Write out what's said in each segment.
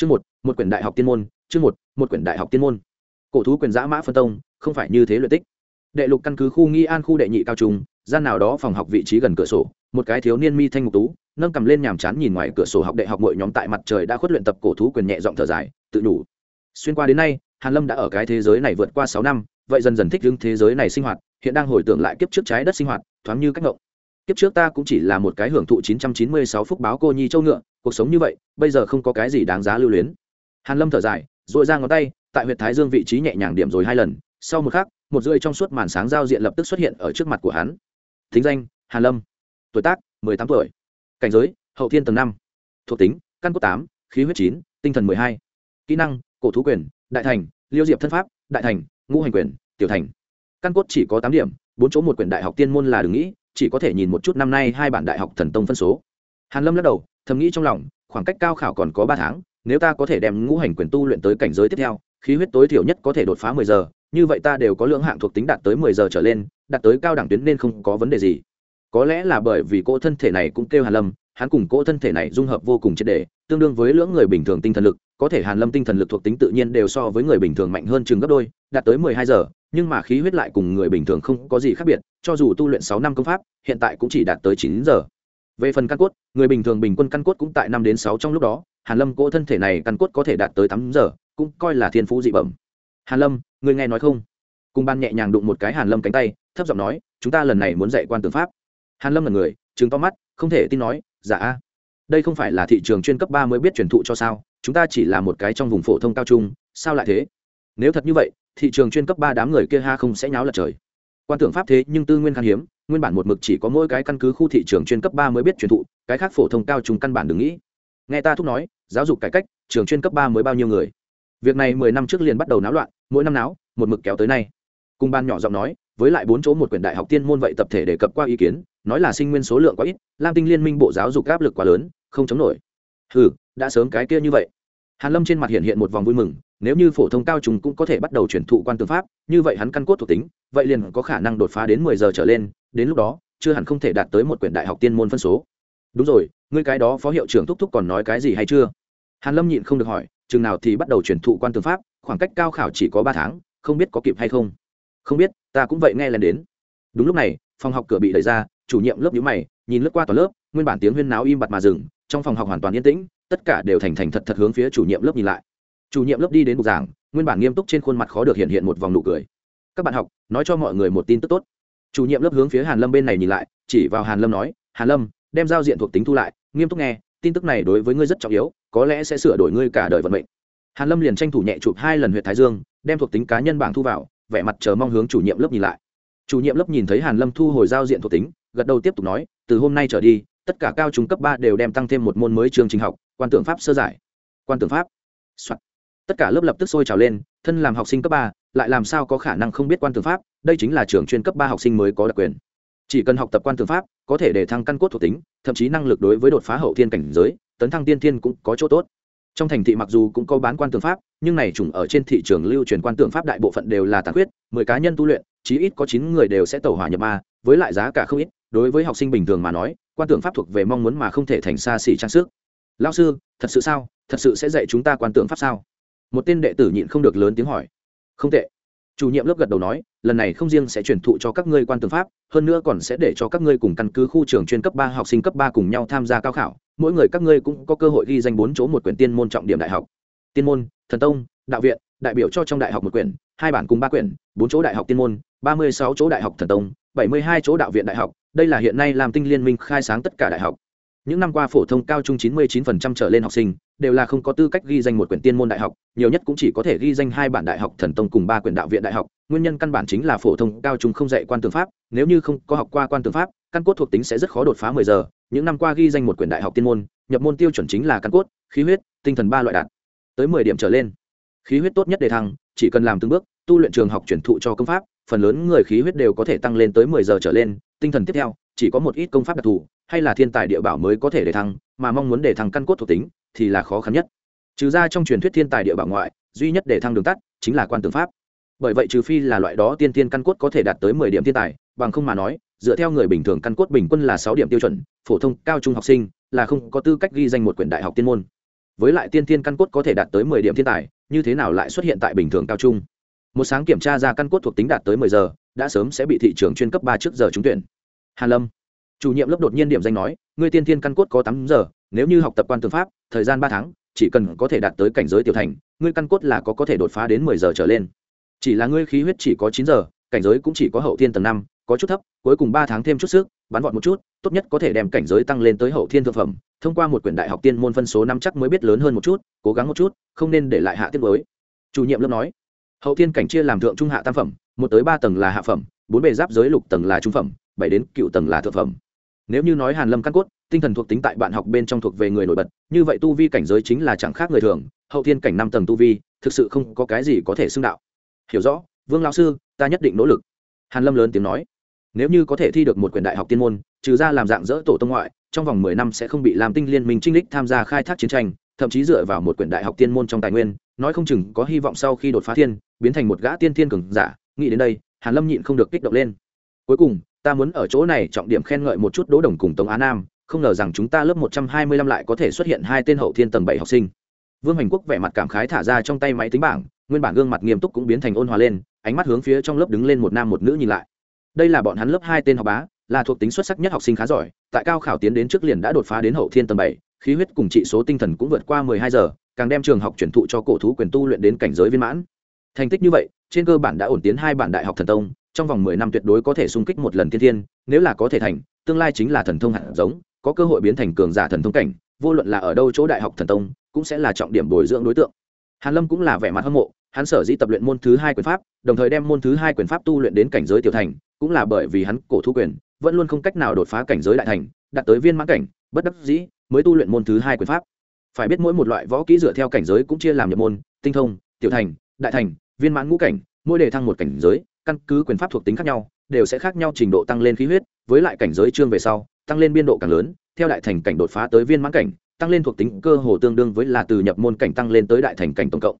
chương một một quyển đại học tiên môn, chương một một quyển đại học tiên môn. Cổ thú quyền giã mã phân tông, không phải như thế luyện tích. Đệ lục căn cứ khu nghi an khu đệ nhị cao trung, gian nào đó phòng học vị trí gần cửa sổ, một cái thiếu niên mi thanh ngục tú, nâng cầm lên nhàm chán nhìn ngoài cửa sổ học đệ học mọi nhóm tại mặt trời đã khuất luyện tập cổ thú quyền nhẹ giọng thở dài, tự đủ xuyên qua đến nay, hàn lâm đã ở cái thế giới này vượt qua sáu năm, vậy dần dần thích ứng thế giới này sinh hoạt, hiện đang hồi tưởng lại kiếp trước trái đất sinh hoạt, thoáng như cách ngộng kiếp trước ta cũng chỉ là một cái hưởng thụ 996 phúc báo cô nhi châu ngựa, cuộc sống như vậy, bây giờ không có cái gì đáng giá lưu luyến. Hàn lâm thở dài dội ra ngón tay, tại huyệt thái dương vị trí nhẹ nhàng điểm rồi hai lần. Sau một khắc, một rưỡi trong suốt màn sáng giao diện lập tức xuất hiện ở trước mặt của hắn. Thính danh, hàn lâm. Tuổi tác 18 tuổi. Cảnh giới, hậu thiên tầng năm. Thuộc tính, căn cốt tám, khí huyết chín, tinh thần 12. kỹ năng, cổ thú quyền, đại thành, liêu diệp thân pháp, đại thành, ngũ hành quyền, tiểu thành. Căn cốt chỉ có tám điểm, bốn chỗ một quyển đại học tiên môn là đừng nghĩ chỉ có thể nhìn một chút năm nay hai bản đại học thần tông phân số. Hàn lâm lắc đầu, thầm nghĩ trong lòng, khoảng cách cao khảo còn có ba tháng, nếu ta có thể đem ngũ hành quyền tu luyện tới cảnh giới tiếp theo, khí huyết tối thiểu nhất có thể đột phá mười giờ, như vậy ta đều có lượng hạng thuộc tính đạt tới mười giờ trở lên, đạt tới cao đẳng tuyến nên không có vấn đề gì. Có lẽ là bởi vì cỗ thân thể này cũng kêu hàn lâm, hắn cùng cỗ thân thể này dung hợp vô cùng triệt đề tương đương với lưỡng người bình thường tinh thần lực, có thể hàn lâm tinh thần lực thuộc tính tự nhiên đều so với người bình thường mạnh hơn chừng gấp đôi, đạt tới mười hai giờ nhưng mà khí huyết lại cùng người bình thường không có gì khác biệt, cho dù tu luyện sáu năm công pháp, hiện tại cũng chỉ đạt tới chín giờ. Về phần căn cốt, người bình thường bình quân căn cốt cũng tại năm đến sáu trong lúc đó, hàn lâm cỗ thân thể này căn cốt có thể đạt tới tám giờ, cũng coi là thiên phú dị bẩm. Hàn lâm, người nghe nói không? Cung ban nhẹ nhàng đụng một cái hàn lâm cánh tay, thấp giọng nói, chúng ta lần này muốn dạy quan tướng pháp. Hàn lâm là người chứng to mắt, không thể tin nói giả dạ. đây không phải là thị trường chuyên cấp ba mới biết truyền thụ cho sao, chúng ta chỉ là một cái trong vùng phổ thông cao trung, sao lại thế? Nếu thật như vậy, thị trường chuyên cấp ba đám người kia ha không sẽ nháo lật trời. Quan tưởng pháp thế nhưng tư nguyên khan hiếm, nguyên bản một mực chỉ có mỗi cái căn cứ khu thị trường chuyên cấp ba mới biết truyền thụ, cái khác phổ thông cao chúng căn bản đừng nghĩ. Nghe ta thúc nói, giáo dục cải cách, trường chuyên cấp ba mới bao nhiêu người? Việc này mười năm trước liền bắt đầu náo loạn, mỗi năm náo, một mực kéo tới nay. Cùng ban nhỏ giọng nói, với lại bốn chỗ một quyển đại học tiên môn vậy tập thể đề cập qua ý kiến, nói là sinh nguyên số lượng quá ít, lam tinh liên minh bộ giáo dục áp lực quá lớn, không chống nổi. Ừ đã sớm cái kia như vậy. Hàn lâm trên mặt hiện hiện một vòng vui mừng nếu như phổ thông cao trùng cũng có thể bắt đầu chuyển thụ quan tư pháp, như vậy hắn căn cốt thuộc tính, vậy liền có khả năng đột phá đến mười giờ trở lên, đến lúc đó, chưa hẳn không thể đạt tới một quyển đại học tiên môn phân số. Đúng rồi, ngươi cái đó phó hiệu trưởng thúc thúc còn nói cái gì hay chưa? Hàn lâm nhịn không được hỏi, chừng nào thì bắt đầu chuyển thụ quan tư pháp, khoảng cách cao khảo chỉ có ba tháng, không biết có kịp hay không? Không biết, ta cũng vậy nghe lần đến. Đúng lúc này, phòng học cửa bị đẩy ra, chủ nhiệm lớp nhíu mày, nhìn lướt qua toàn lớp, nguyên bản tiếng huyên náo im bặt mà dừng, trong phòng học hoàn toàn yên tĩnh, tất cả đều thành thành thật thật hướng phía chủ nhiệm lớp nhìn lại chủ nhiệm lớp đi đến bục giảng, nguyên bản nghiêm túc trên khuôn mặt khó được hiện hiện một vòng nụ cười. Các bạn học, nói cho mọi người một tin tức tốt. Chủ nhiệm lớp hướng phía hàn lâm bên này nhìn lại, chỉ vào hàn lâm nói, hàn lâm, đem giao diện thuộc tính thu lại, nghiêm túc nghe, tin tức này đối với ngươi rất trọng yếu, có lẽ sẽ sửa đổi ngươi cả đời vận mệnh. Hàn lâm liền tranh thủ nhẹ chụp hai lần huyện thái dương, đem thuộc tính cá nhân bảng thu vào, vẻ mặt chờ mong hướng chủ nhiệm lớp nhìn lại. Chủ nhiệm lớp nhìn thấy hàn lâm thu hồi giao diện thuộc tính, gật đầu tiếp tục nói, từ hôm nay trở đi, tất cả cao trung cấp ba đều đem tăng thêm một môn mới chương trình học, quan tưởng pháp sơ giải. Quan tưởng pháp、Soạn tất cả lớp lập tức sôi trào lên, thân làm học sinh cấp ba, lại làm sao có khả năng không biết quan tư pháp, đây chính là trường chuyên cấp ba học sinh mới có đặc quyền. Chỉ cần học tập quan tư pháp, có thể để thăng căn cốt thuộc tính, thậm chí năng lực đối với đột phá hậu thiên cảnh giới, tấn thăng tiên thiên cũng có chỗ tốt. Trong thành thị mặc dù cũng có bán quan tư pháp, nhưng này chủng ở trên thị trường lưu truyền quan tư pháp đại bộ phận đều là tàn khuyết, mười cá nhân tu luyện, chí ít có chín người đều sẽ tẩu hỏa nhập ma, với lại giá cả không ít, đối với học sinh bình thường mà nói, quan tưởng pháp thuộc về mong muốn mà không thể thành xa xỉ trang sức. Lao sư, thật sự sao? Thật sự sẽ dạy chúng ta quan tưởng pháp sao? Một tên đệ tử nhịn không được lớn tiếng hỏi. Không tệ. Chủ nhiệm lớp gật đầu nói, lần này không riêng sẽ truyền thụ cho các ngươi quan tưởng pháp, hơn nữa còn sẽ để cho các ngươi cùng căn cứ khu trường chuyên cấp ba học sinh cấp ba cùng nhau tham gia cao khảo. Mỗi người các ngươi cũng có cơ hội ghi danh bốn chỗ một quyển tiên môn trọng điểm đại học. Tiên môn, thần tông, đạo viện, đại biểu cho trong đại học một quyển, hai bản cùng ba quyển, bốn chỗ đại học tiên môn, ba mươi sáu chỗ đại học thần tông, bảy mươi hai chỗ đạo viện đại học. Đây là hiện nay làm tinh liên minh khai sáng tất cả đại học những năm qua phổ thông cao trung 99% trở lên học sinh đều là không có tư cách ghi danh một quyển tiên môn đại học, nhiều nhất cũng chỉ có thể ghi danh hai bản đại học thần tông cùng ba quyển đạo viện đại học. Nguyên nhân căn bản chính là phổ thông cao trung không dạy quan tường pháp, nếu như không có học qua quan tường pháp, căn cốt thuộc tính sẽ rất khó đột phá 10 giờ. Những năm qua ghi danh một quyển đại học tiên môn, nhập môn tiêu chuẩn chính là căn cốt, khí huyết, tinh thần ba loại đạt tới 10 điểm trở lên, khí huyết tốt nhất để thăng, chỉ cần làm từng bước, tu luyện trường học chuyển thụ cho công pháp, phần lớn người khí huyết đều có thể tăng lên tới 10 giờ trở lên, tinh thần tiếp theo chỉ có một ít công pháp đặc thù, hay là thiên tài địa bảo mới có thể để thăng, mà mong muốn để thăng căn cốt thuộc tính thì là khó khăn nhất. Trừ ra trong truyền thuyết thiên tài địa bảo ngoại, duy nhất để thăng đường tắt chính là quan tưởng pháp. Bởi vậy trừ phi là loại đó tiên tiên căn cốt có thể đạt tới mười điểm thiên tài, bằng không mà nói, dựa theo người bình thường căn cốt bình quân là sáu điểm tiêu chuẩn, phổ thông cao trung học sinh là không có tư cách ghi danh một quyển đại học tiên môn. Với lại tiên thiên căn cốt có thể đạt tới mười điểm thiên tài, như thế nào lại xuất hiện tại bình thường cao trung? Một sáng kiểm tra ra căn cốt thuộc tính đạt tới mười giờ, đã sớm sẽ bị thị trường chuyên cấp ba trước giờ trúng tuyển hàn lâm. Chủ nhiệm lớp đột nhiên điểm danh nói, ngươi tiên thiên căn cốt có tám giờ, nếu như học tập quan tư pháp, thời gian ba tháng, chỉ cần có thể đạt tới cảnh giới tiểu thành, ngươi căn cốt là có có thể đột phá đến mười giờ trở lên. Chỉ là ngươi khí huyết chỉ có chín giờ, cảnh giới cũng chỉ có hậu thiên tầng năm, có chút thấp, cuối cùng ba tháng thêm chút sức, bắn vọt một chút, tốt nhất có thể đem cảnh giới tăng lên tới hậu thiên thượng phẩm, thông qua một quyển đại học tiên môn phân số năm chắc mới biết lớn hơn một chút, cố gắng một chút, không nên để lại hạ tiết mới. Chủ nhiệm lớp nói, hậu thiên cảnh chia làm thượng trung hạ tam phẩm, một tới ba tầng là hạ phẩm, bốn bề giáp giới lục tầng là trung phẩm bảy đến cựu tầng là thượng phẩm. Nếu như nói hàn lâm căn cốt, tinh thần thuộc tính tại bạn học bên trong thuộc về người nổi bật, như vậy tu vi cảnh giới chính là chẳng khác người thường, hậu thiên cảnh năm tầng tu vi, thực sự không có cái gì có thể xưng đạo. Hiểu rõ, vương lão sư, ta nhất định nỗ lực. Hàn lâm lớn tiếng nói. Nếu như có thể thi được một quyển đại học tiên môn, trừ ra làm dạng dỡ tổ tông ngoại, trong vòng mười năm sẽ không bị làm tinh liên minh trinh lịch tham gia khai thác chiến tranh, thậm chí dựa vào một quyển đại học tiên môn trong tài nguyên, nói không chừng có hy vọng sau khi đột phá thiên, biến thành một gã tiên thiên cường giả. Nghĩ đến đây, hàn lâm nhịn không được kích động lên. Cuối cùng ta muốn ở chỗ này trọng điểm khen ngợi một chút đỗ đồng cùng tống á nam, không ngờ rằng chúng ta lớp một trăm hai mươi lăm lại có thể xuất hiện hai tên hậu thiên tầng bảy học sinh. Vương hành quốc vẻ mặt cảm khái thả ra trong tay máy tính bảng, nguyên bản gương mặt nghiêm túc cũng biến thành ôn hòa lên, ánh mắt hướng phía trong lớp đứng lên một nam một nữ nhìn lại. Đây là bọn hắn lớp hai tên học bá, là thuộc tính xuất sắc nhất học sinh khá giỏi, tại cao khảo tiến đến trước liền đã đột phá đến hậu thiên tầng bảy, khí huyết cùng trị số tinh thần cũng vượt qua mười hai giờ, càng đem trường học chuyển thụ cho cổ thú quyền tu luyện đến cảnh giới viên mãn. Thành tích như vậy, trên cơ bản đã ổn tiến hai bản đại học thần tông trong vòng mười năm tuyệt đối có thể xung kích một lần thiên thiên, nếu là có thể thành, tương lai chính là thần thông hạt giống, có cơ hội biến thành cường giả thần thông cảnh, vô luận là ở đâu chỗ đại học thần tông, cũng sẽ là trọng điểm bồi dưỡng đối tượng. Hàn lâm cũng là vẻ mặt hâm mộ, hắn sở dĩ tập luyện môn thứ hai quyền pháp, đồng thời đem môn thứ hai quyền pháp tu luyện đến cảnh giới tiểu thành, cũng là bởi vì hắn cổ thu quyền, vẫn luôn không cách nào đột phá cảnh giới đại thành, đạt tới viên mãn cảnh, bất đắc dĩ, mới tu luyện môn thứ hai quyền pháp. Phải biết mỗi một loại võ kỹ dựa theo cảnh giới cũng chia làm nhập môn, tinh thông, tiểu thành, đại thành, viên mãn ngũ cảnh, mỗi đề thăng một cảnh giới căn cứ quyền pháp thuộc tính khác nhau, đều sẽ khác nhau trình độ tăng lên khí huyết, với lại cảnh giới trương về sau, tăng lên biên độ càng lớn, theo đại thành cảnh đột phá tới viên mãn cảnh, tăng lên thuộc tính cơ hồ tương đương với là từ nhập môn cảnh tăng lên tới đại thành cảnh tổng cộng.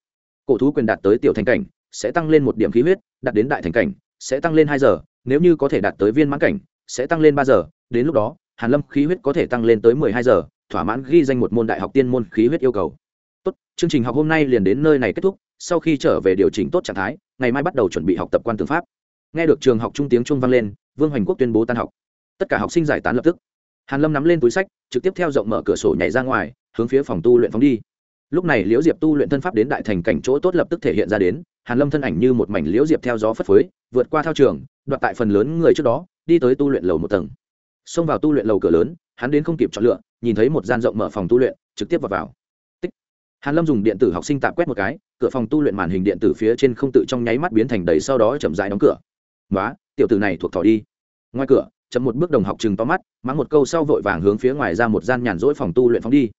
Cổ thú quyền đạt tới tiểu thành cảnh, sẽ tăng lên một điểm khí huyết, đạt đến đại thành cảnh, sẽ tăng lên hai giờ, nếu như có thể đạt tới viên mãn cảnh, sẽ tăng lên ba giờ, đến lúc đó, hàn lâm khí huyết có thể tăng lên tới mười hai giờ, thỏa mãn ghi danh một môn đại học tiên môn khí huyết yêu cầu. Tốt, chương trình học hôm nay liền đến nơi này kết thúc sau khi trở về điều chỉnh tốt trạng thái, ngày mai bắt đầu chuẩn bị học tập quan tư pháp. Nghe được trường học trung tiếng trung vang lên, vương hoành quốc tuyên bố tan học. Tất cả học sinh giải tán lập tức. Hàn lâm nắm lên túi sách, trực tiếp theo rộng mở cửa sổ nhảy ra ngoài, hướng phía phòng tu luyện phóng đi. Lúc này liễu diệp tu luyện thân pháp đến đại thành cảnh chỗ tốt lập tức thể hiện ra đến, hàn lâm thân ảnh như một mảnh liễu diệp theo gió phất phới, vượt qua thao trường, đoạt tại phần lớn người trước đó, đi tới tu luyện lầu một tầng. Xông vào tu luyện lầu cửa lớn, hắn đến không kịp chọn lựa, nhìn thấy một gian rộng mở phòng tu luyện, trực tiếp vào vào. Tích. hàn lâm dùng điện tử học sinh tạm quét một cái cửa phòng tu luyện màn hình điện tử phía trên không tự trong nháy mắt biến thành đầy sau đó chậm rãi đóng cửa. Nói tiểu tử này thuộc thỏ đi. Ngoài cửa, chậm một bước đồng học chừng to mắt, mắng một câu sau vội vàng hướng phía ngoài ra một gian nhàn rỗi phòng tu luyện phóng đi.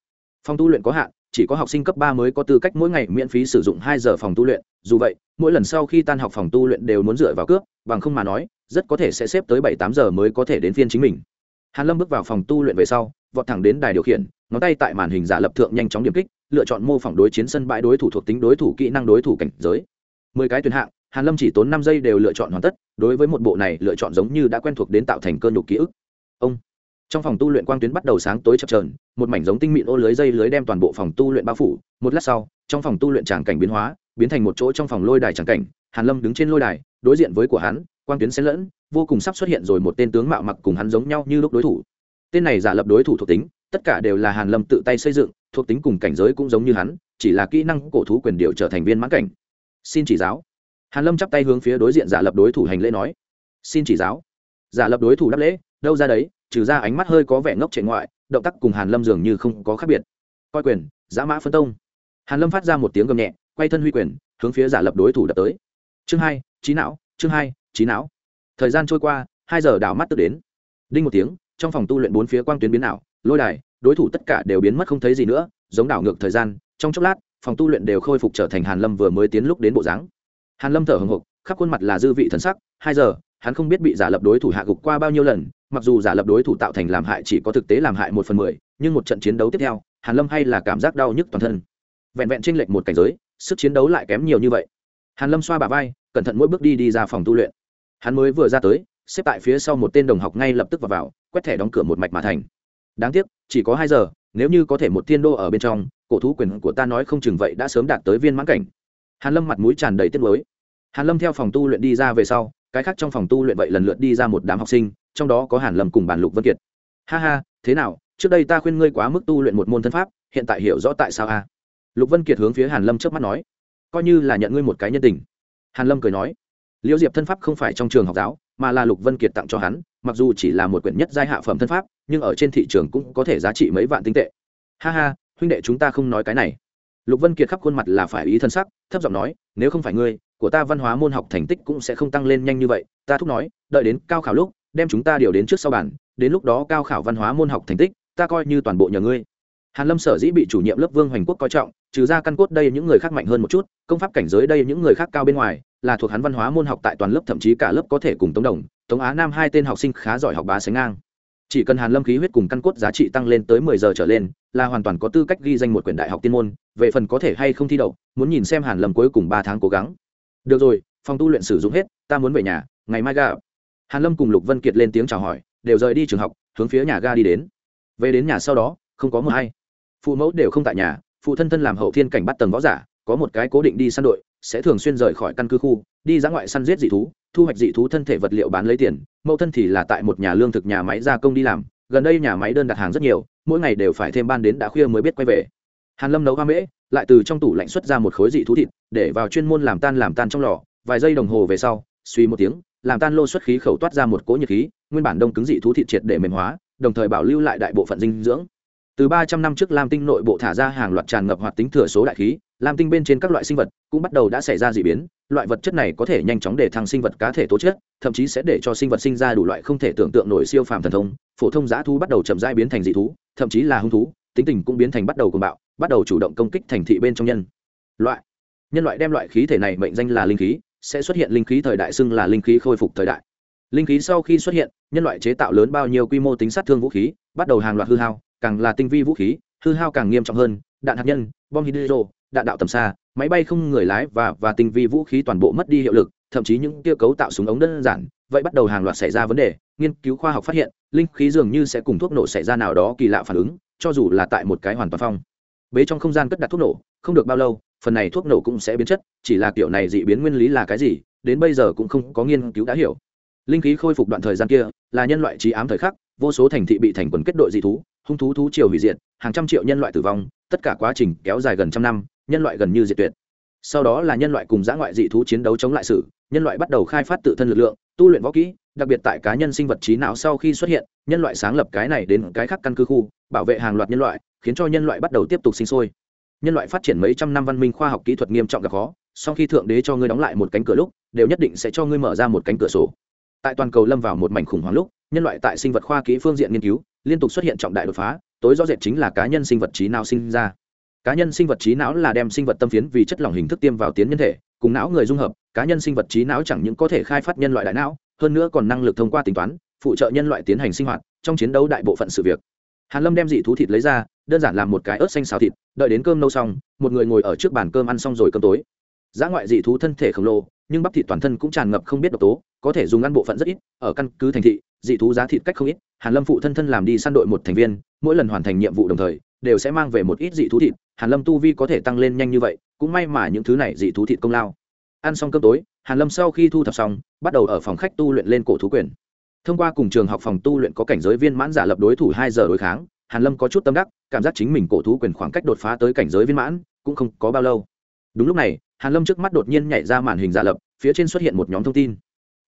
Phòng tu luyện có hạn, chỉ có học sinh cấp ba mới có tư cách mỗi ngày miễn phí sử dụng hai giờ phòng tu luyện. Dù vậy, mỗi lần sau khi tan học phòng tu luyện đều muốn dựa vào cướp, bằng không mà nói, rất có thể sẽ xếp tới bảy, tám giờ mới có thể đến phiên chính mình. Hàn lâm bước vào phòng tu luyện về sau, vọt thẳng đến đài điều khiển, ngón tay tại màn hình giả lập thượng nhanh chóng điểm kích lựa chọn mô phỏng đối chiến sân bãi đối thủ thuộc tính đối thủ kỹ năng đối thủ cảnh giới. Mười cái tuyển hạng, hàn lâm chỉ tốn năm giây đều lựa chọn hoàn tất, đối với một bộ này lựa chọn giống như đã quen thuộc đến tạo thành cơn nhục ký ức. Ông, trong phòng tu luyện quang tuyến bắt đầu sáng tối chập chờn, một mảnh giống tinh mịn ô lưới dây lưới đem toàn bộ phòng tu luyện bao phủ. Một lát sau, trong phòng tu luyện tràng cảnh biến hóa, biến thành một chỗ trong phòng lôi đài tràng cảnh. Hàn lâm đứng trên lôi đài, đối diện với của hắn, quang tuyến xen lẫn, vô cùng sắp xuất hiện rồi một tên tướng mạo mặc cùng hắn giống nhau như lúc đối thủ. Tên này giả lập đối thủ thuộc tính tất cả đều là hàn lâm tự tay xây dựng, thuộc tính cùng cảnh giới cũng giống như hắn, chỉ là kỹ năng cổ thú quyền điều trở thành viên mãn cảnh. Xin chỉ giáo. Hàn lâm chắp tay hướng phía đối diện giả lập đối thủ hành lễ nói. Xin chỉ giáo. Giả lập đối thủ đáp lễ, đâu ra đấy, trừ ra ánh mắt hơi có vẻ ngốc trên ngoại, động tác cùng hàn lâm dường như không có khác biệt. Coi quyền, giã mã phân tông. Hàn lâm phát ra một tiếng gầm nhẹ, quay thân huy quyền, hướng phía giả lập đối thủ đập tới. Chương hai trí não, chương hai trí não. Thời gian trôi qua, hai giờ đảo mắt tức đến. Đinh một tiếng, trong phòng tu luyện bốn phía quang tuyến biến ảo lôi đài, đối thủ tất cả đều biến mất không thấy gì nữa, giống đảo ngược thời gian, trong chốc lát, phòng tu luyện đều khôi phục trở thành hàn lâm vừa mới tiến lúc đến bộ dáng. Hàn lâm thở hồng hộc, khắp khuôn mặt là dư vị thần sắc, hai giờ, hắn không biết bị giả lập đối thủ hạ gục qua bao nhiêu lần, mặc dù giả lập đối thủ tạo thành làm hại chỉ có thực tế làm hại một phần mười, nhưng một trận chiến đấu tiếp theo, hàn lâm hay là cảm giác đau nhức toàn thân. Vẹn vẹn chênh lệch một cảnh giới, sức chiến đấu lại kém nhiều như vậy. Hàn lâm xoa bà vai, cẩn thận mỗi bước đi đi ra phòng tu luyện. Hắn mới vừa ra tới, xếp tại phía sau một tên đồng học ngay lập tức vào vào, quét thẻ đóng cửa một mạch mà thành đáng tiếc, chỉ có hai giờ, nếu như có thể một thiên đô ở bên trong, cổ thú quyền của ta nói không chừng vậy đã sớm đạt tới viên mãn cảnh. Hàn lâm mặt mũi tràn đầy tiếc nuối. Hàn lâm theo phòng tu luyện đi ra về sau, cái khác trong phòng tu luyện vậy lần lượt đi ra một đám học sinh, trong đó có hàn lâm cùng bản lục vân kiệt. Ha ha, thế nào, trước đây ta khuyên ngươi quá mức tu luyện một môn thân pháp, hiện tại hiểu rõ tại sao a? Lục vân kiệt hướng phía hàn lâm trước mắt nói. Coi như là nhận ngươi một cái nhân tình. Hàn lâm cười nói. Liễu diệp thân pháp không phải trong trường học giáo mà là lục vân kiệt tặng cho hắn, mặc dù chỉ là một quyển nhất giai hạ phẩm thân pháp, nhưng ở trên thị trường cũng có thể giá trị mấy vạn tinh tệ. Ha ha, huynh đệ chúng ta không nói cái này. Lục vân kiệt khắp khuôn mặt là phải ý thân sắc, thấp giọng nói, nếu không phải ngươi, của ta văn hóa môn học thành tích cũng sẽ không tăng lên nhanh như vậy. Ta thúc nói, đợi đến cao khảo lúc, đem chúng ta điều đến trước sau bản đến lúc đó cao khảo văn hóa môn học thành tích, ta coi như toàn bộ nhờ ngươi hàn lâm sở dĩ bị chủ nhiệm lớp vương hoành quốc coi trọng, trừ ra căn cốt đây những người khác mạnh hơn một chút, công pháp cảnh giới đây những người khác cao bên ngoài, là thuộc hắn văn hóa môn học tại toàn lớp, thậm chí cả lớp có thể cùng tống đồng, tống á nam hai tên học sinh khá giỏi học bá sánh ngang. Chỉ cần hàn lâm khí huyết cùng căn cốt giá trị tăng lên tới mười giờ trở lên, là hoàn toàn có tư cách ghi danh một quyển đại học tiên môn, về phần có thể hay không thi đậu, muốn nhìn xem hàn lâm cuối cùng ba tháng cố gắng. Được rồi, phòng tu luyện sử dụng hết, ta muốn về nhà, ngày mai ga hàn lâm cùng lục vân kiệt lên tiếng chào hỏi, đều rời đi trường học, hướng phía nhà ga đi đến. Về đến nhà sau đó không có một hay. Phụ mẫu đều không tại nhà, phụ thân thân làm hậu thiên cảnh bắt tầng võ giả, có một cái cố định đi săn đội, sẽ thường xuyên rời khỏi căn cứ khu, đi ra ngoại săn giết dị thú, thu hoạch dị thú thân thể vật liệu bán lấy tiền, mẫu thân thì là tại một nhà lương thực nhà máy gia công đi làm, gần đây nhà máy đơn đặt hàng rất nhiều, mỗi ngày đều phải thêm ban đến đã khuya mới biết quay về. Hàn lâm nấu hoa mễ, lại từ trong tủ lạnh xuất ra một khối dị thú thịt, để vào chuyên môn làm tan làm tan trong lò, vài giây đồng hồ về sau, suy một tiếng, làm tan lô xuất khí khẩu toát ra một cỗ nhiệt khí, nguyên bản đông cứng dị thú thịt triệt để mềm hóa, đồng thời bảo lưu lại đại bộ phận dinh dưỡng từ ba trăm năm trước lam tinh nội bộ thả ra hàng loạt tràn ngập hoạt tính thừa số đại khí, lam tinh bên trên các loại sinh vật cũng bắt đầu đã xảy ra d ị biến. Loại vật chất này có thể nhanh chóng để thăng sinh vật cá thể tố chất, thậm chí sẽ để cho sinh vật sinh ra đủ loại không thể tưởng tượng nổi siêu phàm thần thông. Phổ thông giá thú bắt đầu chậm rãi biến thành dị thú, thậm chí là hung thú, tính tình cũng biến thành bắt đầu cùng bạo, bắt đầu chủ động công kích thành thị bên trong nhân. Loại nhân loại đem loại khí thể này mệnh danh là linh khí, sẽ xuất hiện linh khí thời đại xưng là linh khí khôi phục thời đại. Linh khí sau khi xuất hiện, nhân loại chế tạo lớn bao nhiêu quy mô tính sát thương vũ khí, bắt đầu hàng loạt hư hao càng là tinh vi vũ khí, hư hao càng nghiêm trọng hơn, đạn hạt nhân, bom hydro, đạn đạo tầm xa, máy bay không người lái và và tinh vi vũ khí toàn bộ mất đi hiệu lực, thậm chí những tiêu cấu tạo súng ống đơn giản, vậy bắt đầu hàng loạt xảy ra vấn đề. Nghiên cứu khoa học phát hiện, linh khí dường như sẽ cùng thuốc nổ xảy ra nào đó kỳ lạ phản ứng, cho dù là tại một cái hoàn toàn phong. Bế trong không gian cất đặt thuốc nổ, không được bao lâu, phần này thuốc nổ cũng sẽ biến chất, chỉ là kiểu này dị biến nguyên lý là cái gì, đến bây giờ cũng không có nghiên cứu đã hiểu. Linh khí khôi phục đoạn thời gian kia, là nhân loại trí ám thời khắc, vô số thành thị bị thành quần kết đội dị thú hung thú thú triều hủy diệt, hàng trăm triệu nhân loại tử vong, tất cả quá trình kéo dài gần trăm năm, nhân loại gần như diệt tuyệt. Sau đó là nhân loại cùng dã ngoại dị thú chiến đấu chống lại sự, nhân loại bắt đầu khai phát tự thân lực lượng, tu luyện võ kỹ, đặc biệt tại cá nhân sinh vật trí não sau khi xuất hiện, nhân loại sáng lập cái này đến cái khác căn cứ khu, bảo vệ hàng loạt nhân loại, khiến cho nhân loại bắt đầu tiếp tục sinh sôi. Nhân loại phát triển mấy trăm năm văn minh khoa học kỹ thuật nghiêm trọng gặp khó, sau khi thượng đế cho ngươi đóng lại một cánh cửa lúc, đều nhất định sẽ cho ngươi mở ra một cánh cửa sổ. Tại toàn cầu lâm vào một mảnh khủng hoảng lúc, nhân loại tại sinh vật khoa kỹ phương diện nghiên cứu liên tục xuất hiện trọng đại đột phá, tối rõ rệt chính là cá nhân sinh vật trí não sinh ra. Cá nhân sinh vật trí não là đem sinh vật tâm phiến vì chất lỏng hình thức tiêm vào tiến nhân thể, cùng não người dung hợp, cá nhân sinh vật trí não chẳng những có thể khai phát nhân loại đại não, hơn nữa còn năng lực thông qua tính toán, phụ trợ nhân loại tiến hành sinh hoạt, trong chiến đấu đại bộ phận sự việc. Hàn lâm đem dị thú thịt lấy ra, đơn giản làm một cái ớt xanh xào thịt, đợi đến cơm nâu xong, một người ngồi ở trước bàn cơm ăn xong rồi cơm tối. Giá ngoại dị thú thân thể khổng lồ nhưng bắp thịt toàn thân cũng tràn ngập không biết độc tố, có thể dùng ăn bộ phận rất ít, ở căn cứ thành thị, dị thú giá thịt cách không ít, hàn lâm phụ thân thân làm đi săn đội một thành viên, mỗi lần hoàn thành nhiệm vụ đồng thời, đều sẽ mang về một ít dị thú thịt, hàn lâm tu vi có thể tăng lên nhanh như vậy, cũng may mà những thứ này dị thú thịt công lao. Ăn xong cơm tối, hàn lâm sau khi thu thập xong, bắt đầu ở phòng khách tu luyện lên cổ thú quyền. Thông qua cùng trường học phòng tu luyện có cảnh giới viên mãn giả lập đối thủ hai giờ đối kháng, hàn lâm có chút tâm đắc, cảm giác chính mình cổ thú quyền khoảng cách đột phá tới cảnh giới viên mãn, cũng không có bao lâu. Đúng lúc này hàn lâm trước mắt đột nhiên nhảy ra màn hình giả lập, phía trên xuất hiện một nhóm thông tin.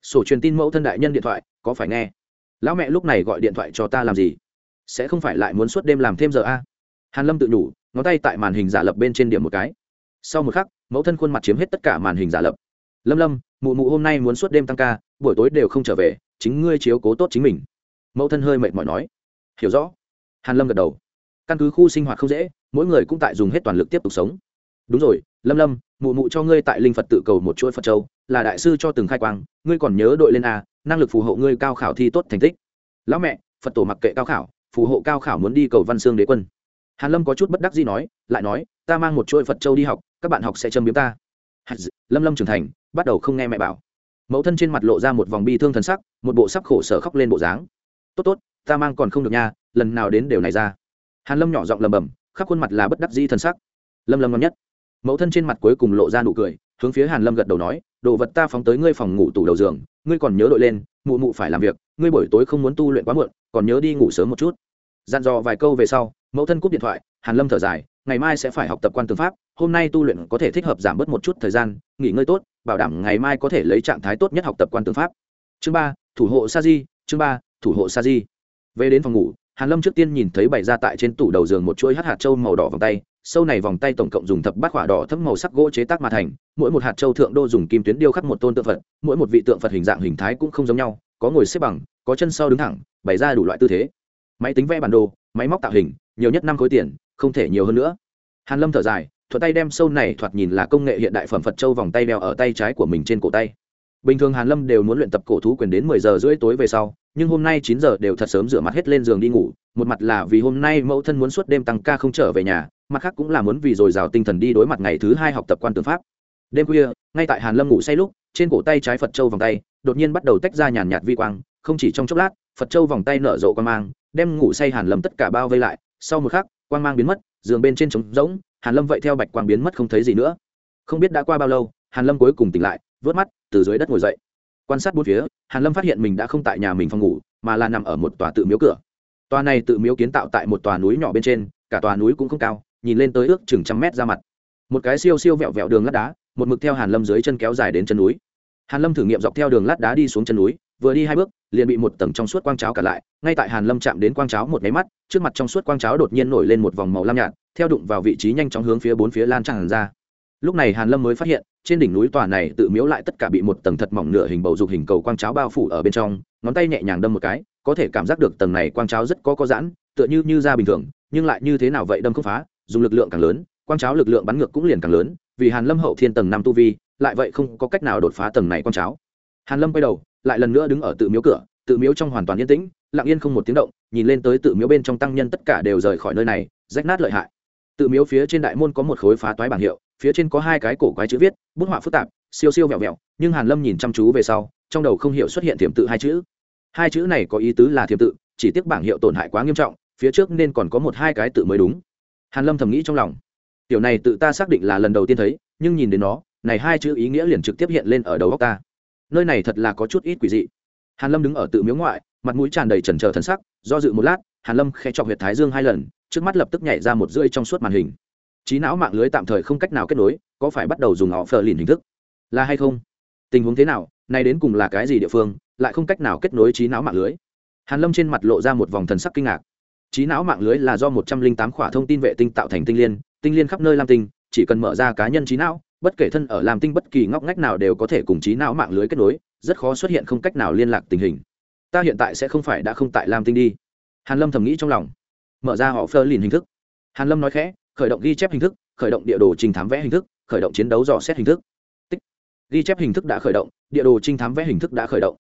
Sổ truyền tin mẫu thân đại nhân điện thoại, có phải nghe? Lão mẹ lúc này gọi điện thoại cho ta làm gì? Sẽ không phải lại muốn suốt đêm làm thêm giờ a? Hàn lâm tự nhủ, ngón tay tại màn hình giả lập bên trên điểm một cái. Sau một khắc, mẫu thân khuôn mặt chiếm hết tất cả màn hình giả lập. Lâm lâm, mụ mụ hôm nay muốn suốt đêm tăng ca, buổi tối đều không trở về, chính ngươi chiếu cố tốt chính mình. Mẫu thân hơi mệt mỏi nói. Hiểu rõ. Hàn lâm gật đầu. Căn cứ khu sinh hoạt không dễ, mỗi người cũng tại dùng hết toàn lực tiếp tục sống đúng rồi, lâm lâm, mụ mụ cho ngươi tại linh phật tự cầu một chuỗi phật châu, là đại sư cho từng khai quang, ngươi còn nhớ đội lên a, năng lực phù hộ ngươi cao khảo thi tốt thành tích. Lão mẹ, phật tổ mặc kệ cao khảo, phù hộ cao khảo muốn đi cầu văn xương đế quân. Hàn lâm có chút bất đắc dĩ nói, lại nói, ta mang một chuỗi phật châu đi học, các bạn học sẽ châm biếm ta. Lâm lâm trưởng thành, bắt đầu không nghe mẹ bảo. Mẫu thân trên mặt lộ ra một vòng bi thương thần sắc, một bộ sắp khổ sở khóc lên bộ dáng. Tốt tốt, ta mang còn không được nha, lần nào đến đều này ra. Hàn lâm nhỏ giọng lầm bầm khắp khuôn mặt là bất đắc dĩ thần sắc. Lâm lâm ngon nhất mẫu thân trên mặt cuối cùng lộ ra nụ cười, hướng phía hàn lâm gật đầu nói, đồ vật ta phóng tới ngươi phòng ngủ tủ đầu giường, ngươi còn nhớ đội lên, mụ mụ phải làm việc, ngươi buổi tối không muốn tu luyện quá muộn, còn nhớ đi ngủ sớm một chút. Dặn dò vài câu về sau, mẫu thân cúp điện thoại, hàn lâm thở dài, ngày mai sẽ phải học tập quan tư pháp, hôm nay tu luyện có thể thích hợp giảm bớt một chút thời gian, nghỉ ngơi tốt, bảo đảm ngày mai có thể lấy trạng thái tốt nhất học tập quan tư pháp. Chương ba, thủ hộ sa di, chương ba, thủ hộ sa di. Về đến phòng ngủ, hàn lâm trước tiên nhìn thấy bày ra tại trên tủ đầu giường một chuỗi hạt châu màu đỏ vòng tay sâu này vòng tay tổng cộng dùng thập bát quả đỏ thấm màu sắc gỗ chế tác mà thành, mỗi một hạt châu thượng đô dùng kim tuyến điêu khắc một tôn tượng phật, mỗi một vị tượng phật hình dạng hình thái cũng không giống nhau, có ngồi xếp bằng, có chân sau đứng thẳng, bày ra đủ loại tư thế. Máy tính vẽ bản đồ, máy móc tạo hình, nhiều nhất năm khối tiền, không thể nhiều hơn nữa. Hàn lâm thở dài, thuận tay đem sâu này thoạt nhìn là công nghệ hiện đại phẩm phật châu vòng tay đeo ở tay trái của mình trên cổ tay. Bình thường hàn lâm đều muốn luyện tập cổ thú quyền đến mười giờ rưỡi tối về sau, nhưng hôm nay chín giờ đều thật sớm rửa mặt hết lên giường đi ngủ, một mặt là vì hôm nay mẫu thân muốn suốt đêm tăng ca không trở về nhà mặt khác cũng là muốn vì dồi dào tinh thần đi đối mặt ngày thứ hai học tập quan tư pháp. Đêm khuya, ngay tại hàn lâm ngủ say lúc, trên cổ tay trái phật châu vòng tay, đột nhiên bắt đầu tách ra nhàn nhạt vi quang, không chỉ trong chốc lát, phật châu vòng tay nở rộ quan mang, đem ngủ say hàn lâm tất cả bao vây lại. Sau một khắc, quang mang biến mất, giường bên trên trống rỗng, hàn lâm vậy theo bạch quang biến mất không thấy gì nữa. Không biết đã qua bao lâu, hàn lâm cuối cùng tỉnh lại, vớt mắt, từ dưới đất ngồi dậy. Quan sát bốn phía, hàn lâm phát hiện mình đã không tại nhà mình phòng ngủ, mà là nằm ở một tòa tự miếu cửa. Tòa này tự miếu kiến tạo tại một tòa núi nhỏ bên trên, cả tòa núi cũng không cao nhìn lên tới ước chừng trăm mét ra mặt. Một cái siêu siêu vẹo vẹo đường lát đá, một mực theo hàn lâm dưới chân kéo dài đến chân núi. Hàn lâm thử nghiệm dọc theo đường lát đá đi xuống chân núi, vừa đi hai bước, liền bị một tầng trong suốt quang cháo cả lại, ngay tại hàn lâm chạm đến quang cháo một máy mắt, trước mặt trong suốt quang cháo đột nhiên nổi lên một vòng màu lam nhạt, theo đụng vào vị trí nhanh chóng hướng phía bốn phía lan tràn ra. Lúc này hàn lâm mới phát hiện, trên đỉnh núi tòa này tự miếu lại tất cả bị một tầng thật mỏng nửa hình bầu dục hình cầu quang cháo bao phủ ở bên trong, ngón tay nhẹ nhàng đâm một cái, có thể cảm giác được tầng này quang cháo rất có có giãn, tựa như như da bình thường, nhưng lại như thế nào vậy đâm không phá dùng lực lượng càng lớn, quang cháo lực lượng bắn ngược cũng liền càng lớn, vì hàn lâm hậu thiên tầng năm tu vi, lại vậy không có cách nào đột phá tầng này quang cháo. Hàn lâm quay đầu, lại lần nữa đứng ở tự miếu cửa, tự miếu trong hoàn toàn yên tĩnh, lặng yên không một tiếng động, nhìn lên tới tự miếu bên trong tăng nhân tất cả đều rời khỏi nơi này, rách nát lợi hại. Tự miếu phía trên đại môn có một khối phá toái bảng hiệu, phía trên có hai cái cổ quái chữ viết, bút họa phức tạp, siêu siêu vẹo vẹo, nhưng hàn lâm nhìn chăm chú về sau, trong đầu không hiểu xuất hiện thiểm tự hai chữ. Hai chữ này có ý tứ là thiểm tự, chỉ tiếc bảng hiệu tổn hại quá nghiêm trọng, phía trước nên còn có một hai cái tự mới đúng hàn lâm thầm nghĩ trong lòng. Tiểu này tự ta xác định là lần đầu tiên thấy, nhưng nhìn đến nó, này hai chữ ý nghĩa liền trực tiếp hiện lên ở đầu óc ta. Nơi này thật là có chút ít quỷ dị. Hàn lâm đứng ở tự miếu ngoại, mặt mũi tràn đầy trần trờ thần sắc, do dự một lát, hàn lâm khẽ chọc huyệt thái dương hai lần, trước mắt lập tức nhảy ra một rưỡi trong suốt màn hình. Trí não mạng lưới tạm thời không cách nào kết nối, có phải bắt đầu dùng họ phờ lìn hình thức? Là hay không? Tình huống thế nào? Nay đến cùng là cái gì địa phương? Lại không cách nào kết nối trí não mạng lưới. Hàn lâm trên mặt lộ ra một vòng thần sắc kinh ngạc trí não mạng lưới là do một trăm linh tám khỏa thông tin vệ tinh tạo thành tinh liên tinh liên khắp nơi lam tinh, chỉ cần mở ra cá nhân trí não, bất kể thân ở lam tinh bất kỳ ngóc ngách nào đều có thể cùng trí não mạng lưới kết nối, rất khó xuất hiện không cách nào liên lạc tình hình. Ta hiện tại sẽ không phải đã không tại lam tinh đi. Hàn lâm thầm nghĩ trong lòng. Mở ra họ phơ lìn hình thức. Hàn lâm nói khẽ, khởi động ghi chép hình thức, khởi động địa đồ trình thám vẽ hình thức, khởi động chiến đấu dò xét hình thức. Tích. ghi chép hình thức đã khởi động, địa đồ trinh thám vẽ hình thức đã khởi động.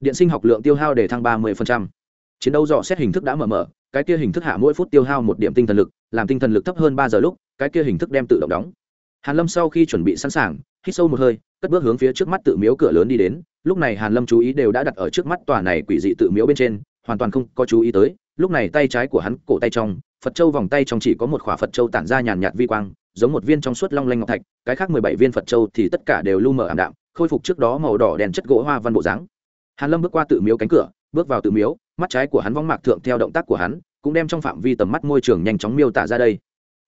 Điện sinh học lượng tiêu hao để thăng ba mươi chiến đấu dò xét hình thức đã mở mở, cái kia hình thức hạ mỗi phút tiêu hao một điểm tinh thần lực, làm tinh thần lực thấp hơn ba giờ lúc, cái kia hình thức đem tự động đóng. Hàn lâm sau khi chuẩn bị sẵn sàng, hít sâu một hơi, cất bước hướng phía trước mắt tự miếu cửa lớn đi đến, lúc này hàn lâm chú ý đều đã đặt ở trước mắt tòa này quỷ dị tự miếu bên trên, hoàn toàn không có chú ý tới, lúc này tay trái của hắn, cổ tay trong, phật châu vòng tay trong chỉ có một khỏa phật châu tản ra nhàn nhạt vi quang, giống một viên trong suốt long lanh ngọc thạch, cái khác mười bảy viên phật châu thì tất cả đều lu mờ ảm đạm, khôi phục trước đó màu đỏ đèn chất gỗ hoa văn bộ dáng. Hàn lâm bước qua tự miếu cánh cửa, bước vào tự miếu mắt trái của hắn vong mạc thượng theo động tác của hắn, cũng đem trong phạm vi tầm mắt môi trường nhanh chóng miêu tả ra đây.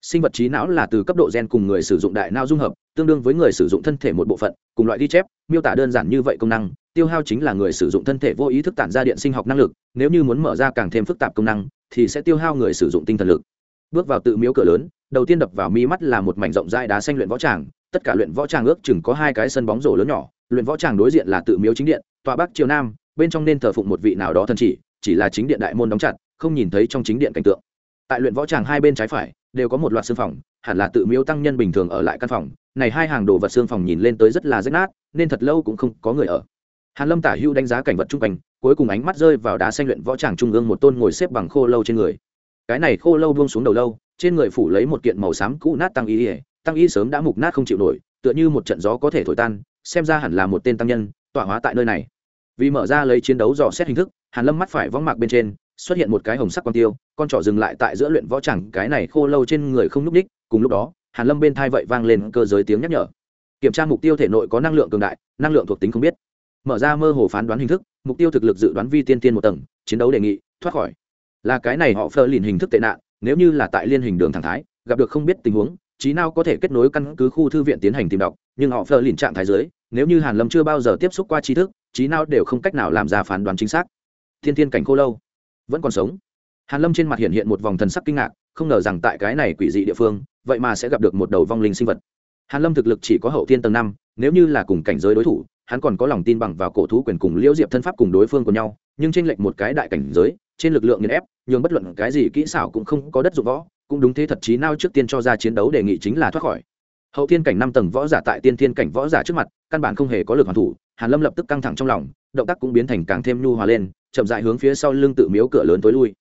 Sinh vật trí não là từ cấp độ gen cùng người sử dụng đại não dung hợp, tương đương với người sử dụng thân thể một bộ phận, cùng loại ghi chép, miêu tả đơn giản như vậy công năng, tiêu hao chính là người sử dụng thân thể vô ý thức tản ra điện sinh học năng lực, nếu như muốn mở ra càng thêm phức tạp công năng, thì sẽ tiêu hao người sử dụng tinh thần lực. Bước vào tự miếu cửa lớn, đầu tiên đập vào mi mắt là một mảnh rộng rãi đá xanh luyện võ tràng, tất cả luyện võ tràng ước chừng có hai cái sân bóng rổ lớn nhỏ, luyện võ tràng đối diện là tự miếu chính điện tòa bắc triều nam, bên trong nên thờ phụng một vị nào đó thần chỉ chỉ là chính điện đại môn đóng chặt, không nhìn thấy trong chính điện cảnh tượng. Tại luyện võ tràng hai bên trái phải, đều có một loạt xương phòng, hẳn là tự miếu tăng nhân bình thường ở lại căn phòng. Này hai hàng đồ vật xương phòng nhìn lên tới rất là rách nát, nên thật lâu cũng không có người ở. Hàn lâm tả hưu đánh giá cảnh vật chung quanh, cuối cùng ánh mắt rơi vào đá xanh luyện võ tràng trung ương một tôn ngồi xếp bằng khô lâu trên người. Cái này khô lâu buông xuống đầu lâu, trên người phủ lấy một kiện màu xám cũ nát tăng y ỉa tăng y sớm đã mục nát không chịu nổi, tựa như một trận gió có thể thổi tan, xem ra hẳn là một tên tăng nhân, tọa hóa tại nơi này vì mở ra lấy chiến đấu dò xét hình thức, hàn lâm mắt phải võng mạc bên trên, xuất hiện một cái hồng sắc quan tiêu, con trỏ dừng lại tại giữa luyện võ chẳng, cái này khô lâu trên người không n ú c ních cùng lúc đó, hàn lâm bên thai vậy vang lên cơ giới tiếng nhắc nhở. Kiểm tra mục tiêu thể nội có năng lượng cường đại, năng lượng thuộc tính không biết. Mở ra mơ hồ phán đoán hình thức, mục tiêu thực lực dự đoán vi tiên tiên một tầng, chiến đấu đề nghị, thoát khỏi. Là cái này họ phơ lìn hình thức tệ nạn, nếu như là tại liên hình đường thẳng thái, gặp được không biết tình huống trí nào có thể kết nối căn cứ khu thư viện tiến hành tìm đọc. Nhưng họ phơ lìn trạng thái dưới, nếu như hàn lâm chưa bao giờ tiếp xúc qua tri thức trí nào đều không cách nào làm ra phán đoán chính xác. Thiên thiên cảnh khô lâu vẫn còn sống. Hàn lâm trên mặt hiện hiện một vòng thần sắc kinh ngạc, không ngờ rằng tại cái này quỷ dị địa phương, vậy mà sẽ gặp được một đầu vong linh sinh vật. Hàn lâm thực lực chỉ có hậu thiên tầng năm, nếu như là cùng cảnh giới đối thủ, hắn còn có lòng tin bằng vào cổ thú quyền cùng liễu diệp thân pháp cùng đối phương của nhau, nhưng trên lệnh một cái đại cảnh giới, trên lực lượng nghiền ép, nhường bất luận cái gì kỹ xảo cũng không có đất dụng võ, cũng đúng thế thật chí nào trước tiên cho ra chiến đấu đề nghị chính là thoát khỏi hậu thiên cảnh năm tầng võ giả tại tiên thiên cảnh võ giả trước mặt căn bản không hề có lực hoàn thủ hàn lâm lập tức căng thẳng trong lòng động tác cũng biến thành càng thêm nhu hòa lên chậm dại hướng phía sau lưng tự miếu cửa lớn tối lui.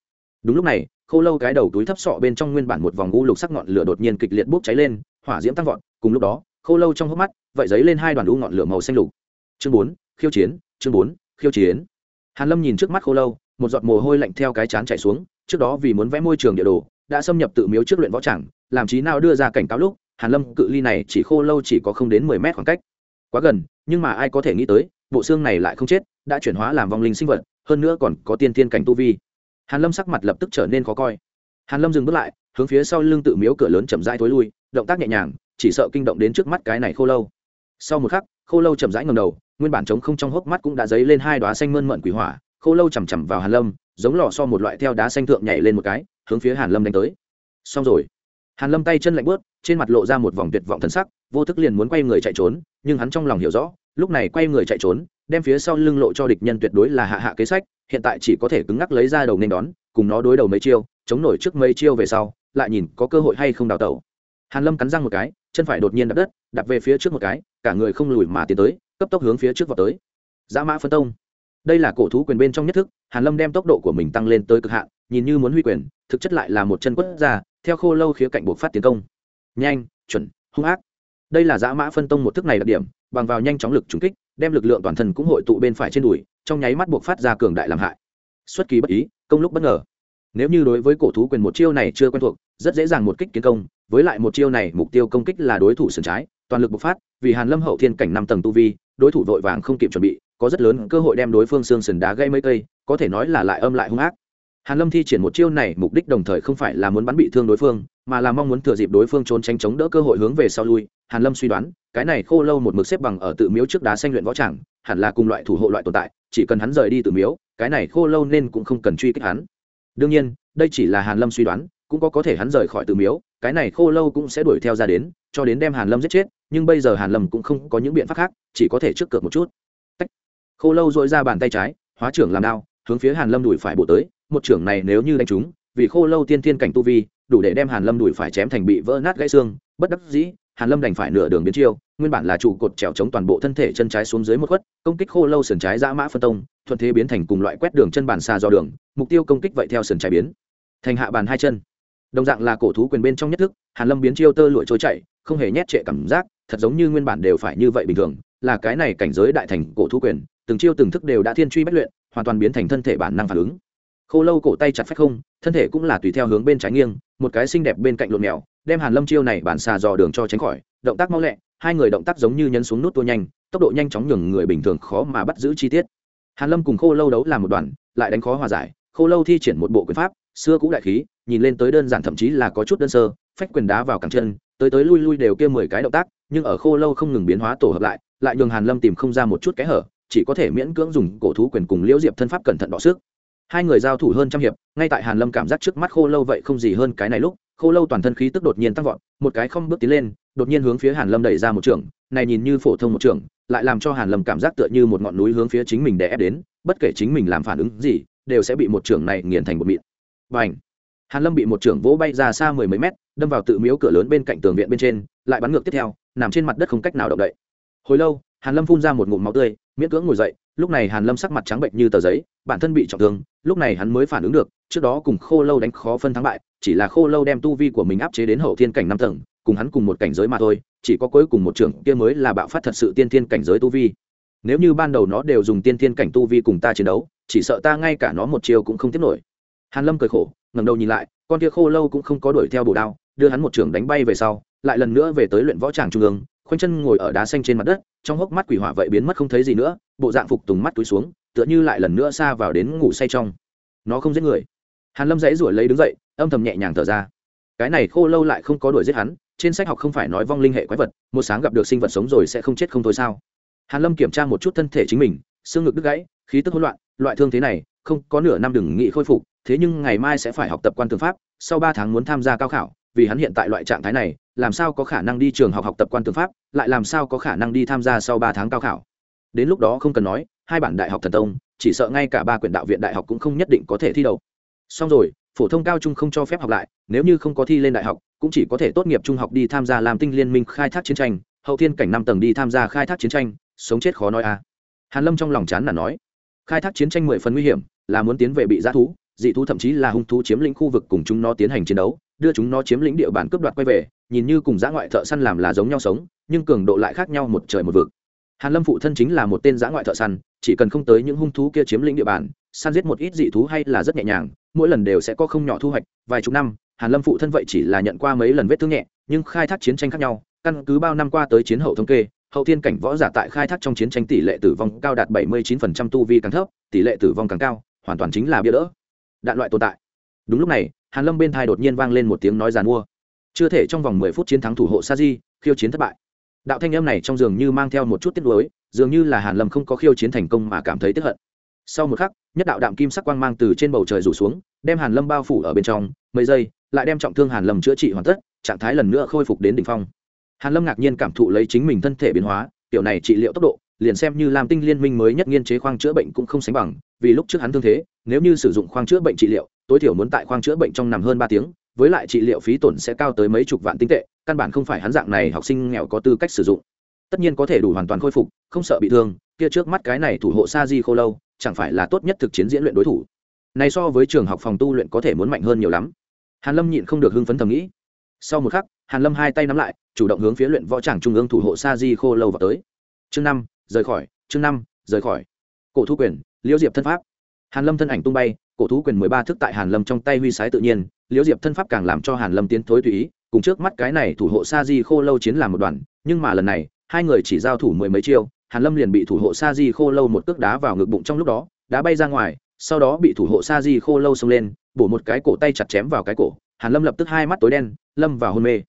Đúng lúc này khô lâu cái đầu túi thấp sọ bên trong nguyên bản một vòng u lục sắc ngọn lửa đột nhiên kịch liệt bốc cháy lên hỏa diễm tăng vọt cùng lúc đó khô lâu trong hốc mắt vậy giấy lên hai đoàn u ngọn lửa màu xanh lục. Chương bốn khiêu chiến chương bốn khiêu chiến. Hàn lâm nhìn trước mắt khô lâu một giọt mồ hôi lạnh theo cái chán chảy xuống trước đó vì muốn vẽ môi trường địa đồ đã xâm nhập tự miếu trước luyện võ chẳng, làm trí nào đưa ra cảnh cáo lúc hàn lâm cự ly này chỉ khô lâu chỉ có không đến mười mét khoảng cách. Quá gần, nhưng mà ai có thể nghĩ tới, bộ xương này lại không chết, đã chuyển hóa làm vong linh sinh vật, hơn nữa còn có tiên thiên cảnh tu vi. Hàn lâm sắc mặt lập tức trở nên khó coi. Hàn lâm dừng bước lại, hướng phía sau lưng tự miếu cửa lớn chậm rãi thối lui, động tác nhẹ nhàng, chỉ sợ kinh động đến trước mắt cái này khô lâu. Sau một khắc, khô lâu chậm rãi ngầm đầu, nguyên bản trống không trong hốc mắt cũng đã dấy lên hai đóa xanh mơn mận quỷ hỏa, khô lâu chậm chằm vào hàn lâm, giống lò so một loại theo đá xanh thượng nhảy lên một cái, hướng phía hàn lâm đánh tới. Xong rồi. Hàn lâm tay chân lạnh bớt trên mặt lộ ra một vòng tuyệt vọng thân sắc, vô thức liền muốn quay người chạy trốn, nhưng hắn trong lòng hiểu rõ, lúc này quay người chạy trốn, đem phía sau lưng lộ cho địch nhân tuyệt đối là hạ hạ kế sách, hiện tại chỉ có thể cứng ngắc lấy ra đầu nên đón, cùng nó đối đầu mấy chiêu, chống nổi trước mấy chiêu về sau, lại nhìn có cơ hội hay không đào tẩu. Hàn lâm cắn răng một cái, chân phải đột nhiên đập đất đặt về phía trước một cái, cả người không lùi mà tiến tới, cấp tốc hướng phía trước vào tới. Dã mã phân tông. Đây là cổ thú quyền bên trong nhất thức, hàn lâm đem tốc độ của mình tăng lên tới cực hạn, nhìn như muốn huy quyền, thực chất lại là một chân quất ra, theo khô lâu khía cạnh buộc phát tiến công nhanh, chuẩn, hung ác. Đây là dã mã phân tông một thức này đặc điểm, bằng vào nhanh chóng lực trúng kích, đem lực lượng toàn thân cũng hội tụ bên phải trên đùi, trong nháy mắt buộc phát ra cường đại làm hại. Xuất kỳ bất ý, công lúc bất ngờ. Nếu như đối với cổ thú quyền một chiêu này chưa quen thuộc, rất dễ dàng một kích kiến công, với lại một chiêu này mục tiêu công kích là đối thủ sườn trái, toàn lực bộc phát, vì hàn lâm hậu thiên cảnh năm tầng tu vi, đối thủ vội vàng không kịp chuẩn bị, có rất lớn cơ hội đem đối phương xương sườn đá gây mấy cây, có thể nói là lại âm lại hung ác. Hàn lâm thi triển một chiêu này mục đích đồng thời không phải là muốn bắn bị thương đối phương mà là mong muốn thừa dịp đối phương trốn tránh chống đỡ cơ hội hướng về sau lui. Hàn lâm suy đoán, cái này khô lâu một mực xếp bằng ở tự miếu trước đá xanh luyện võ tràng, hẳn là cùng loại thủ hộ loại tồn tại, chỉ cần hắn rời đi tự miếu, cái này khô lâu nên cũng không cần truy kích hắn. Đương nhiên, đây chỉ là hàn lâm suy đoán, cũng có có thể hắn rời khỏi tự miếu, cái này khô lâu cũng sẽ đuổi theo ra đến, cho đến đem hàn lâm giết chết, nhưng bây giờ hàn lâm cũng không có những biện pháp khác, chỉ có thể trước cược một chút. Tách. khô lâu dội ra bàn tay trái, hóa trưởng làm đao, hướng phía hàn lâm đuổi phải bộ tới, một trưởng này nếu như đánh trúng, vì khô lâu tiên thiên cảnh tu vi đủ để đem hàn lâm đuổi phải chém thành bị vỡ nát gãy xương. Bất đắc dĩ, hàn lâm đành phải nửa đường biến chiêu, nguyên bản là trụ cột trèo chống toàn bộ thân thể chân trái xuống dưới một khuất, công kích khô lâu sườn trái dã mã phân tông, thuận thế biến thành cùng loại quét đường chân bàn xa do đường, mục tiêu công kích vậy theo sườn trái biến. Thành hạ bàn hai chân. Đồng dạng là cổ thú quyền bên trong nhất thức, hàn lâm biến chiêu tơ lụi trôi chạy không hề nhét trệ cảm giác, thật giống như nguyên bản đều phải như vậy bình thường, là cái này cảnh giới đại thành cổ thú quyền, từng chiêu từng thức đều đã thiên truy bách luyện, hoàn toàn biến thành thân thể bản năng phản ứng khô lâu cổ tay chặt phách không, thân thể cũng là tùy theo hướng bên trái nghiêng, một cái xinh đẹp bên cạnh lộn mèo, đem hàn lâm chiêu này bản xà dò đường cho tránh khỏi, động tác mau lẹ, hai người động tác giống như nhấn xuống nút tua nhanh, tốc độ nhanh chóng nhường người bình thường khó mà bắt giữ chi tiết. Hàn lâm cùng khô lâu đấu làm một đoàn, lại đánh khó hòa giải, khô lâu thi triển một bộ quyền pháp, xưa cũ đại khí, nhìn lên tới đơn giản thậm chí là có chút đơn sơ, phách quyền đá vào cẳng chân, tới tới lui lui đều kia mười cái động tác, nhưng ở khô lâu không ngừng biến hóa tổ hợp lại lại nhường hàn lâm tìm không ra một chút cái hở, chỉ có thể miễn cưỡng dùng cổ thú quyền cùng liễu diệp thân pháp cẩn thận đọ sức hai người giao thủ hơn trăm hiệp, ngay tại hàn lâm cảm giác trước mắt khô lâu vậy không gì hơn cái này lúc, khô lâu toàn thân khí tức đột nhiên tăng vọt, một cái không bước tiến lên, đột nhiên hướng phía hàn lâm đẩy ra một trường, này nhìn như phổ thông một trường, lại làm cho hàn lâm cảm giác tựa như một ngọn núi hướng phía chính mình đè ép đến, bất kể chính mình làm phản ứng gì, đều sẽ bị một trường này nghiền thành một mịn. Bành! Hàn lâm bị một trường vỗ bay ra xa mười mấy mét, đâm vào tự miếu cửa lớn bên cạnh tường viện bên trên, lại bắn ngược tiếp theo, nằm trên mặt đất không cách nào động đậy hồi lâu, hàn lâm phun ra một ngụm máu tươi, miễn cưỡng ngồi dậy, lúc này hàn lâm sắc mặt trắng bệnh như tờ giấy, bản thân bị trọng thương, lúc này hắn mới phản ứng được, trước đó cùng khô lâu đánh khó phân thắng bại, chỉ là khô lâu đem tu vi của mình áp chế đến hậu thiên cảnh năm tầng, cùng hắn cùng một cảnh giới mà thôi, chỉ có cuối cùng một trưởng kia mới là bạo phát thật sự tiên thiên cảnh giới tu vi. Nếu như ban đầu nó đều dùng tiên thiên cảnh tu vi cùng ta chiến đấu, chỉ sợ ta ngay cả nó một chiều cũng không tiếp nổi. Hàn lâm cười khổ, ngẩng đầu nhìn lại, con kia khô lâu cũng không có đuổi theo bổ đao, đưa hắn một trưởng đánh bay về sau, lại lần nữa về tới luyện võ tràng trung ương khoanh chân ngồi ở đá xanh trên mặt đất, trong hốc mắt quỷ hỏa vậy biến mất không thấy gì nữa, bộ dạng phục tùng mắt túi xuống, tựa như lại lần nữa xa vào đến ngủ say trong. Nó không giết người. Hàn lâm dãy ruổi lấy đứng dậy, âm thầm nhẹ nhàng thở ra. Cái này khô lâu lại không có đuổi giết hắn, trên sách học không phải nói vong linh hệ quái vật, một sáng gặp được sinh vật sống rồi sẽ không chết không thôi sao? Hàn lâm kiểm tra một chút thân thể chính mình, xương ngực đứt gãy, khí tức hỗn loạn, loại thương thế này, không có nửa năm đừng nghị khôi phục, thế nhưng ngày mai sẽ phải học tập quan tư pháp, sau ba tháng muốn tham gia cao khảo, vì hắn hiện tại loại trạng thái này làm sao có khả năng đi trường học học tập quan tư pháp, lại làm sao có khả năng đi tham gia sau ba tháng cao khảo đến lúc đó không cần nói, hai bản đại học thần tông, chỉ sợ ngay cả ba quyển đạo viện đại học cũng không nhất định có thể thi đậu xong rồi, phổ thông cao trung không cho phép học lại, nếu như không có thi lên đại học, cũng chỉ có thể tốt nghiệp trung học đi tham gia làm tinh liên minh khai thác chiến tranh, hậu thiên cảnh năm tầng đi tham gia khai thác chiến tranh, sống chết khó nói à. hàn lâm trong lòng chán là nói, khai thác chiến tranh mười phần nguy hiểm, là muốn tiến về bị giã thú, dị thú thậm chí là hung thú chiếm lĩnh khu vực cùng chúng nó tiến hành chiến đấu, đưa chúng nó chiếm lĩnh địa bàn cướp đoạt quay về nhìn như cùng giã ngoại thợ săn làm là giống nhau sống, nhưng cường độ lại khác nhau một trời một vực. Hàn lâm phụ thân chính là một tên giã ngoại thợ săn, chỉ cần không tới những hung thú kia chiếm lĩnh địa bàn, săn giết một ít dị thú hay là rất nhẹ nhàng, mỗi lần đều sẽ có không nhỏ thu hoạch, vài chục năm, hàn lâm phụ thân vậy chỉ là nhận qua mấy lần vết thương nhẹ, nhưng khai thác chiến tranh khác nhau, căn cứ bao năm qua tới chiến hậu thống kê, hậu thiên cảnh võ giả tại khai thác trong chiến tranh tỷ lệ tử vong cao đạt 79% tu vi càng thấp, tỷ lệ tử vong càng cao, hoàn toàn chính là bia đỡ. Đạn loại tồn tại. Đúng lúc này, hàn lâm bên thai đột nhiên vang lên một tiếng nói giàn mua chưa thể trong vòng 10 phút chiến thắng thủ hộ sa di khiêu chiến thất bại. Đạo thanh âm này trong giường như mang theo một chút tiếc nuối, dường như là hàn lâm không có khiêu chiến thành công mà cảm thấy tức hận. Sau một khắc, nhất đạo đạm kim sắc quang mang từ trên bầu trời rủ xuống, đem hàn lâm bao phủ ở bên trong, mấy giây, lại đem trọng thương hàn lâm chữa trị hoàn tất, trạng thái lần nữa khôi phục đến đỉnh phong. Hàn lâm ngạc nhiên cảm thụ lấy chính mình thân thể biến hóa, tiểu này trị liệu tốc độ, liền xem như làm tinh liên minh mới nhất nghiên chế khoang chữa bệnh cũng không sánh bằng, vì lúc trước hắn thương thế, nếu như sử dụng khoang chữa bệnh trị liệu, tối thiểu muốn tại khoang chữa bệnh trong nằm hơn ba tiếng với lại trị liệu phí tổn sẽ cao tới mấy chục vạn tinh tệ, căn bản không phải hắn dạng này học sinh nghèo có tư cách sử dụng. Tất nhiên có thể đủ hoàn toàn khôi phục, không sợ bị thương, kia trước mắt cái này thủ hộ sa di khô lâu, chẳng phải là tốt nhất thực chiến diễn luyện đối thủ. Này so với trường học phòng tu luyện có thể muốn mạnh hơn nhiều lắm. Hàn lâm nhịn không được hưng phấn thầm nghĩ. Sau một khắc, hàn lâm hai tay nắm lại, chủ động hướng phía luyện võ tràng trung ương thủ hộ sa di khô lâu vào tới. Chương năm, rời khỏi, chương năm, rời khỏi. Cổ thu quyền, liễu diệp thân pháp. Hàn lâm thân ảnh tung bay, cổ thú quyền mười ba thức tại hàn lâm trong tay huy sái tự nhiên liễu diệp thân pháp càng làm cho hàn lâm tiến thối tùy ý, cùng trước mắt cái này thủ hộ sa di khô lâu chiến làm một đoàn, nhưng mà lần này, hai người chỉ giao thủ mười mấy chiêu, hàn lâm liền bị thủ hộ sa di khô lâu một cước đá vào ngực bụng trong lúc đó, đá bay ra ngoài, sau đó bị thủ hộ sa di khô lâu xông lên, bổ một cái cổ tay chặt chém vào cái cổ, hàn lâm lập tức hai mắt tối đen, lâm vào hôn mê.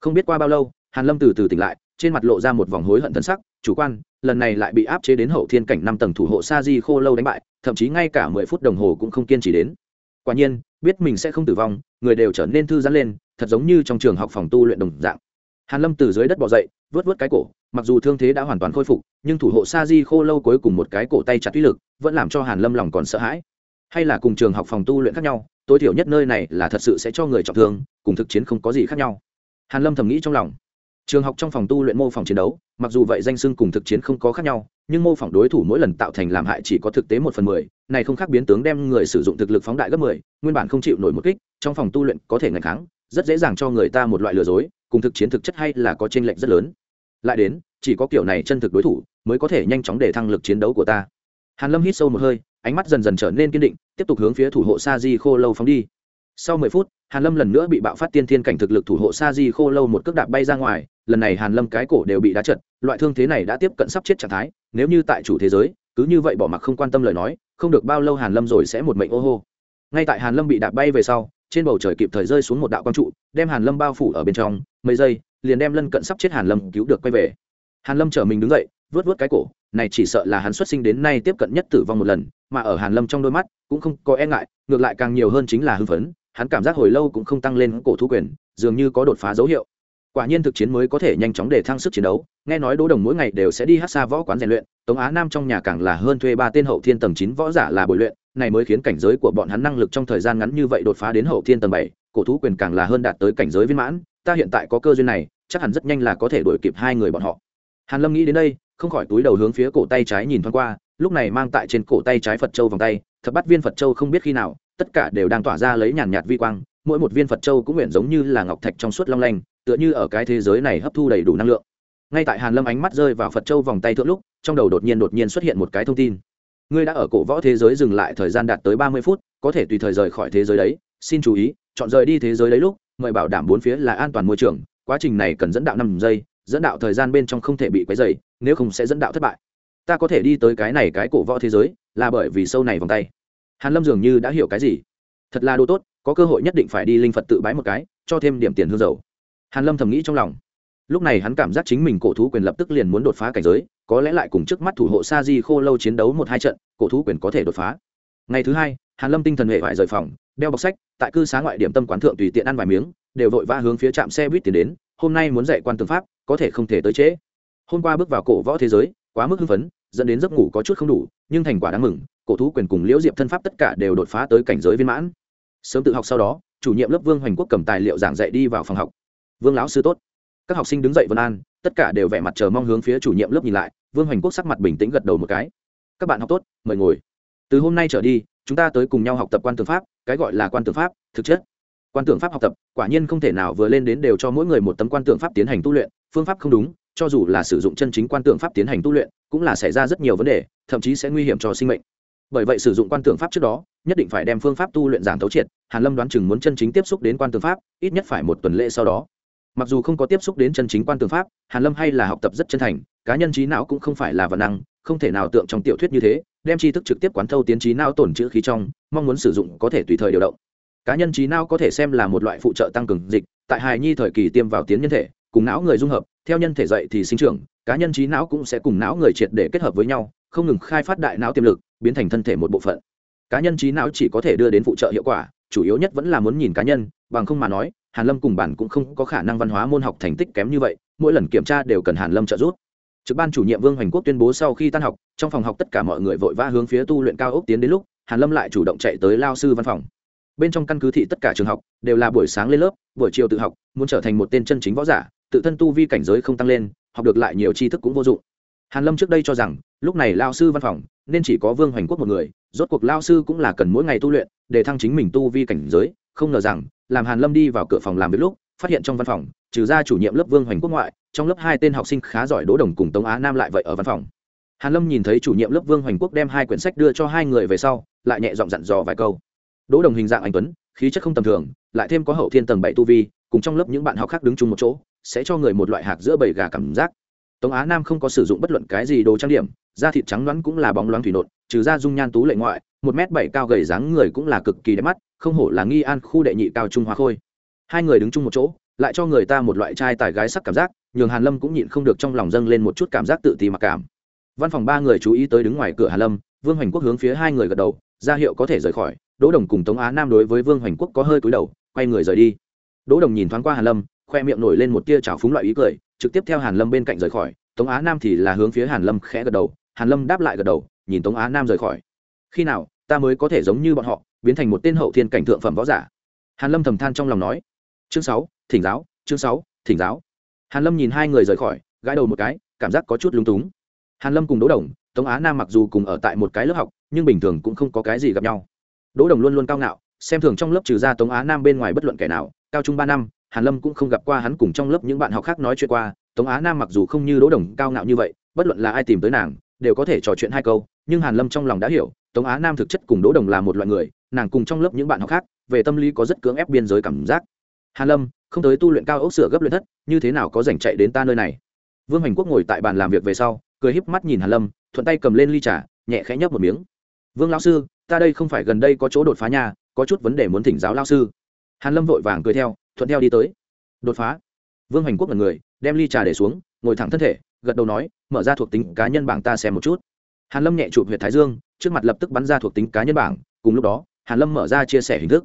Không biết qua bao lâu, hàn lâm từ từ tỉnh lại, trên mặt lộ ra một vòng hối hận thân sắc, chủ quan, lần này lại bị áp chế đến hậu thiên cảnh năm tầng thủ hộ sa di khô lâu đánh bại, thậm chí ngay cả mười phút đồng hồ cũng không kiên trì đến quả nhiên, biết mình sẽ không tử vong, người đều trở nên thư giãn lên, thật giống như trong trường học phòng tu luyện đồng dạng. Hàn lâm từ dưới đất bò dậy vớt vớt cái cổ, mặc dù thương thế đã hoàn toàn khôi phục, nhưng thủ hộ sa di khô lâu cuối cùng một cái cổ tay chặt uy lực, vẫn làm cho hàn lâm lòng còn sợ hãi. Hay là cùng trường học phòng tu luyện khác nhau, tối thiểu nhất nơi này là thật sự sẽ cho người trọng thương, cùng thực chiến không có gì khác nhau. Hàn lâm thầm nghĩ trong lòng trường học trong phòng tu luyện mô phỏng chiến đấu, mặc dù vậy danh sưng cùng thực chiến không có khác nhau, nhưng mô phỏng đối thủ mỗi lần tạo thành làm hại chỉ có thực tế một phần mười, này không khác biến tướng đem người sử dụng thực lực phóng đại gấp mười, nguyên bản không chịu nổi một kích, trong phòng tu luyện có thể ngày kháng, rất dễ dàng cho người ta một loại lừa dối, cùng thực chiến thực chất hay là có chênh lệch rất lớn. Lại đến, chỉ có kiểu này chân thực đối thủ mới có thể nhanh chóng để thăng lực chiến đấu của ta. Hàn lâm hít sâu một hơi, ánh mắt dần dần trở nên kiên định, tiếp tục hướng phía thủ hộ sa di khô lâu phóng đi. Sau mười phút hàn lâm lần nữa bị bạo phát tiên thiên cảnh thực lực thủ hộ sa di khô lâu một cước đạp bay ra ngoài, lần này hàn lâm cái cổ đều bị đá chật loại thương thế này đã tiếp cận sắp chết trạng thái, nếu như tại chủ thế giới, cứ như vậy bỏ mặc không quan tâm lời nói, không được bao lâu hàn lâm rồi sẽ một mệnh ô hô. Ngay tại hàn lâm bị đạp bay về sau, trên bầu trời kịp thời rơi xuống một đạo quang trụ, đem hàn lâm bao phủ ở bên trong, mấy giây, liền đem lân cận sắp chết hàn lâm cứu được quay về. Hàn lâm trở mình đứng dậy vớt vớt cái cổ, này chỉ sợ là hắn xuất sinh đến nay tiếp cận nhất tử vong một lần, mà ở hàn lâm trong đôi mắt cũng không có e ngại, ngược lại càng nhiều hơn chính là hưng phấn hắn cảm giác hồi lâu cũng không tăng lên cổ thú quyền, dường như có đột phá dấu hiệu. Quả nhiên thực chiến mới có thể nhanh chóng để thăng sức chiến đấu, nghe nói đỗ đồng mỗi ngày đều sẽ đi hát xa võ quán rèn luyện, tống á nam trong nhà càng là hơn thuê ba tên hậu thiên tầng chín võ giả là bồi luyện, này mới khiến cảnh giới của bọn hắn năng lực trong thời gian ngắn như vậy đột phá đến hậu thiên tầng bảy, cổ thú quyền càng là hơn đạt tới cảnh giới viên mãn, ta hiện tại có cơ duyên này, chắc hẳn rất nhanh là có thể đuổi kịp hai người bọn họ. Hàn lâm nghĩ đến đây, không khỏi túi đầu hướng phía cổ tay trái nhìn thoáng qua, lúc này mang tại trên cổ tay trái phật châu vòng tay thập bắt viên phật châu không biết khi nào tất cả đều đang tỏa ra lấy nhàn nhạt vi quang, mỗi một viên phật châu cũng nguyện giống như là ngọc thạch trong suốt long lanh, tựa như ở cái thế giới này hấp thu đầy đủ năng lượng. Ngay tại hàn lâm ánh mắt rơi vào phật châu vòng tay thượng lúc, trong đầu đột nhiên đột nhiên xuất hiện một cái thông tin. Ngươi đã ở cổ võ thế giới dừng lại thời gian đạt tới ba mươi phút, có thể tùy thời rời khỏi thế giới đấy, xin chú ý, chọn rời đi thế giới đấy lúc, mời bảo đảm bốn phía là an toàn môi trường, quá trình này cần dẫn đạo năm giây, dẫn đạo thời gian bên trong không thể bị quấy dày nếu không sẽ dẫn đạo thất bại. Ta có thể đi tới cái này cái cổ võ thế giới, là bởi vì sâu này vòng tay hàn lâm dường như đã hiểu cái gì. Thật là đồ tốt, có cơ hội nhất định phải đi linh phật tự bái một cái, cho thêm điểm tiền hương dầu. Hàn lâm thầm nghĩ trong lòng. Lúc này hắn cảm giác chính mình cổ thú quyền lập tức liền muốn đột phá cảnh giới, có lẽ lại cùng trước mắt thủ hộ sa di khô lâu chiến đấu một hai trận, cổ thú quyền có thể đột phá. Ngày thứ hai, hàn lâm tinh thần hệ vải rời phòng, đeo bọc sách, tại cư xá ngoại điểm tâm quán thượng tùy tiện ăn vài miếng, đều vội vã hướng phía trạm xe buýt tiến đến, hôm nay muốn dạy quan tư pháp, có thể không thể tới trễ. Hôm qua bước vào cổ võ thế giới, quá mức hưng phấn, dẫn đến giấc ngủ có chút không đủ, nhưng thành quả đáng mừng cổ thú quyền cùng liễu diệp thân pháp tất cả đều đột phá tới cảnh giới viên mãn. Sớm tự học sau đó, chủ nhiệm lớp vương hoành quốc cầm tài liệu giảng dạy đi vào phòng học. Vương lão sư tốt. Các học sinh đứng dậy vân an, tất cả đều vẻ mặt chờ mong hướng phía chủ nhiệm lớp nhìn lại, vương hoành quốc sắc mặt bình tĩnh gật đầu một cái. Các bạn học tốt, mời ngồi. Từ hôm nay trở đi, chúng ta tới cùng nhau học tập quan tưởng pháp, cái gọi là quan tưởng pháp, thực chất. Quan tưởng pháp học tập, quả nhiên không thể nào vừa lên đến đều cho mỗi người một tấm quan tưởng pháp tiến hành tu luyện, phương pháp không đúng, cho dù là sử dụng chân chính quan tưởng pháp tiến hành tu luyện, cũng là xảy ra rất nhiều vấn đề, thậm chí sẽ nguy hiểm cho sinh mệnh bởi vậy sử dụng quan tưởng pháp trước đó, nhất định phải đem phương pháp tu luyện giảng thấu triệt, hàn lâm đoán chừng muốn chân chính tiếp xúc đến quan tưởng pháp, ít nhất phải một tuần lễ sau đó. Mặc dù không có tiếp xúc đến chân chính quan tưởng pháp, hàn lâm hay là học tập rất chân thành, cá nhân trí não cũng không phải là vật năng, không thể nào tượng trong tiểu thuyết như thế, đem tri thức trực tiếp quán thâu tiến trí não tổn chữ khí trong, mong muốn sử dụng có thể tùy thời điều động. Cá nhân trí não có thể xem là một loại phụ trợ tăng cường dịch, tại hài nhi thời kỳ tiêm vào tiến nhân thể, cùng não người dung hợp, theo nhân thể dậy thì sinh trưởng, cá nhân trí não cũng sẽ cùng não người triệt để kết hợp với nhau không ngừng khai phát đại não tiềm lực, biến thành thân thể một bộ phận. Cá nhân trí não chỉ có thể đưa đến phụ trợ hiệu quả, chủ yếu nhất vẫn là muốn nhìn cá nhân, bằng không mà nói, hàn lâm cùng bản cũng không có khả năng văn hóa môn học thành tích kém như vậy, mỗi lần kiểm tra đều cần hàn lâm trợ giúp. Trực ban chủ nhiệm vương hoành quốc tuyên bố sau khi tan học, trong phòng học tất cả mọi người vội vã hướng phía tu luyện cao ốc tiến đến lúc, hàn lâm lại chủ động chạy tới lao sư văn phòng. Bên trong căn cứ thị tất cả trường học, đều là buổi sáng lên lớp, buổi chiều tự học, muốn trở thành một tên chân chính võ giả, tự thân tu vi cảnh giới không tăng lên, học được lại nhiều tri thức cũng vô dụng hàn lâm trước đây cho rằng, lúc này lao sư văn phòng, nên chỉ có vương hoành quốc một người, rốt cuộc lao sư cũng là cần mỗi ngày tu luyện, để thăng chính mình tu vi cảnh giới, không ngờ rằng, làm hàn lâm đi vào cửa phòng làm việc lúc, phát hiện trong văn phòng, trừ ra chủ nhiệm lớp vương hoành quốc ngoại, trong lớp hai tên học sinh khá giỏi đỗ đồng cùng tống á nam lại vậy ở văn phòng. Hàn lâm nhìn thấy chủ nhiệm lớp vương hoành quốc đem hai quyển sách đưa cho hai người về sau, lại nhẹ giọng dặn dò vài câu. Đỗ đồng hình dạng anh tuấn, khí chất không tầm thường, lại thêm có hậu thiên tầng bảy tu vi, cùng trong lớp những bạn học khác đứng chung một chỗ, sẽ cho người một loại hạt giữa bầy gà cảm giác tống á nam không có sử dụng bất luận cái gì đồ trang điểm, da thịt trắng loãng cũng là bóng loáng thủy nộn, trừ ra dung nhan tú lệ ngoại, một m bảy cao gầy dáng người cũng là cực kỳ đẹp mắt, không hổ là nghi an khu đệ nhị cao trung hoa khôi. Hai người đứng chung một chỗ, lại cho người ta một loại trai tài gái sắc cảm giác, nhường hàn lâm cũng nhịn không được trong lòng dâng lên một chút cảm giác tự ti mặc cảm. Văn phòng ba người chú ý tới đứng ngoài cửa hàn lâm, vương hoành quốc hướng phía hai người gật đầu, ra hiệu có thể rời khỏi. Đỗ đồng cùng tống á nam đối với vương hoành quốc có hơi cúi đầu, quay người rời đi. Đỗ đồng nhìn thoáng qua hàn lâm, khoe miệng nổi lên một tia trào phúng loại ý cười trực tiếp theo hàn lâm bên cạnh rời khỏi, tống á nam thì là hướng phía hàn lâm khẽ gật đầu, hàn lâm đáp lại gật đầu, nhìn tống á nam rời khỏi. Khi nào, ta mới có thể giống như bọn họ, biến thành một tên hậu thiên cảnh thượng phẩm võ giả? Hàn lâm thầm than trong lòng nói. Chương sáu, thỉnh giáo, chương sáu, thỉnh giáo. Hàn lâm nhìn hai người rời khỏi, gãi đầu một cái, cảm giác có chút lúng túng. Hàn lâm cùng đỗ đồng, tống á nam mặc dù cùng ở tại một cái lớp học, nhưng bình thường cũng không có cái gì gặp nhau. Đỗ đồng luôn luôn cao ngạo, xem thường trong lớp trừ ra tống á nam bên ngoài bất luận kẻ nào, cao trung ba năm hàn lâm cũng không gặp qua hắn cùng trong lớp những bạn học khác nói chuyện qua, tống á nam mặc dù không như đỗ đồng cao ngạo như vậy, bất luận là ai tìm tới nàng, đều có thể trò chuyện hai câu, nhưng hàn lâm trong lòng đã hiểu, tống á nam thực chất cùng đỗ đồng là một loại người, nàng cùng trong lớp những bạn học khác, về tâm lý có rất cưỡng ép biên giới cảm giác. Hàn lâm, không tới tu luyện cao ốc sửa gấp luyện thất, như thế nào có rảnh chạy đến ta nơi này? Vương hành quốc ngồi tại bàn làm việc về sau, cười híp mắt nhìn hàn lâm, thuận tay cầm lên ly trà, nhẹ khẽ nhấp một miếng. Vương lão sư, ta đây không phải gần đây có chỗ đột phá nhà có chút vấn đề muốn thỉnh giáo lão sư. Hàn lâm vội vàng cười theo thuận theo đi tới. Đột phá. Vương hành quốc là người, đem ly trà để xuống, ngồi thẳng thân thể, gật đầu nói, mở ra thuộc tính cá nhân bảng ta xem một chút. Hàn lâm nhẹ chụp huyệt thái dương, trước mặt lập tức bắn ra thuộc tính cá nhân bảng, cùng lúc đó, hàn lâm mở ra chia sẻ hình thức.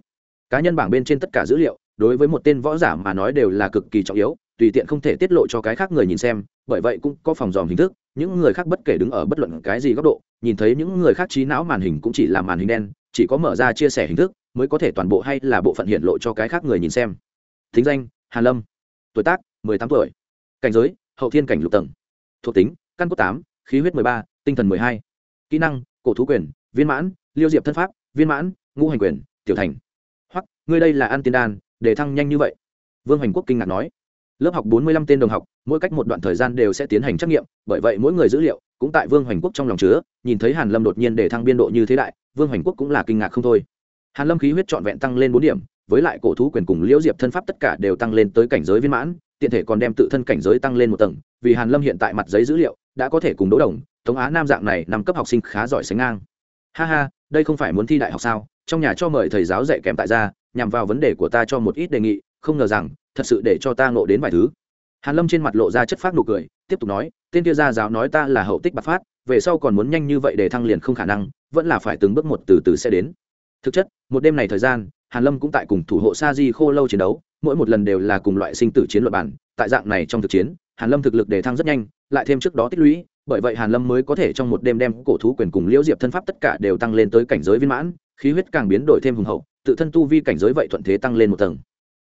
Cá nhân bảng bên trên tất cả dữ liệu, đối với một tên võ giả mà nói đều là cực kỳ trọng yếu, tùy tiện không thể tiết lộ cho cái khác người nhìn xem, bởi vậy cũng có phòng dòm hình thức, những người khác bất kể đứng ở bất luận cái gì góc độ, nhìn thấy những người khác trí não màn hình cũng chỉ là màn hình đen, chỉ có mở ra chia sẻ hình thức mới có thể toàn bộ hay là bộ phận hiện lộ cho cái khác người nhìn xem thính danh, hàn lâm. Tuổi tác, mười tám tuổi. Cảnh giới, hậu thiên cảnh lục tầng. Thuộc tính, căn cốt tám, khí huyết mười ba, tinh thần mười hai. Kỹ năng, cổ thú quyền, viên mãn, liêu diệp thân pháp, viên mãn, ngũ hành quyền, tiểu thành. Hoặc ngươi đây là ăn tiên đan, để thăng nhanh như vậy. Vương hoành quốc kinh ngạc nói. Lớp học bốn mươi lăm tên đồng học, mỗi cách một đoạn thời gian đều sẽ tiến hành trắc nghiệm, bởi vậy mỗi người dữ liệu cũng tại vương hoành quốc trong lòng chứa, nhìn thấy hàn lâm đột nhiên để thăng biên độ như thế đại, vương hoành quốc cũng là kinh ngạc không thôi. Hàn lâm khí huyết trọn vẹn tăng lên bốn điểm với lại cổ thú quyền cùng liễu diệp thân pháp tất cả đều tăng lên tới cảnh giới viên mãn, tiện thể còn đem tự thân cảnh giới tăng lên một tầng, vì hàn lâm hiện tại mặt giấy dữ liệu đã có thể cùng đỗ đồng, tống á nam dạng này nằm cấp học sinh khá giỏi sánh ngang. Ha ha, đây không phải muốn thi đại học sao? Trong nhà cho mời thầy giáo dạy kèm tại gia, nhằm vào vấn đề của ta cho một ít đề nghị, không ngờ rằng, thật sự để cho ta ngộ đến vài thứ. Hàn lâm trên mặt lộ ra chất phát nụ cười, tiếp tục nói, tên kia gia giáo nói ta là hậu tích bạc phát, về sau còn muốn nhanh như vậy để thăng liền không khả năng, vẫn là phải từng bước một từ từ sẽ đến. Thực chất, một đêm này thời gian hàn lâm cũng tại cùng thủ hộ sa di khô lâu chiến đấu, mỗi một lần đều là cùng loại sinh tử chiến luật bản tại dạng này trong thực chiến, hàn lâm thực lực để thăng rất nhanh, lại thêm trước đó tích lũy, bởi vậy hàn lâm mới có thể trong một đêm đem cổ thú quyền cùng liễu diệp thân pháp tất cả đều tăng lên tới cảnh giới viên mãn, khí huyết càng biến đổi thêm hùng hậu, tự thân tu vi cảnh giới vậy thuận thế tăng lên một tầng.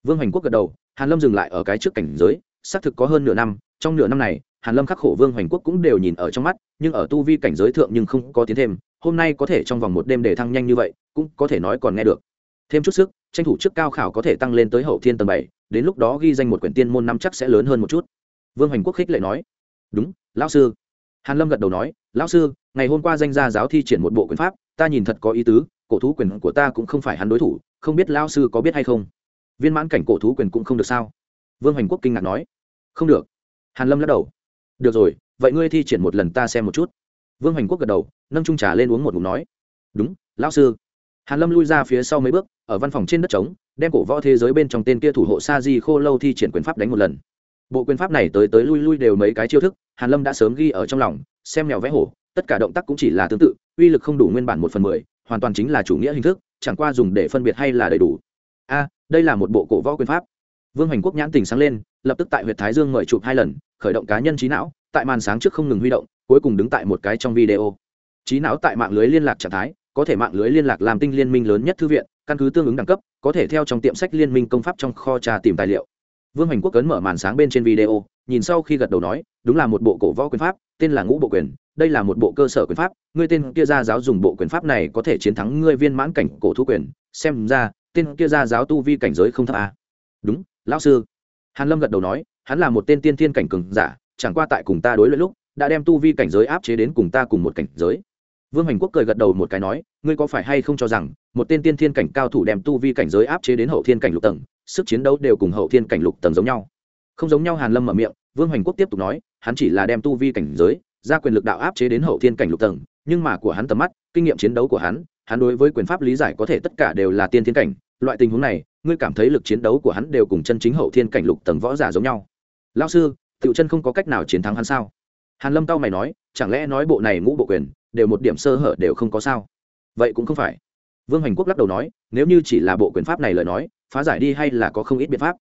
Vương hoành quốc gật đầu, hàn lâm dừng lại ở cái trước cảnh giới, xác thực có hơn nửa năm, trong nửa năm này, hàn lâm khắc khổ vương hoành quốc cũng đều nhìn ở trong mắt, nhưng ở tu vi cảnh giới thượng nhưng không có tiến thêm, hôm nay có thể trong vòng một đêm để thăng nhanh như vậy, cũng có thể nói còn nghe được thêm chút sức, tranh thủ trước cao khảo có thể tăng lên tới hậu thiên tầng bảy, đến lúc đó ghi danh một quyển tiên môn năm chắc sẽ lớn hơn một chút. Vương hoành quốc khích lệ nói. Đúng, lão sư. Hàn lâm gật đầu nói, lão sư, ngày hôm qua danh gia giáo thi triển một bộ quyền pháp, ta nhìn thật có ý tứ, cổ thú quyền của ta cũng không phải hắn đối thủ, không biết lão sư có biết hay không? Viên mãn cảnh cổ thú quyền cũng không được sao? Vương hoành quốc kinh ngạc nói. Không được. Hàn lâm lắc đầu. Được rồi, vậy ngươi thi triển một lần ta xem một chút. Vương hoành quốc gật đầu, nâng trung trà lên uống một ngụm nói. Đúng, lão sư. Hàn lâm lui ra phía sau mấy bước ở văn phòng trên đất trống, đem cổ võ thế giới bên trong tên kia thủ hộ sa di khô lâu thi triển quyền pháp đánh một lần. Bộ quyền pháp này tới tới lui lui đều mấy cái chiêu thức, hàn lâm đã sớm ghi ở trong lòng, xem mèo vẽ hổ, tất cả động tác cũng chỉ là tương tự, uy lực không đủ nguyên bản một phần mười, hoàn toàn chính là chủ nghĩa hình thức, chẳng qua dùng để phân biệt hay là đầy đủ. A, đây là một bộ cổ võ quyền pháp. Vương hành quốc nhãn tình sáng lên, lập tức tại huyện thái dương mời chụp hai lần, khởi động cá nhân trí não, tại màn sáng trước không ngừng huy động, cuối cùng đứng tại một cái trong video. Trí não tại mạng lưới liên lạc trạng thái có thể mạng lưới liên lạc làm tinh liên minh lớn nhất thư viện, căn cứ tương ứng đẳng cấp, có thể theo trong tiệm sách liên minh công pháp trong kho trà tìm tài liệu. Vương hành quốc cấn mở màn sáng bên trên video, nhìn sau khi gật đầu nói, đúng là một bộ cổ võ quyền pháp, tên là ngũ bộ quyền, đây là một bộ cơ sở quyền pháp, ngươi tên kia gia giáo dùng bộ quyền pháp này có thể chiến thắng ngươi viên mãn cảnh cổ thu quyền, xem ra, tên kia gia giáo tu vi cảnh giới không thấp à. đúng, lão sư. Hàn lâm gật đầu nói, hắn là một tên tiên thiên cảnh cường giả, chẳng qua tại cùng ta đối lẫn lúc, đã đem tu vi cảnh giới áp chế đến cùng ta cùng một cảnh giới vương hành quốc cười gật đầu một cái nói, ngươi có phải hay không cho rằng, một tên tiên thiên cảnh cao thủ đem tu vi cảnh giới áp chế đến hậu thiên cảnh lục tầng, sức chiến đấu đều cùng hậu thiên cảnh lục tầng giống nhau? Không giống nhau hàn lâm mở miệng, vương hoành quốc tiếp tục nói, hắn chỉ là đem tu vi cảnh giới ra quyền lực đạo áp chế đến hậu thiên cảnh lục tầng, nhưng mà của hắn tầm mắt, kinh nghiệm chiến đấu của hắn hắn đối với quyền pháp lý giải có thể tất cả đều là tiên thiên cảnh, loại tình huống này, ngươi cảm thấy lực chiến đấu của hắn đều cùng chân chính hậu thiên cảnh lục tầng võ giả giống nhau. Lão sư, tiểu chân không có cách nào chiến thắng hắn sao? Hàn lâm cao mày nói, chẳng lẽ nói bộ này ngũ bộ quyền đều một điểm sơ hở đều không có sao. Vậy cũng không phải. Vương Hành quốc lắc đầu nói, nếu như chỉ là bộ quyền pháp này lời nói, phá giải đi hay là có không ít biện pháp.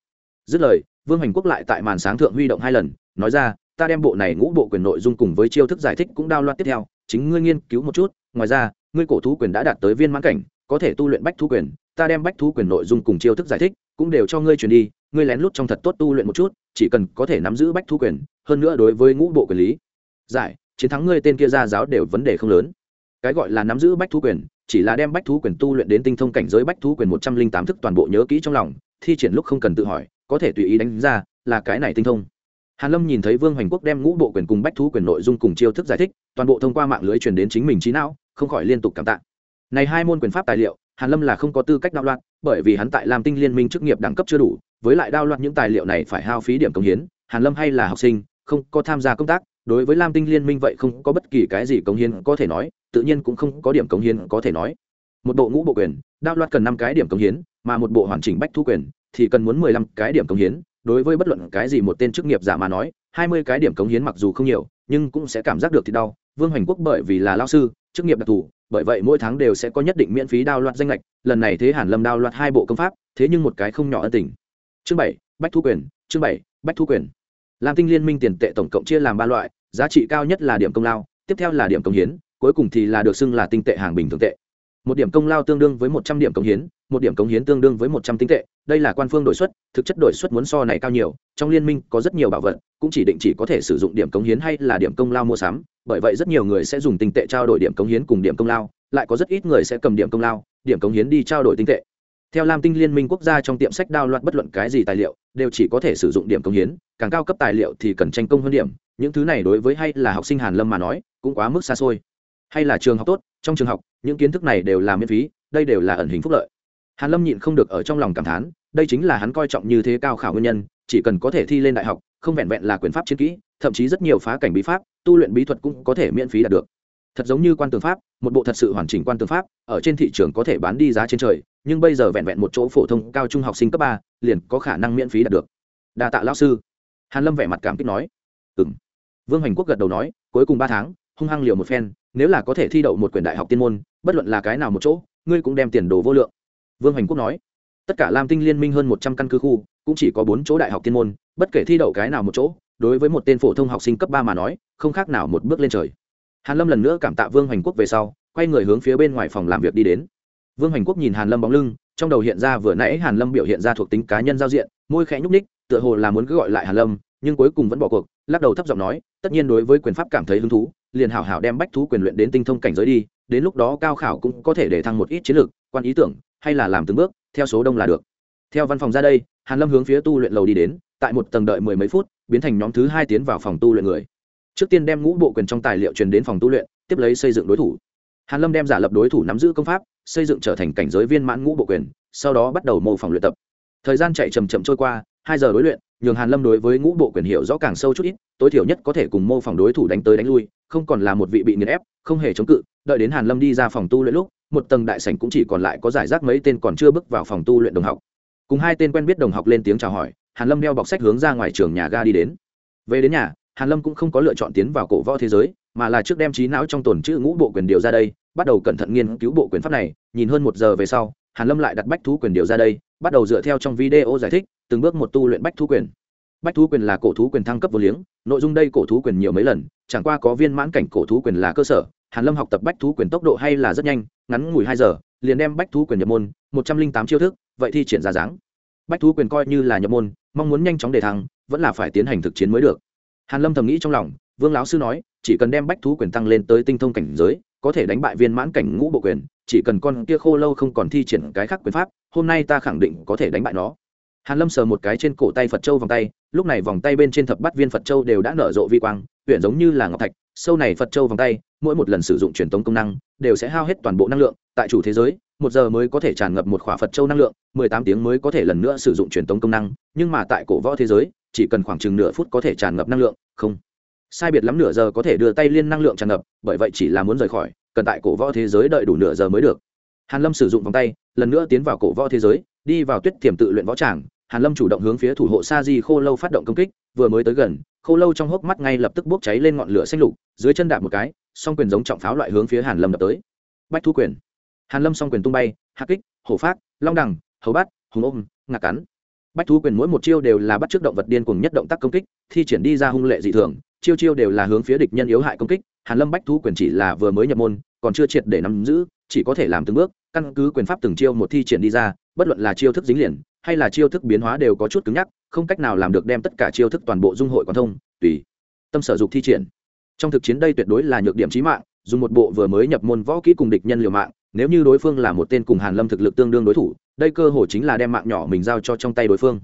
Dứt lời, vương Hành quốc lại tại màn sáng thượng huy động hai lần, nói ra, ta đem bộ này ngũ bộ quyền nội dung cùng với chiêu thức giải thích cũng đao loạt tiếp theo, chính ngươi nghiên cứu một chút, ngoài ra, ngươi cổ thú quyền đã đạt tới viên mãn cảnh, có thể tu luyện bách thú quyền, ta đem bách thú quyền nội dung cùng chiêu thức giải thích cũng đều cho ngươi truyền đi, ngươi lén lút trong thật tốt tu luyện một chút, chỉ cần có thể nắm giữ bách thú quyền, hơn nữa đối với ngũ bộ quyền lý giải chiến thắng ngươi tên kia ra giáo đều vấn đề không lớn. Cái gọi là nắm giữ bách thú quyền, chỉ là đem bách thú quyền tu luyện đến tinh thông cảnh giới bách thú quyền một trăm linh tám thức toàn bộ nhớ kỹ trong lòng, thi triển lúc không cần tự hỏi, có thể tùy ý đánh ra, là cái này tinh thông. Hàn lâm nhìn thấy vương hoành quốc đem ngũ bộ quyền cùng bách thú quyền nội dung cùng chiêu thức giải thích, toàn bộ thông qua mạng lưới truyền đến chính mình trí não, không khỏi liên tục cảm tạ. Này hai môn quyền pháp tài liệu, hàn lâm là không có tư cách đạo loạn, bởi vì hắn tại làm tinh liên minh chức nghiệp đẳng cấp chưa đủ, với lại đao loạn những tài liệu này phải hao phí điểm công hiến, hàn lâm hay là học sinh, không có tham gia công tác đối với lam tinh liên minh vậy không có bất kỳ cái gì cống hiến có thể nói, tự nhiên cũng không có điểm cống hiến có thể nói. Một bộ ngũ bộ quyền, đao loạt cần năm cái điểm cống hiến, mà một bộ hoàn chỉnh bách thu quyền, thì cần muốn mười lăm cái điểm cống hiến. Đối với bất luận cái gì một tên chức nghiệp giả mà nói, hai mươi cái điểm cống hiến mặc dù không nhiều, nhưng cũng sẽ cảm giác được thì đau. Vương hoành quốc bởi vì là lao sư, chức nghiệp đặc thù, bởi vậy mỗi tháng đều sẽ có nhất định miễn phí đao loạt danh lệch. Lần này thế hàn lâm đao loạt hai bộ công pháp, thế nhưng một cái không nhỏ ân tình. Chương bảy, bách thu quyền, chương bảy, bách thu quyền. Lam tinh liên minh tiền tệ tổng cộng chia làm ba loại giá trị cao nhất là điểm công lao tiếp theo là điểm công hiến cuối cùng thì là được xưng là tinh tệ hàng bình thường tệ một điểm công lao tương đương với một trăm điểm công hiến một điểm công hiến tương đương với một trăm tinh tệ đây là quan phương đổi suất thực chất đổi suất muốn so này cao nhiều trong liên minh có rất nhiều bảo vật cũng chỉ định chỉ có thể sử dụng điểm công hiến hay là điểm công lao mua sắm bởi vậy rất nhiều người sẽ dùng tinh tệ trao đổi điểm công hiến cùng điểm công lao lại có rất ít người sẽ cầm điểm công lao điểm công hiến đi trao đổi tinh tệ theo lam tinh liên minh quốc gia trong tiệm sách đao loạt bất luận cái gì tài liệu đều chỉ có thể sử dụng điểm công hiến, càng cao cấp tài liệu thì cần tranh công hơn điểm, những thứ này đối với hay là học sinh hàn lâm mà nói, cũng quá mức xa xôi. Hay là trường học tốt, trong trường học, những kiến thức này đều là miễn phí, đây đều là ẩn hình phúc lợi. Hàn lâm nhịn không được ở trong lòng cảm thán, đây chính là hắn coi trọng như thế cao khảo nguyên nhân, chỉ cần có thể thi lên đại học, không vẹn vẹn là quyền pháp chiến kỹ, thậm chí rất nhiều phá cảnh bí pháp, tu luyện bí thuật cũng có thể miễn phí đạt được thật giống như quan tường pháp, một bộ thật sự hoàn chỉnh quan tường pháp, ở trên thị trường có thể bán đi giá trên trời, nhưng bây giờ vẹn vẹn một chỗ phổ thông cao trung học sinh cấp ba, liền có khả năng miễn phí đạt được. Đa tạ lão sư. Hàn lâm vẻ mặt cảm kích nói. Ừm. Vương hoành quốc gật đầu nói, cuối cùng ba tháng, hung hăng liều một phen, nếu là có thể thi đậu một quyển đại học tiên môn, bất luận là cái nào một chỗ, ngươi cũng đem tiền đồ vô lượng. Vương hoành quốc nói. Tất cả lam tinh liên minh hơn một trăm căn cứ khu, cũng chỉ có bốn chỗ đại học tiên môn, bất kể thi đậu cái nào một chỗ, đối với một tên phổ thông học sinh cấp ba mà nói, không khác nào một bước lên trời hàn lâm lần nữa cảm tạ vương hoành quốc về sau, quay người hướng phía bên ngoài phòng làm việc đi đến. Vương hoành quốc nhìn hàn lâm bóng lưng, trong đầu hiện ra vừa nãy hàn lâm biểu hiện ra thuộc tính cá nhân giao diện, môi khẽ nhúc ních tựa hồ là muốn cứ gọi lại hàn lâm, nhưng cuối cùng vẫn bỏ cuộc, lắc đầu thấp giọng nói, tất nhiên đối với quyền pháp cảm thấy hứng thú, liền hảo hảo đem bách thú quyền luyện đến tinh thông cảnh giới đi, đến lúc đó cao khảo cũng có thể để thăng một ít chiến lược, quan ý tưởng, hay là làm từng bước, theo số đông là được. Theo văn phòng ra đây, hàn lâm hướng phía tu luyện lầu đi đến, tại một tầng đợi mười mấy phút, biến thành nhóm thứ hai tiến vào phòng tu luyện người trước tiên đem ngũ bộ quyền trong tài liệu truyền đến phòng tu luyện, tiếp lấy xây dựng đối thủ. Hàn lâm đem giả lập đối thủ nắm giữ công pháp, xây dựng trở thành cảnh giới viên mãn ngũ bộ quyền, sau đó bắt đầu mô phỏng luyện tập. Thời gian chạy chậm chậm trôi qua, hai giờ đối luyện, nhường hàn lâm đối với ngũ bộ quyền hiểu rõ càng sâu chút ít, tối thiểu nhất có thể cùng mô phỏng đối thủ đánh tới đánh lui, không còn là một vị bị nghiền ép, không hề chống cự, đợi đến hàn lâm đi ra phòng tu luyện lúc, một tầng đại sảnh cũng chỉ còn lại có giải rác mấy tên còn chưa bước vào phòng tu luyện đồng học. Cùng hai tên quen biết đồng học lên tiếng chào hỏi, hàn lâm đeo bọc sách hướng ra ngoài trường nhà ga đi đến. Về đến nhà hàn lâm cũng không có lựa chọn tiến vào cổ võ thế giới, mà là trước đem trí não trong tồn chữ ngũ bộ quyền điều ra đây, bắt đầu cẩn thận nghiên cứu bộ quyền pháp này. Nhìn hơn một giờ về sau, hàn lâm lại đặt bách thú quyền điều ra đây, bắt đầu dựa theo trong video giải thích, từng bước một tu luyện bách thú quyền. Bách thú quyền là cổ thú quyền thăng cấp vô liếng, nội dung đây cổ thú quyền nhiều mấy lần, chẳng qua có viên mãn cảnh cổ thú quyền là cơ sở. Hàn lâm học tập bách thú quyền tốc độ hay là rất nhanh, ngắn ngủi hai giờ, liền đem bách thú quyền nhập môn, một trăm linh tám chiêu thức, vậy thi triển ra dáng. Bách thú quyền coi như là nhập môn, mong muốn nhanh chóng đề thăng, vẫn là phải tiến hành thực chiến mới được hàn lâm thầm nghĩ trong lòng, vương lão sư nói, chỉ cần đem bách thú quyền tăng lên tới tinh thông cảnh giới, có thể đánh bại viên mãn cảnh ngũ bộ quyền, chỉ cần con kia khô lâu không còn thi triển cái khác quyền pháp, hôm nay ta khẳng định có thể đánh bại nó. Hàn lâm sờ một cái trên cổ tay phật châu vòng tay, lúc này vòng tay bên trên thập bát viên phật châu đều đã nở rộ vi quang huyện giống như là ngọc thạch, sâu này phật châu vòng tay, mỗi một lần sử dụng truyền tống công năng, đều sẽ hao hết toàn bộ năng lượng, tại chủ thế giới, một giờ mới có thể tràn ngập một khỏa phật châu năng lượng, mười tám tiếng mới có thể lần nữa sử dụng truyền tống công năng, nhưng mà tại cổ võ thế giới chỉ cần khoảng chừng nửa phút có thể tràn ngập năng lượng, không. Sai biệt lắm nửa giờ có thể đưa tay liên năng lượng tràn ngập, bởi vậy chỉ là muốn rời khỏi, cần tại cổ võ thế giới đợi đủ nửa giờ mới được. Hàn lâm sử dụng vòng tay, lần nữa tiến vào cổ võ thế giới, đi vào tuyết thiểm tự luyện võ tràng. Hàn lâm chủ động hướng phía thủ hộ sa di khô lâu phát động công kích, vừa mới tới gần, khô lâu trong hốc mắt ngay lập tức bốc cháy lên ngọn lửa xanh lục, dưới chân đạp một cái, song quyền giống trọng pháo loại hướng phía hàn lâm đập tới. Bách thu quyền. Hàn lâm song quyền tung bay, hạ kích, hổ phát, long đằng, hầu bát, hùng ôm, ngạc cắn bách thú quyền mỗi một chiêu đều là bắt trước động vật điên cùng nhất động tác công kích, thi triển đi ra hung lệ dị thường, chiêu chiêu đều là hướng phía địch nhân yếu hại công kích. Hàn lâm bách thú quyền chỉ là vừa mới nhập môn, còn chưa triệt để nắm giữ, chỉ có thể làm từng bước, căn cứ quyền pháp từng chiêu một thi triển đi ra, bất luận là chiêu thức dính liền, hay là chiêu thức biến hóa đều có chút cứng nhắc, không cách nào làm được đem tất cả chiêu thức toàn bộ dung hội quan thông, tùy tâm sở dục thi triển. Trong thực chiến đây tuyệt đối là nhược điểm chí mạng, dùng một bộ vừa mới nhập môn võ kỹ cùng địch nhân liều mạng nếu như đối phương là một tên cùng hàn lâm thực lực tương đương đối thủ, đây cơ hội chính là đem mạng nhỏ mình giao cho trong tay đối phương.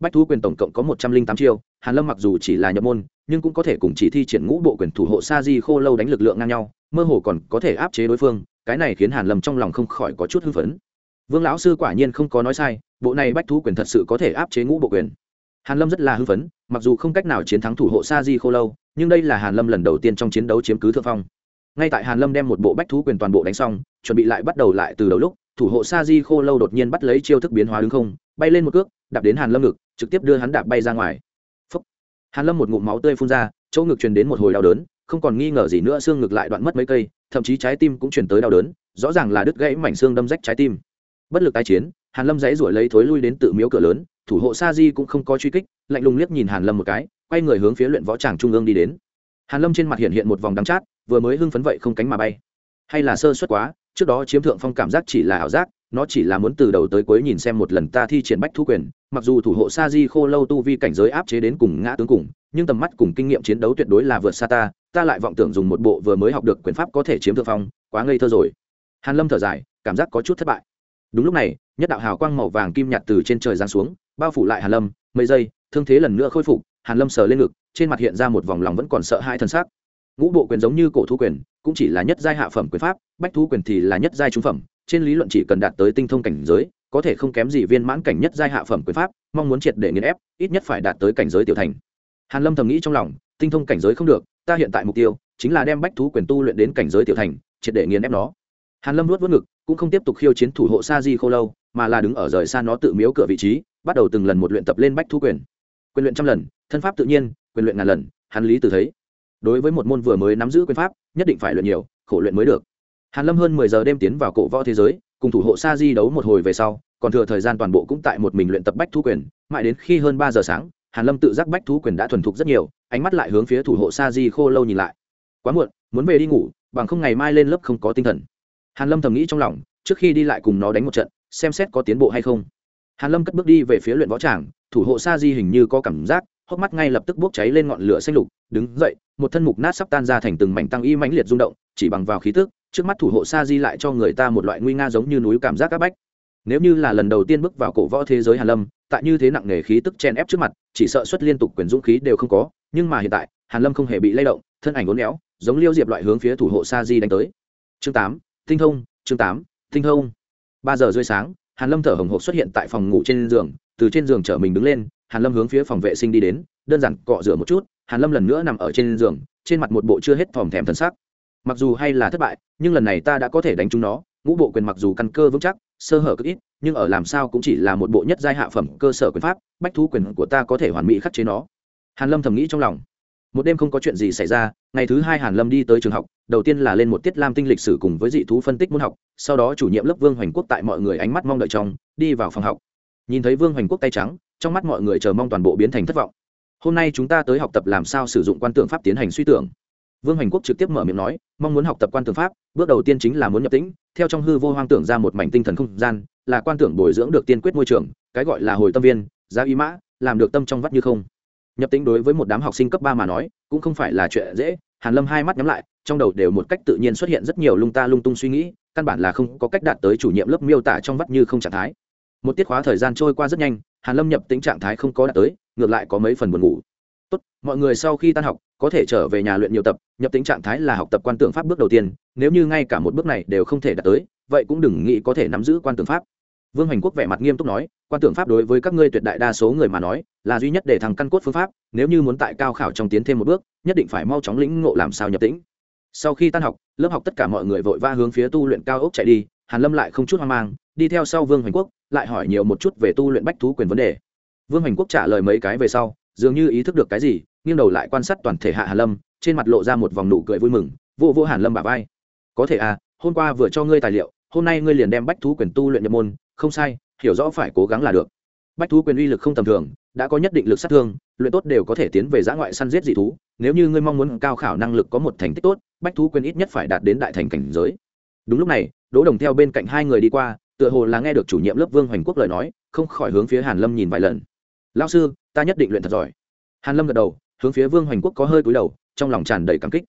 Bách thú quyền tổng cộng có một trăm linh tám chiêu, hàn lâm mặc dù chỉ là nhập môn, nhưng cũng có thể cùng chỉ thi triển ngũ bộ quyền thủ hộ sa di khô lâu đánh lực lượng ngang nhau, mơ hồ còn có thể áp chế đối phương, cái này khiến hàn lâm trong lòng không khỏi có chút hưng phấn. Vương lão sư quả nhiên không có nói sai, bộ này bách thú quyền thật sự có thể áp chế ngũ bộ quyền. Hàn lâm rất là hưng phấn, mặc dù không cách nào chiến thắng thủ hộ sa di khô lâu, nhưng đây là hàn lâm lần đầu tiên trong chiến đấu chiếm cứ thượng phong ngay tại hàn lâm đem một bộ bách thú quyền toàn bộ đánh xong, chuẩn bị lại bắt đầu lại từ đầu lúc, thủ hộ sa di khô lâu đột nhiên bắt lấy chiêu thức biến hóa đứng không, bay lên một cước, đạp đến hàn lâm ngực, trực tiếp đưa hắn đạp bay ra ngoài. Phúc. hàn lâm một ngụm máu tươi phun ra, chỗ ngực truyền đến một hồi đau đớn, không còn nghi ngờ gì nữa xương ngực lại đoạn mất mấy cây, thậm chí trái tim cũng truyền tới đau đớn, rõ ràng là đứt gãy mảnh xương đâm rách trái tim. Bất lực tái chiến, hàn lâm dãy ruổi lấy thối lui đến tự miếu cửa lớn, thủ hộ sa di cũng không có truy kích, lạnh lùng liếc nhìn hàn lâm một cái, quay người hướng phía luyện võ tràng trung ương đi đến. Hàn lâm trên mặt hiện hiện một vòng đắng chát vừa mới hưng phấn vậy không cánh mà bay. Hay là sơ suất quá, trước đó chiếm thượng phong cảm giác chỉ là ảo giác, nó chỉ là muốn từ đầu tới cuối nhìn xem một lần ta thi triển bách thu quyền, mặc dù thủ hộ sa di khô lâu tu vi cảnh giới áp chế đến cùng ngã tướng cùng, nhưng tầm mắt cùng kinh nghiệm chiến đấu tuyệt đối là vượt xa ta ta lại vọng tưởng dùng một bộ vừa mới học được quyền pháp có thể chiếm thượng phong, quá ngây thơ rồi. Hàn lâm thở dài, cảm giác có chút thất bại. Đúng lúc này, nhất đạo hào quang màu vàng kim nhạt từ trên trời giáng xuống, bao phủ lại hàn lâm, mấy giây, thương thế lần nữa khôi phục, hàn lâm sờ lên ngực, trên mặt hiện ra một vòng lòng vẫn còn sợ hai thân xác ngũ bộ quyền giống như cổ thú quyền, cũng chỉ là nhất giai hạ phẩm quyền pháp, bách thú quyền thì là nhất giai trung phẩm, trên lý luận chỉ cần đạt tới tinh thông cảnh giới, có thể không kém gì viên mãn cảnh nhất giai hạ phẩm quyền pháp, mong muốn triệt để nghiền ép, ít nhất phải đạt tới cảnh giới tiểu thành. Hàn lâm thầm nghĩ trong lòng, tinh thông cảnh giới không được, ta hiện tại mục tiêu, chính là đem bách thú quyền tu luyện đến cảnh giới tiểu thành, triệt để nghiền ép nó. Hàn lâm nuốt vớt ngực, cũng không tiếp tục khiêu chiến thủ hộ sa di khô lâu, mà là đứng ở rời xa nó tự miếu cửa vị trí, bắt đầu từng lần một luyện tập lên bách thú quyền. Quyền luyện trăm lần, thân pháp tự nhiên, quyền luyện ngàn lần, hắn lý từ thấy đối với một môn vừa mới nắm giữ quyền pháp, nhất định phải luyện nhiều, khổ luyện mới được. Hàn lâm hơn mười giờ đêm tiến vào cổ võ thế giới, cùng thủ hộ sa di đấu một hồi về sau, còn thừa thời gian toàn bộ cũng tại một mình luyện tập bách thú quyền, mãi đến khi hơn ba giờ sáng, hàn lâm tự giác bách thú quyền đã thuần thục rất nhiều, ánh mắt lại hướng phía thủ hộ sa di khô lâu nhìn lại. Quá muộn, muốn về đi ngủ, bằng không ngày mai lên lớp không có tinh thần. Hàn lâm thầm nghĩ trong lòng, trước khi đi lại cùng nó đánh một trận, xem xét có tiến bộ hay không. Hàn lâm cất bước đi về phía luyện võ tràng, thủ hộ sa di hình như có cảm giác hốc mắt ngay lập tức bốc cháy lên ngọn lửa xanh lục, đứng dậy, một thân mục nát sắp tan ra thành từng mảnh tăng y mãnh liệt rung động, chỉ bằng vào khí tức, trước mắt thủ hộ sa di lại cho người ta một loại nguy nga giống như núi cảm giác áp bách. Nếu như là lần đầu tiên bước vào cổ võ thế giới hàn lâm, tại như thế nặng nề khí tức chen ép trước mặt, chỉ sợ xuất liên tục quyền dũng khí đều không có, nhưng mà hiện tại, hàn lâm không hề bị lay động, thân ảnh uốn éo, giống liêu diệp loại hướng phía thủ hộ sa di đánh tới. Chương tám, tinh thông, chương tám, tinh thông. Ba giờ rưỡi sáng, hàn lâm thở hồng hộc xuất hiện tại phòng ngủ trên giường, từ trên giường trở mình đứng lên hàn lâm hướng phía phòng vệ sinh đi đến, đơn giản cọ rửa một chút, hàn lâm lần nữa nằm ở trên giường, trên mặt một bộ chưa hết thòm thèm thân sắc. Mặc dù hay là thất bại, nhưng lần này ta đã có thể đánh chúng nó, ngũ bộ quyền mặc dù căn cơ vững chắc, sơ hở cực ít, nhưng ở làm sao cũng chỉ là một bộ nhất giai hạ phẩm cơ sở quyền pháp, bách thú quyền của ta có thể hoàn mỹ khắc chế nó. Hàn lâm thầm nghĩ trong lòng. Một đêm không có chuyện gì xảy ra, ngày thứ hai hàn lâm đi tới trường học, đầu tiên là lên một tiết lam tinh lịch sử cùng với dị thú phân tích môn học, sau đó chủ nhiệm lớp vương hoành quốc tại mọi người ánh mắt mong đợi trong, đi vào phòng học. Nhìn thấy vương hoành quốc tay trắng trong mắt mọi người chờ mong toàn bộ biến thành thất vọng. Hôm nay chúng ta tới học tập làm sao sử dụng quan tượng pháp tiến hành suy tưởng. Vương hoành quốc trực tiếp mở miệng nói, mong muốn học tập quan tượng pháp, bước đầu tiên chính là muốn nhập tĩnh, theo trong hư vô hoang tưởng ra một mảnh tinh thần không gian, là quan tưởng bồi dưỡng được tiên quyết môi trường, cái gọi là hồi tâm viên, giá y mã, làm được tâm trong vắt như không. Nhập tĩnh đối với một đám học sinh cấp ba mà nói, cũng không phải là chuyện dễ, hàn lâm hai mắt nhắm lại, trong đầu đều một cách tự nhiên xuất hiện rất nhiều lung ta lung tung suy nghĩ, căn bản là không có cách đạt tới chủ nhiệm lớp miêu tả trong vắt như không trạng thái. Một tiết khóa thời gian trôi qua rất nhanh hàn lâm nhập tính trạng thái không có đạt tới, ngược lại có mấy phần buồn ngủ. Tốt, mọi người sau khi tan học, có thể trở về nhà luyện nhiều tập, nhập tính trạng thái là học tập quan tượng pháp bước đầu tiên, nếu như ngay cả một bước này đều không thể đạt tới, vậy cũng đừng nghĩ có thể nắm giữ quan tượng pháp. Vương hoành quốc vẻ mặt nghiêm túc nói, quan tượng pháp đối với các ngươi tuyệt đại đa số người mà nói, là duy nhất để thằng căn cốt phương pháp, nếu như muốn tại cao khảo trong tiến thêm một bước, nhất định phải mau chóng lĩnh ngộ làm sao nhập tĩnh. Sau khi tan học, lớp học tất cả mọi người vội va hướng phía tu luyện cao ốc chạy đi, hàn lâm lại không chút hoang mang, đi theo sau vương hoành quốc lại hỏi nhiều một chút về tu luyện bách thú quyền vấn đề. Vương hoành quốc trả lời mấy cái về sau, dường như ý thức được cái gì, nghiêng đầu lại quan sát toàn thể hạ hàn lâm, trên mặt lộ ra một vòng nụ cười vui mừng, vô vô hàn lâm bả vai. Có thể à hôm qua vừa cho ngươi tài liệu, hôm nay ngươi liền đem bách thú quyền tu luyện nhập môn, không sai, hiểu rõ phải cố gắng là được. Bách thú quyền uy lực không tầm thường, đã có nhất định lực sát thương, luyện tốt đều có thể tiến về giã ngoại săn giết dị thú, nếu như ngươi mong muốn cao khảo năng lực có một thành tích tốt, bách thú quyền ít nhất phải đạt đến đại thành cảnh giới. Đúng lúc này, đỗ đồng theo bên cạnh hai người đi qua tựa hồ là nghe được chủ nhiệm lớp vương hoành quốc lời nói, không khỏi hướng phía hàn lâm nhìn vài lần. Lao sư, ta nhất định luyện thật giỏi. Hàn lâm gật đầu, hướng phía vương hoành quốc có hơi cúi đầu, trong lòng tràn đầy cảm kích.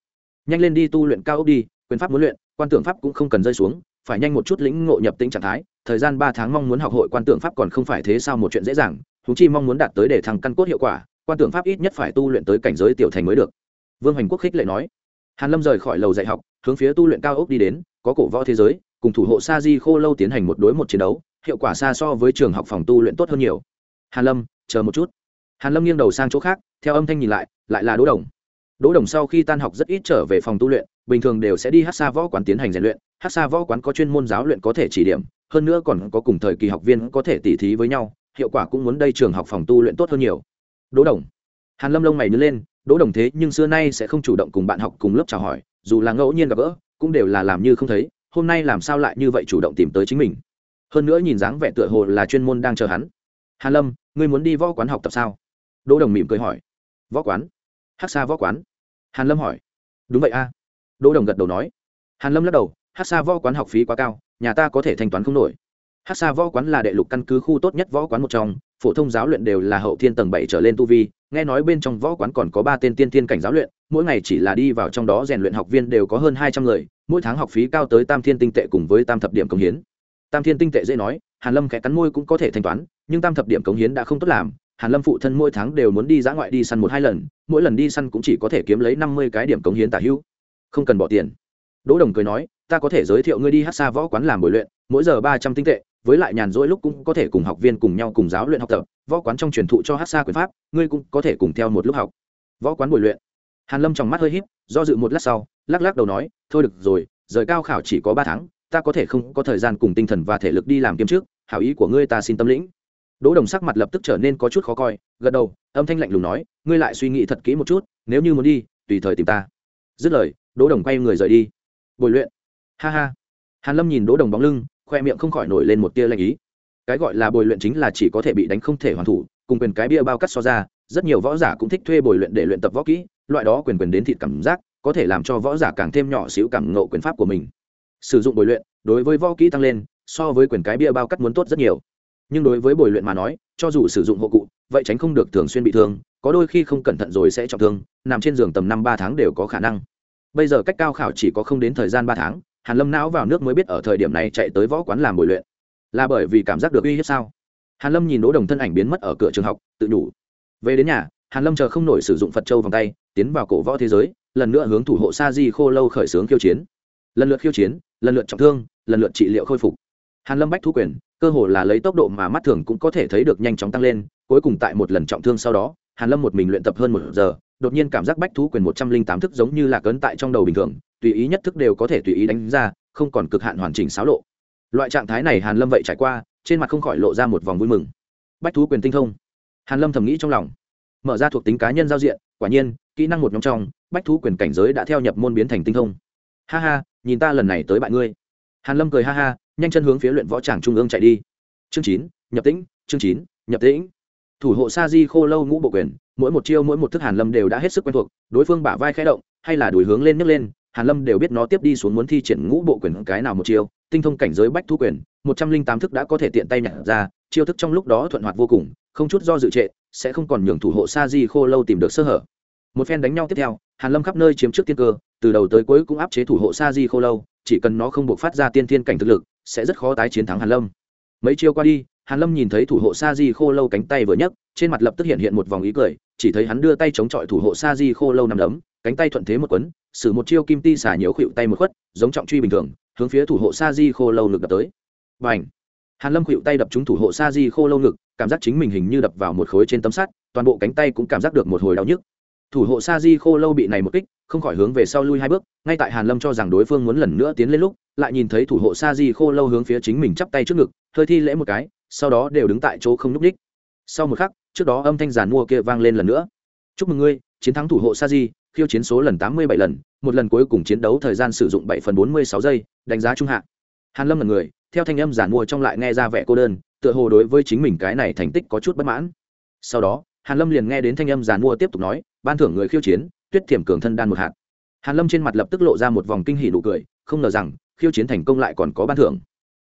Nhanh lên đi tu luyện cao ốc đi, quyền pháp muốn luyện, quan tưởng pháp cũng không cần rơi xuống, phải nhanh một chút lĩnh ngộ nhập tĩnh trạng thái, thời gian ba tháng mong muốn học hội quan tưởng pháp còn không phải thế sao một chuyện dễ dàng chúng chi mong muốn đạt tới để thằng căn cốt hiệu quả, quan tưởng pháp ít nhất phải tu luyện tới cảnh giới tiểu thành mới được. Vương hoành quốc khích lệ nói. Hàn lâm rời khỏi lầu dạy học, hướng phía tu luyện cao ốc đi đến, có cổ võ thế giới cùng thủ hộ sa di khô lâu tiến hành một đối một chiến đấu, hiệu quả xa so với trường học phòng tu luyện tốt hơn nhiều. Hàn lâm, chờ một chút. Hàn lâm nghiêng đầu sang chỗ khác, theo âm thanh nhìn lại lại là đỗ đồng. Đỗ đồng sau khi tan học rất ít trở về phòng tu luyện, bình thường đều sẽ đi hát xa võ quán tiến hành rèn luyện. Hát xa võ quán có chuyên môn giáo luyện có thể chỉ điểm, hơn nữa còn có cùng thời kỳ học viên có thể tỉ thí với nhau, hiệu quả cũng muốn đây trường học phòng tu luyện tốt hơn nhiều. Đỗ đồng. Hàn lâm lông mày nhớ lên, đỗ đồng thế nhưng xưa nay sẽ không chủ động cùng bạn học cùng lớp chào hỏi, dù là ngẫu nhiên gặp gỡ, cũng đều là làm như không thấy hôm nay làm sao lại như vậy chủ động tìm tới chính mình? Hơn nữa nhìn dáng vẻ tựa hồ là chuyên môn đang chờ hắn. Hàn lâm, ngươi muốn đi võ quán học tập sao? Đỗ đồng mỉm cười hỏi. Võ quán? Hát xa võ quán? Hàn lâm hỏi. Đúng vậy a. Đỗ đồng gật đầu nói. Hàn lâm lắc đầu, hát xa võ quán học phí quá cao, nhà ta có thể thanh toán không nổi. Hát xa võ quán là đệ lục căn cứ khu tốt nhất võ quán một trong, phổ thông giáo luyện đều là hậu thiên tầng bảy trở lên tu vi, nghe nói bên trong võ quán còn có ba tên tiên tiên cảnh giáo luyện, mỗi ngày chỉ là đi vào trong đó rèn luyện học viên đều có hơn hai trăm người mỗi tháng học phí cao tới tam thiên tinh tệ cùng với tam thập điểm cống hiến. Tam thiên tinh tệ dễ nói, hàn lâm khẽ cắn môi cũng có thể thanh toán, nhưng tam thập điểm cống hiến đã không tốt làm. Hàn lâm phụ thân mỗi tháng đều muốn đi dã ngoại đi săn một hai lần, mỗi lần đi săn cũng chỉ có thể kiếm lấy năm mươi cái điểm cống hiến tả hữu. Không cần bỏ tiền. Đỗ đồng cười nói, ta có thể giới thiệu ngươi đi hát xa võ quán làm buổi luyện, mỗi giờ ba trăm tinh tệ, với lại nhàn rỗi lúc cũng có thể cùng học viên cùng nhau cùng giáo luyện học tập, võ quán trong truyền thụ cho hát xa quyền pháp, ngươi cũng có thể cùng theo một lúc học. Võ quán bồi luyện. Hàn lâm trong mắt hơi híp, do dự một lát sau lắc lắc đầu nói, thôi được rồi, rời cao khảo chỉ có ba tháng, ta có thể không có thời gian cùng tinh thần và thể lực đi làm kiếm trước, hảo ý của ngươi ta xin tâm lĩnh. Đỗ đồng sắc mặt lập tức trở nên có chút khó coi, gật đầu, âm thanh lạnh lùng nói, ngươi lại suy nghĩ thật kỹ một chút, nếu như muốn đi, tùy thời tìm ta. Dứt lời, đỗ đồng quay người rời đi. Bồi luyện. Ha ha. Hàn lâm nhìn đỗ đồng bóng lưng, khoe miệng không khỏi nổi lên một tia lạnh ý. Cái gọi là bồi luyện chính là chỉ có thể bị đánh không thể hoàn thủ, cùng quyền cái bia bao cắt so ra, rất nhiều võ giả cũng thích thuê bồi luyện để luyện tập võ kỹ, loại đó quyền quyền đến thịt cảm giác có thể làm cho võ giả càng thêm nhỏ xíu cảm ngộ quyền pháp của mình. Sử dụng bồi luyện, đối với võ kỹ tăng lên, so với quyền cái bia bao cắt muốn tốt rất nhiều. Nhưng đối với bồi luyện mà nói, cho dù sử dụng hộ cụ, vậy tránh không được thường xuyên bị thương, có đôi khi không cẩn thận rồi sẽ trọng thương, nằm trên giường tầm năm ba tháng đều có khả năng. Bây giờ cách cao khảo chỉ có không đến thời gian ba tháng, hàn lâm não vào nước mới biết ở thời điểm này chạy tới võ quán làm bồi luyện. Là bởi vì cảm giác được uy hiếp sao? Hàn lâm nhìn đỗ đồng thân ảnh biến mất ở cửa trường học, tự đủ về đến nhà, hàn lâm chờ không nổi sử dụng phật châu vòng tay, tiến vào cổ võ thế giới lần nữa hướng thủ hộ sa di khô lâu khởi xướng khiêu chiến. Lần lượt khiêu chiến, lần lượt trọng thương, lần lượt trị liệu khôi phục. Hàn lâm bách thú quyền, cơ hồ là lấy tốc độ mà mắt thường cũng có thể thấy được nhanh chóng tăng lên, cuối cùng tại một lần trọng thương sau đó, hàn lâm một mình luyện tập hơn một giờ, đột nhiên cảm giác bách thú quyền một trăm linh tám thức giống như là cấn tại trong đầu bình thường, tùy ý nhất thức đều có thể tùy ý đánh ra, không còn cực hạn hoàn chỉnh xáo lộ. Loại trạng thái này hàn lâm vậy trải qua, trên mặt không khỏi lộ ra một vòng vui mừng. Bách thú quyền tinh thông. Hàn lâm thầm nghĩ trong lòng. Mở ra thuộc tính cá nhân giao diện, quả nhiên, kỹ năng một nhóm trong bách thú quyền cảnh giới đã theo nhập môn biến thành tinh thông. Ha ha, nhìn ta lần này tới bạn ngươi. Hàn lâm cười ha ha, nhanh chân hướng phía luyện võ tràng trung ương chạy đi. Chương chín, nhập tĩnh, chương chín, nhập tĩnh. Thủ hộ sa di khô lâu ngũ bộ quyền, mỗi một chiêu mỗi một thức hàn lâm đều đã hết sức quen thuộc, đối phương bả vai khẽ động, hay là đuổi hướng lên nhấc lên, hàn lâm đều biết nó tiếp đi xuống muốn thi triển ngũ bộ quyền cái nào một chiêu, tinh thông cảnh giới bách thú quyền, một trăm linh tám thức đã có thể tiện tay nhặt ra, chiêu thức trong lúc đó thuận hoạt vô cùng, không chút do dự trệ, sẽ không còn nhường thủ hộ sa di khô lâu tìm được sơ hở một phen đánh nhau tiếp theo, hàn lâm khắp nơi chiếm trước tiên cơ, từ đầu tới cuối cũng áp chế thủ hộ sa di khô lâu, chỉ cần nó không buộc phát ra tiên thiên cảnh thực lực, sẽ rất khó tái chiến thắng hàn lâm. Mấy chiêu qua đi, hàn lâm nhìn thấy thủ hộ sa di khô lâu cánh tay vừa nhấc, trên mặt lập tức hiện hiện một vòng ý cười, chỉ thấy hắn đưa tay chống chọi thủ hộ sa di khô lâu nằm đấm, cánh tay thuận thế một quấn, sử một chiêu kim ti xả nhiều khuỵu tay một khuất, giống trọng truy bình thường, hướng phía thủ hộ sa di khô lâu ngực đập tới. Và ảnh hàn lâm khuỵu tay đập trúng thủ hộ sa di khô lâu ngực, cảm giác chính mình hình như đập vào một khối trên tấm sắt, toàn bộ cánh tay cũng cảm giác được một hồi đau nhức thủ hộ sa di khô lâu bị này một kích, không khỏi hướng về sau lui hai bước, ngay tại hàn lâm cho rằng đối phương muốn lần nữa tiến lên lúc, lại nhìn thấy thủ hộ sa di khô lâu hướng phía chính mình chắp tay trước ngực, hơi thi lễ một cái, sau đó đều đứng tại chỗ không nhúc ních sau một khắc, trước đó âm thanh giàn mua kia vang lên lần nữa. Chúc mừng ngươi, chiến thắng thủ hộ sa di khiêu chiến số lần tám mươi bảy lần, một lần cuối cùng chiến đấu thời gian sử dụng bảy phần bốn mươi sáu giây, đánh giá trung hạ. Hàn lâm là người, theo thanh âm giàn mua trong lại nghe ra vẻ cô đơn, tựa hồ đối với chính mình cái này thành tích có chút bất mãn. Sau đó, hàn lâm liền nghe đến thanh âm giàn mua tiếp tục nói ban thưởng người khiêu chiến, tuyết thiểm cường thân đan một hạt. Hàn lâm trên mặt lập tức lộ ra một vòng kinh hỉ nụ cười, không ngờ rằng, khiêu chiến thành công lại còn có ban thưởng.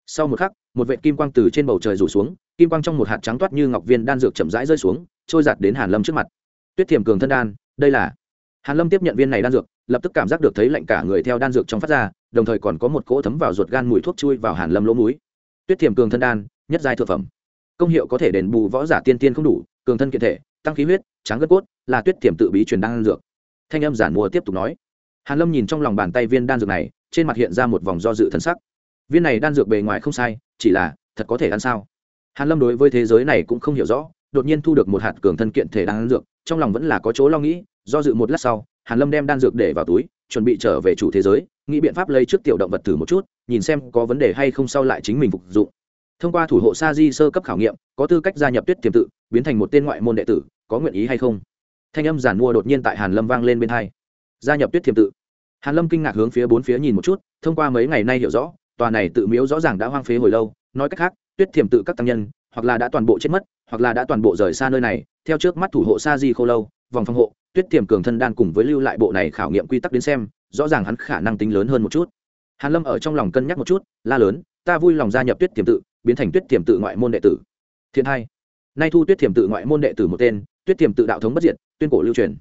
Sau một khắc, một vệ kim quang từ trên bầu trời rủ xuống, kim quang trong một hạt trắng toát như ngọc viên đan dược chậm rãi rơi xuống, trôi giạt đến hàn lâm trước mặt. Tuyết thiểm cường thân đan, đây là hàn lâm tiếp nhận viên này đan dược, lập tức cảm giác được thấy lạnh cả người theo đan dược trong phát ra, đồng thời còn có một cỗ thấm vào ruột gan mùi thuốc chui vào hàn lâm lỗ mũi. Tuyết thiểm cường thân đan, nhất giai thượng phẩm. Công hiệu có thể đền bù võ giả tiên tiên không đủ, cường thân kiện thể tăng khí huyết, tráng gân cốt, là tuyết thiểm tự bí truyền đan dược. Thanh âm giản mua tiếp tục nói. Hàn lâm nhìn trong lòng bàn tay viên đan dược này, trên mặt hiện ra một vòng do dự thần sắc. Viên này đan dược bề ngoài không sai, chỉ là, thật có thể ăn sao? Hàn lâm đối với thế giới này cũng không hiểu rõ, đột nhiên thu được một hạt cường thân kiện thể đan dược, trong lòng vẫn là có chỗ lo nghĩ, do dự một lát sau, hàn lâm đem đan dược để vào túi, chuẩn bị trở về chủ thế giới, nghĩ biện pháp lấy trước tiểu động vật thử một chút, nhìn xem có vấn đề hay không sau lại chính mình phục dụng thông qua thủ hộ sa di sơ cấp khảo nghiệm, có tư cách gia nhập tuyết tiềm tự, biến thành một tên ngoại môn đệ tử, có nguyện ý hay không? Thanh âm giản mua đột nhiên tại hàn lâm vang lên bên hai. Gia nhập tuyết tiềm tự. Hàn lâm kinh ngạc hướng phía bốn phía nhìn một chút, thông qua mấy ngày nay hiểu rõ, tòa này tự miếu rõ ràng đã hoang phế hồi lâu, nói cách khác, tuyết tiềm tự các tăng nhân, hoặc là đã toàn bộ chết mất, hoặc là đã toàn bộ rời xa nơi này, theo trước mắt thủ hộ sa di khô lâu, vòng phòng hộ, tuyết tiềm cường thân đan cùng với lưu lại bộ này khảo nghiệm quy tắc đến xem, rõ ràng hắn khả năng tính lớn hơn một chút. Hàn lâm ở trong lòng cân nhắc một chút, la lớn, ta vui lòng gia nhập tuyết tiềm tự biến thành tuyết tiềm tự ngoại môn đệ tử. Thiên hai, nay thu tuyết tiềm tự ngoại môn đệ tử một tên, tuyết tiềm tự đạo thống bất diệt, tuyên cổ lưu truyền.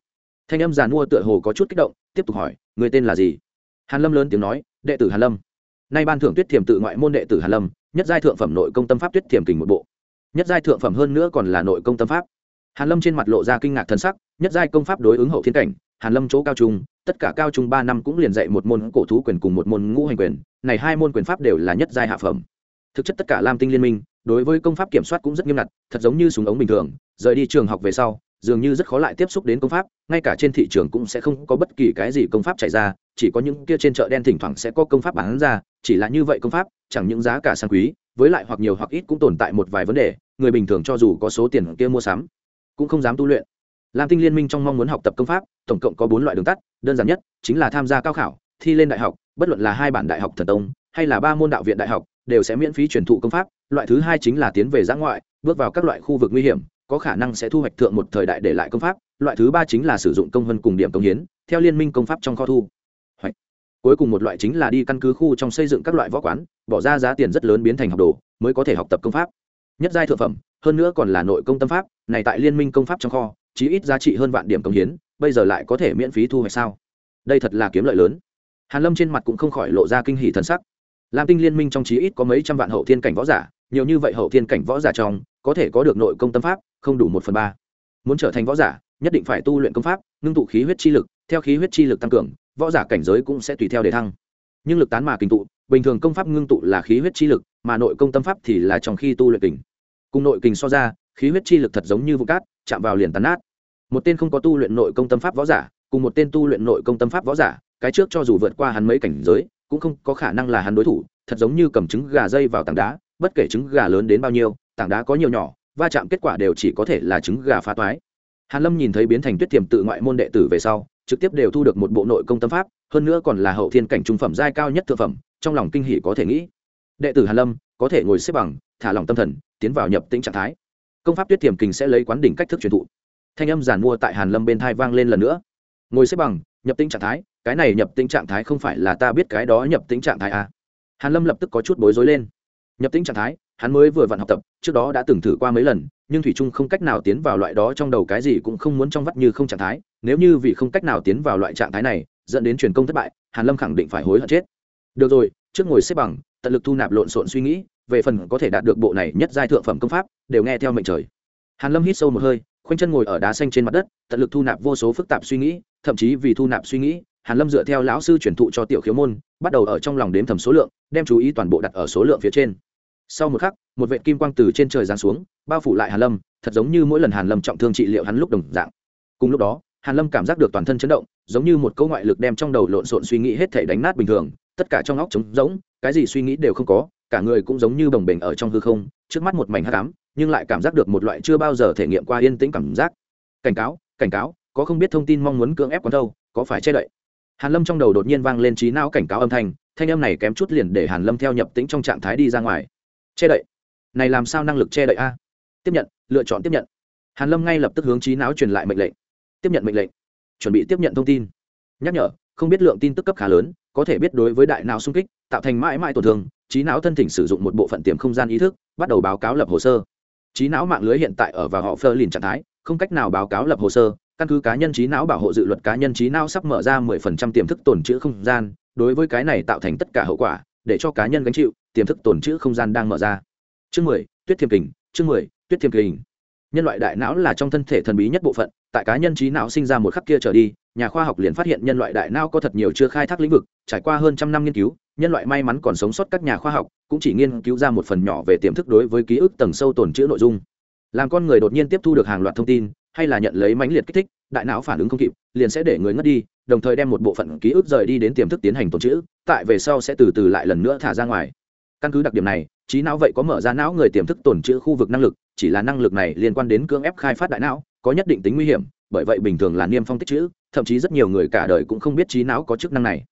Thanh âm giàn mua tựa hồ có chút kích động, tiếp tục hỏi, người tên là gì? Hàn lâm lớn tiếng nói, đệ tử hàn lâm. Nay ban thưởng tuyết tiềm tự ngoại môn đệ tử hàn lâm, nhất giai thượng phẩm nội công tâm pháp tuyết tiềm kình một bộ. Nhất giai thượng phẩm hơn nữa còn là nội công tâm pháp. Hàn lâm trên mặt lộ ra kinh ngạc thân sắc, nhất giai công pháp đối ứng hậu thiên cảnh, hàn lâm chỗ cao trung, tất cả cao trung ba năm cũng liền dạy một môn cổ thú quyền cùng một môn ngũ hành quyền, này hai môn quyền pháp đều là nhất giai hạ phẩm thực chất tất cả lam tinh liên minh, đối với công pháp kiểm soát cũng rất nghiêm ngặt, thật giống như súng ống bình thường, rời đi trường học về sau, dường như rất khó lại tiếp xúc đến công pháp, ngay cả trên thị trường cũng sẽ không có bất kỳ cái gì công pháp chạy ra, chỉ có những kia trên chợ đen thỉnh thoảng sẽ có công pháp bán ra, chỉ là như vậy công pháp, chẳng những giá cả sang quý, với lại hoặc nhiều hoặc ít cũng tồn tại một vài vấn đề, người bình thường cho dù có số tiền kia mua sắm, cũng không dám tu luyện. Lam tinh liên minh trong mong muốn học tập công pháp, tổng cộng có bốn loại đường tắt, đơn giản nhất chính là tham gia cao khảo, thi lên đại học, bất luận là hai bản đại học thần tông, hay là ba môn đạo viện đại học đều sẽ miễn phí truyền thụ công pháp, loại thứ hai chính là tiến về giã ngoại, bước vào các loại khu vực nguy hiểm, có khả năng sẽ thu hoạch thượng một thời đại để lại công pháp, loại thứ ba chính là sử dụng công vân cùng điểm công hiến, theo liên minh công pháp trong kho thu. Hoạch. cuối cùng một loại chính là đi căn cứ khu trong xây dựng các loại võ quán, bỏ ra giá tiền rất lớn biến thành học đồ, mới có thể học tập công pháp. Nhất giai thượng phẩm, hơn nữa còn là nội công tâm pháp, này tại liên minh công pháp trong kho, chí ít giá trị hơn vạn điểm công hiến, bây giờ lại có thể miễn phí thu hoạch sao? Đây thật là kiếm lợi lớn. Hàn lâm trên mặt cũng không khỏi lộ ra kinh hỉ thần sắc lam tinh liên minh trong chí ít có mấy trăm vạn hậu thiên cảnh võ giả, nhiều như vậy hậu thiên cảnh võ giả trong, có thể có được nội công tâm pháp, không đủ một phần ba. Muốn trở thành võ giả, nhất định phải tu luyện công pháp, ngưng tụ khí huyết chi lực, theo khí huyết chi lực tăng cường, võ giả cảnh giới cũng sẽ tùy theo để thăng. Nhưng lực tán mà kinh tụ, bình thường công pháp ngưng tụ là khí huyết chi lực, mà nội công tâm pháp thì là trong khi tu luyện kình. Cùng nội kình so ra, khí huyết chi lực thật giống như vụ cát, chạm vào liền tàn nát. Một tên không có tu luyện nội công tâm pháp võ giả, cùng một tên tu luyện nội công tâm pháp võ giả, cái trước cho dù vượt qua hắn mấy cảnh giới cũng không có khả năng là hắn đối thủ, thật giống như cầm trứng gà dây vào tảng đá, bất kể trứng gà lớn đến bao nhiêu, tảng đá có nhiều nhỏ, va chạm kết quả đều chỉ có thể là trứng gà phá toái. Hàn lâm nhìn thấy biến thành tuyết tiềm tự ngoại môn đệ tử về sau, trực tiếp đều thu được một bộ nội công tâm pháp, hơn nữa còn là hậu thiên cảnh trung phẩm giai cao nhất thượng phẩm, trong lòng kinh hỉ có thể nghĩ. Đệ tử hàn lâm, có thể ngồi xếp bằng, thả lòng tâm thần, tiến vào nhập tĩnh trạng thái. Công pháp tuyết tiềm kình sẽ lấy quán đỉnh cách thức truyền thụ. Thanh âm giản mua tại hàn lâm bên thai vang lên lần nữa. Ngồi xếp bằng, nhập tĩnh trạng thái cái này nhập tĩnh trạng thái không phải là ta biết cái đó nhập tĩnh trạng thái à. hàn lâm lập tức có chút bối rối lên. Nhập tĩnh trạng thái, hắn mới vừa vặn học tập, trước đó đã từng thử qua mấy lần, nhưng thủy trung không cách nào tiến vào loại đó trong đầu cái gì cũng không muốn trong vắt như không trạng thái. Nếu như vì không cách nào tiến vào loại trạng thái này, dẫn đến truyền công thất bại, hàn lâm khẳng định phải hối hận chết. Được rồi, trước ngồi xếp bằng, tận lực thu nạp lộn xộn suy nghĩ, về phần có thể đạt được bộ này nhất giai thượng phẩm công pháp, đều nghe theo mệnh trời. Hàn lâm hít sâu một hơi, khoanh chân ngồi ở đá xanh trên mặt đất, tận lực thu nạp vô số phức tạp suy nghĩ, thậm chí vì thu nạp suy nghĩ hàn lâm dựa theo lão sư truyền thụ cho tiểu khiếu môn, bắt đầu ở trong lòng đếm thầm số lượng, đem chú ý toàn bộ đặt ở số lượng phía trên. Sau một khắc, một vệ kim quang từ trên trời giáng xuống, bao phủ lại hàn lâm, thật giống như mỗi lần hàn lâm trọng thương trị liệu hắn lúc đồng dạng. Cùng lúc đó, hàn lâm cảm giác được toàn thân chấn động, giống như một câu ngoại lực đem trong đầu lộn xộn suy nghĩ hết thể đánh nát bình thường, tất cả trong óc trống rỗng, cái gì suy nghĩ đều không có, cả người cũng giống như bồng bềnh ở trong hư không, trước mắt một mảnh hắc ám, nhưng lại cảm giác được một loại chưa bao giờ thể nghiệm qua yên tĩnh cảm giác. Cảnh cáo cảnh cáo, có không biết thông tin mong muốn cưỡng ép quán đâu, có phải che đậy? Hàn lâm trong đầu đột nhiên vang lên trí não cảnh cáo âm thanh thanh âm này kém chút liền để hàn lâm theo nhập tĩnh trong trạng thái đi ra ngoài. Che đậy. Này làm sao năng lực che đậy a? Tiếp nhận, lựa chọn tiếp nhận. Hàn lâm ngay lập tức hướng trí não truyền lại mệnh lệnh. Tiếp nhận mệnh lệnh. Chuẩn bị tiếp nhận thông tin. Nhắc nhở, không biết lượng tin tức cấp khá lớn, có thể biết đối với đại não xung kích, tạo thành mãi mãi tổn thương, trí não thân thỉnh sử dụng một bộ phận tiềm không gian ý thức, bắt đầu báo cáo lập hồ sơ. Trí não mạng lưới hiện tại ở và họ phơ lìn trạng thái, không cách nào báo cáo lập hồ sơ căn cứ cá nhân trí não bảo hộ dự luật cá nhân trí não sắp mở ra 10% tiềm thức tồn trữ không gian, đối với cái này tạo thành tất cả hậu quả, để cho cá nhân gánh chịu, tiềm thức tồn trữ không gian đang mở ra. Chương mười, tuyết thiềm kình, chương mười, tuyết thiềm kình. Nhân loại đại não là trong thân thể thần bí nhất bộ phận, tại cá nhân trí não sinh ra một khắc kia trở đi, nhà khoa học liền phát hiện nhân loại đại não có thật nhiều chưa khai thác lĩnh vực, trải qua hơn trăm năm nghiên cứu, nhân loại may mắn còn sống sót các nhà khoa học, cũng chỉ nghiên cứu ra một phần nhỏ về tiềm thức đối với ký ức tầng sâu tồn chữ nội dung. Làm con người đột nhiên tiếp thu được hàng loạt thông tin hay là nhận lấy mãnh liệt kích thích, đại não phản ứng không kịp, liền sẽ để người ngất đi, đồng thời đem một bộ phận ký ức rời đi đến tiềm thức tiến hành tồn chữ, tại về sau sẽ từ từ lại lần nữa thả ra ngoài. Căn cứ đặc điểm này, trí não vậy có mở ra não người tiềm thức tồn trữ khu vực năng lực, chỉ là năng lực này liên quan đến cưỡng ép khai phát đại não, có nhất định tính nguy hiểm, bởi vậy bình thường là niêm phong tích chữ, thậm chí rất nhiều người cả đời cũng không biết trí não có chức năng này.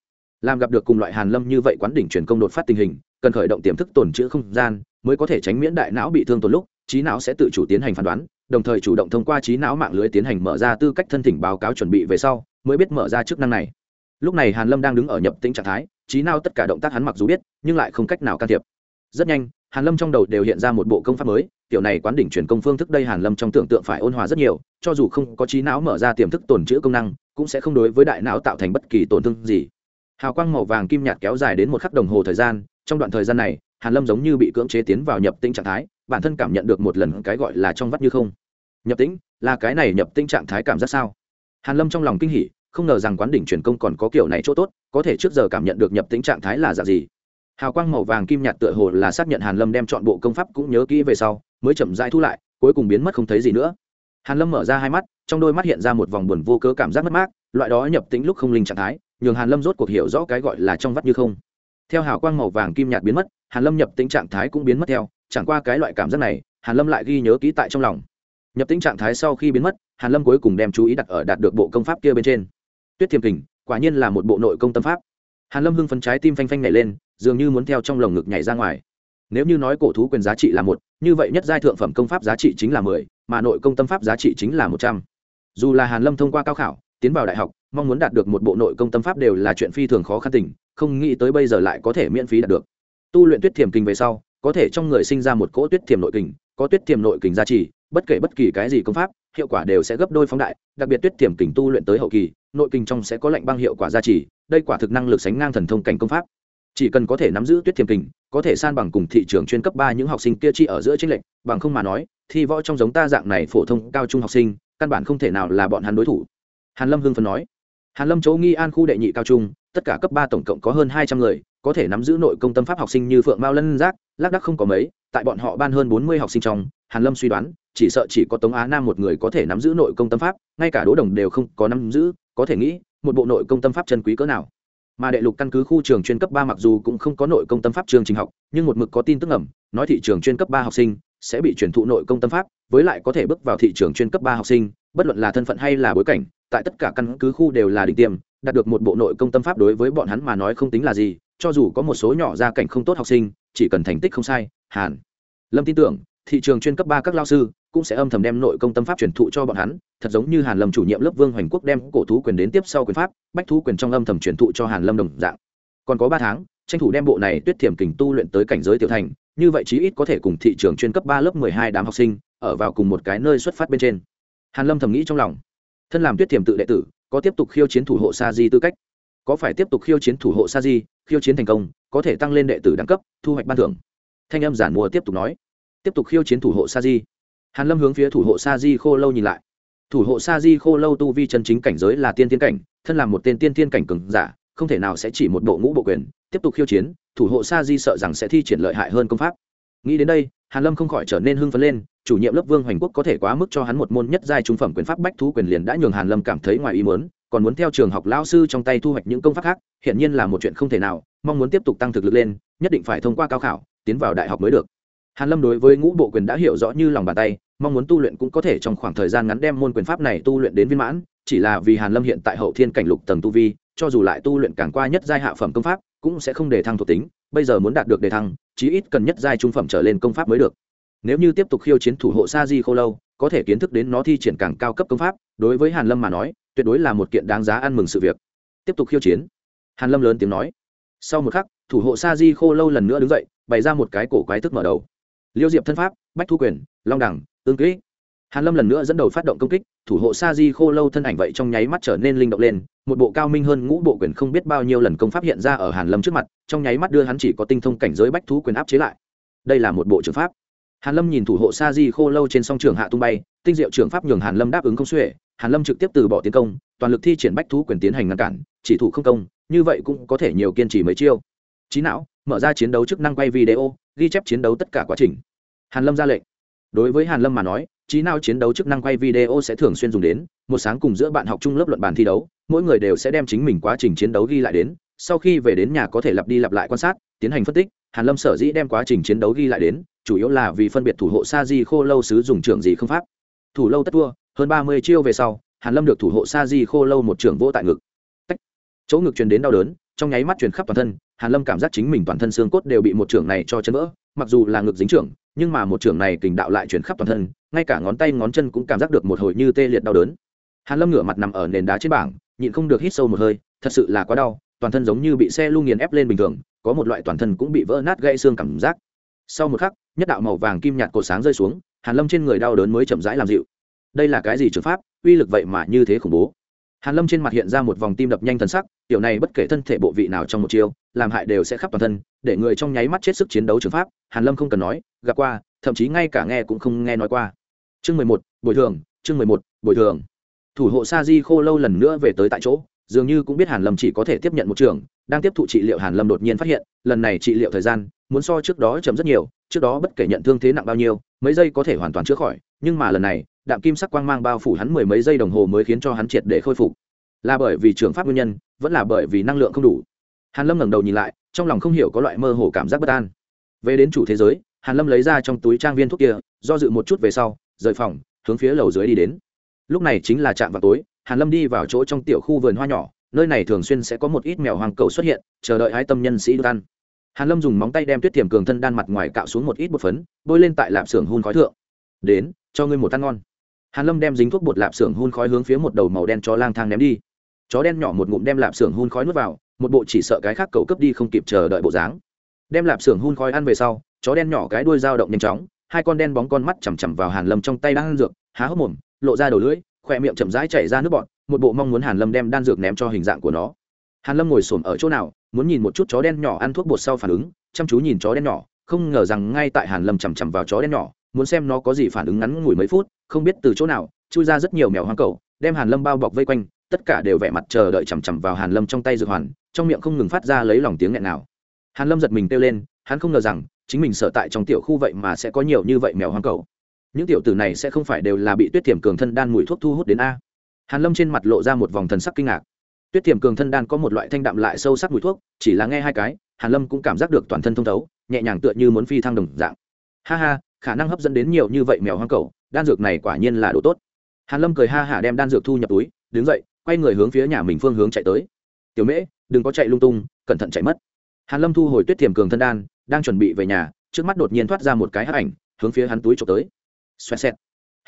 Làm gặp được cùng loại hàn lâm như vậy quán đỉnh truyền công đột phát tình hình, cần khởi động tiềm thức tồn trữ không gian, mới có thể tránh miễn đại não bị thương tổn lúc, trí não sẽ tự chủ tiến hành phán đoán đồng thời chủ động thông qua trí não mạng lưới tiến hành mở ra tư cách thân thỉnh báo cáo chuẩn bị về sau, mới biết mở ra chức năng này. Lúc này hàn lâm đang đứng ở nhập tĩnh trạng thái, trí não tất cả động tác hắn mặc dù biết, nhưng lại không cách nào can thiệp. Rất nhanh, hàn lâm trong đầu đều hiện ra một bộ công pháp mới tiểu này quán đỉnh truyền công phương thức đây hàn lâm trong tưởng tượng phải ôn hòa rất nhiều, cho dù không có trí não mở ra tiềm thức tồn chữ công năng, cũng sẽ không đối với đại não tạo thành bất kỳ tổn thương gì. Hào quang màu vàng kim nhạt kéo dài đến một khắc đồng hồ thời gian, trong đoạn thời gian này, hàn lâm giống như bị cưỡng chế tiến vào nhập tĩnh trạng thái bản thân cảm nhận được một lần cái gọi là trong vắt như không. Nhập tĩnh, là cái này nhập tĩnh trạng thái cảm giác sao? Hàn lâm trong lòng kinh hỉ, không ngờ rằng quán đỉnh truyền công còn có kiểu này chỗ tốt, có thể trước giờ cảm nhận được nhập tĩnh trạng thái là dạng gì. Hào quang màu vàng kim nhạt tựa hồ là xác nhận hàn lâm đem chọn bộ công pháp cũng nhớ kỹ về sau, mới chậm rãi thu lại, cuối cùng biến mất không thấy gì nữa. Hàn lâm mở ra hai mắt, trong đôi mắt hiện ra một vòng buồn vô cớ cảm giác mất mát, loại đó nhập tĩnh lúc không linh trạng thái, nhường hàn lâm rốt cuộc hiểu rõ cái gọi là trong vắt như không. Theo hào quang màu vàng kim nhạt biến mất, hàn lâm nhập tĩnh trạng thái cũng biến mất theo chẳng qua cái loại cảm giác này, hàn lâm lại ghi nhớ kỹ tại trong lòng. Nhập tính trạng thái sau khi biến mất, hàn lâm cuối cùng đem chú ý đặt ở đạt được bộ công pháp kia bên trên. Tuyết thiềm kình, quả nhiên là một bộ nội công tâm pháp. Hàn lâm hưng phấn trái tim phanh phanh nhảy lên, dường như muốn theo trong lồng ngực nhảy ra ngoài. Nếu như nói cổ thú quyền giá trị là một, như vậy nhất giai thượng phẩm công pháp giá trị chính là mười, mà nội công tâm pháp giá trị chính là một trăm. Dù là hàn lâm thông qua cao khảo, tiến vào đại học, mong muốn đạt được một bộ nội công tâm pháp đều là chuyện phi thường khó khăn tình, không nghĩ tới bây giờ lại có thể miễn phí đạt được. Tu luyện tuyết thiềm kình về sau có thể trong người sinh ra một cỗ tuyết thiềm nội kình có tuyết thiềm nội kình gia trì, bất kể bất kỳ cái gì công pháp hiệu quả đều sẽ gấp đôi phóng đại đặc biệt tuyết thiềm kình tu luyện tới hậu kỳ nội kình trong sẽ có lệnh băng hiệu quả gia trì đây quả thực năng lực sánh ngang thần thông cảnh công pháp. Chỉ cần có thể nắm giữ tuyết thiềm kình có thể san bằng cùng thị trường chuyên cấp ba những học sinh kia chi ở giữa chính lệnh bằng không mà nói thì võ trong giống ta dạng này phổ thông cao trung học sinh căn bản không thể nào là bọn hắn đối thủ. Hàn lâm hưng phấn nói. Hàn lâm chỗ nghi an khu đệ nhị cao trung tất cả cấp ba tổng cộng có hơn hai trăm người có thể nắm giữ nội công tâm pháp học sinh như phượng mao lân giác, lác đắc không có mấy, tại bọn họ ban hơn bốn mươi học sinh trong, hàn lâm suy đoán, chỉ sợ chỉ có tống á nam một người có thể nắm giữ nội công tâm pháp, ngay cả đỗ đồng đều không có nắm giữ, có thể nghĩ, một bộ nội công tâm pháp chân quý cỡ nào. Mà đệ lục căn cứ khu trường chuyên cấp ba mặc dù cũng không có nội công tâm pháp trường trình học, nhưng một mực có tin tức ẩm nói thị trường chuyên cấp ba học sinh sẽ bị chuyển thụ nội công tâm pháp, với lại có thể bước vào thị trường chuyên cấp ba học sinh, bất luận là thân phận hay là bối cảnh, tại tất cả căn cứ khu đều là đỉnh tiêm đạt được một bộ nội công tâm pháp đối với bọn hắn mà nói không tính là gì, cho dù có một số nhỏ gia cảnh không tốt học sinh, chỉ cần thành tích không sai hàn lâm tin tưởng, thị trường chuyên cấp ba các lao sư cũng sẽ âm thầm đem nội công tâm pháp truyền thụ cho bọn hắn, thật giống như hàn lâm chủ nhiệm lớp vương hoành quốc đem cổ thú quyền đến tiếp sau quyền pháp, bách thú quyền trong âm thầm truyền thụ cho hàn lâm đồng dạng. Còn có ba tháng, tranh thủ đem bộ này tuyết thiểm kình tu luyện tới cảnh giới tiểu thành, như vậy chí ít có thể cùng thị trường chuyên cấp ba lớp mười hai đám học sinh ở vào cùng một cái nơi xuất phát bên trên. Hàn lâm thầm nghĩ trong lòng. Thân làm tuyết thiểm tự đệ tử có tiếp tục khiêu chiến thủ hộ sa di tư cách? Có phải tiếp tục khiêu chiến thủ hộ sa di, khiêu chiến thành công, có thể tăng lên đệ tử đẳng cấp, thu hoạch ban thưởng? Thanh âm giản mùa tiếp tục nói. Tiếp tục khiêu chiến thủ hộ sa di. Hàn lâm hướng phía thủ hộ sa di khô lâu nhìn lại. Thủ hộ sa di khô lâu tu vi chân chính cảnh giới là tiên tiên cảnh, thân là một tên tiên tiên cảnh cường giả, không thể nào sẽ chỉ một bộ ngũ bộ quyền, tiếp tục khiêu chiến, thủ hộ sa di sợ rằng sẽ thi triển lợi hại hơn công pháp. Nghĩ đến đây, hàn lâm không khỏi trở nên hưng phấn lên chủ nhiệm lớp vương hoành quốc có thể quá mức cho hắn một môn nhất giai trung phẩm quyền pháp bách thú quyền liền đã nhường hàn lâm cảm thấy ngoài ý muốn, còn muốn theo trường học lao sư trong tay thu hoạch những công pháp khác hiện nhiên là một chuyện không thể nào, mong muốn tiếp tục tăng thực lực lên, nhất định phải thông qua cao khảo, tiến vào đại học mới được. Hàn lâm đối với ngũ bộ quyền đã hiểu rõ như lòng bàn tay, mong muốn tu luyện cũng có thể trong khoảng thời gian ngắn đem môn quyền pháp này tu luyện đến viên mãn, chỉ là vì hàn lâm hiện tại hậu thiên cảnh lục tầng tu vi, cho dù lại tu luyện càng qua nhất giai hạ phẩm công pháp, cũng sẽ không để thăng thuộc tính, bây giờ muốn đạt được đề thăng, chí ít cần nhất giai trung phẩm trở lên công pháp mới được nếu như tiếp tục khiêu chiến thủ hộ sa di khô lâu, có thể kiến thức đến nó thi triển càng cao cấp công pháp, đối với hàn lâm mà nói, tuyệt đối là một kiện đáng giá ăn mừng sự việc. Tiếp tục khiêu chiến. Hàn lâm lớn tiếng nói. Sau một khắc, thủ hộ sa di khô lâu lần nữa đứng dậy, bày ra một cái cổ quái thức mở đầu. Liêu diệp thân pháp, bách thu quyền, long đẳng, tương kỹ. Hàn lâm lần nữa dẫn đầu phát động công kích, thủ hộ sa di khô lâu thân ảnh vậy trong nháy mắt trở nên linh động lên, một bộ cao minh hơn ngũ bộ quyền không biết bao nhiêu lần công pháp hiện ra ở hàn lâm trước mặt, trong nháy mắt đưa hắn chỉ có tinh thông cảnh giới bách thú quyền áp chế lại. Đây là một bộ trường pháp hàn lâm nhìn thủ hộ sa di khô lâu trên song trường hạ tung bay, tinh diệu trường pháp nhường hàn lâm đáp ứng không xuể. Hàn lâm trực tiếp từ bỏ tiến công, toàn lực thi triển bách thú quyền tiến hành ngăn cản, chỉ thủ không công, như vậy cũng có thể nhiều kiên trì mấy chiêu. Trí não, mở ra chiến đấu chức năng quay video, ghi chép chiến đấu tất cả quá trình. Hàn lâm ra lệnh. Đối với hàn lâm mà nói trí não chiến đấu chức năng quay video sẽ thường xuyên dùng đến, một sáng cùng giữa bạn học chung lớp luận bàn thi đấu, mỗi người đều sẽ đem chính mình quá trình chiến đấu ghi lại đến, sau khi về đến nhà có thể lặp đi lặp lại quan sát, tiến hành phân tích, hàn lâm sở dĩ đem quá trình chiến đấu ghi lại đến chủ yếu là vì phân biệt thủ hộ sa di khô lâu sứ dùng trưởng gì không pháp. Thủ lâu tất thua, hơn ba mươi chiêu về sau hàn lâm được thủ hộ sa di khô lâu một trưởng vỗ tại ngực. Tách. chỗ ngực truyền đến đau đớn trong nháy mắt truyền khắp toàn thân hàn lâm cảm giác chính mình toàn thân xương cốt đều bị một trưởng này cho chấn vỡ mặc dù là ngực dính trưởng nhưng mà một trưởng này kình đạo lại truyền khắp toàn thân ngay cả ngón tay ngón chân cũng cảm giác được một hồi như tê liệt đau đớn. Hàn lâm ngửa mặt nằm ở nền đá trên bảng nhịn không được hít sâu một hơi thật sự là quá đau toàn thân giống như bị xe lu nghiền ép lên bình thường có một loại toàn thân cũng bị vỡ nát gãy xương cảm giác sau một khắc, nhất đạo màu vàng kim nhạt cột sáng rơi xuống, hàn lâm trên người đau đớn mới chậm rãi làm dịu. Đây là cái gì trường pháp? Uy lực vậy mà như thế khủng bố. Hàn lâm trên mặt hiện ra một vòng tim đập nhanh thần sắc, tiểu này bất kể thân thể bộ vị nào trong một chiêu, làm hại đều sẽ khắp toàn thân, để người trong nháy mắt chết sức chiến đấu trường pháp, hàn lâm không cần nói, gặp qua, thậm chí ngay cả nghe cũng không nghe nói qua. Chương mười một, bồi thường, chương mười một, bồi thường. Thủ hộ sa di khô lâu lần nữa về tới tại chỗ, dường như cũng biết hàn lâm chỉ có thể tiếp nhận một trường, đang tiếp thụ trị liệu hàn lâm đột nhiên phát hiện, lần này trị liệu thời gian muốn so trước đó chậm rất nhiều, trước đó bất kể nhận thương thế nặng bao nhiêu, mấy giây có thể hoàn toàn chữa khỏi, nhưng mà lần này, đạm kim sắc quang mang bao phủ hắn mười mấy giây đồng hồ mới khiến cho hắn triệt để khôi phục. Là bởi vì trường pháp nguyên nhân, vẫn là bởi vì năng lượng không đủ. Hàn lâm ngẩng đầu nhìn lại, trong lòng không hiểu có loại mơ hồ cảm giác bất an. Về đến chủ thế giới, hàn lâm lấy ra trong túi trang viên thuốc kia, do dự một chút về sau, rời phòng, hướng phía lầu dưới đi đến. Lúc này chính là trạm vào tối, hàn lâm đi vào chỗ trong tiểu khu vườn hoa nhỏ, nơi này thường xuyên sẽ có một ít mèo hoàng cầu xuất hiện, chờ đợi hai tâm nhân sĩ đan hàn lâm dùng móng tay đem tuyết tiềm cường thân đan mặt ngoài cạo xuống một ít bột phấn, bôi lên tại lạp xưởng hun khói thượng. Đến, cho ngươi một ăn ngon. Hàn lâm đem dính thuốc bột lạp xưởng hun khói hướng phía một đầu màu đen chó lang thang ném đi. Chó đen nhỏ một ngụm đem lạp xưởng hun khói nuốt vào, một bộ chỉ sợ cái khác cầu cấp đi không kịp chờ đợi bộ dáng. Đem lạp xưởng hun khói ăn về sau, chó đen nhỏ cái đuôi dao động nhanh chóng, hai con đen bóng con mắt chằm chằm vào hàn lâm trong tay đang ăn dược, há hốc mồm, lộ ra đầu lưỡi khỏe miệng chậm rãi chảy ra nước bọt, một bộ mong muốn hàn lâm đem đan dược ném cho hình dạng của nó. Hàn lâm ngồi xổm ở chỗ nào muốn nhìn một chút chó đen nhỏ ăn thuốc bột sau phản ứng, chăm chú nhìn chó đen nhỏ, không ngờ rằng ngay tại hàn lâm chằm chằm vào chó đen nhỏ, muốn xem nó có gì phản ứng ngắn ngủi mấy phút, không biết từ chỗ nào, chui ra rất nhiều mèo hoang cầu đem hàn lâm bao bọc vây quanh, tất cả đều vẻ mặt chờ đợi chằm chằm vào hàn lâm trong tay dược hoàn, trong miệng không ngừng phát ra lấy lòng tiếng nghẹn nào. Hàn lâm giật mình kêu lên, hắn không ngờ rằng, chính mình sợ tại trong tiểu khu vậy mà sẽ có nhiều như vậy mèo hoang cầu những tiểu tử này sẽ không phải đều là bị tuyết thiểm cường thân đan mùi thuốc thu hút đến a. Hàn lâm trên mặt lộ ra một vòng thần sắc kinh ngạc tuyết tiềm cường thân đan có một loại thanh đạm lại sâu sắc mùi thuốc, chỉ là nghe hai cái, hàn lâm cũng cảm giác được toàn thân thông thấu, nhẹ nhàng tựa như muốn phi thăng đồng dạng. Ha ha, khả năng hấp dẫn đến nhiều như vậy mèo hoang cầu đan dược này quả nhiên là đồ tốt. Hàn lâm cười ha hả đem đan dược thu nhập túi, đứng dậy, quay người hướng phía nhà mình phương hướng chạy tới. Tiểu mễ, đừng có chạy lung tung, cẩn thận chạy mất. Hàn lâm thu hồi tuyết tiềm cường thân đan, đang chuẩn bị về nhà, trước mắt đột nhiên thoát ra một cái hắc ảnh, hướng phía hắn túi trộm tới. Xoẹt xẹt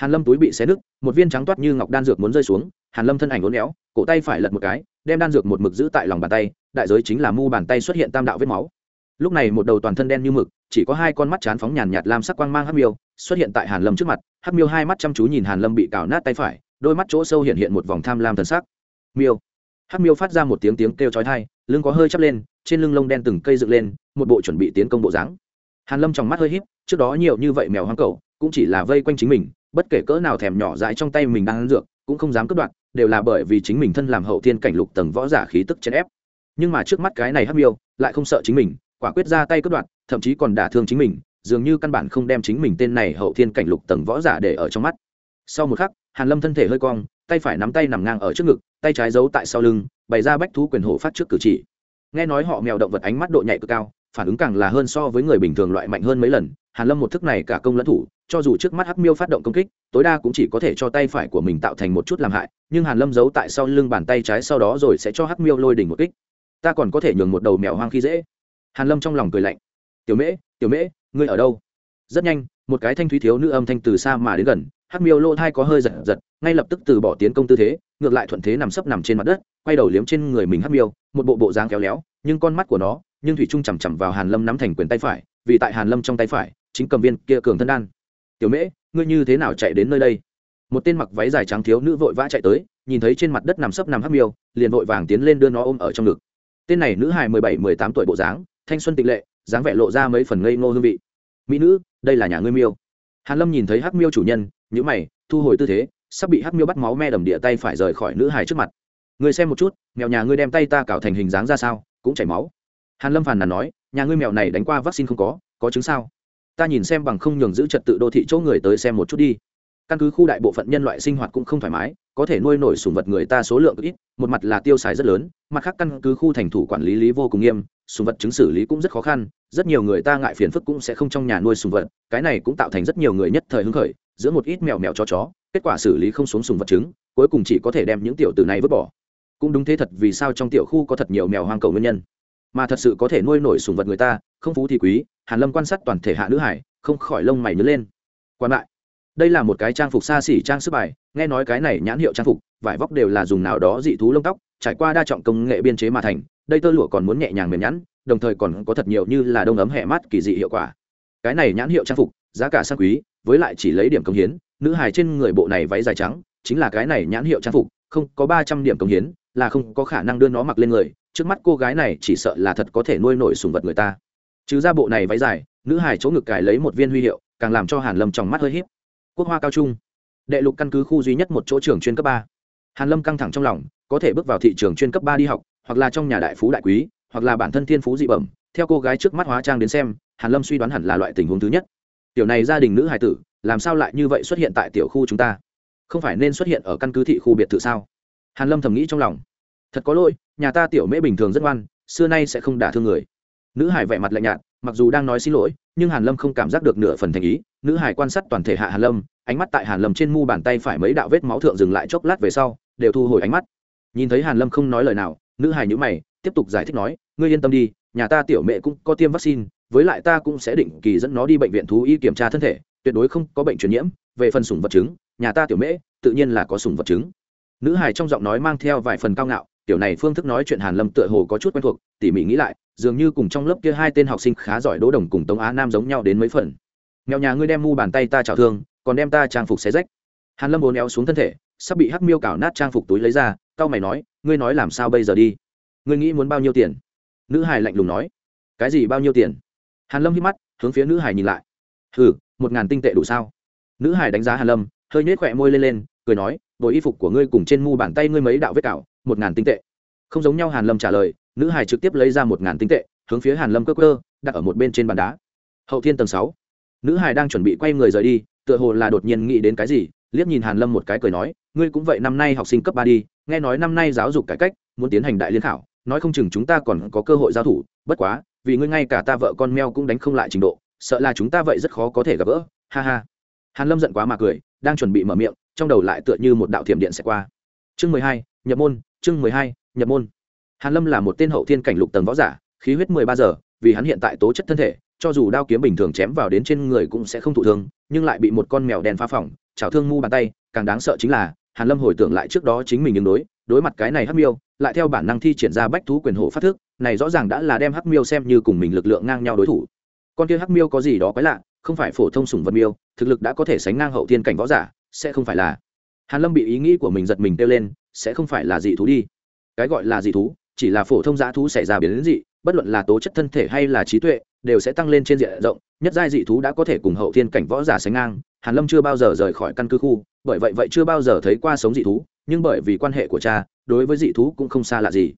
hàn lâm túi bị xé nứt, một viên trắng toát như ngọc đan dược muốn rơi xuống, hàn lâm thân ảnh uốn éo, cổ tay phải lật một cái, đem đan dược một mực giữ tại lòng bàn tay, đại giới chính là mu bàn tay xuất hiện tam đạo vết máu. Lúc này một đầu toàn thân đen như mực, chỉ có hai con mắt chán phóng nhàn nhạt lam sắc quang mang hắc miêu, xuất hiện tại hàn lâm trước mặt, hắc miêu hai mắt chăm chú nhìn hàn lâm bị cào nát tay phải, đôi mắt chỗ sâu hiện hiện một vòng tham lam thần sắc. Miêu. Hắc miêu phát ra một tiếng tiếng kêu chói tai, lưng có hơi chắp lên, trên lưng lông đen từng cây dựng lên, một bộ chuẩn bị tiến công bộ dáng. Hàn lâm trong mắt hơi híp, trước đó nhiều như vậy mèo hoang cẩu, cũng chỉ là vây quanh chính mình bất kể cỡ nào thèm nhỏ dãi trong tay mình đang ăn dược, cũng không dám cướp đoạt, đều là bởi vì chính mình thân làm hậu thiên cảnh lục tầng võ giả khí tức chèn ép. Nhưng mà trước mắt cái này hắc miêu, lại không sợ chính mình, quả quyết ra tay cướp đoạt, thậm chí còn đả thương chính mình, dường như căn bản không đem chính mình tên này hậu thiên cảnh lục tầng võ giả để ở trong mắt. Sau một khắc, hàn lâm thân thể hơi cong, tay phải nắm tay nằm ngang ở trước ngực, tay trái giấu tại sau lưng, bày ra bách thú quyền hổ phát trước cử chỉ. Nghe nói họ mèo động vật ánh mắt độ nhạy cực cao, phản ứng càng là hơn so với người bình thường loại mạnh hơn mấy lần, hàn lâm một thức này cả công lẫn thủ cho dù trước mắt hắc miêu phát động công kích, tối đa cũng chỉ có thể cho tay phải của mình tạo thành một chút làm hại, nhưng hàn lâm giấu tại sau lưng bàn tay trái sau đó rồi sẽ cho hắc miêu lôi đỉnh một kích. Ta còn có thể nhường một đầu mèo hoang khi dễ. Hàn lâm trong lòng cười lạnh. Tiểu mễ tiểu mễ, ngươi ở đâu? Rất nhanh, một cái thanh thúy thiếu nữ âm thanh từ xa mà đến gần, hắc miêu lô thai có hơi giật giật, ngay lập tức từ bỏ tiến công tư thế, ngược lại thuận thế nằm sấp nằm trên mặt đất, quay đầu liếm trên người mình hắc miêu, một bộ bộ dáng kéo léo, nhưng con mắt của nó, nhưng thủy trung chằm chằm vào hàn lâm nắm thành quyền tay phải, vì tại hàn lâm trong tay phải, chính cầm viên kia cường thân đan tiểu mễ, ngươi như thế nào chạy đến nơi đây? Một tên mặc váy dài trắng thiếu nữ vội vã chạy tới, nhìn thấy trên mặt đất nằm sấp nằm hắc miêu, liền vội vàng tiến lên đưa nó ôm ở trong ngực. Tên này nữ hài mười bảy, mười tám tuổi bộ dáng, thanh xuân tịnh lệ, dáng vẻ lộ ra mấy phần ngây ngô hương vị. Mỹ nữ, đây là nhà ngươi miêu. Hàn lâm nhìn thấy hắc miêu chủ nhân nhữ mày, thu hồi tư thế, sắp bị hắc miêu bắt máu me đầm địa tay phải rời khỏi nữ hài trước mặt. Người xem một chút, mèo nhà ngươi đem tay ta cào thành hình dáng ra sao, cũng chảy máu. Hàn lâm phàn nàn nói, nhà ngươi mèo này đánh qua vaccine không có có chứng sao? Ta nhìn xem bằng không nhường giữ trật tự đô thị chỗ người tới xem một chút đi. Căn cứ khu đại bộ phận nhân loại sinh hoạt cũng không thoải mái, có thể nuôi nổi sủng vật người ta số lượng ít, một mặt là tiêu xài rất lớn, mặt khác căn cứ khu thành thủ quản lý lý vô cùng nghiêm, sủng vật chứng xử lý cũng rất khó khăn, rất nhiều người ta ngại phiền phức cũng sẽ không trong nhà nuôi sủng vật, cái này cũng tạo thành rất nhiều người nhất thời hứng khởi, giữa một ít mèo mèo cho chó, kết quả xử lý không xuống sủng vật chứng, cuối cùng chỉ có thể đem những tiểu tử này vứt bỏ. Cũng đúng thế thật vì sao trong tiểu khu có thật nhiều mèo hoang cầu nguyên nhân, mà thật sự có thể nuôi nổi sủng vật người ta, không phú thì quý hàn lâm quan sát toàn thể hạ nữ hải, không khỏi lông mày nhớ lên. Quan lại, đây là một cái trang phục xa xỉ trang sức bài, nghe nói cái này nhãn hiệu trang phục, vải vóc đều là dùng nào đó dị thú lông tóc, trải qua đa trọng công nghệ biên chế mà thành, đây tơ lụa còn muốn nhẹ nhàng mềm nhẵn, đồng thời còn có thật nhiều như là đông ấm hẹ mát kỳ dị hiệu quả. Cái này nhãn hiệu trang phục, giá cả sang quý, với lại chỉ lấy điểm công hiến, nữ hài trên người bộ này váy dài trắng, chính là cái này nhãn hiệu trang phục, không có ba trăm điểm công hiến, là không có khả năng đưa nó mặc lên người, trước mắt cô gái này chỉ sợ là thật có thể nuôi nổi sùng vật người ta trừ ra bộ này váy dài, nữ hải chỗ ngực cài lấy một viên huy hiệu, càng làm cho hàn lâm trong mắt hơi hiếp quốc hoa cao trung, đệ lục căn cứ khu duy nhất một chỗ trường chuyên cấp ba. Hàn lâm căng thẳng trong lòng, có thể bước vào thị trường chuyên cấp ba đi học, hoặc là trong nhà đại phú đại quý, hoặc là bản thân thiên phú dị bẩm. Theo cô gái trước mắt hóa trang đến xem, hàn lâm suy đoán hẳn là loại tình huống thứ nhất. Tiểu này gia đình nữ hải tử, làm sao lại như vậy xuất hiện tại tiểu khu chúng ta? Không phải nên xuất hiện ở căn cứ thị khu biệt thự sao? Hàn lâm thầm nghĩ trong lòng. Thật có lỗi, nhà ta tiểu mễ bình thường rất ngoan, xưa nay sẽ không đả thương người nữ hải vẻ mặt lạnh nhạt, mặc dù đang nói xin lỗi, nhưng hàn lâm không cảm giác được nửa phần thành ý. Nữ hải quan sát toàn thể hạ hàn lâm, ánh mắt tại hàn lâm trên mu bàn tay phải mấy đạo vết máu thượng dừng lại chốc lát về sau, đều thu hồi ánh mắt. Nhìn thấy hàn lâm không nói lời nào, nữ hải nhíu mày, tiếp tục giải thích nói, ngươi yên tâm đi, nhà ta tiểu mẹ cũng có tiêm vaccine, với lại ta cũng sẽ định kỳ dẫn nó đi bệnh viện thú y kiểm tra thân thể, tuyệt đối không có bệnh truyền nhiễm, về phần sủng vật chứng, nhà ta tiểu mễ tự nhiên là có sủng vật chứng. Nữ hải trong giọng nói mang theo vài phần cao ngạo tiểu này phương thức nói chuyện hàn lâm tựa hồ có chút quen thuộc, tỉ mỉ nghĩ lại, dường như cùng trong lớp kia hai tên học sinh khá giỏi đỗ đồng cùng tống á nam giống nhau đến mấy phần. Nghèo nhà ngươi đem mu bàn tay ta trào thương, còn đem ta trang phục xé rách. Hàn lâm bồn éo xuống thân thể, sắp bị hắc miêu cào nát trang phục túi lấy ra, cau mày nói, ngươi nói làm sao bây giờ đi? Ngươi nghĩ muốn bao nhiêu tiền? Nữ hải lạnh lùng nói. Cái gì bao nhiêu tiền? Hàn lâm hít mắt, hướng phía nữ hải nhìn lại. Hừ, một ngàn tinh tệ đủ sao? Nữ hải đánh giá hàn lâm, hơi nhếch khỏe môi lên lên, cười nói, bộ y phục của ngươi cùng trên mu bàn tay ngươi mấy đạo vết cào một ngàn tinh tệ. Không giống nhau hàn lâm trả lời, nữ hải trực tiếp lấy ra một ngàn tinh tệ, hướng phía hàn lâm cơ cơ đặt ở một bên trên bàn đá. Hậu thiên tầng sáu. Nữ hải đang chuẩn bị quay người rời đi, tựa hồ là đột nhiên nghĩ đến cái gì, liếc nhìn hàn lâm một cái cười nói, ngươi cũng vậy, năm nay học sinh cấp ba đi, nghe nói năm nay giáo dục cải cách, muốn tiến hành đại liên khảo, nói không chừng chúng ta còn có cơ hội giao thủ, bất quá, vì ngươi ngay cả ta vợ con meo cũng đánh không lại trình độ, sợ là chúng ta vậy rất khó có thể gặp gỡ. Ha ha. Hàn lâm giận quá mà cười, đang chuẩn bị mở miệng, trong đầu lại tựa như một đạo thiểm điện sẽ qua. Chương mười hai, nhập môn chương mười hai, nhập môn. Hàn lâm là một tên hậu thiên cảnh lục tầng võ giả, khí huyết mười ba giờ, vì hắn hiện tại tố chất thân thể, cho dù đao kiếm bình thường chém vào đến trên người cũng sẽ không thụ thương, nhưng lại bị một con mèo đen phá phỏng, chảo thương mu bàn tay, càng đáng sợ chính là, hàn lâm hồi tưởng lại trước đó chính mình ứng đối đối mặt cái này hắc miêu, lại theo bản năng thi triển ra bách thú quyền hổ phát thức, này rõ ràng đã là đem hắc miêu xem như cùng mình lực lượng ngang nhau đối thủ. Con kia hắc miêu có gì đó quái lạ, không phải phổ thông sủng vật miêu, thực lực đã có thể sánh ngang hậu thiên cảnh võ giả, sẽ không phải là. Hàn lâm bị ý nghĩ của mình giật mình kêu lên sẽ không phải là dị thú đi. Cái gọi là dị thú, chỉ là phổ thông dã thú xảy ra biến đến dị, bất luận là tố chất thân thể hay là trí tuệ, đều sẽ tăng lên trên diện rộng. Nhất giai dị thú đã có thể cùng hậu thiên cảnh võ giả sánh ngang. Hàn lâm chưa bao giờ rời khỏi căn cứ khu, bởi vậy vậy chưa bao giờ thấy qua sống dị thú, nhưng bởi vì quan hệ của cha, đối với dị thú cũng không xa lạ gì.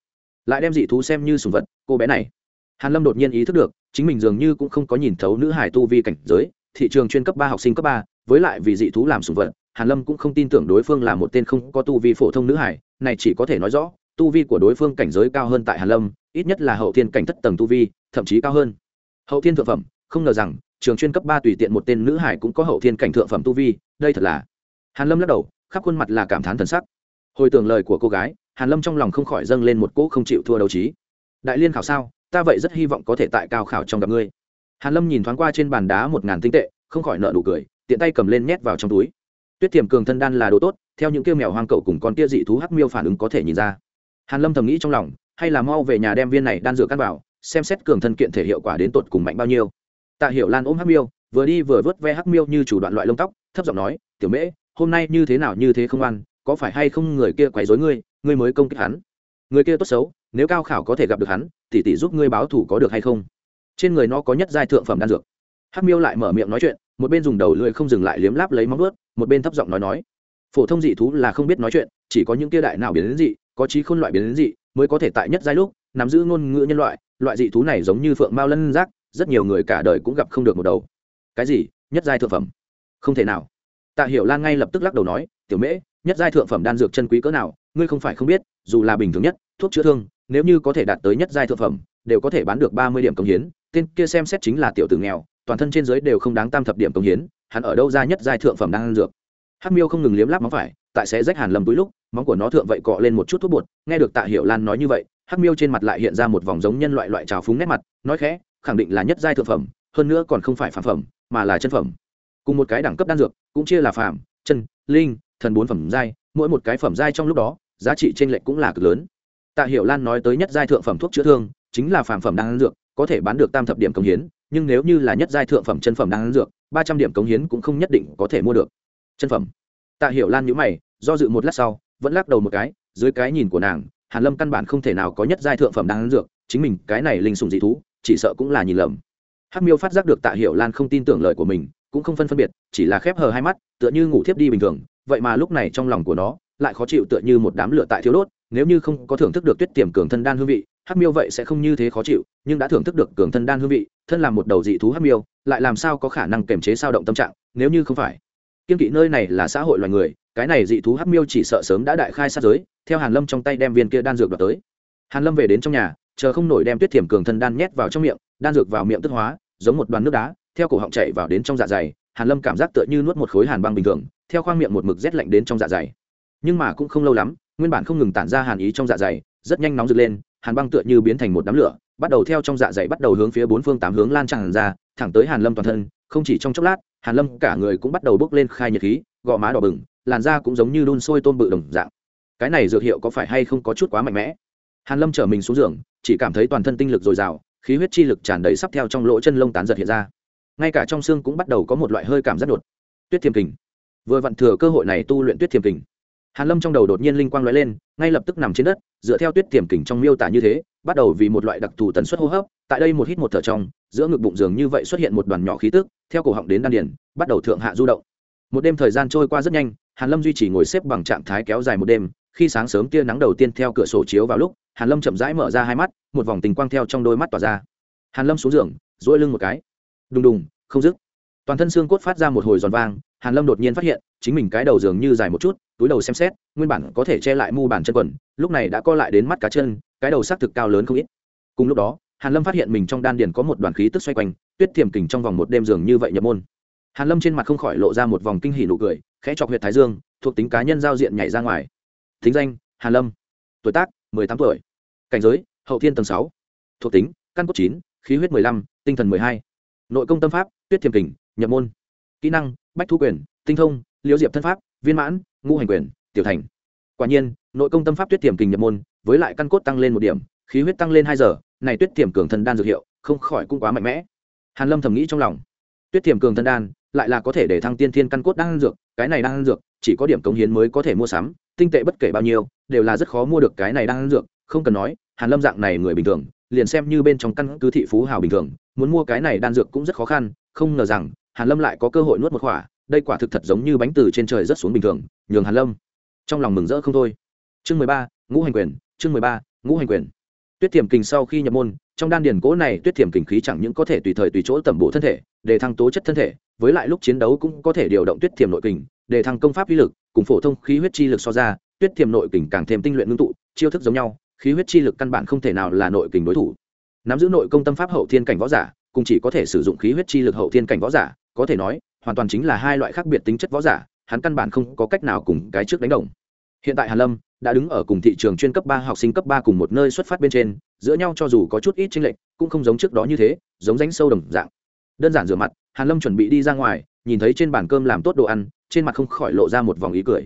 Lại đem dị thú xem như sùng vật, cô bé này. Hàn lâm đột nhiên ý thức được, chính mình dường như cũng không có nhìn thấu nữ hải tu vi cảnh giới, thị trường chuyên cấp ba học sinh cấp ba, với lại vì dị thú làm sùng vật hàn lâm cũng không tin tưởng đối phương là một tên không có tu vi phổ thông nữ hải, này chỉ có thể nói rõ, tu vi của đối phương cảnh giới cao hơn tại hàn lâm, ít nhất là hậu thiên cảnh thất tầng tu vi, thậm chí cao hơn. Hậu thiên thượng phẩm, không ngờ rằng, trường chuyên cấp ba tùy tiện một tên nữ hải cũng có hậu thiên cảnh thượng phẩm tu vi, đây thật là hàn lâm lắc đầu, khắp khuôn mặt là cảm thán thần sắc. Hồi tưởng lời của cô gái, hàn lâm trong lòng không khỏi dâng lên một cỗ không chịu thua đấu trí. Đại liên khảo sao? Ta vậy rất hy vọng có thể tại cao khảo trong gặp ngươi. Hàn lâm nhìn thoáng qua trên bàn đá một ngàn tinh tệ, không khỏi nợ nụ cười, tiện tay cầm lên nhét vào trong túi tuyết tiềm cường thân đan là đồ tốt, theo những kêu mèo hoang cậu cùng con kia dị thú hắc miêu phản ứng có thể nhìn ra. Hàn lâm thầm nghĩ trong lòng, hay là mau về nhà đem viên này đan dược căn vào, xem xét cường thân kiện thể hiệu quả đến tột cùng mạnh bao nhiêu. Tạ hiểu lan ôm hắc miêu, vừa đi vừa vớt ve hắc miêu như chủ đoạn loại lông tóc, thấp giọng nói, tiểu mễ, hôm nay như thế nào như thế không ăn, có phải hay không người kia quấy rối ngươi ngươi mới công kích hắn? Người kia tốt xấu, nếu cao khảo có thể gặp được hắn tỷ tỷ giúp ngươi báo thủ có được hay không? Trên người nó có nhất giai thượng phẩm đan dược. Hắc miêu lại mở miệng nói chuyện, một bên dùng đầu lưỡi không dừng lại liếm láp lấy móng vuốt một bên thấp giọng nói nói. Phổ thông dị thú là không biết nói chuyện, chỉ có những kia đại nào biến đến dị, có trí khôn loại biến đến dị mới có thể tại nhất giai lúc nắm giữ ngôn ngữ nhân loại. Loại dị thú này giống như phượng mao lân giác, rất nhiều người cả đời cũng gặp không được một đầu. Cái gì? Nhất giai thượng phẩm? Không thể nào. Tạ hiểu lan ngay lập tức lắc đầu nói, tiểu mễ, nhất giai thượng phẩm đan dược chân quý cỡ nào, ngươi không phải không biết, dù là bình thường nhất, thuốc chữa thương, nếu như có thể đạt tới nhất giai thượng phẩm, đều có thể bán được ba mươi điểm công hiến. Tên kia xem xét chính là tiểu tử nghèo, toàn thân trên giới đều không đáng tam thập điểm công hiến hắn ở đâu ra nhất giai thượng phẩm đang ăn dược. Hắc miêu không ngừng liếm láp móng phải, tại sẽ rách hàn lầm túi lúc, móng của nó thượng vậy cọ lên một chút thuốc bột. Nghe được tạ hiểu lan nói như vậy, hắc miêu trên mặt lại hiện ra một vòng giống nhân loại loại trào phúng nét mặt, nói khẽ, khẳng định là nhất giai thượng phẩm, hơn nữa còn không phải phàm phẩm, mà là chân phẩm. Cùng một cái đẳng cấp đan dược, cũng chia là phàm, chân, linh, thần bốn phẩm giai, mỗi một cái phẩm giai trong lúc đó, giá trị trên lệch cũng là cực lớn. Tạ hiểu lan nói tới nhất giai thượng phẩm thuốc chữa thương, chính là phàm phẩm đan dược, có thể bán được tam thập điểm công hiến nhưng nếu như là nhất giai thượng phẩm chân phẩm đan dược, ba trăm điểm cống hiến cũng không nhất định có thể mua được. Chân phẩm. Tạ hiểu lan nhíu mày, do dự một lát sau, vẫn lắc đầu một cái, dưới cái nhìn của nàng, hàn lâm căn bản không thể nào có nhất giai thượng phẩm đan dược, chính mình cái này linh sủng dị thú, chỉ sợ cũng là nhìn lầm. Hắc miêu phát giác được tạ hiểu lan không tin tưởng lời của mình, cũng không phân phân biệt, chỉ là khép hờ hai mắt, tựa như ngủ thiếp đi bình thường, vậy mà lúc này trong lòng của nó, lại khó chịu tựa như một đám lửa tại thiếu đốt, nếu như không có thưởng thức được tuyết tiềm cường thân đan hương vị hắc miêu vậy sẽ không như thế khó chịu, nhưng đã thưởng thức được cường thân đan hương vị, thân làm một đầu dị thú hắc miêu, lại làm sao có khả năng kềm chế sao động tâm trạng, nếu như không phải. Kiên kỵ nơi này là xã hội loài người, cái này dị thú hắc miêu chỉ sợ sớm đã đại khai sát giới, theo hàn lâm trong tay đem viên kia đan dược đoạt tới. Hàn lâm về đến trong nhà, chờ không nổi đem tuyết thiểm cường thân đan nhét vào trong miệng, đan dược vào miệng tức hóa, giống một đoàn nước đá, theo cổ họng chảy vào đến trong dạ dày, hàn lâm cảm giác tựa như nuốt một khối hàn băng bình thường, theo khoang miệng một mực rét lạnh đến trong dạ dày. Nhưng mà cũng không lâu lắm, nguyên bản không ngừng tản ra hàn ý trong dạ dày, rất nhanh nóng rực lên hàn băng tựa như biến thành một đám lửa, bắt đầu theo trong dạ dày bắt đầu hướng phía bốn phương tám hướng lan tràn ra, thẳng tới hàn lâm toàn thân, không chỉ trong chốc lát, hàn lâm cả người cũng bắt đầu bốc lên khai nhiệt khí, gò má đỏ bừng, làn da cũng giống như đun sôi tôm bự đồng dạng. Cái này dược hiệu có phải hay không có chút quá mạnh mẽ? Hàn lâm trở mình xuống giường, chỉ cảm thấy toàn thân tinh lực dồi dào, khí huyết chi lực tràn đầy sắp theo trong lỗ chân lông tán giật hiện ra. Ngay cả trong xương cũng bắt đầu có một loại hơi cảm giác đột. Tuyết thiềm kình. Vừa vặn thừa cơ hội này tu luyện tuyết thiềm kình hàn lâm trong đầu đột nhiên linh quang lóe lên, ngay lập tức nằm trên đất, dựa theo tuyết tiềm kình trong miêu tả như thế, bắt đầu vì một loại đặc thù tần suất hô hấp, tại đây một hít một thở trong, giữa ngực bụng giường như vậy xuất hiện một đoàn nhỏ khí tức, theo cổ họng đến đan điền, bắt đầu thượng hạ du động. Một đêm thời gian trôi qua rất nhanh, hàn lâm duy trì ngồi xếp bằng trạng thái kéo dài một đêm, khi sáng sớm tia nắng đầu tiên theo cửa sổ chiếu vào lúc, hàn lâm chậm rãi mở ra hai mắt, một vòng tình quang theo trong đôi mắt tỏa ra. Hàn lâm xuống giường, duỗi lưng một cái. Đùng đùng, không dứt. Toàn thân xương cốt phát ra một hồi giòn vang, hàn lâm đột nhiên phát hiện, chính mình cái đầu dường như dài một chút túi đầu xem xét, nguyên bản có thể che lại mu bàn chân quần, lúc này đã co lại đến mắt cá chân, cái đầu xác thực cao lớn không ít. Cùng lúc đó, hàn lâm phát hiện mình trong đan điền có một đoàn khí tức xoay quanh, tuyết thiềm kình trong vòng một đêm giường như vậy nhập môn. Hàn lâm trên mặt không khỏi lộ ra một vòng kinh hỉ nụ cười, khẽ chọc huyệt thái dương, thuộc tính cá nhân giao diện nhảy ra ngoài. Thính danh, hàn lâm. Tuổi tác, mười tám tuổi. Cảnh giới, hậu thiên tầng sáu. Thuộc tính, căn cốt chín, khí huyết mười lăm, tinh thần mười hai. Nội công tâm pháp, tuyết thiềm kình, nhập môn. Kỹ năng, bách thu quyền, tinh thông, liễu diệp thân pháp viên mãn, ngũ hành quyền, tiểu thành. Quả nhiên, nội công tâm pháp tuyết tiềm kình nhập môn, với lại căn cốt tăng lên một điểm, khí huyết tăng lên hai giờ, này tuyết tiềm cường thân đan dược hiệu, không khỏi cũng quá mạnh mẽ. Hàn lâm thầm nghĩ trong lòng. Tuyết tiềm cường thân đan, lại là có thể để thăng tiên thiên căn cốt đan dược, cái này đan dược, chỉ có điểm cống hiến mới có thể mua sắm, tinh tệ bất kể bao nhiêu, đều là rất khó mua được cái này đan dược, không cần nói, hàn lâm dạng này người bình thường, liền xem như bên trong căn cứ thị phú hào bình thường, muốn mua cái này đan dược cũng rất khó khăn, không ngờ rằng, hàn lâm lại có cơ hội nuốt một khỏa đây quả thực thật giống như bánh từ trên trời rất xuống bình thường, nhường hàn lâm trong lòng mừng rỡ không thôi. Chương mười ba, ngũ hành quyền, chương mười ba, ngũ hành quyền. Tuyết thiểm kình sau khi nhập môn, trong đan điền cố này tuyết thiểm kình khí chẳng những có thể tùy thời tùy chỗ tẩm bổ thân thể, để thăng tố chất thân thể, với lại lúc chiến đấu cũng có thể điều động tuyết thiểm nội kình, để thăng công pháp uy lực, cùng phổ thông khí huyết chi lực so ra, tuyết thiểm nội kình càng thêm tinh luyện ngưng tụ, chiêu thức giống nhau, khí huyết chi lực căn bản không thể nào là nội kình đối thủ. Nắm giữ nội công tâm pháp hậu thiên cảnh võ giả, cùng chỉ có thể sử dụng khí huyết chi lực hậu thiên cảnh võ giả, có thể nói hoàn toàn chính là hai loại khác biệt tính chất võ giả, hắn căn bản không có cách nào cùng cái trước đánh đồng. Hiện tại hàn lâm đã đứng ở cùng thị trường chuyên cấp ba học sinh cấp ba cùng một nơi xuất phát bên trên, giữa nhau cho dù có chút ít chênh lệch, cũng không giống trước đó như thế, giống rãnh sâu đồng dạng. Đơn giản rửa mặt, hàn lâm chuẩn bị đi ra ngoài, nhìn thấy trên bàn cơm làm tốt đồ ăn, trên mặt không khỏi lộ ra một vòng ý cười.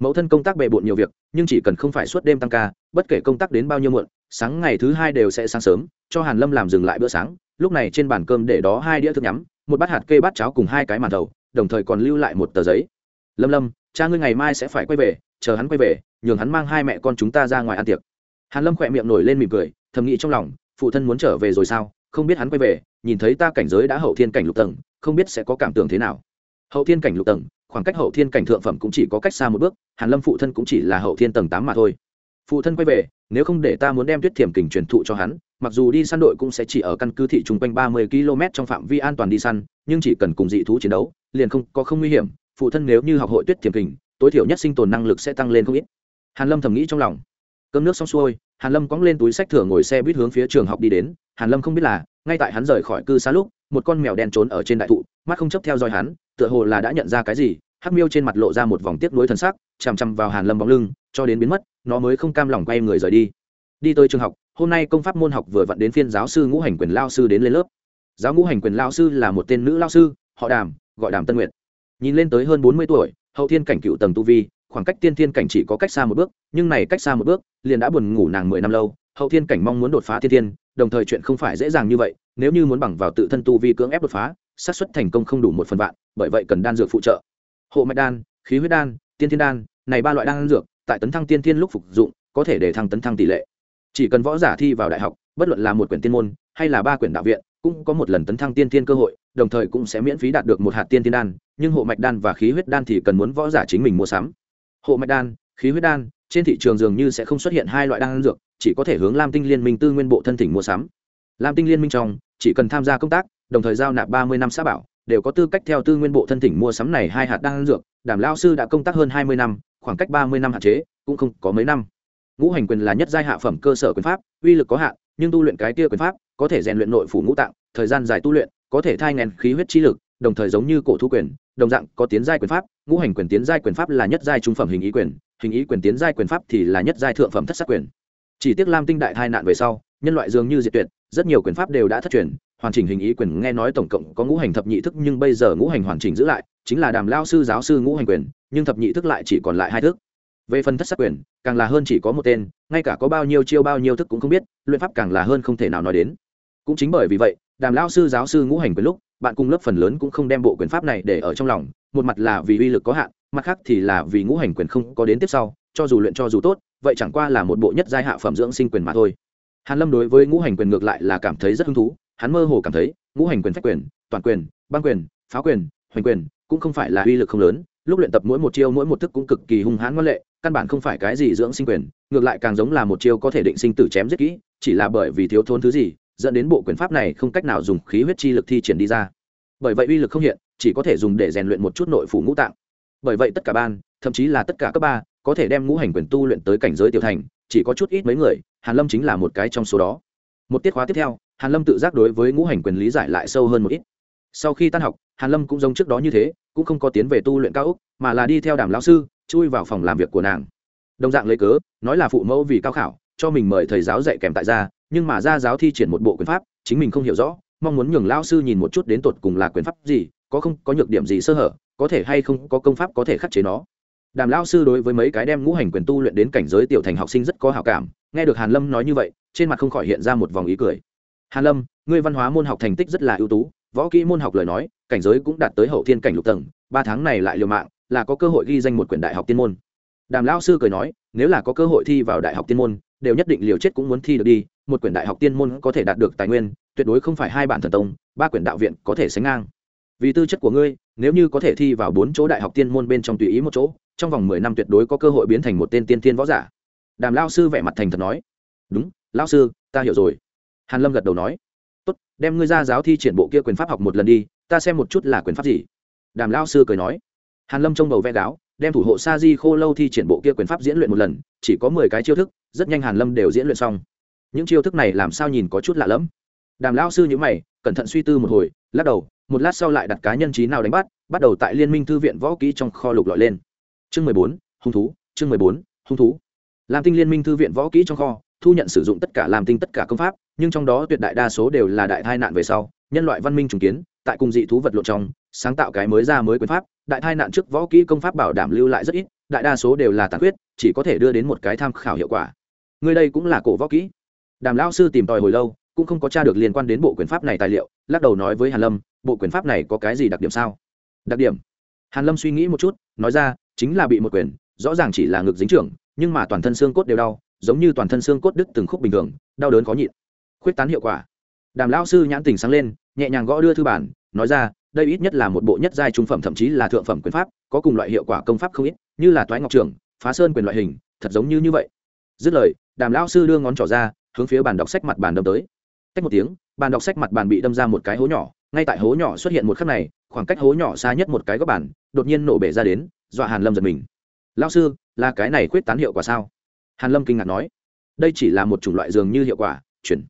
Mẫu thân công tác bề bộn nhiều việc, nhưng chỉ cần không phải suốt đêm tăng ca, bất kể công tác đến bao nhiêu muộn, sáng ngày thứ hai đều sẽ sáng sớm, cho hàn lâm làm dừng lại bữa sáng, lúc này trên bàn cơm để đó hai đĩa thức nhắm một bát hạt kê bát cháo cùng hai cái màn đầu đồng thời còn lưu lại một tờ giấy. Lâm lâm, cha ngươi ngày mai sẽ phải quay về, chờ hắn quay về, nhường hắn mang hai mẹ con chúng ta ra ngoài ăn tiệc. Hàn lâm khỏe miệng nổi lên mỉm cười, thầm nghĩ trong lòng, phụ thân muốn trở về rồi sao, không biết hắn quay về, nhìn thấy ta cảnh giới đã hậu thiên cảnh lục tầng, không biết sẽ có cảm tưởng thế nào. Hậu thiên cảnh lục tầng, khoảng cách hậu thiên cảnh thượng phẩm cũng chỉ có cách xa một bước, hàn lâm phụ thân cũng chỉ là hậu thiên tầng tám mà thôi. Phụ thân quay về, nếu không để ta muốn đem tuyết thiểm kình truyền thụ cho hắn mặc dù đi săn đội cũng sẽ chỉ ở căn cứ thị trung quanh ba mươi km trong phạm vi an toàn đi săn, nhưng chỉ cần cùng dị thú chiến đấu, liền không có không nguy hiểm. Phụ thân nếu như học hội tuyết tiềm kình, tối thiểu nhất sinh tồn năng lực sẽ tăng lên không ít. Hàn lâm thầm nghĩ trong lòng. Cơm nước xong xuôi, hàn lâm quăng lên túi sách thừa ngồi xe buýt hướng phía trường học đi đến. Hàn lâm không biết là, ngay tại hắn rời khỏi cư xá lúc, một con mèo đen trốn ở trên đại thụ, mắt không chấp theo dõi hắn, tựa hồ là đã nhận ra cái gì, hắc miêu trên mặt lộ ra một vòng tiếc nuối thần sắc, chằm chằm vào hàn lâm bóng lưng, cho đến biến mất, nó mới không cam lòng quay người rời đi. Đi tới trường học hôm nay công pháp môn học vừa vặn đến phiên giáo sư ngũ hành quyền lao sư đến lên lớp. Giáo ngũ hành quyền lao sư là một tên nữ lao sư, họ đàm, gọi đàm tân nguyệt. Nhìn lên tới hơn bốn mươi tuổi, hậu thiên cảnh cựu tầng tu vi, khoảng cách tiên thiên cảnh chỉ có cách xa một bước, nhưng này cách xa một bước, liền đã buồn ngủ nàng mười năm lâu, hậu thiên cảnh mong muốn đột phá thiên thiên, đồng thời chuyện không phải dễ dàng như vậy, nếu như muốn bằng vào tự thân tu vi cưỡng ép đột phá, xác suất thành công không đủ một phần vạn, bởi vậy cần đan dược phụ trợ. Hộ mạch đan, khí huyết đan, tiên thiên đan, này ba loại đan dược, tại tấn thăng tiên thiên lúc phục dụng, có thể để thăng tấn thăng tỷ lệ chỉ cần võ giả thi vào đại học, bất luận là một quyển tiên môn hay là ba quyển đạo viện, cũng có một lần tấn thăng tiên thiên cơ hội, đồng thời cũng sẽ miễn phí đạt được một hạt tiên thiên đan, nhưng hộ mạch đan và khí huyết đan thì cần muốn võ giả chính mình mua sắm. Hộ mạch đan, khí huyết đan, trên thị trường dường như sẽ không xuất hiện hai loại đan dược, chỉ có thể hướng lam tinh liên minh tư nguyên bộ thân thỉnh mua sắm. Lam tinh liên minh trong, chỉ cần tham gia công tác, đồng thời giao nạp ba mươi năm xã bảo, đều có tư cách theo tư nguyên bộ thân thỉnh mua sắm này hai hạt đan dược đảm lao sư đã công tác hơn hai mươi năm, khoảng cách ba mươi năm hạn chế, cũng không có mấy năm ngũ hành quyền là nhất giai hạ phẩm cơ sở quyền pháp, uy lực có hạn, nhưng tu luyện cái tia quyền pháp có thể rèn luyện nội phủ ngũ tạng, thời gian dài tu luyện, có thể thai ngàn khí huyết chi lực, đồng thời giống như cổ thu quyền, đồng dạng có tiến giai quyền pháp, ngũ hành quyền tiến giai quyền pháp là nhất giai trung phẩm hình ý quyền, hình ý quyền tiến giai quyền pháp thì là nhất giai thượng phẩm thất sắc quyền. Chỉ tiếc lam tinh đại tai nạn về sau, nhân loại dường như diệt tuyệt, rất nhiều quyền pháp đều đã thất truyền, hoàn chỉnh hình ý quyền nghe nói tổng cộng có ngũ hành thập nhị thức nhưng bây giờ ngũ hành hoàn chỉnh giữ lại, chính là đàm lao sư giáo sư ngũ hành quyền, nhưng thập nhị thức lại chỉ còn lại hai thức về phần thất sắc quyền, càng là hơn chỉ có một tên, ngay cả có bao nhiêu chiêu bao nhiêu thức cũng không biết, luyện pháp càng là hơn không thể nào nói đến. Cũng chính bởi vì vậy, đàm lao sư giáo sư ngũ hành quyền lúc, bạn cùng lớp phần lớn cũng không đem bộ quyền pháp này để ở trong lòng, một mặt là vì uy lực có hạn, mặt khác thì là vì ngũ hành quyền không có đến tiếp sau, cho dù luyện cho dù tốt, vậy chẳng qua là một bộ nhất giai hạ phẩm dưỡng sinh quyền mà thôi. Hàn lâm đối với ngũ hành quyền ngược lại là cảm thấy rất hứng thú, hắn mơ hồ cảm thấy, ngũ hành quyền phách quyền, toàn quyền, băng quyền, phá quyền, hoành quyền cũng không phải là uy lực không lớn, lúc luyện tập mỗi một chiêu mỗi một thức cũng cực kỳ hung hãn ngoan lệ căn bản không phải cái gì dưỡng sinh quyền, ngược lại càng giống là một chiêu có thể định sinh tử chém giết kỹ, chỉ là bởi vì thiếu thốn thứ gì, dẫn đến bộ quyền pháp này không cách nào dùng khí huyết chi lực thi triển đi ra. Bởi vậy uy lực không hiện, chỉ có thể dùng để rèn luyện một chút nội phủ ngũ tạng. Bởi vậy tất cả ban, thậm chí là tất cả các ba, có thể đem ngũ hành quyền tu luyện tới cảnh giới tiểu thành, chỉ có chút ít mấy người, hàn lâm chính là một cái trong số đó. Một tiết khóa tiếp theo, hàn lâm tự giác đối với ngũ hành quyền lý giải lại sâu hơn một ít. Sau khi tan học, hàn lâm cũng giống trước đó như thế, cũng không có tiến về tu luyện cao úc mà là đi theo đàm lão sư chui vào phòng làm việc của nàng. Đồng dạng lấy cớ, nói là phụ mẫu vì cao khảo, cho mình mời thầy giáo dạy kèm tại gia, nhưng mà ra giáo thi triển một bộ quyền pháp, chính mình không hiểu rõ, mong muốn nhường lão sư nhìn một chút đến tột cùng là quyền pháp gì, có không, có nhược điểm gì sơ hở, có thể hay không, có công pháp có thể khắc chế nó. Đàm lão sư đối với mấy cái đem ngũ hành quyền tu luyện đến cảnh giới tiểu thành học sinh rất có hảo cảm, nghe được hàn lâm nói như vậy, trên mặt không khỏi hiện ra một vòng ý cười. Hàn lâm, ngươi văn hóa môn học thành tích rất là ưu tú, võ kỹ môn học lời nói, cảnh giới cũng đạt tới hậu thiên cảnh lục tầng, ba tháng này lại liều mạng là có cơ hội ghi danh một quyển đại học tiên môn. Đàm lão sư cười nói, nếu là có cơ hội thi vào đại học tiên môn, đều nhất định liều chết cũng muốn thi được đi, một quyển đại học tiên môn có thể đạt được tài nguyên, tuyệt đối không phải hai bản thần tông, ba quyển đạo viện có thể sánh ngang. Vì tư chất của ngươi, nếu như có thể thi vào bốn chỗ đại học tiên môn bên trong tùy ý một chỗ, trong vòng mười năm tuyệt đối có cơ hội biến thành một tên tiên tiên võ giả. Đàm lao sư vẻ mặt thành thật nói. Đúng lao sư, ta hiểu rồi. Hàn lâm gật đầu nói. Tốt, đem ngươi ra giáo thi triển bộ kia quyền pháp học một lần đi, ta xem một chút là quyền pháp gì. Đàm lao sư cười nói hàn lâm trông đầu ve gáo, đem thủ hộ sa di khô lâu thi triển bộ kia quyền pháp diễn luyện một lần, chỉ có mười cái chiêu thức, rất nhanh hàn lâm đều diễn luyện xong. Những chiêu thức này làm sao nhìn có chút lạ lẫm. Đàm lao sư nhíu mày, cẩn thận suy tư một hồi, lắc đầu, một lát sau lại đặt cá nhân trí nào đánh bắt bắt đầu tại liên minh thư viện võ kỹ trong kho lục lọi lên. Chương mười bốn, hung thú, chương mười bốn, hung thú. Làm tinh liên minh thư viện võ kỹ trong kho, thu nhận sử dụng tất cả làm tinh tất cả công pháp, nhưng trong đó tuyệt đại đa số đều là đại tai nạn về sau, nhân loại văn minh trùng kiến, tại cùng dị thú vật lộn trong, sáng tạo cái mới ra mới quyền pháp đại thai nạn trước võ kỹ công pháp bảo đảm lưu lại rất ít, đại đa số đều là tàn khuyết, chỉ có thể đưa đến một cái tham khảo hiệu quả. Người đây cũng là cổ võ kỹ. Đàm lão sư tìm tòi hồi lâu, cũng không có tra được liên quan đến bộ quyền pháp này tài liệu, lắc đầu nói với hàn lâm, bộ quyền pháp này có cái gì đặc điểm sao? Đặc điểm? Hàn lâm suy nghĩ một chút, nói ra, chính là bị một quyền, rõ ràng chỉ là ngực dính trưởng, nhưng mà toàn thân xương cốt đều đau, giống như toàn thân xương cốt đứt từng khúc bình thường, đau đớn khó nhịn. Khuyết tán hiệu quả. Đàm lão sư nhãn tình sáng lên, nhẹ nhàng gõ đưa thư bản, nói ra đây ít nhất là một bộ nhất giai trung phẩm, thậm chí là thượng phẩm quyền pháp, có cùng loại hiệu quả công pháp không ít, như là toái ngọc trường, phá sơn quyền loại hình, thật giống như như vậy. Dứt lời, đàm lão sư đưa ngón trỏ ra, hướng phía bàn đọc sách mặt bàn đâm tới. Cách một tiếng, bàn đọc sách mặt bàn bị đâm ra một cái hố nhỏ, ngay tại hố nhỏ xuất hiện một khắc này, khoảng cách hố nhỏ xa nhất một cái góc bàn, đột nhiên nổ bể ra đến, dọa hàn lâm giật mình. Lão sư, là cái này quyết tán hiệu quả sao? Hàn lâm kinh ngạc nói. Đây chỉ là một chủng loại dường như hiệu quả, chuyển.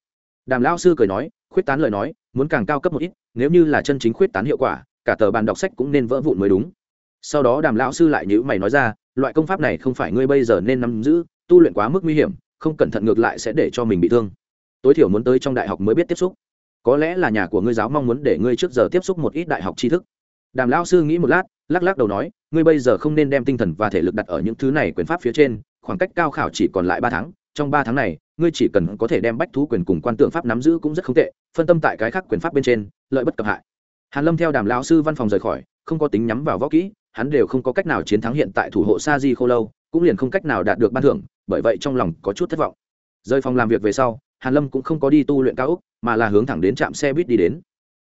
Đàm lão sư cười nói khuyết tán lời nói, muốn càng cao cấp một ít, nếu như là chân chính khuyết tán hiệu quả, cả tờ bàn đọc sách cũng nên vỡ vụn mới đúng. Sau đó đàm lão sư lại nhữ mày nói ra, loại công pháp này không phải ngươi bây giờ nên nắm giữ, tu luyện quá mức nguy hiểm, không cẩn thận ngược lại sẽ để cho mình bị thương. Tối thiểu muốn tới trong đại học mới biết tiếp xúc. Có lẽ là nhà của ngươi giáo mong muốn để ngươi trước giờ tiếp xúc một ít đại học tri thức. Đàm lão sư nghĩ một lát, lắc lắc đầu nói, ngươi bây giờ không nên đem tinh thần và thể lực đặt ở những thứ này quyền pháp phía trên, khoảng cách cao khảo chỉ còn lại ba tháng trong ba tháng này, ngươi chỉ cần có thể đem bách thú quyền cùng quan tượng pháp nắm giữ cũng rất không tệ, phân tâm tại cái khác quyền pháp bên trên, lợi bất cập hại. Hàn lâm theo đàm lão sư văn phòng rời khỏi, không có tính nhắm vào võ kỹ, hắn đều không có cách nào chiến thắng hiện tại thủ hộ sa di khô lâu, cũng liền không cách nào đạt được ban thưởng, bởi vậy trong lòng có chút thất vọng. Rời phòng làm việc về sau, hàn lâm cũng không có đi tu luyện cao ốc, mà là hướng thẳng đến trạm xe buýt đi đến.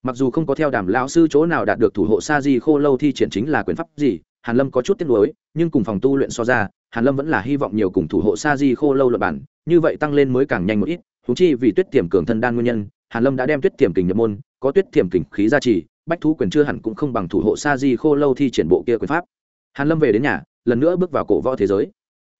Mặc dù không có theo đàm lão sư chỗ nào đạt được thủ hộ sa di khô lâu thi triển chính là quyền pháp gì, hàn lâm có chút tiếc nuối, nhưng cùng phòng tu luyện so ra hàn lâm vẫn là hy vọng nhiều cùng thủ hộ sa di khô lâu luật bản như vậy tăng lên mới càng nhanh một ít húng chi vì tuyết tiềm cường thân đan nguyên nhân, hàn lâm đã đem tuyết tiềm kình nhập môn, có tuyết tiềm kình khí gia trì, bách thú quyền chưa hẳn cũng không bằng thủ hộ sa di khô lâu thi triển bộ kia quyền pháp. Hàn lâm về đến nhà, lần nữa bước vào cổ võ thế giới.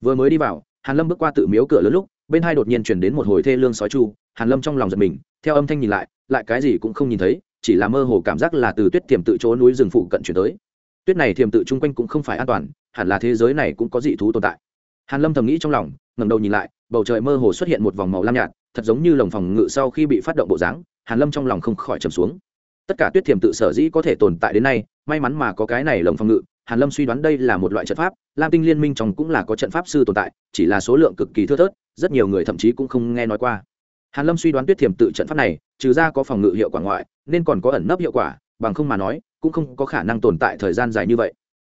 Vừa mới đi vào, hàn lâm bước qua tự miếu cửa lớn lúc, bên hai đột nhiên chuyển đến một hồi thê lương sói chu, hàn lâm trong lòng giật mình, theo âm thanh nhìn lại lại cái gì cũng không nhìn thấy, chỉ là mơ hồ cảm giác là từ tuyết tiềm tự chỗ núi rừng phụ cận chuyển tới. Tuyết này Tiềm tự chung quanh cũng không phải an toàn hẳn là thế giới này cũng có dị thú tồn tại. Hàn lâm thầm nghĩ trong lòng, ngẩng đầu nhìn lại, bầu trời mơ hồ xuất hiện một vòng màu lam nhạt, thật giống như lồng phòng ngự sau khi bị phát động bộ dáng, hàn lâm trong lòng không khỏi trầm xuống. Tất cả tuyết thiềm tự sở dĩ có thể tồn tại đến nay, may mắn mà có cái này lồng phòng ngự, hàn lâm suy đoán đây là một loại trận pháp, lam tinh liên minh trong cũng là có trận pháp sư tồn tại, chỉ là số lượng cực kỳ thưa thớt, rất nhiều người thậm chí cũng không nghe nói qua. Hàn lâm suy đoán tuyết thiềm tự trận pháp này, trừ ra có phòng ngự hiệu quả ngoại, nên còn có ẩn nấp hiệu quả, bằng không mà nói, cũng không có khả năng tồn tại thời gian dài như vậy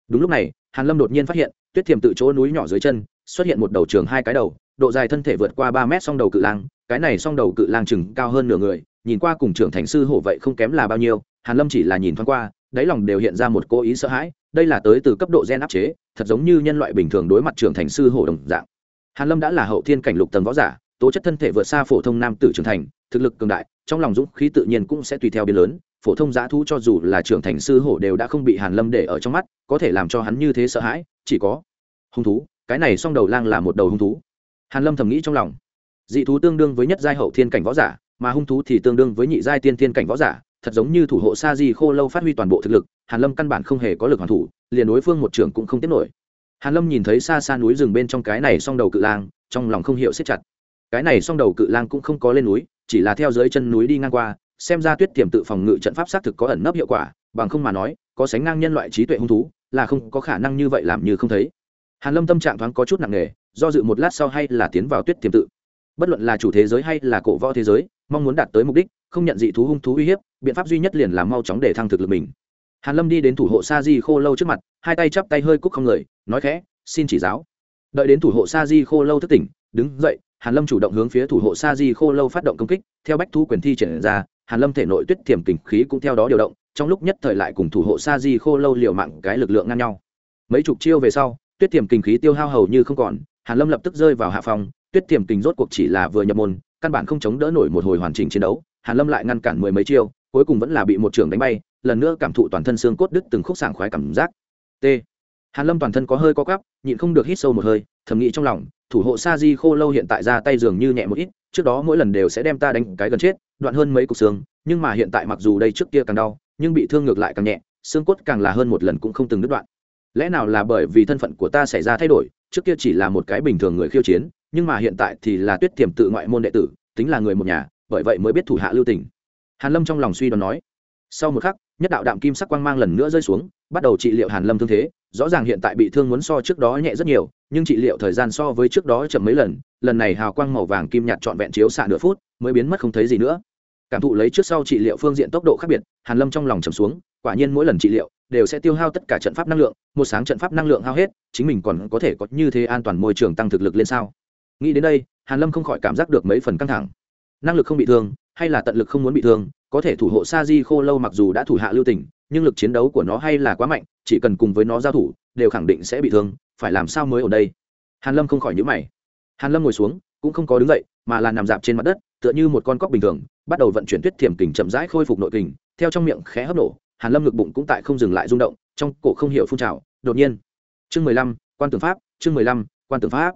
đúng lúc này, hàn lâm đột nhiên phát hiện, tuyết thiềm tự chỗ núi nhỏ dưới chân, xuất hiện một đầu trường hai cái đầu, độ dài thân thể vượt qua ba mét song đầu cự lang, cái này song đầu cự lang chừng cao hơn nửa người, nhìn qua cùng trưởng thành sư hổ vậy không kém là bao nhiêu, hàn lâm chỉ là nhìn thoáng qua, đáy lòng đều hiện ra một cố ý sợ hãi, đây là tới từ cấp độ gen áp chế, thật giống như nhân loại bình thường đối mặt trưởng thành sư hổ đồng dạng. Hàn lâm đã là hậu thiên cảnh lục tầng võ giả, tố chất thân thể vượt xa phổ thông nam tử trưởng thành, thực lực cường đại, trong lòng dũng khí tự nhiên cũng sẽ tùy theo biến lớn phổ thông giá thú cho dù là trưởng thành sư hổ đều đã không bị hàn lâm để ở trong mắt, có thể làm cho hắn như thế sợ hãi, chỉ có hung thú. Cái này song đầu lang là một đầu hung thú. Hàn lâm thầm nghĩ trong lòng. Dị thú tương đương với nhất giai hậu thiên cảnh võ giả, mà hung thú thì tương đương với nhị giai tiên thiên cảnh võ giả, thật giống như thủ hộ sa di khô lâu phát huy toàn bộ thực lực, hàn lâm căn bản không hề có lực hoàn thủ, liền đối phương một trưởng cũng không tiếp nổi. Hàn lâm nhìn thấy xa xa núi rừng bên trong cái này song đầu cự lang, trong lòng không hiểu siết chặt. Cái này song đầu cự lang cũng không có lên núi, chỉ là theo dưới chân núi đi ngang qua xem ra tuyết tiềm tự phòng ngự trận pháp xác thực có ẩn nấp hiệu quả, bằng không mà nói, có sánh ngang nhân loại trí tuệ hung thú, là không có khả năng như vậy làm như không thấy. Hàn lâm tâm trạng thoáng có chút nặng nề, do dự một lát sau hay là tiến vào tuyết tiềm tự. Bất luận là chủ thế giới hay là cổ võ thế giới, mong muốn đạt tới mục đích, không nhận dị thú hung thú uy hiếp, biện pháp duy nhất liền là mau chóng để thăng thực lực mình. Hàn lâm đi đến thủ hộ sa di khô lâu trước mặt, hai tay chắp tay hơi cúc không người, nói khẽ, xin chỉ giáo. Đợi đến thủ hộ sa di khô lâu thức tỉnh, đứng dậy, hàn lâm chủ động hướng phía thủ hộ sa di khô lâu phát động công kích, theo bách thú quyền thi triển ra hàn lâm thể nội tuyết tiềm kình khí cũng theo đó điều động, trong lúc nhất thời lại cùng thủ hộ sa di khô lâu liều mạng cái lực lượng ngang nhau. Mấy chục chiêu về sau, tuyết tiềm kình khí tiêu hao hầu như không còn, hàn lâm lập tức rơi vào hạ phòng, tuyết tiềm kình rốt cuộc chỉ là vừa nhập môn, căn bản không chống đỡ nổi một hồi hoàn chỉnh chiến đấu, hàn lâm lại ngăn cản mười mấy chiêu, cuối cùng vẫn là bị một trường đánh bay, lần nữa cảm thụ toàn thân xương cốt đứt từng khúc sảng khoái cảm giác. T. Hàn lâm toàn thân có hơi co quắp, nhịn không được hít sâu một hơi, thầm nghĩ trong lòng, thủ hộ sa di khô lâu hiện tại ra tay dường như nhẹ một ít trước đó mỗi lần đều sẽ đem ta đánh cái gần chết, đoạn hơn mấy cục xương, nhưng mà hiện tại mặc dù đây trước kia càng đau, nhưng bị thương ngược lại càng nhẹ, xương cốt càng là hơn một lần cũng không từng đứt đoạn. Lẽ nào là bởi vì thân phận của ta xảy ra thay đổi, trước kia chỉ là một cái bình thường người khiêu chiến, nhưng mà hiện tại thì là tuyết tiềm tự ngoại môn đệ tử, tính là người một nhà, bởi vậy mới biết thủ hạ lưu tình. Hàn lâm trong lòng suy đoán nói. Sau một khắc, nhất đạo đạm kim sắc quang mang lần nữa rơi xuống, bắt đầu trị liệu hàn lâm thương thế, rõ ràng hiện tại bị thương muốn so trước đó nhẹ rất nhiều, nhưng trị liệu thời gian so với trước đó chậm mấy lần lần này hào quang màu vàng kim nhạt trọn vẹn chiếu xạ nửa phút, mới biến mất không thấy gì nữa. Cảm thụ lấy trước sau trị liệu phương diện tốc độ khác biệt, hàn lâm trong lòng trầm xuống, quả nhiên mỗi lần trị liệu đều sẽ tiêu hao tất cả trận pháp năng lượng, một sáng trận pháp năng lượng hao hết, chính mình còn có thể có như thế an toàn môi trường tăng thực lực lên sao? Nghĩ đến đây, hàn lâm không khỏi cảm giác được mấy phần căng thẳng. Năng lực không bị thương, hay là tận lực không muốn bị thương, có thể thủ hộ sa di khô lâu mặc dù đã thủ hạ lưu tình, nhưng lực chiến đấu của nó hay là quá mạnh, chỉ cần cùng với nó giao thủ, đều khẳng định sẽ bị thương, phải làm sao mới ở đây? Hàn lâm không khỏi nhíu mày hàn lâm ngồi xuống, cũng không có đứng dậy, mà là nằm dạp trên mặt đất, tựa như một con cóc bình thường, bắt đầu vận chuyển tuyết thiểm kình chậm rãi khôi phục nội kình, theo trong miệng khẽ hấp nổ, hàn lâm ngực bụng cũng tại không dừng lại rung động, trong cổ không hiểu phun trào, đột nhiên. Chương mười lăm, quan tưởng pháp, chương mười lăm, quan tưởng pháp.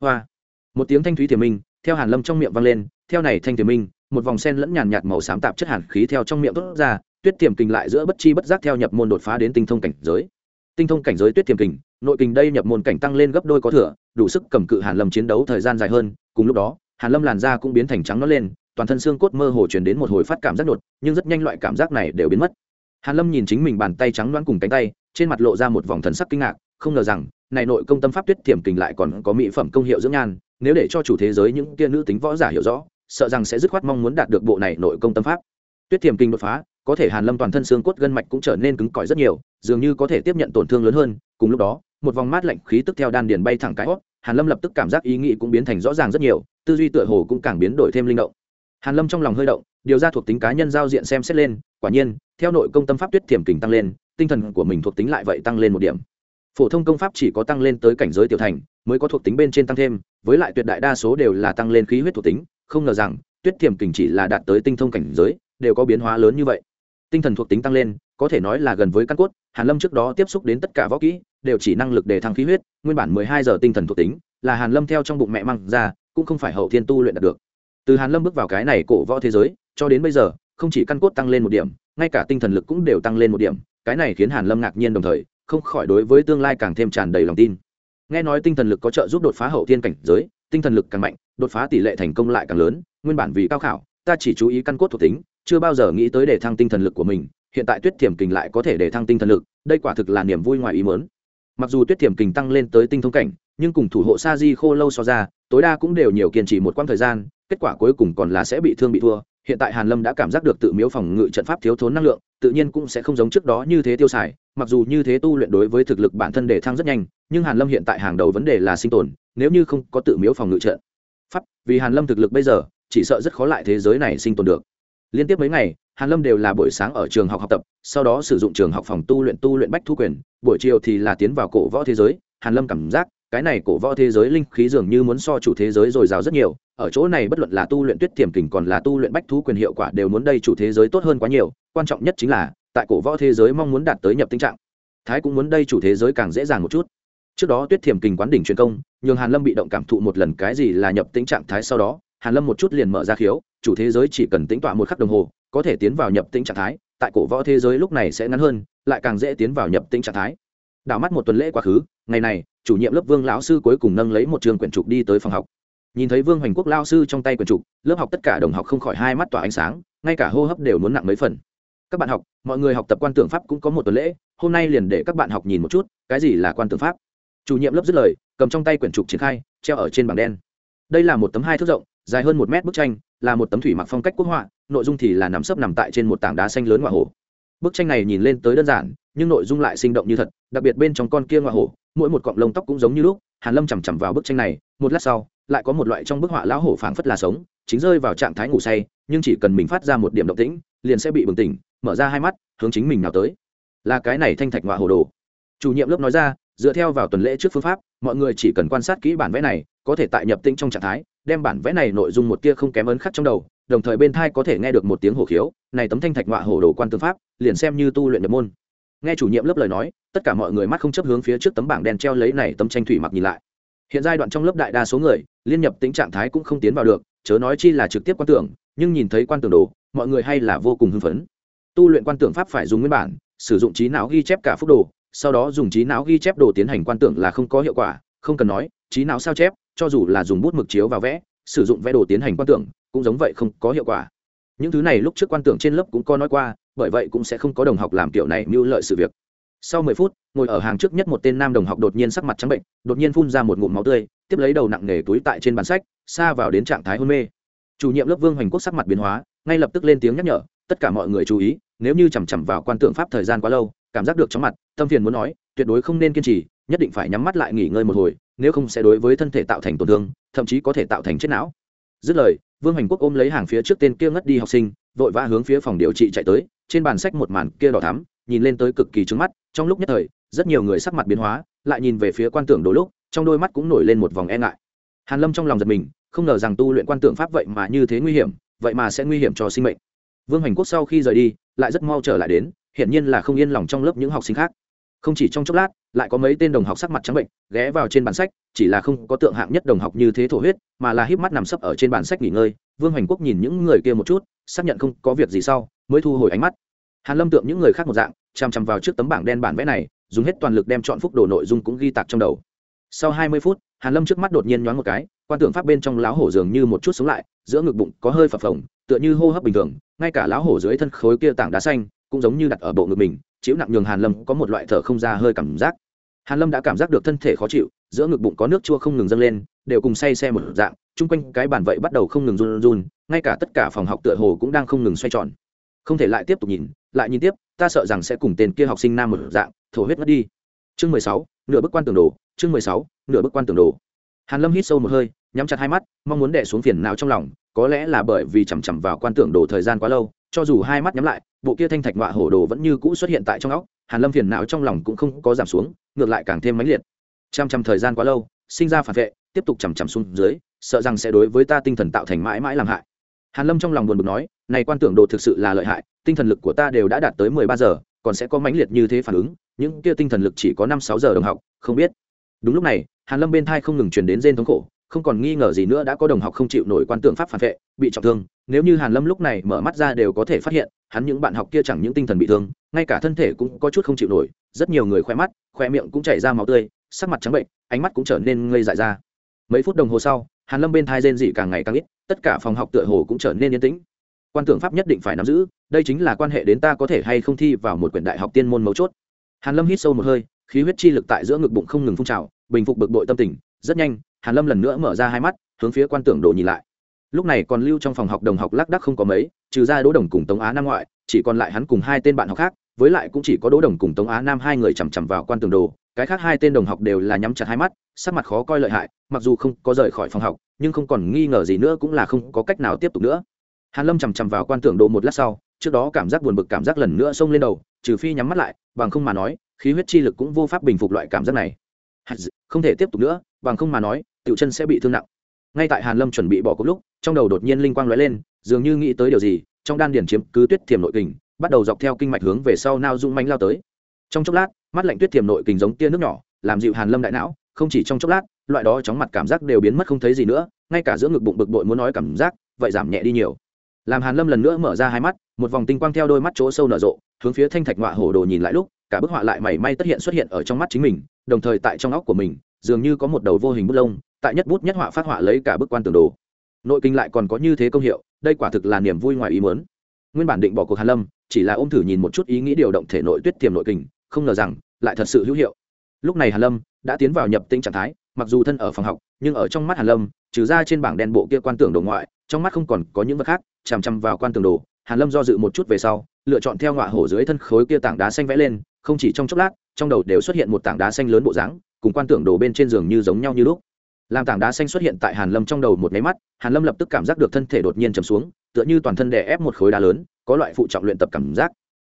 Hoa. Một tiếng thanh thúy thiểm minh, theo hàn lâm trong miệng vang lên, theo này thanh thiểm minh, một vòng sen lẫn nhàn nhạt màu xám tạp chất hàn khí theo trong miệng tốt ra, tuyết tiềm kình lại giữa bất chi bất giác theo nhập môn đột phá đến tinh thông cảnh giới. Tinh thông cảnh giới tuyết tiềm kình nội kình đây nhập môn cảnh tăng lên gấp đôi có thừa, đủ sức cầm cự hàn lâm chiến đấu thời gian dài hơn. Cùng lúc đó, hàn lâm làn da cũng biến thành trắng nó lên, toàn thân xương cốt mơ hồ truyền đến một hồi phát cảm giác đột, nhưng rất nhanh loại cảm giác này đều biến mất. Hàn lâm nhìn chính mình bàn tay trắng loãng cùng cánh tay, trên mặt lộ ra một vòng thần sắc kinh ngạc, không ngờ rằng, này nội công tâm pháp tuyết tiềm kình lại còn có mỹ phẩm công hiệu dưỡng nhan, nếu để cho chủ thế giới những kia nữ tính võ giả hiểu rõ, sợ rằng sẽ dứt khoát mong muốn đạt được bộ này nội công tâm pháp. Tuyết tiềm Kình đột phá có thể hàn lâm toàn thân xương cốt gân mạch cũng trở nên cứng cỏi rất nhiều, dường như có thể tiếp nhận tổn thương lớn hơn. Cùng lúc đó, một vòng mát lạnh khí tức theo đan điền bay thẳng cái hót, hàn lâm lập tức cảm giác ý nghĩ cũng biến thành rõ ràng rất nhiều, tư duy tựa hồ cũng càng biến đổi thêm linh động. Hàn lâm trong lòng hơi động, điều ra thuộc tính cá nhân giao diện xem xét lên, quả nhiên, theo nội công tâm pháp tuyết tiềm kình tăng lên, tinh thần của mình thuộc tính lại vậy tăng lên một điểm. Phổ thông công pháp chỉ có tăng lên tới cảnh giới tiểu thành, mới có thuộc tính bên trên tăng thêm, với lại tuyệt đại đa số đều là tăng lên khí huyết thuộc tính, không ngờ rằng, tuyết thiểm kình chỉ là đạt tới tinh thông cảnh giới, đều có biến hóa lớn như vậy tinh thần thuộc tính tăng lên, có thể nói là gần với căn cốt, hàn lâm trước đó tiếp xúc đến tất cả võ kỹ, đều chỉ năng lực để thăng khí huyết, nguyên bản mười hai giờ tinh thần thuộc tính, là hàn lâm theo trong bụng mẹ mang ra, cũng không phải hậu thiên tu luyện đạt được. Từ hàn lâm bước vào cái này cổ võ thế giới, cho đến bây giờ, không chỉ căn cốt tăng lên một điểm, ngay cả tinh thần lực cũng đều tăng lên một điểm, cái này khiến hàn lâm ngạc nhiên đồng thời, không khỏi đối với tương lai càng thêm tràn đầy lòng tin. Nghe nói tinh thần lực có trợ giúp đột phá hậu thiên cảnh giới, tinh thần lực càng mạnh, đột phá tỷ lệ thành công lại càng lớn, nguyên bản vì cao khảo, ta chỉ chú ý căn cốt thuộc tính chưa bao giờ nghĩ tới để thăng tinh thần lực của mình, hiện tại tuyết thiểm kình lại có thể để thăng tinh thần lực, đây quả thực là niềm vui ngoài ý mớn mặc dù tuyết thiểm kình tăng lên tới tinh thông cảnh, nhưng cùng thủ hộ sa di khô lâu so ra, tối đa cũng đều nhiều kiên trì một quãng thời gian, kết quả cuối cùng còn là sẽ bị thương bị thua. Hiện tại hàn lâm đã cảm giác được tự miếu phòng ngự trận pháp thiếu thốn năng lượng, tự nhiên cũng sẽ không giống trước đó như thế tiêu xài. Mặc dù như thế tu luyện đối với thực lực bản thân để thăng rất nhanh, nhưng hàn lâm hiện tại hàng đầu vấn đề là sinh tồn, nếu như không có tự miếu phòng ngự trận. Pháp, vì hàn lâm thực lực bây giờ, chỉ sợ rất khó lại thế giới này sinh tồn được liên tiếp mấy ngày, hàn lâm đều là buổi sáng ở trường học học tập, sau đó sử dụng trường học phòng tu luyện tu luyện bách thu quyền, buổi chiều thì là tiến vào cổ võ thế giới. Hàn lâm cảm giác, cái này cổ võ thế giới linh khí dường như muốn so chủ thế giới dồi dào rất nhiều, ở chỗ này bất luận là tu luyện tuyết tiềm kình còn là tu luyện bách thú quyền hiệu quả đều muốn đây chủ thế giới tốt hơn quá nhiều, quan trọng nhất chính là, tại cổ võ thế giới mong muốn đạt tới nhập tình trạng. Thái cũng muốn đây chủ thế giới càng dễ dàng một chút. Trước đó tuyết thiềm kình quán đỉnh truyền công, nhường hàn lâm bị động cảm thụ một lần cái gì là nhập tính trạng thái sau đó, hàn lâm một chút liền mở ra khiếu chủ thế giới chỉ cần tính tọa một khắc đồng hồ, có thể tiến vào nhập tĩnh trạng thái, tại cổ võ thế giới lúc này sẽ ngắn hơn, lại càng dễ tiến vào nhập tĩnh trạng thái. Đảo mắt một tuần lễ quá khứ, ngày này, chủ nhiệm lớp vương lão sư cuối cùng nâng lấy một trường quyển trục đi tới phòng học. Nhìn thấy vương hoành quốc lao sư trong tay quyển trục, lớp học tất cả đồng học không khỏi hai mắt tỏa ánh sáng, ngay cả hô hấp đều muốn nặng mấy phần. Các bạn học, mọi người học tập quan tưởng pháp cũng có một tuần lễ, hôm nay liền để các bạn học nhìn một chút, cái gì là quan tưởng pháp. Chủ nhiệm lớp dứt lời, cầm trong tay quyển trục triển khai, treo ở trên bảng đen. Đây là một tấm hai thước rộng, dài hơn một mét bức tranh là một tấm thủy mặc phong cách quốc họa, nội dung thì là nằm sấp nằm tại trên một tảng đá xanh lớn ngoại hồ bức tranh này nhìn lên tới đơn giản, nhưng nội dung lại sinh động như thật, đặc biệt bên trong con kia ngoại hồ mỗi một cọng lông tóc cũng giống như lúc, hàn lâm chằm chằm vào bức tranh này, một lát sau, lại có một loại trong bức họa lão hổ phảng phất là sống, chính rơi vào trạng thái ngủ say, nhưng chỉ cần mình phát ra một điểm động tĩnh, liền sẽ bị bừng tỉnh, mở ra hai mắt, hướng chính mình nào tới. Là cái này thanh thạch ngoại hồ đồ. Chủ nhiệm lớp nói ra, dựa theo vào tuần lễ trước phương pháp, mọi người chỉ cần quan sát kỹ bản vẽ này có thể tại nhập tĩnh trong trạng thái, đem bản vẽ này nội dung một tia không kém ấn khắc trong đầu, đồng thời bên thai có thể nghe được một tiếng hổ khiếu, này tấm thanh thạch ngoại hổ đồ quan tư pháp, liền xem như tu luyện nhập môn. Nghe chủ nhiệm lớp lời nói, tất cả mọi người mắt không chấp hướng phía trước tấm bảng đen treo lấy này tấm tranh thủy mặc nhìn lại. Hiện giai đoạn trong lớp đại đa số người, liên nhập tính trạng thái cũng không tiến vào được, chớ nói chi là trực tiếp quan tưởng, nhưng nhìn thấy quan tưởng đồ, mọi người hay là vô cùng hưng phấn. Tu luyện quan tưởng pháp phải dùng nguyên bản, sử dụng trí não ghi chép cả phúc đồ, sau đó dùng trí não ghi chép đồ tiến hành quan tưởng là không có hiệu quả, không cần nói trí não sao chép, cho dù là dùng bút mực chiếu vào vẽ, sử dụng vẽ đồ tiến hành quan tưởng, cũng giống vậy không có hiệu quả. Những thứ này lúc trước quan tưởng trên lớp cũng có nói qua, bởi vậy cũng sẽ không có đồng học làm kiểu này mưu lợi sự việc. Sau mười phút, ngồi ở hàng trước nhất một tên nam đồng học đột nhiên sắc mặt trắng bệnh, đột nhiên phun ra một ngụm máu tươi, tiếp lấy đầu nặng nề túi tại trên bàn sách, xa vào đến trạng thái hôn mê. Chủ nhiệm lớp vương hoành quốc sắc mặt biến hóa, ngay lập tức lên tiếng nhắc nhở, tất cả mọi người chú ý, nếu như chằm chằm vào quan tượng pháp thời gian quá lâu, cảm giác được chóng mặt, tâm phiền muốn nói, tuyệt đối không nên kiên trì, nhất định phải nhắm mắt lại nghỉ ngơi một hồi nếu không sẽ đối với thân thể tạo thành tổn thương, thậm chí có thể tạo thành chết não. Dứt lời, vương Hành quốc ôm lấy hàng phía trước tên kia ngất đi học sinh, vội vã hướng phía phòng điều trị chạy tới, trên bàn sách một màn kia đỏ thắm, nhìn lên tới cực kỳ trứng mắt, trong lúc nhất thời, rất nhiều người sắc mặt biến hóa, lại nhìn về phía quan tưởng đôi lúc, trong đôi mắt cũng nổi lên một vòng e ngại. Hàn lâm trong lòng giật mình, không ngờ rằng tu luyện quan tưởng pháp vậy mà như thế nguy hiểm, vậy mà sẽ nguy hiểm cho sinh mệnh. Vương hành quốc sau khi rời đi, lại rất mau trở lại đến, hiển nhiên là không yên lòng trong lớp những học sinh khác. Không chỉ trong chốc lát lại có mấy tên đồng học sắc mặt trắng bệnh, ghé vào trên bản sách, chỉ là không có tượng hạng nhất đồng học như thế thổ huyết, mà là híp mắt nằm sấp ở trên bản sách nghỉ ngơi. Vương hoành quốc nhìn những người kia một chút, xác nhận không có việc gì sau, mới thu hồi ánh mắt. Hàn lâm tượng những người khác một dạng chằm chằm vào trước tấm bảng đen bản vẽ này, dùng hết toàn lực đem chọn phúc đồ nội dung cũng ghi tạc trong đầu. Sau hai mươi phút, hàn lâm trước mắt đột nhiên nhoáng một cái, quan tưởng pháp bên trong lão hổ dường như một chút sống lại, giữa ngực bụng có hơi phập phồng, tựa như hô hấp bình thường, ngay cả lão hổ dưới thân khối kia tảng đá xanh cũng giống như đặt ở bộ ngực mình chịu nặng nhường hàn lâm có một loại thở không ra hơi cảm giác hàn lâm đã cảm giác được thân thể khó chịu, giữa ngực bụng có nước chua không ngừng dâng lên, đều cùng say xe một dạng, chung quanh cái bàn vậy bắt đầu không ngừng run run, ngay cả tất cả phòng học tựa hồ cũng đang không ngừng xoay tròn. Không thể lại tiếp tục nhìn, lại nhìn tiếp, ta sợ rằng sẽ cùng tên kia học sinh nam một dạng, thổ huyết mất đi. Chương mười sáu, nửa bức quan tường đồ chương mười sáu, nửa bức quan tường đồ hàn lâm hít sâu một hơi, nhắm chặt hai mắt, mong muốn đè xuống phiền não trong lòng, có lẽ là bởi vì chằm chằm vào quan tưởng đồ thời gian quá lâu, cho dù hai mắt nhắm lại, bộ kia thanh thạch ngọa hổ đồ vẫn như cũ xuất hiện tại trong óc hàn lâm phiền não trong lòng cũng không có giảm xuống, ngược lại càng thêm mãnh liệt. Chăm chăm thời gian quá lâu, sinh ra phản vệ, tiếp tục chằm chằm xuống dưới, sợ rằng sẽ đối với ta tinh thần tạo thành mãi mãi làm hại. Hàn lâm trong lòng buồn bực nói, này quan tưởng đồ thực sự là lợi hại, tinh thần lực của ta đều đã đạt tới mười ba giờ, còn sẽ có mãnh liệt như thế phản ứng, những kia tinh thần lực chỉ có năm sáu giờ đồng học, không biết. Đúng lúc này, hàn lâm bên thai không ngừng truyền đến rên thống khổ không còn nghi ngờ gì nữa đã có đồng học không chịu nổi quan tưởng pháp phản vệ, bị trọng thương. Nếu như hàn lâm lúc này mở mắt ra đều có thể phát hiện, hắn những bạn học kia chẳng những tinh thần bị thương, ngay cả thân thể cũng có chút không chịu nổi. Rất nhiều người khoe mắt, khoe miệng cũng chảy ra máu tươi, sắc mặt trắng bệnh, ánh mắt cũng trở nên ngây dại ra. Mấy phút đồng hồ sau, hàn lâm bên thai rên dị càng ngày càng ít, tất cả phòng học tựa hồ cũng trở nên yên tĩnh. Quan tưởng pháp nhất định phải nắm giữ, đây chính là quan hệ đến ta có thể hay không thi vào một quyển đại học tiên môn mấu chốt. Hàn lâm hít sâu một hơi, khí huyết chi lực tại giữa ngực bụng không ngừng phun trào, bình phục bực bội tâm tình, rất nhanh hàn lâm lần nữa mở ra hai mắt, hướng phía quan tưởng đồ nhìn lại. Lúc này còn lưu trong phòng học đồng học lác đắc không có mấy, trừ ra đỗ đồng cùng tống á nam ngoại, chỉ còn lại hắn cùng hai tên bạn học khác, với lại cũng chỉ có đỗ đồng cùng tống á nam hai người chằm chằm vào quan tưởng đồ, cái khác hai tên đồng học đều là nhắm chặt hai mắt, sắc mặt khó coi lợi hại, mặc dù không có rời khỏi phòng học, nhưng không còn nghi ngờ gì nữa cũng là không có cách nào tiếp tục nữa. Hàn lâm chằm chằm vào quan tưởng đồ một lát sau, trước đó cảm giác buồn bực cảm giác lần nữa xông lên đầu, trừ phi nhắm mắt lại, bằng không mà nói, khí huyết chi lực cũng vô pháp bình phục loại cảm giác này. Không thể tiếp tục nữa, bằng không mà nói tiểu chân sẽ bị thương nặng. Ngay tại hàn lâm chuẩn bị bỏ cuộc lúc, trong đầu đột nhiên linh quang lóe lên, dường như nghĩ tới điều gì, trong đan điển chiếm cứ tuyết thiểm nội kình, bắt đầu dọc theo kinh mạch hướng về sau nao dung mánh lao tới. Trong chốc lát, mắt lạnh tuyết thiểm nội kình giống tia nước nhỏ, làm dịu hàn lâm đại não, không chỉ trong chốc lát, loại đó chóng mặt cảm giác đều biến mất không thấy gì nữa, ngay cả giữa ngực bụng bực bội muốn nói cảm giác, vậy giảm nhẹ đi nhiều. Làm hàn lâm lần nữa mở ra hai mắt, một vòng tinh quang theo đôi mắt chỗ sâu nở rộ, hướng phía thanh thạch ngọa hổ đồ nhìn lại lúc, cả bức họa lại mảy may tất hiện xuất hiện ở trong mắt chính mình, đồng thời tại trong óc của mình, dường như có một đầu vô hình bút lông tại nhất bút nhất họa phát họa lấy cả bức quan tường đồ. Nội kinh lại còn có như thế công hiệu, đây quả thực là niềm vui ngoài ý muốn. Nguyên bản định bỏ cuộc hàn lâm, chỉ là ôm thử nhìn một chút ý nghĩ điều động thể nội tuyết tiềm nội kình không ngờ rằng, lại thật sự hữu hiệu. Lúc này hàn lâm đã tiến vào nhập tinh trạng thái, mặc dù thân ở phòng học, nhưng ở trong mắt hàn lâm, trừ ra trên bảng đen bộ kia quan tưởng đồ ngoại, trong mắt không còn có những vật khác, chằm chằm vào quan tường đồ, hàn lâm do dự một chút về sau, lựa chọn theo ngọa hổ dưới thân khối kia tảng đá xanh vẽ lên, không chỉ trong chốc lát, trong đầu đều xuất hiện một tảng đá xanh lớn bộ dáng, cùng quan tưởng đồ bên trên giường như giống nhau như lúc làm tảng đá xanh xuất hiện tại hàn lâm trong đầu một máy mắt, hàn lâm lập tức cảm giác được thân thể đột nhiên trầm xuống, tựa như toàn thân đè ép một khối đá lớn, có loại phụ trọng luyện tập cảm giác.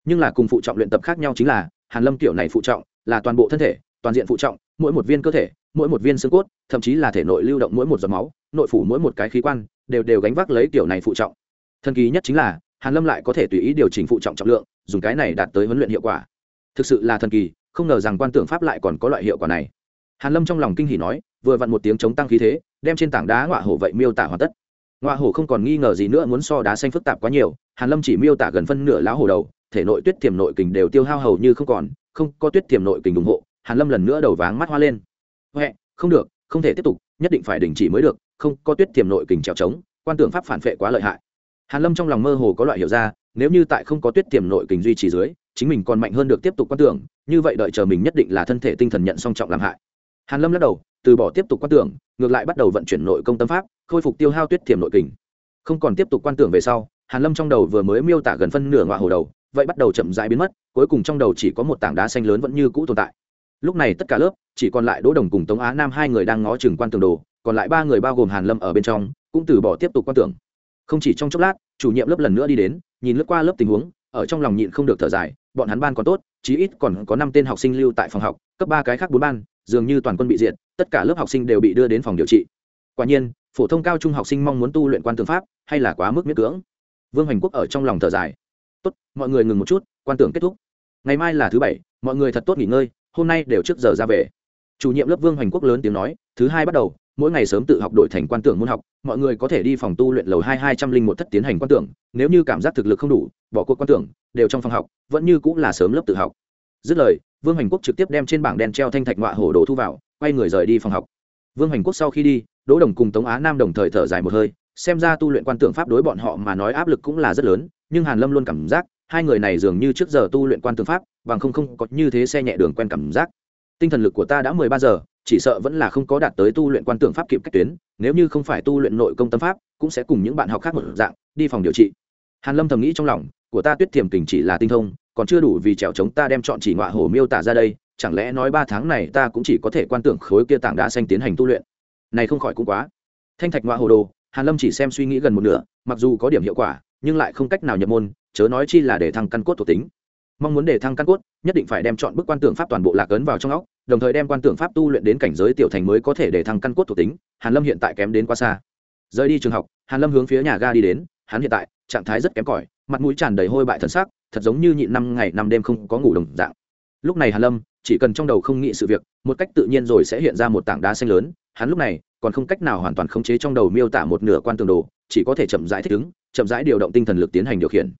Nhưng là cùng phụ trọng luyện tập khác nhau chính là, hàn lâm kiểu này phụ trọng là toàn bộ thân thể, toàn diện phụ trọng, mỗi một viên cơ thể, mỗi một viên xương cốt, thậm chí là thể nội lưu động mỗi một giọt máu, nội phủ mỗi một cái khí quan, đều đều gánh vác lấy kiểu này phụ trọng. Thần kỳ nhất chính là, hàn lâm lại có thể tùy ý điều chỉnh phụ trọng trọng lượng, dùng cái này đạt tới huấn luyện hiệu quả. Thực sự là thần kỳ, không ngờ rằng quan tưởng pháp lại còn có loại hiệu quả này. Hàn lâm trong lòng kinh hỉ nói vừa vặn một tiếng chống tăng khí thế, đem trên tảng đá ngọa hổ vậy miêu tả hoàn tất. Ngọa hổ không còn nghi ngờ gì nữa muốn so đá xanh phức tạp quá nhiều, hàn lâm chỉ miêu tả gần phân nửa lá hổ đầu, thể nội tuyết tiềm nội kình đều tiêu hao hầu như không còn, không có tuyết tiềm nội kình ủng hộ, hàn lâm lần nữa đầu váng mắt hoa lên. Huệ, không được, không thể tiếp tục, nhất định phải đình chỉ mới được, không có tuyết tiềm nội kình trèo trống, quan tưởng pháp phản phệ quá lợi hại. Hàn lâm trong lòng mơ hồ có loại hiểu ra, nếu như tại không có tuyết tiềm nội kình duy trì dưới, chính mình còn mạnh hơn được tiếp tục quan tưởng, như vậy đợi chờ mình nhất định là thân thể tinh thần nhận song trọng làm hại hàn lâm lắc đầu, từ bỏ tiếp tục quan tưởng, ngược lại bắt đầu vận chuyển nội công tâm pháp, khôi phục tiêu hao tuyết thiểm nội kình. Không còn tiếp tục quan tưởng về sau, hàn lâm trong đầu vừa mới miêu tả gần phân nửa ngọa hồ đầu, vậy bắt đầu chậm rãi biến mất, cuối cùng trong đầu chỉ có một tảng đá xanh lớn vẫn như cũ tồn tại. Lúc này tất cả lớp, chỉ còn lại đỗ đồng cùng tống á nam hai người đang ngó chừng quan tưởng đồ, còn lại ba người bao gồm hàn lâm ở bên trong, cũng từ bỏ tiếp tục quan tưởng. Không chỉ trong chốc lát, chủ nhiệm lớp lần nữa đi đến, nhìn lướt qua lớp tình huống, ở trong lòng nhịn không được thở dài, bọn hắn ban còn tốt, chí ít còn có năm tên học sinh lưu tại phòng học, cấp ba cái khác bốn ban dường như toàn quân bị diệt, tất cả lớp học sinh đều bị đưa đến phòng điều trị. Quả nhiên, phổ thông cao trung học sinh mong muốn tu luyện quan tưởng pháp, hay là quá mức miễn cưỡng. Vương hoành quốc ở trong lòng thở dài. Tốt, mọi người ngừng một chút, quan tưởng kết thúc. Ngày mai là thứ bảy, mọi người thật tốt nghỉ ngơi, hôm nay đều trước giờ ra về. Chủ nhiệm lớp vương hoành quốc lớn tiếng nói, thứ hai bắt đầu, mỗi ngày sớm tự học đổi thành quan tưởng môn học, mọi người có thể đi phòng tu luyện lầu hai hai trăm linh một thất tiến hành quan tưởng, nếu như cảm giác thực lực không đủ, bỏ cuộc quan tưởng, đều trong phòng học, vẫn như cũng là sớm lớp tự học dứt lời, vương hoành quốc trực tiếp đem trên bảng đen treo thanh thạch ngọa hổ đồ thu vào, quay người rời đi phòng học. Vương hoành quốc sau khi đi, đỗ đồng cùng tống á nam đồng thời thở dài một hơi, xem ra tu luyện quan tượng pháp đối bọn họ mà nói áp lực cũng là rất lớn, nhưng hàn lâm luôn cảm giác, hai người này dường như trước giờ tu luyện quan tượng pháp, bằng không không có như thế xe nhẹ đường quen cảm giác. Tinh thần lực của ta đã mười ba giờ, chỉ sợ vẫn là không có đạt tới tu luyện quan tượng pháp kịp cách tuyến, nếu như không phải tu luyện nội công tâm pháp, cũng sẽ cùng những bạn học khác một dạng, đi phòng điều trị. Hàn lâm thầm nghĩ trong lòng, của ta tuyết thiềm kình chỉ là tinh thông còn chưa đủ vì trèo chống ta đem chọn chỉ ngọa hổ miêu tả ra đây, chẳng lẽ nói ba tháng này ta cũng chỉ có thể quan tưởng khối kia tảng đá xanh tiến hành tu luyện? Này không khỏi cũng quá. Thanh thạch ngọa hồ đồ, hàn lâm chỉ xem suy nghĩ gần một nửa, mặc dù có điểm hiệu quả, nhưng lại không cách nào nhập môn, chớ nói chi là để thăng căn cốt thuộc tính. Mong muốn để thăng căn cốt, nhất định phải đem chọn bức quan tưởng pháp toàn bộ lạc ấn vào trong óc, đồng thời đem quan tưởng pháp tu luyện đến cảnh giới tiểu thành mới có thể để thăng căn cốt thuộc tính, hàn lâm hiện tại kém đến quá xa. Rời đi trường học, hàn lâm hướng phía nhà ga đi đến, hắn hiện tại, trạng thái rất kém cỏi, mặt mũi tràn đầy hôi bại thần sắc thật giống như nhịn năm ngày năm đêm không có ngủ đồng dạng. Lúc này hàn lâm, chỉ cần trong đầu không nghĩ sự việc, một cách tự nhiên rồi sẽ hiện ra một tảng đá xanh lớn. Hắn lúc này còn không cách nào hoàn toàn khống chế trong đầu miêu tả một nửa quan tường đồ, chỉ có thể chậm rãi thích ứng, chậm rãi điều động tinh thần lực tiến hành điều khiển.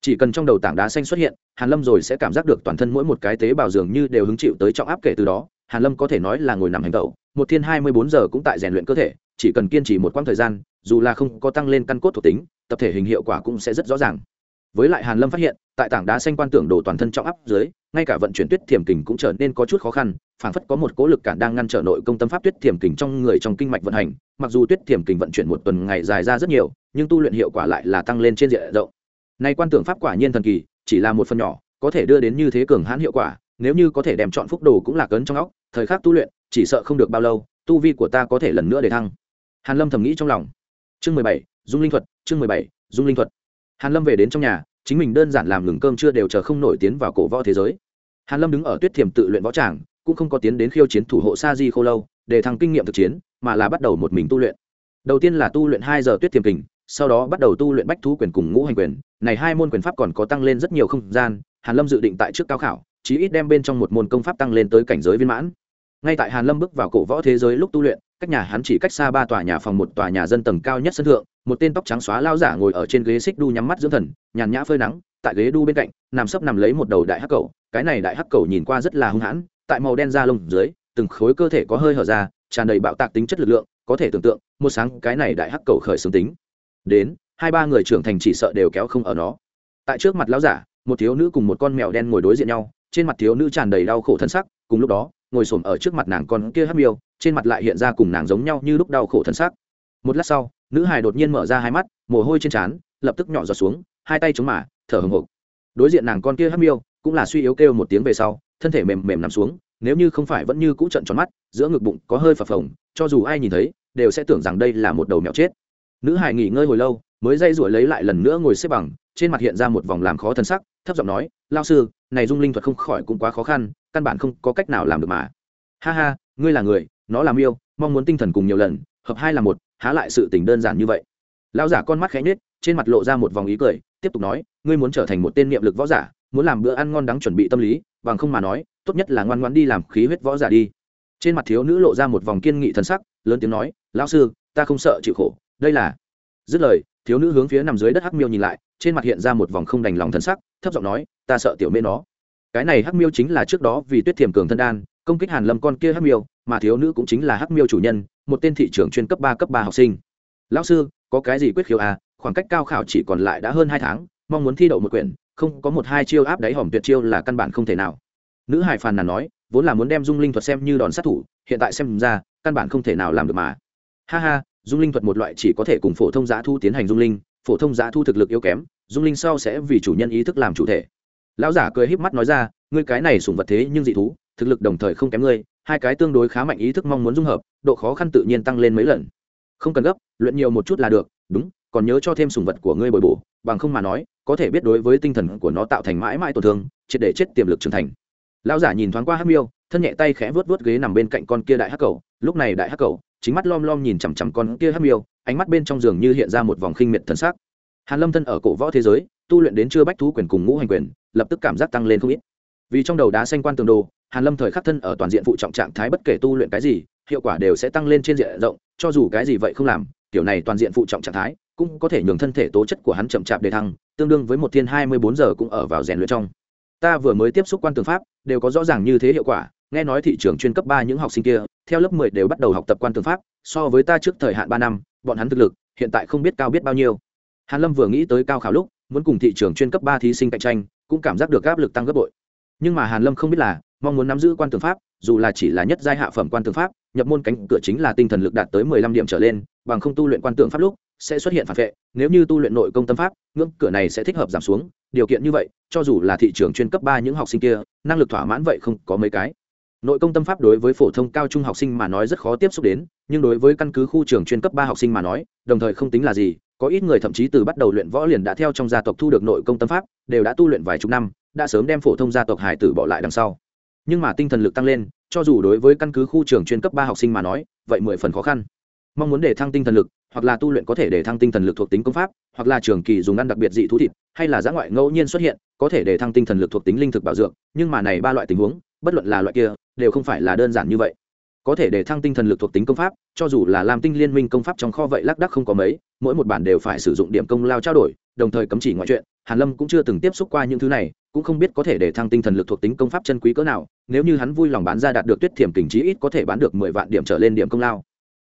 Chỉ cần trong đầu tảng đá xanh xuất hiện, hàn lâm rồi sẽ cảm giác được toàn thân mỗi một cái tế bào dường như đều hứng chịu tới trọng áp kể từ đó. Hàn lâm có thể nói là ngồi nằm hành tẩu một thiên hai mươi bốn giờ cũng tại rèn luyện cơ thể, chỉ cần kiên trì một quãng thời gian, dù là không có tăng lên căn cốt thuộc tính, tập thể hình hiệu quả cũng sẽ rất rõ ràng với lại hàn lâm phát hiện, tại tảng đá xanh quan tưởng đồ toàn thân trọng áp dưới, ngay cả vận chuyển tuyết thiểm kình cũng trở nên có chút khó khăn, phảng phất có một cố lực cản đang ngăn trở nội công tâm pháp tuyết thiểm kình trong người trong kinh mạch vận hành. Mặc dù tuyết thiểm kình vận chuyển một tuần ngày dài ra rất nhiều, nhưng tu luyện hiệu quả lại là tăng lên trên diện rộng. Nay quan tưởng pháp quả nhiên thần kỳ, chỉ là một phần nhỏ, có thể đưa đến như thế cường hãn hiệu quả, nếu như có thể đem chọn phúc đồ cũng là cấn trong óc, thời khắc tu luyện, chỉ sợ không được bao lâu, tu vi của ta có thể lần nữa để thăng. Hàn lâm thầm nghĩ trong lòng. Chương mười bảy, dung linh thuật, chương mười bảy, dung linh thuật hàn lâm về đến trong nhà, chính mình đơn giản làm ngừng cơm chưa đều chờ không nổi tiến vào cổ võ thế giới. Hàn lâm đứng ở tuyết thiểm tự luyện võ tràng, cũng không có tiến đến khiêu chiến thủ hộ sa di khô lâu, để thăng kinh nghiệm thực chiến, mà là bắt đầu một mình tu luyện. Đầu tiên là tu luyện hai giờ tuyết thiểm kình, sau đó bắt đầu tu luyện bách thú quyền cùng ngũ hành quyền. Này hai môn quyền pháp còn có tăng lên rất nhiều không gian, hàn lâm dự định tại trước cao khảo, chí ít đem bên trong một môn công pháp tăng lên tới cảnh giới viên mãn. Ngay tại hàn lâm bước vào cổ võ thế giới lúc tu luyện cách nhà hắn chỉ cách xa ba tòa nhà phòng một tòa nhà dân tầng cao nhất sân thượng, một tên tóc trắng xóa lao giả ngồi ở trên ghế xích đu nhắm mắt dưỡng thần, nhàn nhã phơi nắng, tại ghế đu bên cạnh, nằm sấp nằm lấy một đầu đại hắc cầu, cái này đại hắc cầu nhìn qua rất là hung hãn, tại màu đen da lông dưới, từng khối cơ thể có hơi hở ra, tràn đầy bạo tạc tính chất lực lượng, có thể tưởng tượng, một sáng cái này đại hắc cầu khởi xướng tính. Đến, hai ba người trưởng thành chỉ sợ đều kéo không ở nó. Tại trước mặt lão giả, một thiếu nữ cùng một con mèo đen ngồi đối diện nhau, trên mặt thiếu nữ tràn đầy đau khổ thân sắc, cùng lúc đó, ngồi xổm ở trước mặt nàng con kia hắc miêu trên mặt lại hiện ra cùng nàng giống nhau như lúc đau khổ thân sắc một lát sau, nữ hài đột nhiên mở ra hai mắt, mồ hôi trên trán, lập tức nhỏ giọt xuống, hai tay chống mả thở hồng hộc. Đối diện nàng con kia hắc miêu, cũng là suy yếu kêu một tiếng về sau, thân thể mềm mềm nằm xuống, nếu như không phải vẫn như cũ trận tròn mắt, giữa ngực bụng có hơi phập phồng, cho dù ai nhìn thấy, đều sẽ tưởng rằng đây là một đầu mèo chết. Nữ hải nghỉ ngơi hồi lâu, mới dây rủi lấy lại lần nữa ngồi xếp bằng, trên mặt hiện ra một vòng làm khó thân sắc thấp giọng nói, lao sư, này dung linh thuật không khỏi cũng quá khó khăn, căn bản không có cách nào làm được mà. Ha ha, ngươi là người nó làm yêu, mong muốn tinh thần cùng nhiều lần, hợp hai là một, há lại sự tình đơn giản như vậy. Lao giả con mắt khẽ nhết trên mặt lộ ra một vòng ý cười, tiếp tục nói, ngươi muốn trở thành một tên niệm lực võ giả, muốn làm bữa ăn ngon đắng chuẩn bị tâm lý, bằng không mà nói, tốt nhất là ngoan ngoan đi làm khí huyết võ giả đi. Trên mặt thiếu nữ lộ ra một vòng kiên nghị thân sắc, lớn tiếng nói, lão sư, ta không sợ chịu khổ. Đây là, dứt lời, thiếu nữ hướng phía nằm dưới đất hắc miêu nhìn lại, trên mặt hiện ra một vòng không đành lòng thân sắc, thấp giọng nói, ta sợ tiểu mê nó. Cái này hắc miêu chính là trước đó vì tuyết thiềm cường thân đan, công kích hàn lâm con kia hắc miêu mà thiếu nữ cũng chính là hắc miêu chủ nhân, một tên thị trưởng chuyên cấp ba cấp ba học sinh. Lão sư, có cái gì quyết khiếu à? Khoảng cách cao khảo chỉ còn lại đã hơn hai tháng, mong muốn thi đậu một quyển, không có một hai chiêu áp đáy hòm tuyệt chiêu là căn bản không thể nào. Nữ hải phàn nàn nói, vốn là muốn đem dung linh thuật xem như đòn sát thủ, hiện tại xem ra, căn bản không thể nào làm được mà. Ha ha, dung linh thuật một loại chỉ có thể cùng phổ thông giá thu tiến hành dung linh, phổ thông giá thu thực lực yếu kém, dung linh sau sẽ vì chủ nhân ý thức làm chủ thể. Lão giả cười híp mắt nói ra, ngươi cái này sủng vật thế nhưng dị thú, thực lực đồng thời không kém ngươi hai cái tương đối khá mạnh ý thức mong muốn dung hợp, độ khó khăn tự nhiên tăng lên mấy lần. Không cần gấp, luyện nhiều một chút là được, đúng, còn nhớ cho thêm sủng vật của ngươi bồi bổ, bằng không mà nói, có thể biết đối với tinh thần của nó tạo thành mãi mãi tổn thương, triệt để chết tiềm lực trưởng thành. Lão giả nhìn thoáng qua hắc miêu, thân nhẹ tay khẽ vớt vớt ghế nằm bên cạnh con kia đại hắc cầu, lúc này đại hắc cầu, chính mắt lom lom nhìn chằm chằm con kia hắc miêu, ánh mắt bên trong giường như hiện ra một vòng khinh miệt thần sắc. Hàn lâm thân ở cổ võ thế giới, tu luyện đến chưa bách thú quyền cùng ngũ hành quyền, lập tức cảm giác tăng lên không ít. Vì trong đầu đá xanh quan tường đồ hàn lâm thời khắc thân ở toàn diện phụ trọng trạng thái bất kể tu luyện cái gì, hiệu quả đều sẽ tăng lên trên diện rộng, cho dù cái gì vậy không làm, kiểu này toàn diện phụ trọng trạng thái cũng có thể nhường thân thể tố chất của hắn chậm chạp đề thăng, tương đương với một thiên hai mươi bốn giờ cũng ở vào rèn luyện trong. Ta vừa mới tiếp xúc quan tường pháp, đều có rõ ràng như thế hiệu quả, nghe nói thị trường chuyên cấp ba những học sinh kia, theo lớp mười đều bắt đầu học tập quan tường pháp, so với ta trước thời hạn ba năm, bọn hắn thực lực, hiện tại không biết cao biết bao nhiêu. Hàn lâm vừa nghĩ tới cao khảo lúc, muốn cùng thị trường chuyên cấp ba thí sinh cạnh tranh, cũng cảm giác được áp lực tăng gấp bội. Nhưng mà hàn lâm không biết là mong muốn nắm giữ quan tướng pháp, dù là chỉ là nhất giai hạ phẩm quan tướng pháp, nhập môn cánh cửa chính là tinh thần lực đạt tới mười lăm điểm trở lên, bằng không tu luyện quan tường pháp lúc sẽ xuất hiện phản vệ, nếu như tu luyện nội công tâm pháp, ngưỡng cửa này sẽ thích hợp giảm xuống, điều kiện như vậy, cho dù là thị trường chuyên cấp ba những học sinh kia, năng lực thỏa mãn vậy không có mấy cái. Nội công tâm pháp đối với phổ thông cao trung học sinh mà nói rất khó tiếp xúc đến, nhưng đối với căn cứ khu trường chuyên cấp ba học sinh mà nói, đồng thời không tính là gì, có ít người thậm chí từ bắt đầu luyện võ liền đã theo trong gia tộc thu được nội công tâm pháp, đều đã tu luyện vài chục năm, đã sớm đem phổ thông gia tộc hải tử bỏ lại đằng sau nhưng mà tinh thần lực tăng lên, cho dù đối với căn cứ khu trường chuyên cấp ba học sinh mà nói, vậy mười phần khó khăn. Mong muốn để thăng tinh thần lực, hoặc là tu luyện có thể để thăng tinh thần lực thuộc tính công pháp, hoặc là trường kỳ dùng ăn đặc biệt dị thú thịt, hay là giã ngoại ngẫu nhiên xuất hiện, có thể để thăng tinh thần lực thuộc tính linh thực bảo dược, nhưng mà này ba loại tình huống, bất luận là loại kia, đều không phải là đơn giản như vậy. Có thể để thăng tinh thần lực thuộc tính công pháp, cho dù là làm tinh liên minh công pháp trong kho vậy lác đắc không có mấy, mỗi một bản đều phải sử dụng điểm công lao trao đổi, đồng thời cấm chỉ ngoại chuyện hàn lâm cũng chưa từng tiếp xúc qua những thứ này cũng không biết có thể để thăng tinh thần lực thuộc tính công pháp chân quý cỡ nào, nếu như hắn vui lòng bán ra đạt được tuyết thiểm kình trí ít có thể bán được mười vạn điểm trở lên điểm công lao.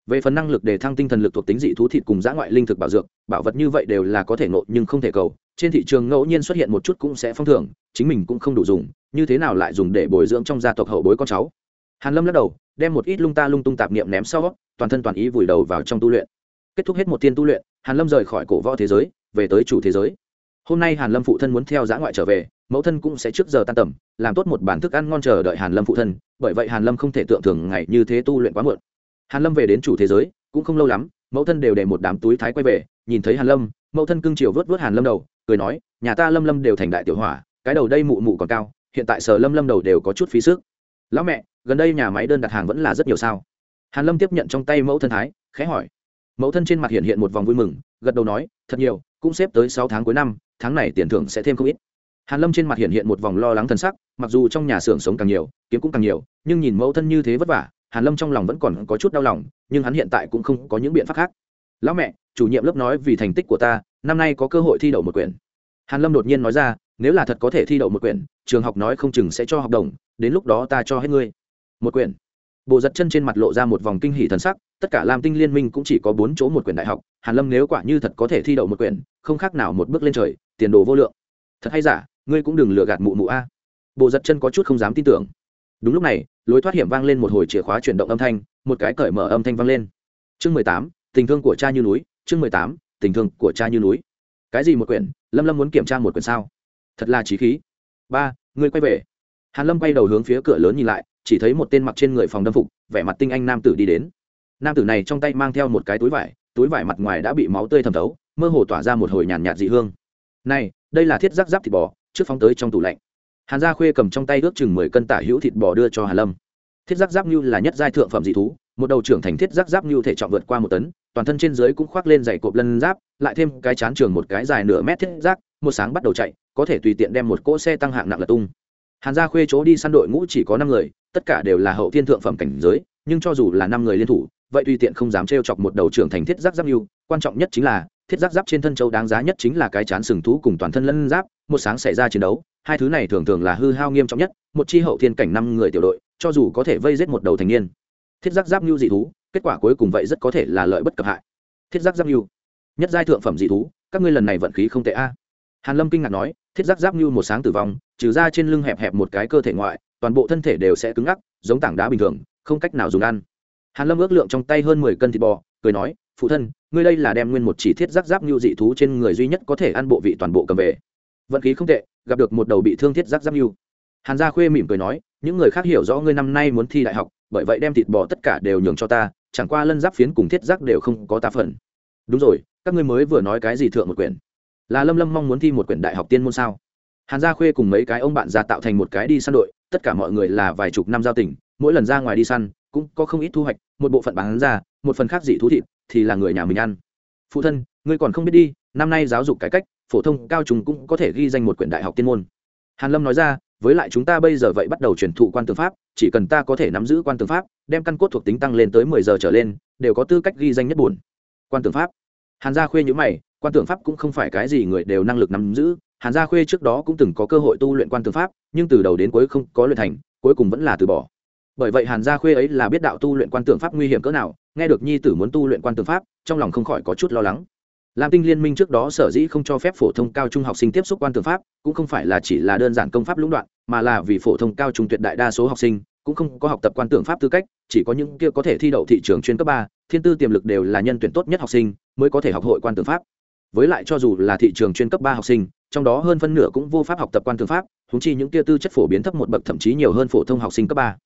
Về phần năng lực để thăng tinh thần lực thuộc tính dị thú thịt cùng giã ngoại linh thực bảo dược, bảo vật như vậy đều là có thể nộ nhưng không thể cầu. Trên thị trường ngẫu nhiên xuất hiện một chút cũng sẽ phong thưởng, chính mình cũng không đủ dùng, như thế nào lại dùng để bồi dưỡng trong gia tộc hậu bối con cháu? Hàn lâm lắc đầu, đem một ít lung ta lung tung tạp niệm ném sau, toàn thân toàn ý vùi đầu vào trong tu luyện. Kết thúc hết một thiên tu luyện, hàn lâm rời khỏi cổ võ thế giới, về tới chủ thế giới hôm nay hàn lâm phụ thân muốn theo giã ngoại trở về, mẫu thân cũng sẽ trước giờ tan tầm, làm tốt một bản thức ăn ngon chờ đợi hàn lâm phụ thân, bởi vậy hàn lâm không thể tượng thường ngày như thế tu luyện quá muộn. Hàn lâm về đến chủ thế giới, cũng không lâu lắm, mẫu thân đều để một đám túi thái quay về, nhìn thấy hàn lâm, mẫu thân cưng chiều vớt vớt hàn lâm đầu, cười nói, nhà ta lâm lâm đều thành đại tiểu hỏa, cái đầu đây mụ mụ còn cao, hiện tại sở lâm lâm đầu đều có chút phí sức. Lão mẹ, gần đây nhà máy đơn đặt hàng vẫn là rất nhiều sao? Hàn lâm tiếp nhận trong tay mẫu thân thái, khẽ hỏi. Mẫu thân trên mặt hiện hiện một vòng vui mừng, gật đầu nói, thật nhiều cũng xếp tới sáu tháng cuối năm, tháng này tiền thưởng sẽ thêm không ít. Hàn lâm trên mặt hiện hiện một vòng lo lắng thân sắc, mặc dù trong nhà xưởng sống càng nhiều, kiếm cũng càng nhiều, nhưng nhìn mẫu thân như thế vất vả, hàn lâm trong lòng vẫn còn có chút đau lòng, nhưng hắn hiện tại cũng không có những biện pháp khác. Lão mẹ, chủ nhiệm lớp nói vì thành tích của ta, năm nay có cơ hội thi đậu một quyển. Hàn lâm đột nhiên nói ra, nếu là thật có thể thi đậu một quyển, trường học nói không chừng sẽ cho học đồng, đến lúc đó ta cho hết ngươi. Một quyển? Bộ giật chân trên mặt lộ ra một vòng kinh hỉ thần sắc, tất cả lam tinh liên minh cũng chỉ có bốn chỗ một quyển đại học, hàn lâm nếu quả như thật có thể thi đậu một quyển, không khác nào một bước lên trời, tiền đồ vô lượng. Thật hay giả, ngươi cũng đừng lừa gạt mụ mụ a. Bộ giật chân có chút không dám tin tưởng. Đúng lúc này, lối thoát hiểm vang lên một hồi chìa khóa chuyển động âm thanh, một cái cởi mở âm thanh vang lên. Chương mười tám, tình thương của cha như núi, chương mười tám, tình thương của cha như núi. Cái gì một quyển, lâm lâm muốn kiểm tra một quyển sao? Thật là trí khí. Ba, ngươi quay về. Hàn lâm quay đầu hướng phía cửa lớn nhìn lại chỉ thấy một tên mặc trên người phòng đâm phục, vẻ mặt tinh anh nam tử đi đến. Nam tử này trong tay mang theo một cái túi vải túi vải mặt ngoài đã bị máu tươi thẩm thấu, mơ hồ tỏa ra một hồi nhàn nhạt dị hương. Này, đây là thiết giáp giáp thịt bò, trước phóng tới trong tủ lạnh. Hàn gia khuê cầm trong tay ước chừng mười cân tả hữu thịt bò đưa cho hàn lâm. Thiết giáp giáp như là nhất giai thượng phẩm dị thú, một đầu trưởng thành thiết giáp giáp như thể trọng vượt qua một tấn, toàn thân trên dưới cũng khoác lên dày cộp lân giáp, lại thêm cái chán trường một cái dài nửa mét thiết giáp, một sáng bắt đầu chạy, có thể tùy tiện đem một cỗ xe tăng hạng nặng là tung hàn gia khuê chỗ đi săn đội ngũ chỉ có năm người, tất cả đều là hậu thiên thượng phẩm cảnh giới, nhưng cho dù là năm người liên thủ, vậy tùy tiện không dám trêu chọc một đầu trưởng thành thiết giáp giáp lưu. quan trọng nhất chính là, thiết giáp giáp trên thân châu đáng giá nhất chính là cái chán sừng thú cùng toàn thân lân giáp, một sáng xảy ra chiến đấu, hai thứ này thường thường là hư hao nghiêm trọng nhất, một chi hậu thiên cảnh năm người tiểu đội, cho dù có thể vây giết một đầu thành niên. Thiết giáp giáp lưu dị thú, kết quả cuối cùng vậy rất có thể là lợi bất cập hại. Thiết giáp giáp lưu, nhất giai thượng phẩm dị thú, các ngươi lần này vận khí không tệ a. Hàn lâm kinh ngạc nói thiết giáp giáp nhu một sáng tử vong, trừ ra trên lưng hẹp hẹp một cái cơ thể ngoại, toàn bộ thân thể đều sẽ cứng ngắc, giống tảng đá bình thường, không cách nào dùng ăn. Hàn lâm ước lượng trong tay hơn mười cân thịt bò, cười nói, phụ thân, ngươi đây là đem nguyên một chỉ thiết giáp giáp nhu dị thú trên người duy nhất có thể ăn bộ vị toàn bộ cầm về. Vận khí không tệ, gặp được một đầu bị thương thiết giáp giáp nhu hàn gia khuê mỉm cười nói, những người khác hiểu rõ ngươi năm nay muốn thi đại học, bởi vậy đem thịt bò tất cả đều nhường cho ta, chẳng qua lân giáp phiến cùng thiết giáp đều không có ta phần. Đúng rồi, các ngươi mới vừa nói cái gì thượng một quyển là lâm lâm mong muốn thi một quyển đại học tiên môn sao? Hàn gia khuê cùng mấy cái ông bạn ra tạo thành một cái đi săn đội, tất cả mọi người là vài chục năm giao tình, mỗi lần ra ngoài đi săn, cũng có không ít thu hoạch, một bộ phận bán ra, một phần khác dị thú thịt, thì là người nhà mình ăn. Phụ thân, ngươi còn không biết đi, năm nay giáo dục cải cách, phổ thông cao trùng cũng có thể ghi danh một quyển đại học tiên môn. Hàn lâm nói ra, với lại chúng ta bây giờ vậy bắt đầu truyền thụ quan tư pháp, chỉ cần ta có thể nắm giữ quan tư pháp, đem căn cốt thuộc tính tăng lên tới mười giờ trở lên, đều có tư cách ghi danh nhất buồn. Quan tư pháp. Hàn gia khuê nhữ mày quan tưởng pháp cũng không phải cái gì người đều năng lực nắm giữ, hàn gia khuê trước đó cũng từng có cơ hội tu luyện quan tưởng pháp, nhưng từ đầu đến cuối không có luyện thành, cuối cùng vẫn là từ bỏ. Bởi vậy hàn gia khuê ấy là biết đạo tu luyện quan tưởng pháp nguy hiểm cỡ nào, nghe được nhi tử muốn tu luyện quan tưởng pháp, trong lòng không khỏi có chút lo lắng. Lam tinh liên minh trước đó sở dĩ không cho phép phổ thông cao trung học sinh tiếp xúc quan tưởng pháp, cũng không phải là chỉ là đơn giản công pháp lũng đoạn, mà là vì phổ thông cao trung tuyệt đại đa số học sinh cũng không có học tập quan tưởng pháp tư cách, chỉ có những kia có thể thi đậu thị trường chuyên cấp ba, thiên tư tiềm lực đều là nhân tuyển tốt nhất học sinh mới có thể học hội quan tưởng pháp với lại cho dù là thị trường chuyên cấp ba học sinh, trong đó hơn phân nửa cũng vô pháp học tập quan thương pháp húng chi những kia tư chất phổ biến thấp một bậc thậm chí nhiều hơn phổ thông học sinh cấp ba.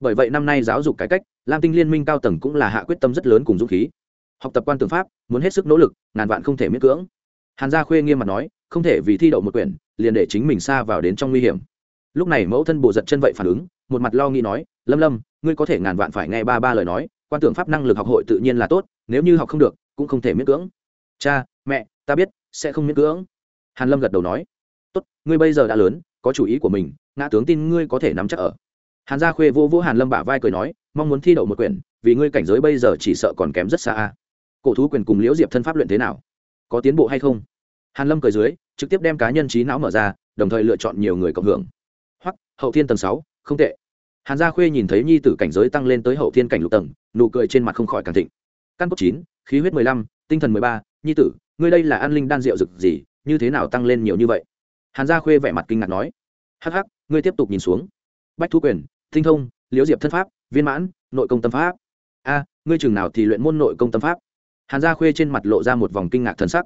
Bởi vậy năm nay giáo dục cải cách, lam tinh liên minh cao tầng cũng là hạ quyết tâm rất lớn cùng dũng khí. Học tập quan tưởng pháp, muốn hết sức nỗ lực, ngàn vạn không thể miễn cưỡng. Hàn gia khuê nghiêm mặt nói, không thể vì thi đậu một quyển, liền để chính mình xa vào đến trong nguy hiểm. Lúc này mẫu thân bồ giật chân vậy phản ứng, một mặt lo nghĩ nói, lâm lâm, ngươi có thể ngàn vạn phải nghe ba ba lời nói, quan tưởng pháp năng lực học hội tự nhiên là tốt, nếu như học không được, cũng không thể miễn cưỡng. Cha, mẹ ta biết, sẽ không miễn cưỡng. Hàn lâm gật đầu nói, tốt, ngươi bây giờ đã lớn, có chủ ý của mình, ngã tướng tin ngươi có thể nắm chắc ở. Hàn gia khuê vô vô hàn lâm bả vai cười nói, mong muốn thi đậu một quyển, vì ngươi cảnh giới bây giờ chỉ sợ còn kém rất xa cổ thú quyền cùng liễu diệp thân pháp luyện thế nào? Có tiến bộ hay không? Hàn lâm cười dưới, trực tiếp đem cá nhân trí não mở ra, đồng thời lựa chọn nhiều người cộng hưởng. Hoặc hậu thiên tầng sáu, không tệ. Hàn gia khuê nhìn thấy nhi tử cảnh giới tăng lên tới hậu thiên cảnh lục tầng, nụ cười trên mặt không khỏi càng thịnh. Căn cốt chín, khí huyết mười lăm, tinh thần mười ba, nhi tử ngươi đây là an linh đan rượu rực gì, như thế nào tăng lên nhiều như vậy? Hàn gia khuê vẻ mặt kinh ngạc nói. Hắc hắc, ngươi tiếp tục nhìn xuống. Bách thú quyền, tinh thông, liễu diệp thân pháp, viên mãn, nội công tâm pháp. A, ngươi chừng nào thì luyện môn nội công tâm pháp? Hàn gia khuê trên mặt lộ ra một vòng kinh ngạc thần sắc.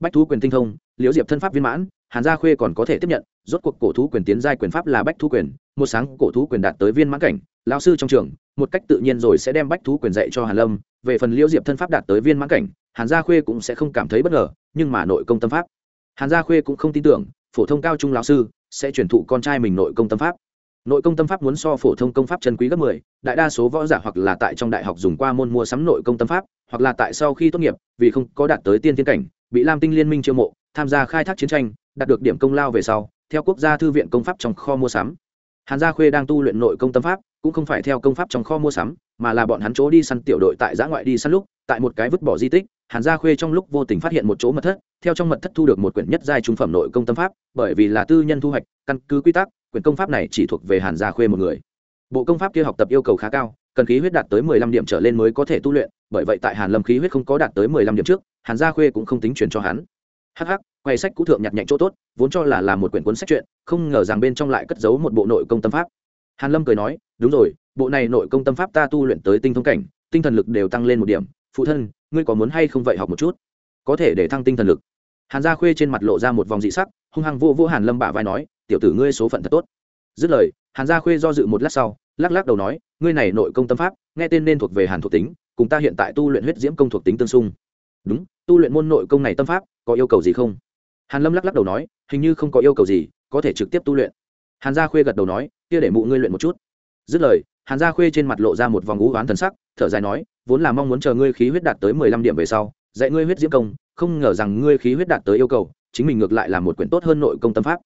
Bách thú quyền tinh thông, liễu diệp thân pháp viên mãn, hàn gia khuê còn có thể tiếp nhận, rốt cuộc cổ thú quyền tiến giai quyền pháp là bách thú quyền, một sáng cổ thú quyền đạt tới viên mãn cảnh, lão sư trong trường, một cách tự nhiên rồi sẽ đem bách thú quyền dạy cho hàn lâm, về phần liễu diệp thân pháp đạt tới viên mãn cảnh hàn gia khuê cũng sẽ không cảm thấy bất ngờ nhưng mà nội công tâm pháp. Hàn gia khuê cũng không tin tưởng phổ thông cao trung lão sư sẽ truyền thụ con trai mình nội công tâm pháp. Nội công tâm pháp muốn so phổ thông công pháp chân quý gấp 10, đại đa số võ giả hoặc là tại trong đại học dùng qua môn mua sắm nội công tâm pháp hoặc là tại sau khi tốt nghiệp vì không có đạt tới tiên thiên cảnh bị lam tinh liên minh chiêu mộ tham gia khai thác chiến tranh đạt được điểm công lao về sau theo quốc gia thư viện công pháp trong kho mua sắm. Hàn gia khuê đang tu luyện nội công tâm pháp cũng không phải theo công pháp trong kho mua sắm mà là bọn hắn chỗ đi săn tiểu đội tại giã ngoại đi săn lúc tại một cái vứt bỏ di tích hàn gia khuê trong lúc vô tình phát hiện một chỗ mật thất, theo trong mật thất thu được một quyển nhất giai trung phẩm nội công tâm pháp, bởi vì là tư nhân thu hoạch, căn cứ quy tắc, quyển công pháp này chỉ thuộc về hàn gia khuê một người. Bộ công pháp kia học tập yêu cầu khá cao, cần khí huyết đạt tới mười lăm điểm trở lên mới có thể tu luyện, bởi vậy tại hàn lâm khí huyết không có đạt tới mười lăm điểm trước, hàn gia khuê cũng không tính truyền cho hắn. Hh quay sách cũ thượng nhặt nhạnh chỗ tốt, vốn cho là là một quyển cuốn sách truyện không ngờ rằng bên trong lại cất giấu một bộ nội công tâm pháp. Hàn lâm cười nói, đúng rồi, bộ này nội công tâm pháp ta tu luyện tới tinh thông cảnh, tinh thần lực đều tăng lên một điểm, phụ thân ngươi có muốn hay không vậy học một chút? Có thể để thăng tinh thần lực. Hàn gia khuê trên mặt lộ ra một vòng dị sắc, hung hăng vô vô hàn lâm bả vai nói, tiểu tử ngươi số phận thật tốt. Dứt lời, hàn gia khuê do dự một lát sau, lắc lắc đầu nói, ngươi này nội công tâm pháp, nghe tên nên thuộc về hàn thuộc tính, cùng ta hiện tại tu luyện huyết diễm công thuộc tính tương xung. Đúng, tu luyện môn nội công này tâm pháp, có yêu cầu gì không? Hàn lâm lắc lắc đầu nói, hình như không có yêu cầu gì, có thể trực tiếp tu luyện. Hàn gia khuê gật đầu nói, kia để mụ ngươi luyện một chút. Dứt lời, hàn gia khuê trên mặt lộ ra một vòng ngũ oán thần sắc, thở dài nói vốn là mong muốn chờ ngươi khí huyết đạt tới mười lăm điểm về sau, dạy ngươi huyết diễm công, không ngờ rằng ngươi khí huyết đạt tới yêu cầu, chính mình ngược lại là một quyển tốt hơn nội công tâm pháp.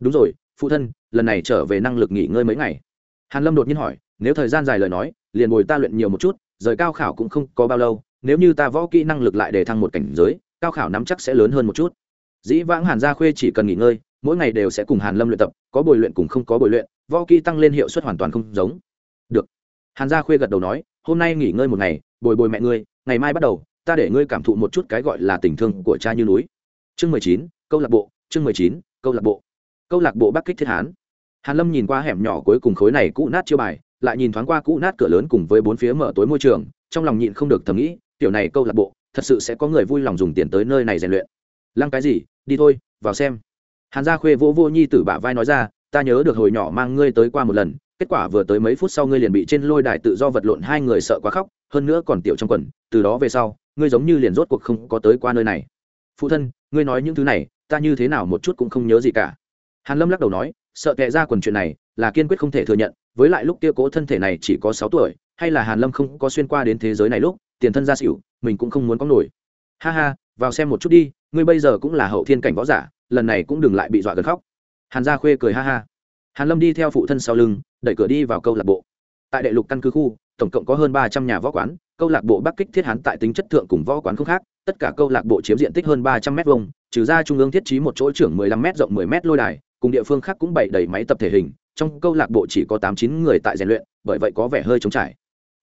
Đúng rồi, phụ thân, lần này trở về năng lực nghỉ ngơi mấy ngày. Hàn lâm đột nhiên hỏi, nếu thời gian dài lời nói, liền bồi ta luyện nhiều một chút, rời cao khảo cũng không có bao lâu, nếu như ta võ kỹ năng lực lại để thăng một cảnh giới, cao khảo nắm chắc sẽ lớn hơn một chút. Dĩ vãng hàn gia khuê chỉ cần nghỉ ngơi, mỗi ngày đều sẽ cùng hàn lâm luyện tập, có bồi luyện cùng không có bồi luyện, võ kỹ tăng lên hiệu suất hoàn toàn không giống. Được. Hàn gia khuê gật đầu nói, hôm nay nghỉ ngơi một ngày bồi bồi mẹ ngươi, ngày mai bắt đầu, ta để ngươi cảm thụ một chút cái gọi là tình thương của cha như núi. Chương mười chín, câu lạc bộ, chương mười chín, câu lạc bộ. Câu lạc bộ bắc kích thiết hán. Hàn lâm nhìn qua hẻm nhỏ cuối cùng khối này cũ nát chiêu bài, lại nhìn thoáng qua cũ nát cửa lớn cùng với bốn phía mở tối môi trường, trong lòng nhịn không được thầm nghĩ, tiểu này câu lạc bộ, thật sự sẽ có người vui lòng dùng tiền tới nơi này rèn luyện. Lăng cái gì, đi thôi, vào xem. Hàn gia khuê vỗ vô nhi tử bả vai nói ra, ta nhớ được hồi nhỏ mang ngươi tới qua một lần, kết quả vừa tới mấy phút sau ngươi liền bị trên lôi đài tự do vật lộn hai người sợ quá khóc hơn nữa còn tiểu trong quần, từ đó về sau, ngươi giống như liền rốt cuộc không có tới qua nơi này. Phụ thân, ngươi nói những thứ này, ta như thế nào một chút cũng không nhớ gì cả. Hàn lâm lắc đầu nói, sợ tệ ra quần chuyện này, là kiên quyết không thể thừa nhận, với lại lúc kia cố thân thể này chỉ có sáu tuổi, hay là hàn lâm không có xuyên qua đến thế giới này lúc, tiền thân ra xỉu, mình cũng không muốn có nổi. Ha ha, vào xem một chút đi, ngươi bây giờ cũng là hậu thiên cảnh võ giả, lần này cũng đừng lại bị dọa gần khóc. Hàn gia khuê cười ha ha. Hàn lâm đi theo phụ thân sau lưng, đẩy cửa đi vào câu lạc bộ tại đại lục căn cứ khu, tổng cộng có hơn ba trăm nhà võ quán, câu lạc bộ bắc kích thiết hán tại tính chất thượng cùng võ quán không khác, tất cả câu lạc bộ chiếm diện tích hơn ba trăm m vuông, trừ ra trung ương thiết trí một chỗ trưởng mười lăm m rộng mười m lôi đài, cùng địa phương khác cũng bày đầy máy tập thể hình, trong câu lạc bộ chỉ có tám chín người tại rèn luyện, bởi vậy có vẻ hơi trống trải.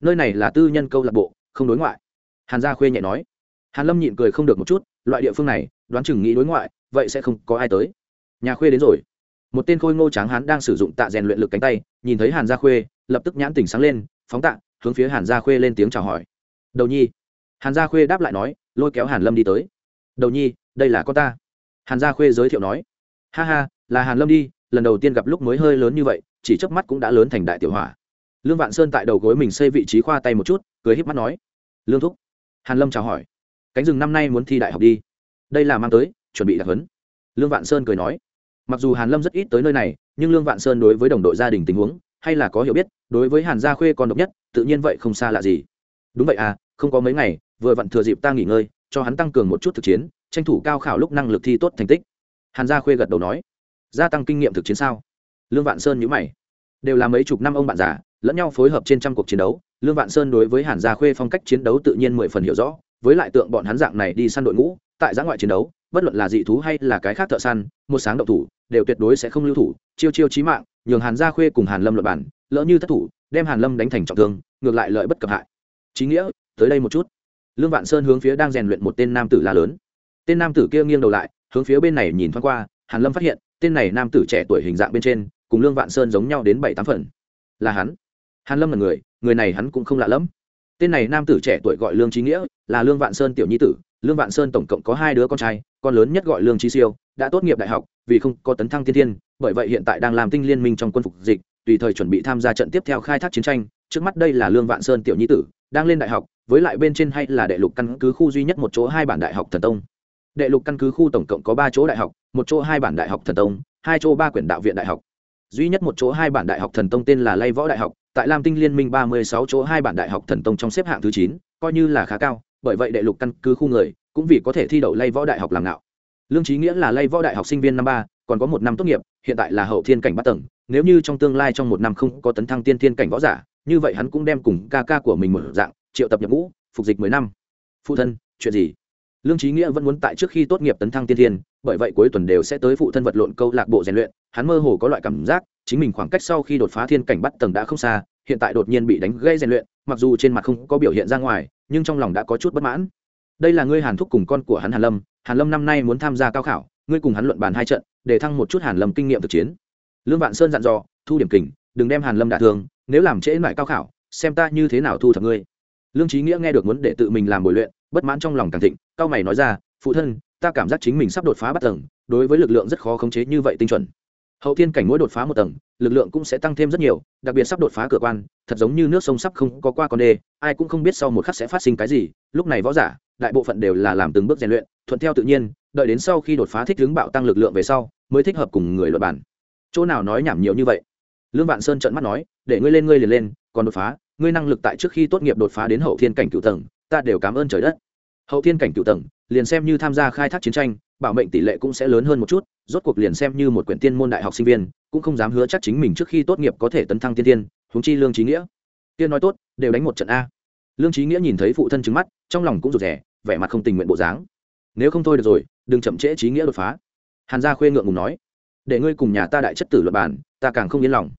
Nơi này là tư nhân câu lạc bộ, không đối ngoại. Hàn gia khuê nhẹ nói. Hàn lâm nhịn cười không được một chút, loại địa phương này, đoán chừng nghĩ đối ngoại, vậy sẽ không có ai tới. Nhà khuê đến rồi. Một tên khôi ngô tráng hán đang sử dụng tạ rèn luyện lực cánh tay, nhìn thấy hàn gia khuê lập tức nhãn tỉnh sáng lên, phóng tạ, hướng phía hàn gia khuê lên tiếng chào hỏi. Đầu nhi. Hàn gia khuê đáp lại nói, lôi kéo hàn lâm đi tới. Đầu nhi, đây là con ta. Hàn gia khuê giới thiệu nói, ha ha, là hàn lâm đi, lần đầu tiên gặp lúc mới hơi lớn như vậy, chỉ chớp mắt cũng đã lớn thành đại tiểu hỏa lương vạn sơn tại đầu gối mình xây vị trí khoa tay một chút, cười híp mắt nói, lương thúc. Hàn lâm chào hỏi, cánh rừng năm nay muốn thi đại học đi. Đây là mang tới, chuẩn bị đặc huấn lương vạn sơn cười nói, mặc dù hàn lâm rất ít tới nơi này, nhưng lương vạn sơn đối với đồng đội gia đình tình huống hay là có hiểu biết, đối với hàn gia khuê còn độc nhất, tự nhiên vậy không xa lạ gì. Đúng vậy à không có mấy ngày, vừa vặn thừa dịp ta nghỉ ngơi, cho hắn tăng cường một chút thực chiến, tranh thủ cao khảo lúc năng lực thi tốt thành tích. Hàn gia khuê gật đầu nói, gia tăng kinh nghiệm thực chiến sao? Lương vạn sơn nhữ mày. Đều là mấy chục năm ông bạn già, lẫn nhau phối hợp trên trăm cuộc chiến đấu, lương vạn sơn đối với hàn gia khuê phong cách chiến đấu tự nhiên mười phần hiểu rõ, với lại tượng bọn hắn dạng này đi săn đội ngũ, tại giã ngoại chiến đấu, bất luận là dị thú hay là cái khác thợ săn, một sáng động thủ, đều tuyệt đối sẽ không lưu thủ chiêu chiêu chí mạng, nhường hàn gia khuê cùng hàn lâm luật bản, lỡ như thất thủ, đem hàn lâm đánh thành trọng thương, ngược lại lợi bất cập hại. Chí nghĩa, tới đây một chút. Lương vạn sơn hướng phía đang rèn luyện một tên nam tử la lớn. Tên nam tử kia nghiêng đầu lại, hướng phía bên này nhìn thoáng qua, hàn lâm phát hiện, tên này nam tử trẻ tuổi hình dạng bên trên, cùng lương vạn sơn giống nhau đến bảy tám phần. Là hắn. Hàn lâm là người người này hắn cũng không lạ lẫm. Tên này nam tử trẻ tuổi gọi lương trí nghĩa, là lương vạn sơn tiểu nhi tử. Lương vạn sơn tổng cộng có hai đứa con trai con lớn nhất gọi lương trí siêu, đã tốt nghiệp đại học, vì không có tấn thăng tiên thiên, bởi vậy hiện tại đang làm tinh liên minh trong quân phục dịch, tùy thời chuẩn bị tham gia trận tiếp theo khai thác chiến tranh, trước mắt đây là lương vạn sơn tiểu nhi tử, đang lên đại học, với lại bên trên hay là đệ lục căn cứ khu duy nhất một chỗ hai bản đại học thần tông. Đệ lục căn cứ khu tổng cộng có ba chỗ đại học, một chỗ hai bản đại học thần tông, hai chỗ ba quyển đạo viện đại học. Duy nhất một chỗ hai bản đại học thần tông tên là lay võ đại học, tại lam tinh liên minh ba mươi sáu chỗ hai bản đại học thần tông trong xếp hạng thứ chín, coi như là khá cao, bởi vậy đệ lục căn cứ khu người cũng vì có thể thi đậu lay võ đại học làm ngạo. Lương trí nghĩa là lay võ đại học sinh viên năm ba, còn có một năm tốt nghiệp, hiện tại là hậu thiên cảnh bắt tầng. Nếu như trong tương lai trong một năm không có tấn thăng tiên thiên cảnh võ giả, như vậy hắn cũng đem cùng ca ca của mình một dạng, triệu tập nhập ngũ, phục dịch mười năm. Phụ thân, chuyện gì? Lương trí nghĩa vẫn muốn tại trước khi tốt nghiệp tấn thăng tiên thiên, bởi vậy cuối tuần đều sẽ tới phụ thân vật lộn câu lạc bộ rèn luyện. Hắn mơ hồ có loại cảm giác, chính mình khoảng cách sau khi đột phá thiên cảnh bắt tầng đã không xa, hiện tại đột nhiên bị đánh gây rèn luyện, mặc dù trên mặt không có biểu hiện ra ngoài, nhưng trong lòng đã có chút bất mãn đây là ngươi hàn thúc cùng con của hắn hàn lâm hàn lâm năm nay muốn tham gia cao khảo, ngươi cùng hắn luận bàn hai trận, để thăng một chút hàn lâm kinh nghiệm thực chiến. Lương vạn sơn dặn dò, thu điểm kình, đừng đem hàn lâm đả thương, nếu làm trễ loại cao khảo, xem ta như thế nào thu thập ngươi. Lương trí nghĩa nghe được muốn để tự mình làm bồi luyện, bất mãn trong lòng càng thịnh, cao mày nói ra, phụ thân, ta cảm giác chính mình sắp đột phá bắt tầng, đối với lực lượng rất khó khống chế như vậy tinh chuẩn. Hậu thiên cảnh mỗi đột phá một tầng, lực lượng cũng sẽ tăng thêm rất nhiều, đặc biệt sắp đột phá cửa quan, thật giống như nước sông sắp không có qua con đê, ai cũng không biết sau một khắc sẽ phát sinh cái gì, lúc này võ giả đại bộ phận đều là làm từng bước rèn luyện, thuận theo tự nhiên, đợi đến sau khi đột phá thích hướng bạo tăng lực lượng về sau, mới thích hợp cùng người luật bản. Chỗ nào nói nhảm nhiều như vậy? Lương vạn sơn trợn mắt nói, để ngươi lên ngươi liền lên, còn đột phá, ngươi năng lực tại trước khi tốt nghiệp đột phá đến hậu thiên cảnh cựu tầng, ta đều cảm ơn trời đất. Hậu thiên cảnh cựu tầng, liền xem như tham gia khai thác chiến tranh, bảo mệnh tỷ lệ cũng sẽ lớn hơn một chút, rốt cuộc liền xem như một quyển tiên môn đại học sinh viên, cũng không dám hứa chắc chính mình trước khi tốt nghiệp có thể tấn thăng tiên tiên, huống chi lương trí nghĩa. Tiên nói tốt, đều đánh một trận a. Lương trí nghĩa nhìn thấy phụ thân trứng mắt, trong lòng cũng rụt rè vẻ mặt không tình nguyện bộ dáng. Nếu không thôi được rồi, đừng chậm trễ trí nghĩa đột phá. Hàn gia khuê ngượng ngùng nói, để ngươi cùng nhà ta đại chất tử luật bản ta càng không yên lòng.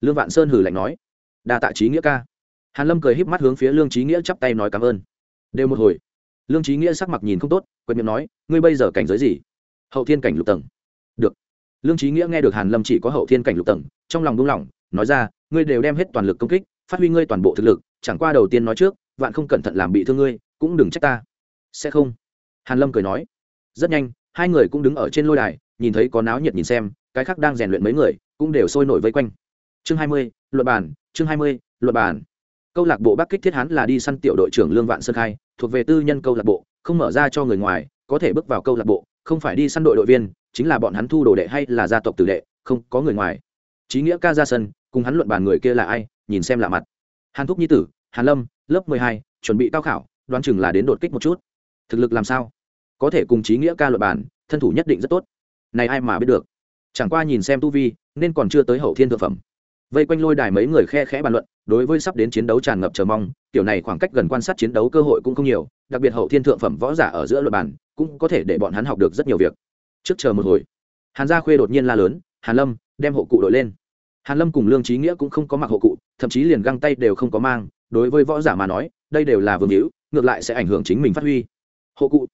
Lương vạn sơn hử lạnh nói, đa tạ trí nghĩa ca. Hàn lâm cười híp mắt hướng phía lương trí nghĩa chắp tay nói cảm ơn. Đều một hồi. Lương trí nghĩa sắc mặt nhìn không tốt quệt miệng nói, ngươi bây giờ cảnh giới gì? Hậu thiên cảnh lục tầng. Được. Lương trí nghĩa nghe được hàn lâm chỉ có hậu thiên cảnh lục tầng, trong lòng buông lỏng, nói ra, ngươi đều đem hết toàn lực công kích, phát huy ngươi toàn bộ thực lực, chẳng qua đầu tiên nói trước, vạn không cẩn thận làm bị thương ngươi, cũng đừng trách ta sẽ không. Hàn lâm cười nói. Rất nhanh, hai người cũng đứng ở trên lôi đài, nhìn thấy có náo nhiệt nhìn xem, cái khác đang rèn luyện mấy người cũng đều sôi nổi vây quanh. Chương hai mươi luật bản chương hai mươi luật bản câu lạc bộ bắc kích thiết hán là đi săn tiểu đội trưởng lương vạn sơn khai, thuộc về tư nhân câu lạc bộ, không mở ra cho người ngoài, có thể bước vào câu lạc bộ, không phải đi săn đội đội viên, chính là bọn hắn thu đồ đệ hay là gia tộc tử đệ, không có người ngoài. Trí nghĩa ca ra sân, cùng hắn luận bàn người kia là ai, nhìn xem lạ mặt. Hàn thúc nhi tử, hàn lâm, lớp mười hai, chuẩn bị cao khảo, đoán chừng là đến đột kích một chút thực lực làm sao? Có thể cùng trí nghĩa ca luận bàn, thân thủ nhất định rất tốt. Này ai mà biết được? Chẳng qua nhìn xem tu vi, nên còn chưa tới hậu thiên thượng phẩm. Vây quanh lôi đài mấy người khe khẽ bàn luận, đối với sắp đến chiến đấu tràn ngập chờ mong, kiểu này khoảng cách gần quan sát chiến đấu cơ hội cũng không nhiều, đặc biệt hậu thiên thượng phẩm võ giả ở giữa luật bàn, cũng có thể để bọn hắn học được rất nhiều việc. Trước chờ một hồi, hàn gia khuê đột nhiên la lớn, hàn lâm, đem hộ cụ đội lên. Hàn lâm cùng lương trí nghĩa cũng không có mặc hộ cụ, thậm chí liền găng tay đều không có mang, đối với võ giả mà nói, đây đều là vương hữu, ngược lại sẽ ảnh hưởng chính mình phát huy hộ cụ.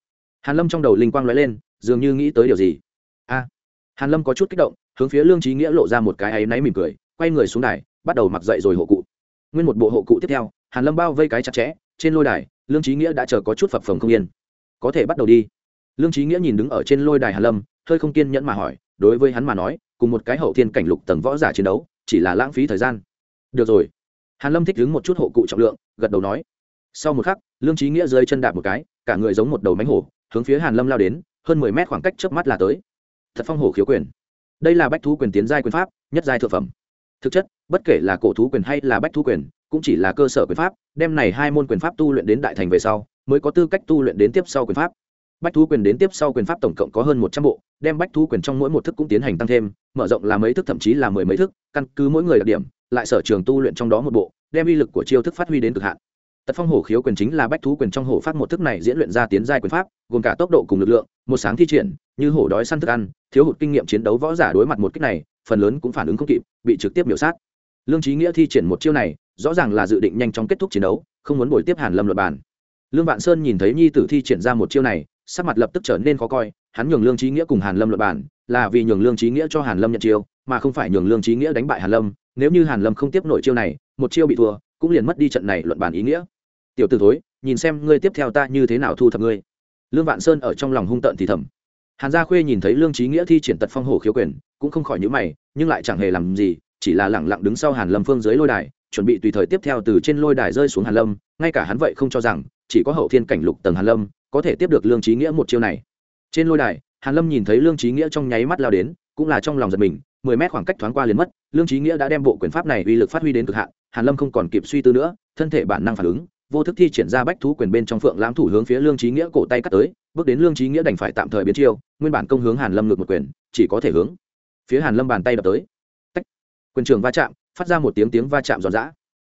Hàn lâm trong đầu linh quang lóe lên, dường như nghĩ tới điều gì. A. Hàn lâm có chút kích động, hướng phía lương trí nghĩa lộ ra một cái áy náy mỉm cười, quay người xuống đài, bắt đầu mặc dậy rồi hộ cụ. Nguyên một bộ hộ cụ tiếp theo, hàn lâm bao vây cái chặt chẽ, trên lôi đài, lương trí nghĩa đã chờ có chút phập phồng không yên. Có thể bắt đầu đi. Lương trí nghĩa nhìn đứng ở trên lôi đài hàn lâm, hơi không kiên nhẫn mà hỏi, đối với hắn mà nói, cùng một cái hậu thiên cảnh lục tầng võ giả chiến đấu, chỉ là lãng phí thời gian. Được rồi. Hàn lâm thích đứng một chút hộ cụ trọng lượng, gật đầu nói. Sau một khắc lương trí nghĩa rơi chân đạp một cái, cả người giống một đầu mánh hổ, hướng phía hàn lâm lao đến, hơn mười mét khoảng cách trước mắt là tới. Thật phong hổ khiếu quyền. Đây là bách thú quyền tiến giai quyền pháp, nhất giai thượng phẩm. Thực chất, bất kể là cổ thú quyền hay là bách thú quyền, cũng chỉ là cơ sở quyền pháp, đem này hai môn quyền pháp tu luyện đến đại thành về sau, mới có tư cách tu luyện đến tiếp sau quyền pháp. Bách thú quyền đến tiếp sau quyền pháp tổng cộng có hơn một trăm bộ, đem bách thú quyền trong mỗi một thức cũng tiến hành tăng thêm, mở rộng là mấy thức thậm chí là mười mấy thức, căn cứ mỗi người đặc điểm, lại sở trường tu luyện trong đó một bộ, đem uy lực của chiêu thức phát huy đến cực hạn tật phong hổ khiếu quyền chính là bách thú quyền trong hổ phát một thức này diễn luyện ra tiến giai quyền pháp, gồm cả tốc độ cùng lực lượng, một sáng thi triển, như hổ đói săn thức ăn, thiếu hụt kinh nghiệm chiến đấu võ giả đối mặt một cách này, phần lớn cũng phản ứng không kịp, bị trực tiếp miểu sát. Lương trí nghĩa thi triển một chiêu này, rõ ràng là dự định nhanh chóng kết thúc chiến đấu, không muốn bồi tiếp hàn lâm luật bàn. Lương vạn sơn nhìn thấy nhi tử thi triển ra một chiêu này, sắc mặt lập tức trở nên khó coi, hắn nhường lương trí nghĩa cùng hàn lâm luật bàn, là vì nhường lương trí nghĩa cho hàn lâm nhận chiêu, mà không phải nhường lương trí nghĩa đánh bại hàn lâm, nếu như hàn lâm không tiếp nổi chiêu này, một chiêu bị thua, cũng liền mất đi trận này luận bàn ý nghĩa tiểu tử thối, nhìn xem ngươi tiếp theo ta như thế nào thu thập ngươi. Lương vạn sơn ở trong lòng hung tợn thì thầm. Hàn gia khuê nhìn thấy lương trí nghĩa thi triển tật phong hổ khiếu quyền, cũng không khỏi nhữ mày, nhưng lại chẳng hề làm gì, chỉ là lẳng lặng đứng sau hàn lâm phương dưới lôi đài, chuẩn bị tùy thời tiếp theo từ trên lôi đài rơi xuống hàn lâm, ngay cả hắn vậy không cho rằng, chỉ có hậu thiên cảnh lục tầng hàn lâm, có thể tiếp được lương trí nghĩa một chiêu này. Trên lôi đài, hàn lâm nhìn thấy lương trí nghĩa trong nháy mắt lao đến, cũng là trong lòng giật mình, mười mét khoảng cách thoáng qua liền mất, lương trí nghĩa đã đem bộ quyền pháp này uy lực phát huy đến cực hạn, hàn lâm không còn kịp suy tư nữa, thân thể bản năng phản ứng vô thức thi triển ra bách thú quyền bên trong phượng lãm thủ hướng phía lương trí nghĩa cổ tay cắt tới, bước đến lương trí nghĩa đành phải tạm thời biến chiêu, nguyên bản công hướng hàn lâm ngược một quyền, chỉ có thể hướng phía hàn lâm bàn tay đập tới. Tách. quyền trường va chạm, phát ra một tiếng tiếng va chạm giòn giã.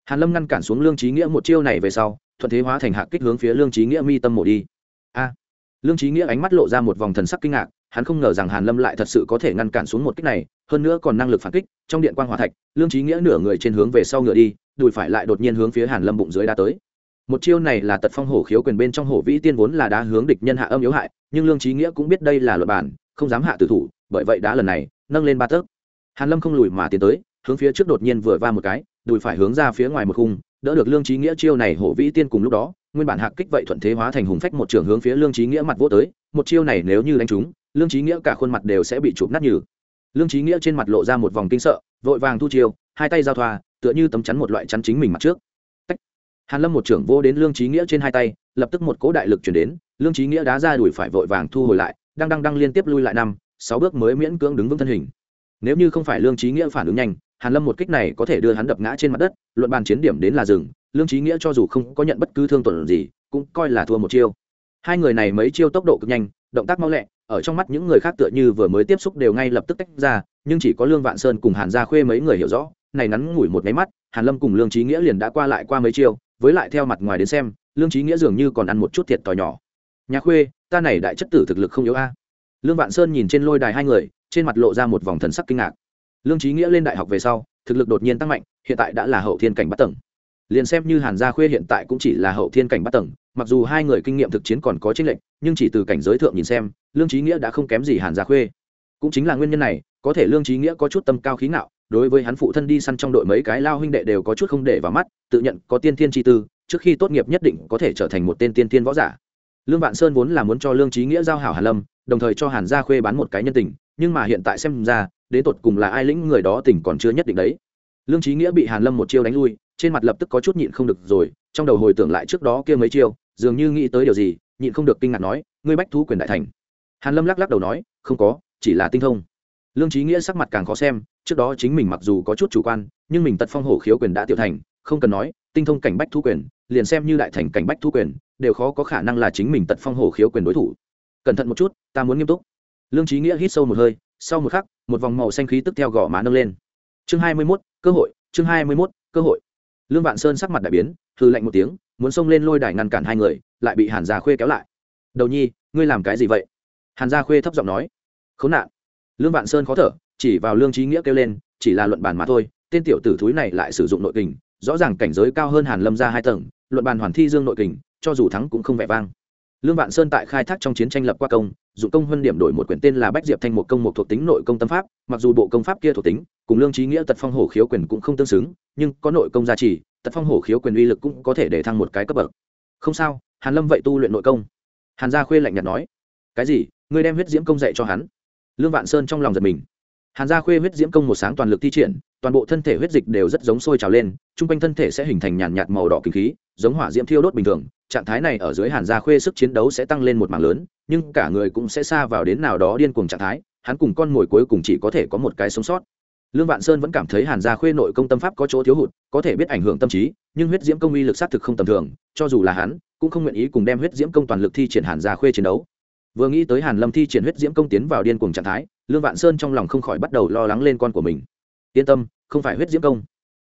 Hàn lâm ngăn cản xuống lương trí nghĩa một chiêu này về sau, thuận thế hóa thành hạ kích hướng phía lương trí nghĩa mi tâm mổ đi. A. Lương trí nghĩa ánh mắt lộ ra một vòng thần sắc kinh ngạc, hắn không ngờ rằng hàn lâm lại thật sự có thể ngăn cản xuống một kích này, hơn nữa còn năng lực phản kích, trong điện quan hòa thạch, lương trí nghĩa nửa người trên hướng về sau ngựa đi, đùi phải lại đột nhiên hướng phía hàn lâm bụng dưới đá tới một chiêu này là tật phong hổ khiếu quyền bên trong hổ vĩ tiên vốn là đá hướng địch nhân hạ âm yếu hại, nhưng lương trí nghĩa cũng biết đây là luật bản, không dám hạ tử thủ, bởi vậy đá lần này, nâng lên ba tấc. Hàn lâm không lùi mà tiến tới, hướng phía trước đột nhiên vừa va một cái, đùi phải hướng ra phía ngoài một khung, đỡ được lương trí nghĩa chiêu này hổ vĩ tiên cùng lúc đó, nguyên bản hạc kích vậy thuận thế hóa thành hùng phách một trường hướng phía lương trí nghĩa mặt vỗ tới, một chiêu này nếu như đánh trúng, lương trí nghĩa cả khuôn mặt đều sẽ bị chụp nát nhừ. Lương trí nghĩa trên mặt lộ ra một vòng kinh sợ, vội vàng thu chiêu, hai tay giao thoa, tựa như tấm chắn một loại chắn chính mình mặt trước hàn lâm một trưởng vô đến lương trí nghĩa trên hai tay, lập tức một cỗ đại lực chuyển đến, lương trí nghĩa đá ra đuổi phải vội vàng thu hồi lại, đang đang đang liên tiếp lui lại năm, sáu bước mới miễn cưỡng đứng vững thân hình. Nếu như không phải lương trí nghĩa phản ứng nhanh, hàn lâm một kích này có thể đưa hắn đập ngã trên mặt đất, luận bàn chiến điểm đến là rừng lương trí nghĩa cho dù không có nhận bất cứ thương tổn gì, cũng coi là thua một chiêu. Hai người này mấy chiêu tốc độ cực nhanh, động tác mau lẹ, ở trong mắt những người khác tựa như vừa mới tiếp xúc đều ngay lập tức tách ra, nhưng chỉ có lương vạn sơn cùng hàn gia khuê mấy người hiểu rõ, này ngắn ngủi một máy mắt, hàn lâm cùng lương trí nghĩa liền đã qua lại qua mấy chiêu với lại theo mặt ngoài đến xem, lương trí nghĩa dường như còn ăn một chút thiệt t nhỏ. Nhà khuê, ta này đại chất tử thực lực không yếu a. Lương vạn sơn nhìn trên lôi đài hai người, trên mặt lộ ra một vòng thần sắc kinh ngạc. Lương trí nghĩa lên đại học về sau, thực lực đột nhiên tăng mạnh, hiện tại đã là hậu thiên cảnh bắt tầng. Liền xem như hàn gia khuê hiện tại cũng chỉ là hậu thiên cảnh bắt tầng, mặc dù hai người kinh nghiệm thực chiến còn có tranh lệch, nhưng chỉ từ cảnh giới thượng nhìn xem, lương trí nghĩa đã không kém gì hàn gia khuê. Cũng chính là nguyên nhân này, có thể lương trí nghĩa có chút tâm cao khí ngạo đối với hắn phụ thân đi săn trong đội mấy cái lao huynh đệ đều có chút không để vào mắt, tự nhận có tiên thiên chi tư, trước khi tốt nghiệp nhất định có thể trở thành một tên tiên thiên võ giả. Lương vạn sơn vốn là muốn cho lương trí nghĩa giao hảo hàn lâm, đồng thời cho hàn gia khuê bán một cái nhân tình, nhưng mà hiện tại xem ra, đến tột cùng là ai lĩnh người đó tỉnh còn chưa nhất định đấy. Lương trí nghĩa bị hàn lâm một chiêu đánh lui, trên mặt lập tức có chút nhịn không được rồi, trong đầu hồi tưởng lại trước đó kia mấy chiêu, dường như nghĩ tới điều gì, nhịn không được kinh ngạc nói, ngươi bách thú quyền đại thành. Hàn lâm lắc lắc đầu nói, không có, chỉ là tinh thông. Lương trí nghĩa sắc mặt càng khó xem trước đó chính mình mặc dù có chút chủ quan nhưng mình tật phong hổ khiếu quyền đã tiểu thành không cần nói tinh thông cảnh bách thu quyền liền xem như đại thành cảnh bách thu quyền đều khó có khả năng là chính mình tật phong hổ khiếu quyền đối thủ. Cẩn thận một chút ta muốn nghiêm túc. Lương trí nghĩa hít sâu một hơi sau một khắc một vòng màu xanh khí tức theo gò má nâng lên. Chương hai mươi 21, cơ hội chương hai mươi 21, cơ hội. Lương vạn sơn sắc mặt đại biến hư lạnh một tiếng muốn xông lên lôi đài ngăn cản hai người lại bị hàn gia khuê kéo lại. Đầu nhi ngươi làm cái gì vậy? Hàn gia khuê thấp giọng nói. Khốn nạn. Lương vạn sơn khó thở chỉ vào lương trí nghĩa kêu lên, chỉ là luận bàn mà thôi, tên tiểu tử thúi này lại sử dụng nội kình, rõ ràng cảnh giới cao hơn hàn lâm ra hai tầng, luận bàn hoàn thi dương nội kình, cho dù thắng cũng không vẻ vang. Lương vạn sơn tại khai thác trong chiến tranh lập qua công, dụng công hơn điểm đổi một quyển tên là bách diệp thanh một công một thuộc tính nội công tâm pháp, mặc dù bộ công pháp kia thuộc tính, cùng lương trí nghĩa tật phong hổ khiếu quyền cũng không tương xứng, nhưng có nội công gia trì, tật phong hổ khiếu quyền uy lực cũng có thể để thăng một cái cấp bậc. Không sao, hàn lâm vậy tu luyện nội công. Hàn gia khuê lạnh nhạt nói. Cái gì? Ngươi đem huyết diễm công dạy cho hắn? Lương vạn sơn trong lòng giật mình hàn gia khuê huyết diễm công một sáng toàn lực thi triển, toàn bộ thân thể huyết dịch đều rất giống sôi trào lên, chung quanh thân thể sẽ hình thành nhàn nhạt màu đỏ kinh khí, giống hỏa diễm thiêu đốt bình thường, trạng thái này ở dưới hàn gia khuê sức chiến đấu sẽ tăng lên một mảng lớn, nhưng cả người cũng sẽ xa vào đến nào đó điên cuồng trạng thái, hắn cùng con mồi cuối cùng chỉ có thể có một cái sống sót. Lương vạn sơn vẫn cảm thấy hàn gia khuê nội công tâm pháp có chỗ thiếu hụt, có thể biết ảnh hưởng tâm trí, nhưng huyết diễm công uy lực sát thực không tầm thường, cho dù là hắn, cũng không nguyện ý cùng đem huyết diễm công toàn lực thi triển hàn gia khuê chiến đấu vừa nghĩ tới hàn lâm thi triển huyết diễm công tiến vào điên cuồng trạng thái, lương vạn sơn trong lòng không khỏi bắt đầu lo lắng lên con của mình. Yên tâm, không phải huyết diễm công.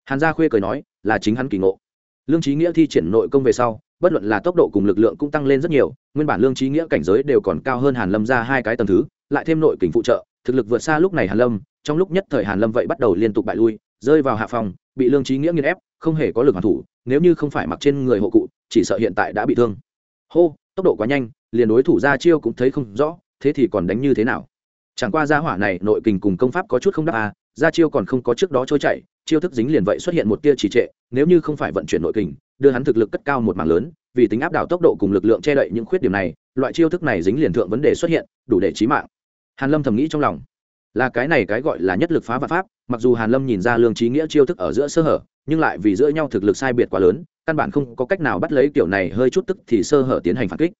Hàn gia khuê cười nói, là chính hắn kỳ ngộ. Lương trí nghĩa thi triển nội công về sau, bất luận là tốc độ cùng lực lượng cũng tăng lên rất nhiều, nguyên bản lương trí nghĩa cảnh giới đều còn cao hơn hàn lâm ra hai cái tầng thứ, lại thêm nội kình phụ trợ, thực lực vượt xa lúc này hàn lâm, trong lúc nhất thời hàn lâm vậy bắt đầu liên tục bại lui, rơi vào hạ phòng, bị lương trí nghĩa nghiên ép, không hề có lực hoàn thủ, nếu như không phải mặc trên người hộ cụ, chỉ sợ hiện tại đã bị thương. Hô, tốc độ quá nhanh liền đối thủ ra chiêu cũng thấy không rõ, thế thì còn đánh như thế nào? Chẳng qua gia hỏa này nội kình cùng công pháp có chút không đáp à ra chiêu còn không có trước đó trôi chảy, chiêu thức dính liền vậy xuất hiện một tia trì trệ, nếu như không phải vận chuyển nội kình, đưa hắn thực lực cất cao một mảng lớn, vì tính áp đảo tốc độ cùng lực lượng che đậy những khuyết điểm này, loại chiêu thức này dính liền thượng vấn đề xuất hiện, đủ để chí mạng. Hàn lâm thầm nghĩ trong lòng. Là cái này cái gọi là nhất lực phá vạn pháp, mặc dù hàn lâm nhìn ra lương trí nghĩa chiêu thức ở giữa sơ hở, nhưng lại vì giữa nhau thực lực sai biệt quá lớn, căn bản không có cách nào bắt lấy kiểu này hơi chút tức thì sơ hở tiến hành phản kích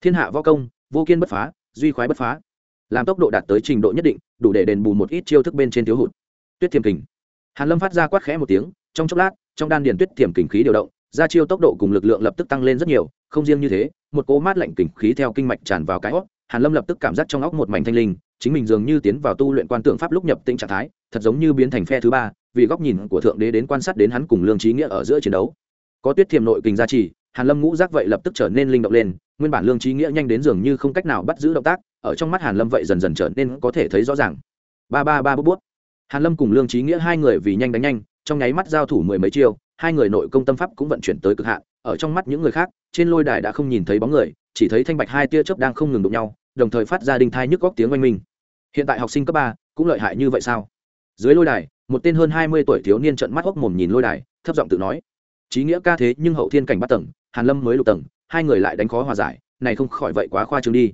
thiên hạ võ công, vô kiên bất phá, duy khoái bất phá. Làm tốc độ đạt tới trình độ nhất định, đủ để đền bù một ít chiêu thức bên trên thiếu hụt. Tuyết thiềm kình. Hàn lâm phát ra quát khẽ một tiếng, trong chốc lát, trong đan điền tuyết thiềm kình khí điều động, ra chiêu tốc độ cùng lực lượng lập tức tăng lên rất nhiều, không riêng như thế, một cỗ mát lạnh kình khí theo kinh mạch tràn vào cái óc hàn lâm lập tức cảm giác trong óc một mảnh thanh linh, chính mình dường như tiến vào tu luyện quan tượng pháp lúc nhập tĩnh trạng thái, thật giống như biến thành phe thứ ba, vì góc nhìn của thượng đế đến quan sát đến hắn cùng lương trí nghĩa ở giữa chiến đấu. Có tuyết thiềm nội kình gia trì hàn lâm ngũ giác vậy lập tức trở nên linh động lên, nguyên bản lương trí nghĩa nhanh đến dường như không cách nào bắt giữ động tác, ở trong mắt hàn lâm vậy dần dần trở nên có thể thấy rõ ràng. Ba ba ba bút bút. Hàn lâm cùng lương trí nghĩa hai người vì nhanh đánh nhanh, trong nháy mắt giao thủ mười mấy chiêu, hai người nội công tâm pháp cũng vận chuyển tới cực hạn, ở trong mắt những người khác, trên lôi đài đã không nhìn thấy bóng người, chỉ thấy thanh bạch hai tia chớp đang không ngừng đụng nhau, đồng thời phát ra đinh thai nhức góc tiếng oanh minh. Hiện tại học sinh cấp ba cũng lợi hại như vậy sao? Dưới lôi đài, một tên hơn hai mươi tuổi thiếu niên trợn mắt hốc mồm nhìn lôi đài, thấp giọng tự nói trí nghĩa ca thế nhưng hậu thiên cảnh bắt tầng hàn lâm mới lục tầng, hai người lại đánh khó hòa giải, này không khỏi vậy quá khoa trương đi.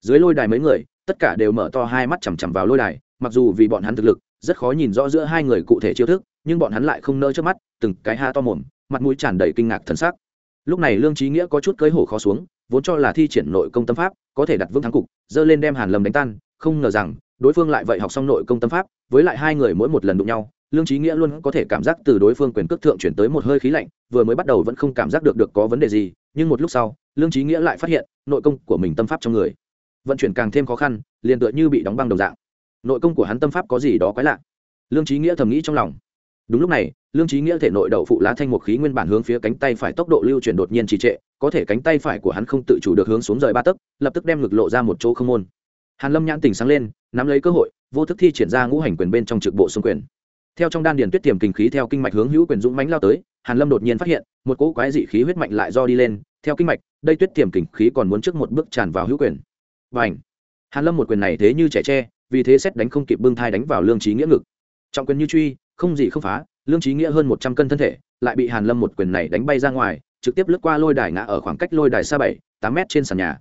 Dưới lôi đài mấy người, tất cả đều mở to hai mắt chằm chằm vào lôi đài, mặc dù vì bọn hắn thực lực, rất khó nhìn rõ giữa hai người cụ thể chiêu thức, nhưng bọn hắn lại không nỡ trước mắt, từng cái ha to mồm, mặt mũi tràn đầy kinh ngạc thần sắc. Lúc này lương trí nghĩa có chút cưới hổ khó xuống, vốn cho là thi triển nội công tâm pháp, có thể đặt vững thắng cục dơ lên đem hàn lâm đánh tan, không ngờ rằng, đối phương lại vậy học xong nội công tâm pháp, với lại hai người mỗi một lần đụng nhau lương trí nghĩa luôn có thể cảm giác từ đối phương quyền cước thượng chuyển tới một hơi khí lạnh, vừa mới bắt đầu vẫn không cảm giác được được có vấn đề gì, nhưng một lúc sau, lương trí nghĩa lại phát hiện, nội công của mình tâm pháp trong người. Vận chuyển càng thêm khó khăn, liền tựa như bị đóng băng đồng dạng. Nội công của hắn tâm pháp có gì đó quái lạ. Lương trí nghĩa thầm nghĩ trong lòng. Đúng lúc này, lương trí nghĩa thể nội đậu phụ lá thanh một khí nguyên bản hướng phía cánh tay phải tốc độ lưu chuyển đột nhiên trì trệ, có thể cánh tay phải của hắn không tự chủ được hướng xuống rời ba tấc, lập tức đem ngực lộ ra một chỗ không môn. Hàn lâm nhãn tỉnh sáng lên, nắm lấy cơ hội, vô thức thi triển ra ngũ hành quyền bên trong trực bộ xung quyền theo trong đan điền tuyết tiềm kinh khí theo kinh mạch hướng hữu quyền dũng mãnh lao tới, hàn lâm đột nhiên phát hiện, một cỗ quái dị khí huyết mạnh lại do đi lên, theo kinh mạch, đây tuyết tiềm kinh khí còn muốn trước một bước tràn vào hữu quyền. Và ảnh hàn lâm một quyền này thế như trẻ tre, vì thế xét đánh không kịp bưng thai đánh vào lương trí nghĩa ngực. Trọng quyền như truy, không gì không phá, lương trí nghĩa hơn một trăm cân thân thể, lại bị hàn lâm một quyền này đánh bay ra ngoài, trực tiếp lướt qua lôi đài ngã ở khoảng cách lôi đài xa bảy, tám mét trên sàn nhà.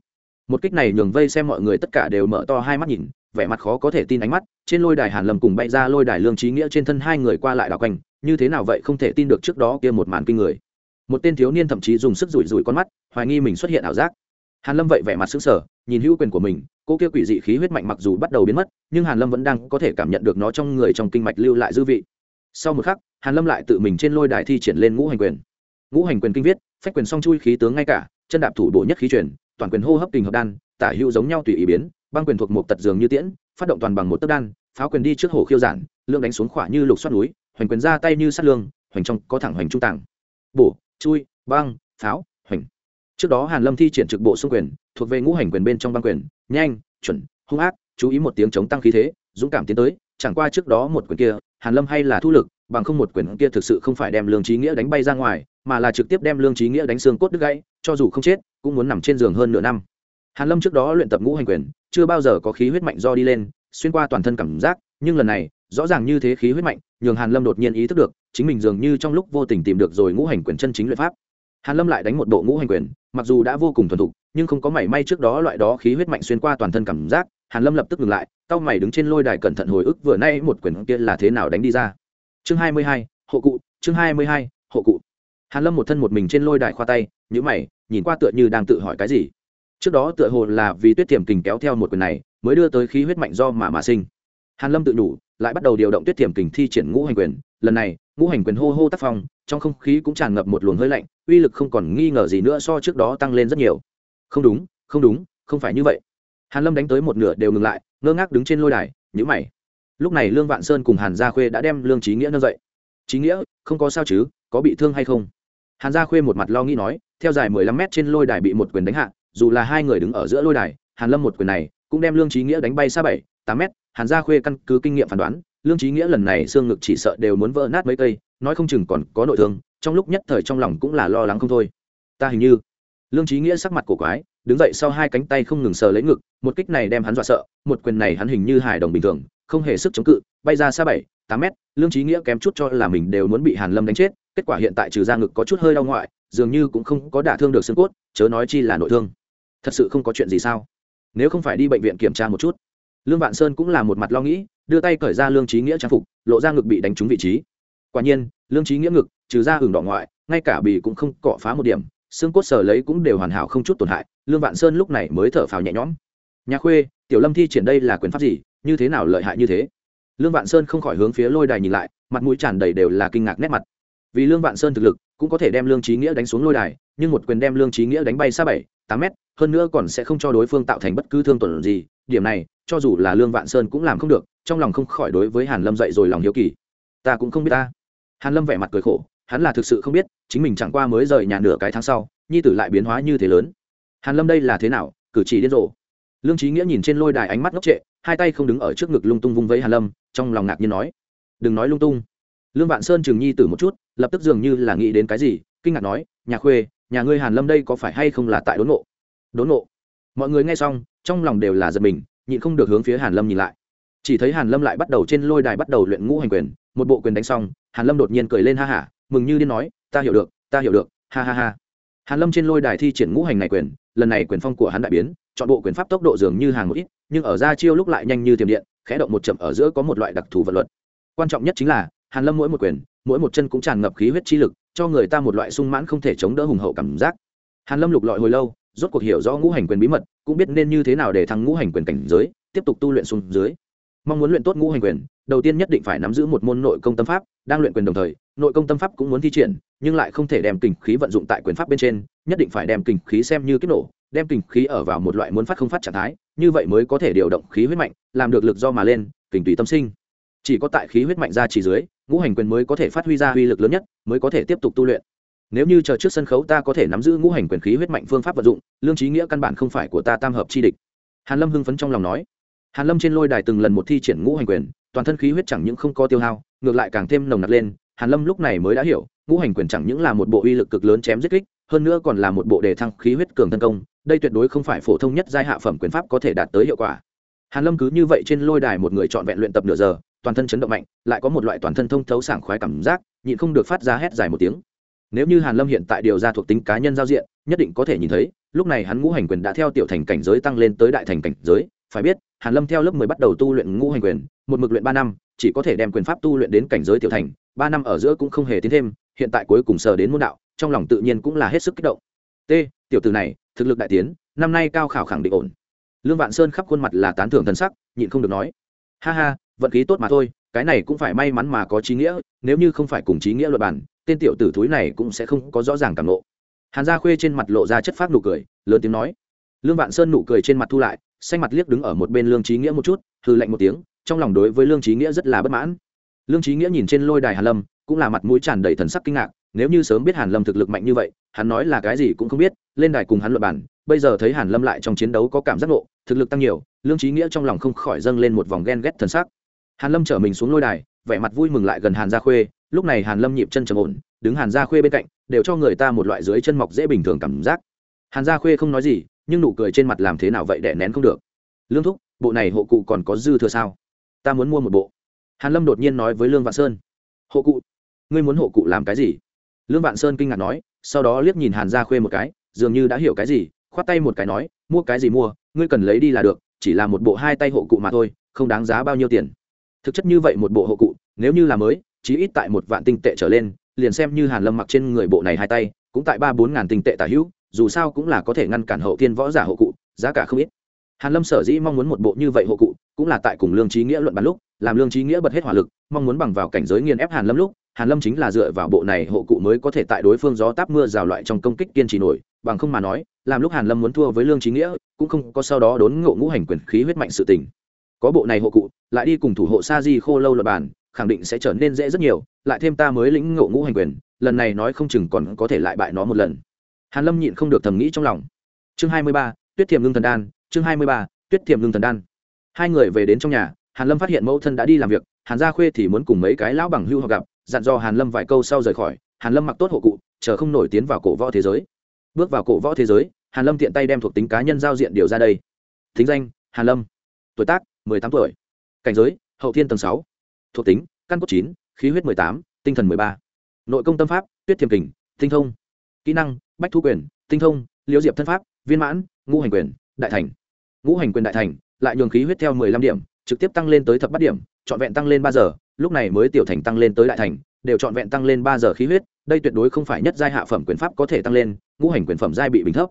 Một kích này nhường vây xem mọi người tất cả đều mở to hai mắt nhìn vẻ mặt khó có thể tin ánh mắt, trên lôi đài hàn lâm cùng bay ra lôi đài lương trí nghĩa trên thân hai người qua lại đảo quanh, như thế nào vậy không thể tin được trước đó kia một màn kinh người. Một tên thiếu niên thậm chí dùng sức rủi rủi con mắt, hoài nghi mình xuất hiện ảo giác. Hàn lâm vậy vẻ mặt sững sờ, nhìn hữu quyền của mình, cô kia quỷ dị khí huyết mạnh mặc dù bắt đầu biến mất, nhưng hàn lâm vẫn đang có thể cảm nhận được nó trong người trong kinh mạch lưu lại dư vị. Sau một khắc, hàn lâm lại tự mình trên lôi đài thi triển lên ngũ hành quyền. Ngũ hành quyền kinh viết, phách quyền song chui khí tướng ngay cả, chân đạp thủ bộ nhất khí truyền, toàn quyền hô hấp kình hợp đan tả hữu giống nhau tùy ý biến, băng quyền thuộc một tật dường như tiễn, phát động toàn bằng một tấc đan, pháo quyền đi trước hồ khiêu giản lượng đánh xuống khỏa như lục xoát núi, hoành quyền ra tay như sát lương, hoành trong có thẳng hoành trung tàng. Bổ, chui, băng, pháo, hoành. Trước đó hàn lâm thi triển trực bộ xung quyền, thuộc về ngũ hành quyền bên trong băng quyền, nhanh, chuẩn, hung ác, chú ý một tiếng chống tăng khí thế, dũng cảm tiến tới, chẳng qua trước đó một quyền kia, hàn lâm hay là thu lực, bằng không một quyền kia thực sự không phải đem lương trí nghĩa đánh bay ra ngoài, mà là trực tiếp đem lương trí nghĩa đánh xương cốt đứt gãy, cho dù không chết, cũng muốn nằm trên giường hơn nửa năm hàn lâm trước đó luyện tập ngũ hành quyền chưa bao giờ có khí huyết mạnh do đi lên xuyên qua toàn thân cảm giác nhưng lần này rõ ràng như thế khí huyết mạnh nhường hàn lâm đột nhiên ý thức được chính mình dường như trong lúc vô tình tìm được rồi ngũ hành quyền chân chính luyện pháp. Hàn lâm lại đánh một bộ ngũ hành quyền mặc dù đã vô cùng thuần thục nhưng không có mảy may trước đó loại đó khí huyết mạnh xuyên qua toàn thân cảm giác hàn lâm lập tức ngừng lại tao mày đứng trên lôi đài cẩn thận hồi ức vừa nay một quyền kia là thế nào đánh đi ra. Chương hai mươi hai, hộ cụ chương hai mươi hai, hộ cụ. Hàn lâm một thân một mình trên lôi đài khoa tay nhíu mày nhìn qua tựa như đang tự hỏi cái gì trước đó tựa hồ là vì tuyết tiềm kình kéo theo một quyền này, mới đưa tới khí huyết mạnh do mà mà sinh. Hàn lâm tự đủ lại bắt đầu điều động tuyết tiềm kình thi triển ngũ hành quyền. Lần này, ngũ hành quyền hô hô tác phong, trong không khí cũng tràn ngập một luồng hơi lạnh, uy lực không còn nghi ngờ gì nữa so trước đó tăng lên rất nhiều. Không đúng không đúng, không phải như vậy. Hàn lâm đánh tới một nửa đều ngừng lại, ngơ ngác đứng trên lôi đài nhữ mày. Lúc này lương vạn sơn cùng hàn gia khuê đã đem lương trí nghĩa nâng dậy. Trí nghĩa, không có sao chứ, có bị thương hay không? Hàn gia khuê một mặt lo nghĩ nói, theo dài mười lăm mét trên lôi đài bị một quyền đánh hạ dù là hai người đứng ở giữa lôi đài, hàn lâm một quyền này cũng đem lương trí nghĩa đánh bay xa bảy, tám mét, hàn gia khuê căn cứ kinh nghiệm phán đoán, lương trí nghĩa lần này xương ngực chỉ sợ đều muốn vỡ nát mấy cây, nói không chừng còn có nội thương, trong lúc nhất thời trong lòng cũng là lo lắng không thôi. Ta hình như, lương trí nghĩa sắc mặt cổ quái, đứng dậy sau hai cánh tay không ngừng sờ lấy ngực, một kích này đem hắn dọa sợ, một quyền này hắn hình như hài đồng bình thường, không hề sức chống cự, bay ra xa bảy, tám mét, lương trí nghĩa kém chút cho là mình đều muốn bị hàn lâm đánh chết, kết quả hiện tại trừ ra ngực có chút hơi đau ngoại, dường như cũng không có đả thương được xương cốt, chớ nói chi là nội thương thật sự không có chuyện gì sao? Nếu không phải đi bệnh viện kiểm tra một chút. Lương vạn sơn cũng là một mặt lo nghĩ, đưa tay cởi ra lương trí nghĩa trang phục, lộ ra ngực bị đánh trúng vị trí. Quả nhiên, lương trí nghĩa ngực, trừ ra hưởng đỏ ngoại, ngay cả bì cũng không cọ phá một điểm, xương cốt sờ lấy cũng đều hoàn hảo không chút tổn hại, lương vạn sơn lúc này mới thở phào nhẹ nhõm. Nhà khuê, tiểu lâm thi triển đây là quyền pháp gì, như thế nào lợi hại như thế? Lương vạn sơn không khỏi hướng phía lôi đài nhìn lại, mặt mũi tràn đầy đều là kinh ngạc nét mặt. Vì lương vạn sơn thực lực, cũng có thể đem lương trí nghĩa đánh xuống lôi đài, nhưng một quyền đem lương trí nghĩa đánh bay xa bảy tám mét, hơn nữa còn sẽ không cho đối phương tạo thành bất cứ thương tổn gì. Điểm này, cho dù là lương vạn sơn cũng làm không được, trong lòng không khỏi đối với hàn lâm dậy rồi lòng hiếu kỳ. Ta cũng không biết ta. Hàn lâm vẻ mặt cười khổ, hắn là thực sự không biết, chính mình chẳng qua mới rời nhà nửa cái tháng sau, nhi tử lại biến hóa như thế lớn. Hàn lâm đây là thế nào, cử chỉ điên rồ. Lương trí nghĩa nhìn trên lôi đài ánh mắt ngốc trệ, hai tay không đứng ở trước ngực lung tung vung vẫy hàn lâm, trong lòng ngạc nhiên nói, đừng nói lung tung. Lương vạn sơn chừng nhi tử một chút, lập tức dường như là nghĩ đến cái gì, kinh ngạc nói nhà khuê nhà ngươi hàn lâm đây có phải hay không là tại đốn nộ đốn nộ mọi người nghe xong, trong lòng đều là giật mình, nhịn không được hướng phía hàn lâm nhìn lại. Chỉ thấy hàn lâm lại bắt đầu trên lôi đài bắt đầu luyện ngũ hành quyền, một bộ quyền đánh xong, hàn lâm đột nhiên cười lên ha hả, mừng như điên nói, ta hiểu được, ta hiểu được, ha ha ha. Hàn lâm trên lôi đài thi triển ngũ hành này quyền, lần này quyền phong của hắn đại biến, chọn bộ quyền pháp tốc độ dường như hàng một ít, nhưng ở ra chiêu lúc lại nhanh như tiềm điện, khẽ động một chậm ở giữa có một loại đặc thù vật luật. Quan trọng nhất chính là, hàn lâm mỗi một quyền, mỗi một chân cũng tràn ngập khí huyết chi lực cho người ta một loại sung mãn không thể chống đỡ hùng hậu cảm giác. Hàn lâm lục lọi hồi lâu, rốt cuộc hiểu rõ ngũ hành quyền bí mật, cũng biết nên như thế nào để thắng ngũ hành quyền cảnh giới, tiếp tục tu luyện xuống dưới. Mong muốn luyện tốt ngũ hành quyền, đầu tiên nhất định phải nắm giữ một môn nội công tâm pháp, đang luyện quyền đồng thời, nội công tâm pháp cũng muốn thi triển, nhưng lại không thể đem kình khí vận dụng tại quyền pháp bên trên, nhất định phải đem kình khí xem như kích nổ, đem kình khí ở vào một loại muốn phát không phát trạng thái, như vậy mới có thể điều động khí huyết mạnh, làm được lực do mà lên, kình tùy tâm sinh. Chỉ có tại khí huyết mạnh ra chỉ dưới ngũ hành quyền mới có thể phát huy ra uy lực lớn nhất, mới có thể tiếp tục tu luyện. Nếu như chờ trước sân khấu, ta có thể nắm giữ ngũ hành quyền khí huyết mạnh phương pháp vận dụng, lương trí nghĩa căn bản không phải của ta tam hợp chi địch. Hàn lâm hưng phấn trong lòng nói. Hàn lâm trên lôi đài từng lần một thi triển ngũ hành quyền, toàn thân khí huyết chẳng những không có tiêu hao, ngược lại càng thêm nồng nặc lên, hàn lâm lúc này mới đã hiểu, ngũ hành quyền chẳng những là một bộ uy lực cực lớn chém giết kích, hơn nữa còn là một bộ đề thăng khí huyết cường thân công, đây tuyệt đối không phải phổ thông nhất giai hạ phẩm quyền pháp có thể đạt tới hiệu quả hàn lâm cứ như vậy trên lôi đài một người chọn vẹn luyện tập nửa giờ, toàn thân chấn động mạnh, lại có một loại toàn thân thông thấu sảng khoái cảm giác, nhịn không được phát ra hét dài một tiếng. Nếu như hàn lâm hiện tại điều ra thuộc tính cá nhân giao diện, nhất định có thể nhìn thấy, lúc này hắn ngũ hành quyền đã theo tiểu thành cảnh giới tăng lên tới đại thành cảnh giới. Phải biết, hàn lâm theo lớp mười bắt đầu tu luyện ngũ hành quyền, một mực luyện ba năm, chỉ có thể đem quyền pháp tu luyện đến cảnh giới tiểu thành, ba năm ở giữa cũng không hề tiến thêm, hiện tại cuối cùng sờ đến môn đạo, trong lòng tự nhiên cũng là hết sức kích động. T, tiểu tử này, thực lực đại tiến, năm nay cao khảo khẳng định ổn lương vạn sơn khắp khuôn mặt là tán thưởng thần sắc, nhịn không được nói. Ha ha, vận khí tốt mà thôi, cái này cũng phải may mắn mà có trí nghĩa, nếu như không phải cùng trí nghĩa luật bản tên tiểu tử thúi này cũng sẽ không có rõ ràng cảm nộ hàn gia khuê trên mặt lộ ra chất phát nụ cười, lớn tiếng nói. Lương vạn sơn nụ cười trên mặt thu lại, xanh mặt liếc đứng ở một bên lương trí nghĩa một chút hư lạnh một tiếng, trong lòng đối với lương trí nghĩa rất là bất mãn. Lương trí nghĩa nhìn trên lôi đài hàn lâm, cũng là mặt mũi tràn đầy thần sắc kinh ngạc, nếu như sớm biết hàn lâm thực lực mạnh như vậy, hắn nói là cái gì cũng không biết, lên đài cùng hắn luận bản bây giờ thấy hàn lâm lại trong chiến đấu có cảm giác nộ thực lực tăng nhiều, lương trí nghĩa trong lòng không khỏi dâng lên một vòng ghen ghét thần sắc. Hàn lâm trở mình xuống lôi đài, vẻ mặt vui mừng lại gần hàn gia khuê, lúc này hàn lâm nhịp chân trầm ổn, đứng hàn gia khuê bên cạnh, đều cho người ta một loại dưới chân mọc dễ bình thường cảm giác. Hàn gia khuê không nói gì, nhưng nụ cười trên mặt làm thế nào vậy để nén không được. Lương thúc, bộ này hộ cụ còn có dư thừa sao? Ta muốn mua một bộ. Hàn lâm đột nhiên nói với lương vạn sơn. Hộ cụ? Ngươi muốn hộ cụ làm cái gì? Lương vạn sơn kinh ngạc nói, sau đó liếc nhìn hàn gia khuê một cái, dường như đã hiểu cái gì khoát tay một cái nói, mua cái gì mua, ngươi cần lấy đi là được, chỉ là một bộ hai tay hộ cụ mà thôi, không đáng giá bao nhiêu tiền. Thực chất như vậy một bộ hộ cụ, nếu như là mới, chí ít tại một vạn tinh tệ trở lên, liền xem như hàn lâm mặc trên người bộ này hai tay, cũng tại ba bốn ngàn tinh tệ tả hữu, dù sao cũng là có thể ngăn cản hậu thiên võ giả hộ cụ, giá cả không ít. Hàn lâm sở dĩ mong muốn một bộ như vậy hộ cụ, cũng là tại cùng lương trí nghĩa luận bàn lúc, làm lương trí nghĩa bật hết hỏa lực, mong muốn bằng vào cảnh giới nghiền ép hàn lâm lúc hàn lâm chính là dựa vào bộ này hộ cụ mới có thể tại đối phương gió táp mưa rào loại trong công kích kiên trì nổi bằng không mà nói làm lúc hàn lâm muốn thua với lương Chí nghĩa cũng không có sau đó đốn ngộ ngũ hành quyền khí huyết mạnh sự tình. Có bộ này hộ cụ lại đi cùng thủ hộ sa di khô lâu lập bàn khẳng định sẽ trở nên dễ rất nhiều lại thêm ta mới lĩnh ngộ ngũ hành quyền lần này nói không chừng còn có thể lại bại nó một lần. Hàn lâm nhịn không được thầm nghĩ trong lòng. Chương hai mươi ba, tuyết thiềm ngưng thần đan chương hai mươi ba, tuyết thiềm ngưng thần đan. Hai người về đến trong nhà hàn lâm phát hiện mẫu thân đã đi làm việc hàn gia khuê thì muốn cùng mấy cái lão bằng hưu họ gặp dặn dò hàn lâm vài câu sau rời khỏi, hàn lâm mặc tốt hộ cụ, chờ không nổi tiến vào cổ võ thế giới. Bước vào cổ võ thế giới, hàn lâm tiện tay đem thuộc tính cá nhân giao diện điều ra đây. Thính danh, hàn lâm. Tuổi tác, mười tám tuổi. Cảnh giới, hậu thiên tầng sáu. Thuộc tính, căn cốt chín, khí huyết mười tám, tinh thần mười ba. Nội công tâm pháp, tuyết thiềm kình, tinh thông. Kỹ năng, bách thu quyền, tinh thông, liễu diệp thân pháp, viên mãn, ngũ hành quyền, đại thành. Ngũ hành quyền đại thành, lại nhường khí huyết theo mười lăm điểm, trực tiếp tăng lên tới thập bát điểm, trọn vẹn tăng lên ba giờ lúc này mới tiểu thành tăng lên tới đại thành, đều trọn vẹn tăng lên ba giờ khí huyết, đây tuyệt đối không phải nhất giai hạ phẩm quyền pháp có thể tăng lên, ngũ hành quyền phẩm giai bị bình thấp.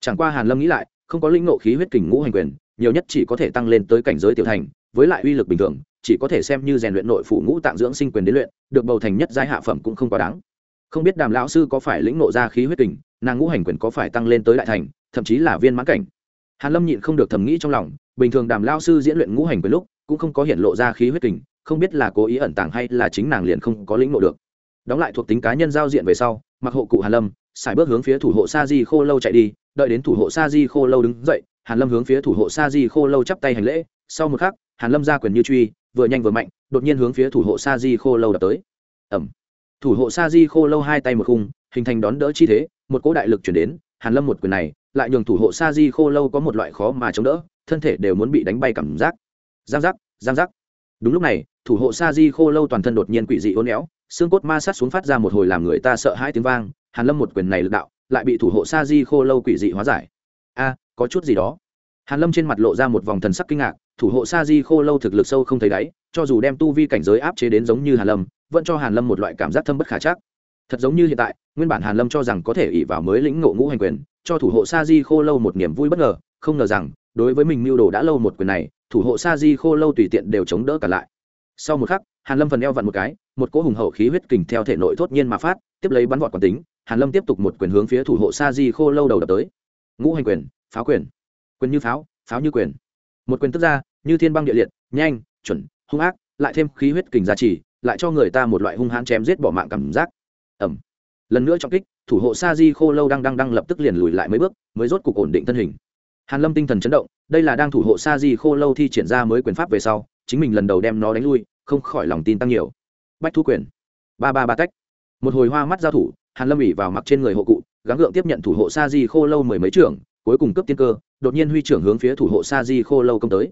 Chẳng qua hàn lâm nghĩ lại, không có linh ngộ khí huyết kình ngũ hành quyền, nhiều nhất chỉ có thể tăng lên tới cảnh giới tiểu thành, với lại uy lực bình thường, chỉ có thể xem như rèn luyện nội phụ ngũ tạng dưỡng sinh quyền đến luyện, được bầu thành nhất giai hạ phẩm cũng không quá đáng. Không biết đàm lão sư có phải lĩnh ngộ ra khí huyết kình, nàng ngũ hành quyền có phải tăng lên tới đại thành, thậm chí là viên mãn cảnh. Hàn lâm nhịn không được thầm nghĩ trong lòng, bình thường đàm lão sư diễn luyện ngũ hành quyền lúc cũng không có hiện lộ ra khí huyết kình, không biết là cố ý ẩn tàng hay là chính nàng liền không có lĩnh ngộ được. Đóng lại thuộc tính cá nhân giao diện về sau, mặc hộ cụ hàn lâm xài bước hướng phía thủ hộ sa di khô lâu chạy đi, đợi đến thủ hộ sa di khô lâu đứng dậy, hàn lâm hướng phía thủ hộ sa di khô lâu chắp tay hành lễ, sau một khắc, hàn lâm ra quyền như truy, vừa nhanh vừa mạnh, đột nhiên hướng phía thủ hộ sa di khô lâu đập tới. Ẩm thủ hộ sa di khô lâu hai tay một khung, hình thành đón đỡ chi thế, một cỗ đại lực chuyển đến, hàn lâm một quyền này, lại nhường thủ hộ sa di khô lâu có một loại khó mà chống đỡ, thân thể đều muốn bị đánh bay cảm giác giang giác giang giác. Đúng lúc này, thủ hộ sa di khô lâu toàn thân đột nhiên quỷ dị ôn éo, xương cốt ma sát xuống phát ra một hồi làm người ta sợ hãi tiếng vang, hàn lâm một quyền này lực đạo, lại bị thủ hộ sa di khô lâu quỷ dị hóa giải. A, có chút gì đó. Hàn lâm trên mặt lộ ra một vòng thần sắc kinh ngạc, thủ hộ sa di khô lâu thực lực sâu không thấy đáy, cho dù đem tu vi cảnh giới áp chế đến giống như hàn lâm, vẫn cho hàn lâm một loại cảm giác thâm bất khả chắc. Thật giống như hiện tại, nguyên bản hàn lâm cho rằng có thể ỉ vào mới lĩnh ngộ ngũ hành quyền, cho thủ hộ sa di khô lâu một niềm vui bất ngờ, không ngờ rằng đối với mình mưu đồ đã lâu một quyền này, thủ hộ sa di khô lâu tùy tiện đều chống đỡ cả lại. Sau một khắc, hàn lâm phần eo vặn một cái, một cỗ hùng hậu khí huyết kình theo thể nội thốt nhiên mà phát, tiếp lấy bắn vọt quán tính, hàn lâm tiếp tục một quyền hướng phía thủ hộ sa di khô lâu đầu đập tới. Ngũ hành quyền, pháo quyền. Quyền như pháo pháo như quyền. Một quyền tức ra, như thiên băng địa liệt, nhanh, chuẩn, hung ác, lại thêm khí huyết kình giá trị lại cho người ta một loại hung hãn chém giết bỏ mạng cảm giác. Ẩm lần nữa trọng kích, thủ hộ sa di khô lâu đang đang đang lập tức liền lùi lại mấy bước, mới rốt cục ổn định thân hình hàn lâm tinh thần chấn động, đây là đang thủ hộ sa di khô lâu thi triển ra mới quyền pháp về sau, chính mình lần đầu đem nó đánh lui, không khỏi lòng tin tăng nhiều. Bách thu quyền. Ba ba ba cách một hồi hoa mắt giao thủ, hàn lâm ủy vào mặc trên người hộ cụ, gắng gượng tiếp nhận thủ hộ sa di khô lâu mười mấy trưởng, cuối cùng cướp tiên cơ, đột nhiên huy trưởng hướng phía thủ hộ sa di khô lâu công tới.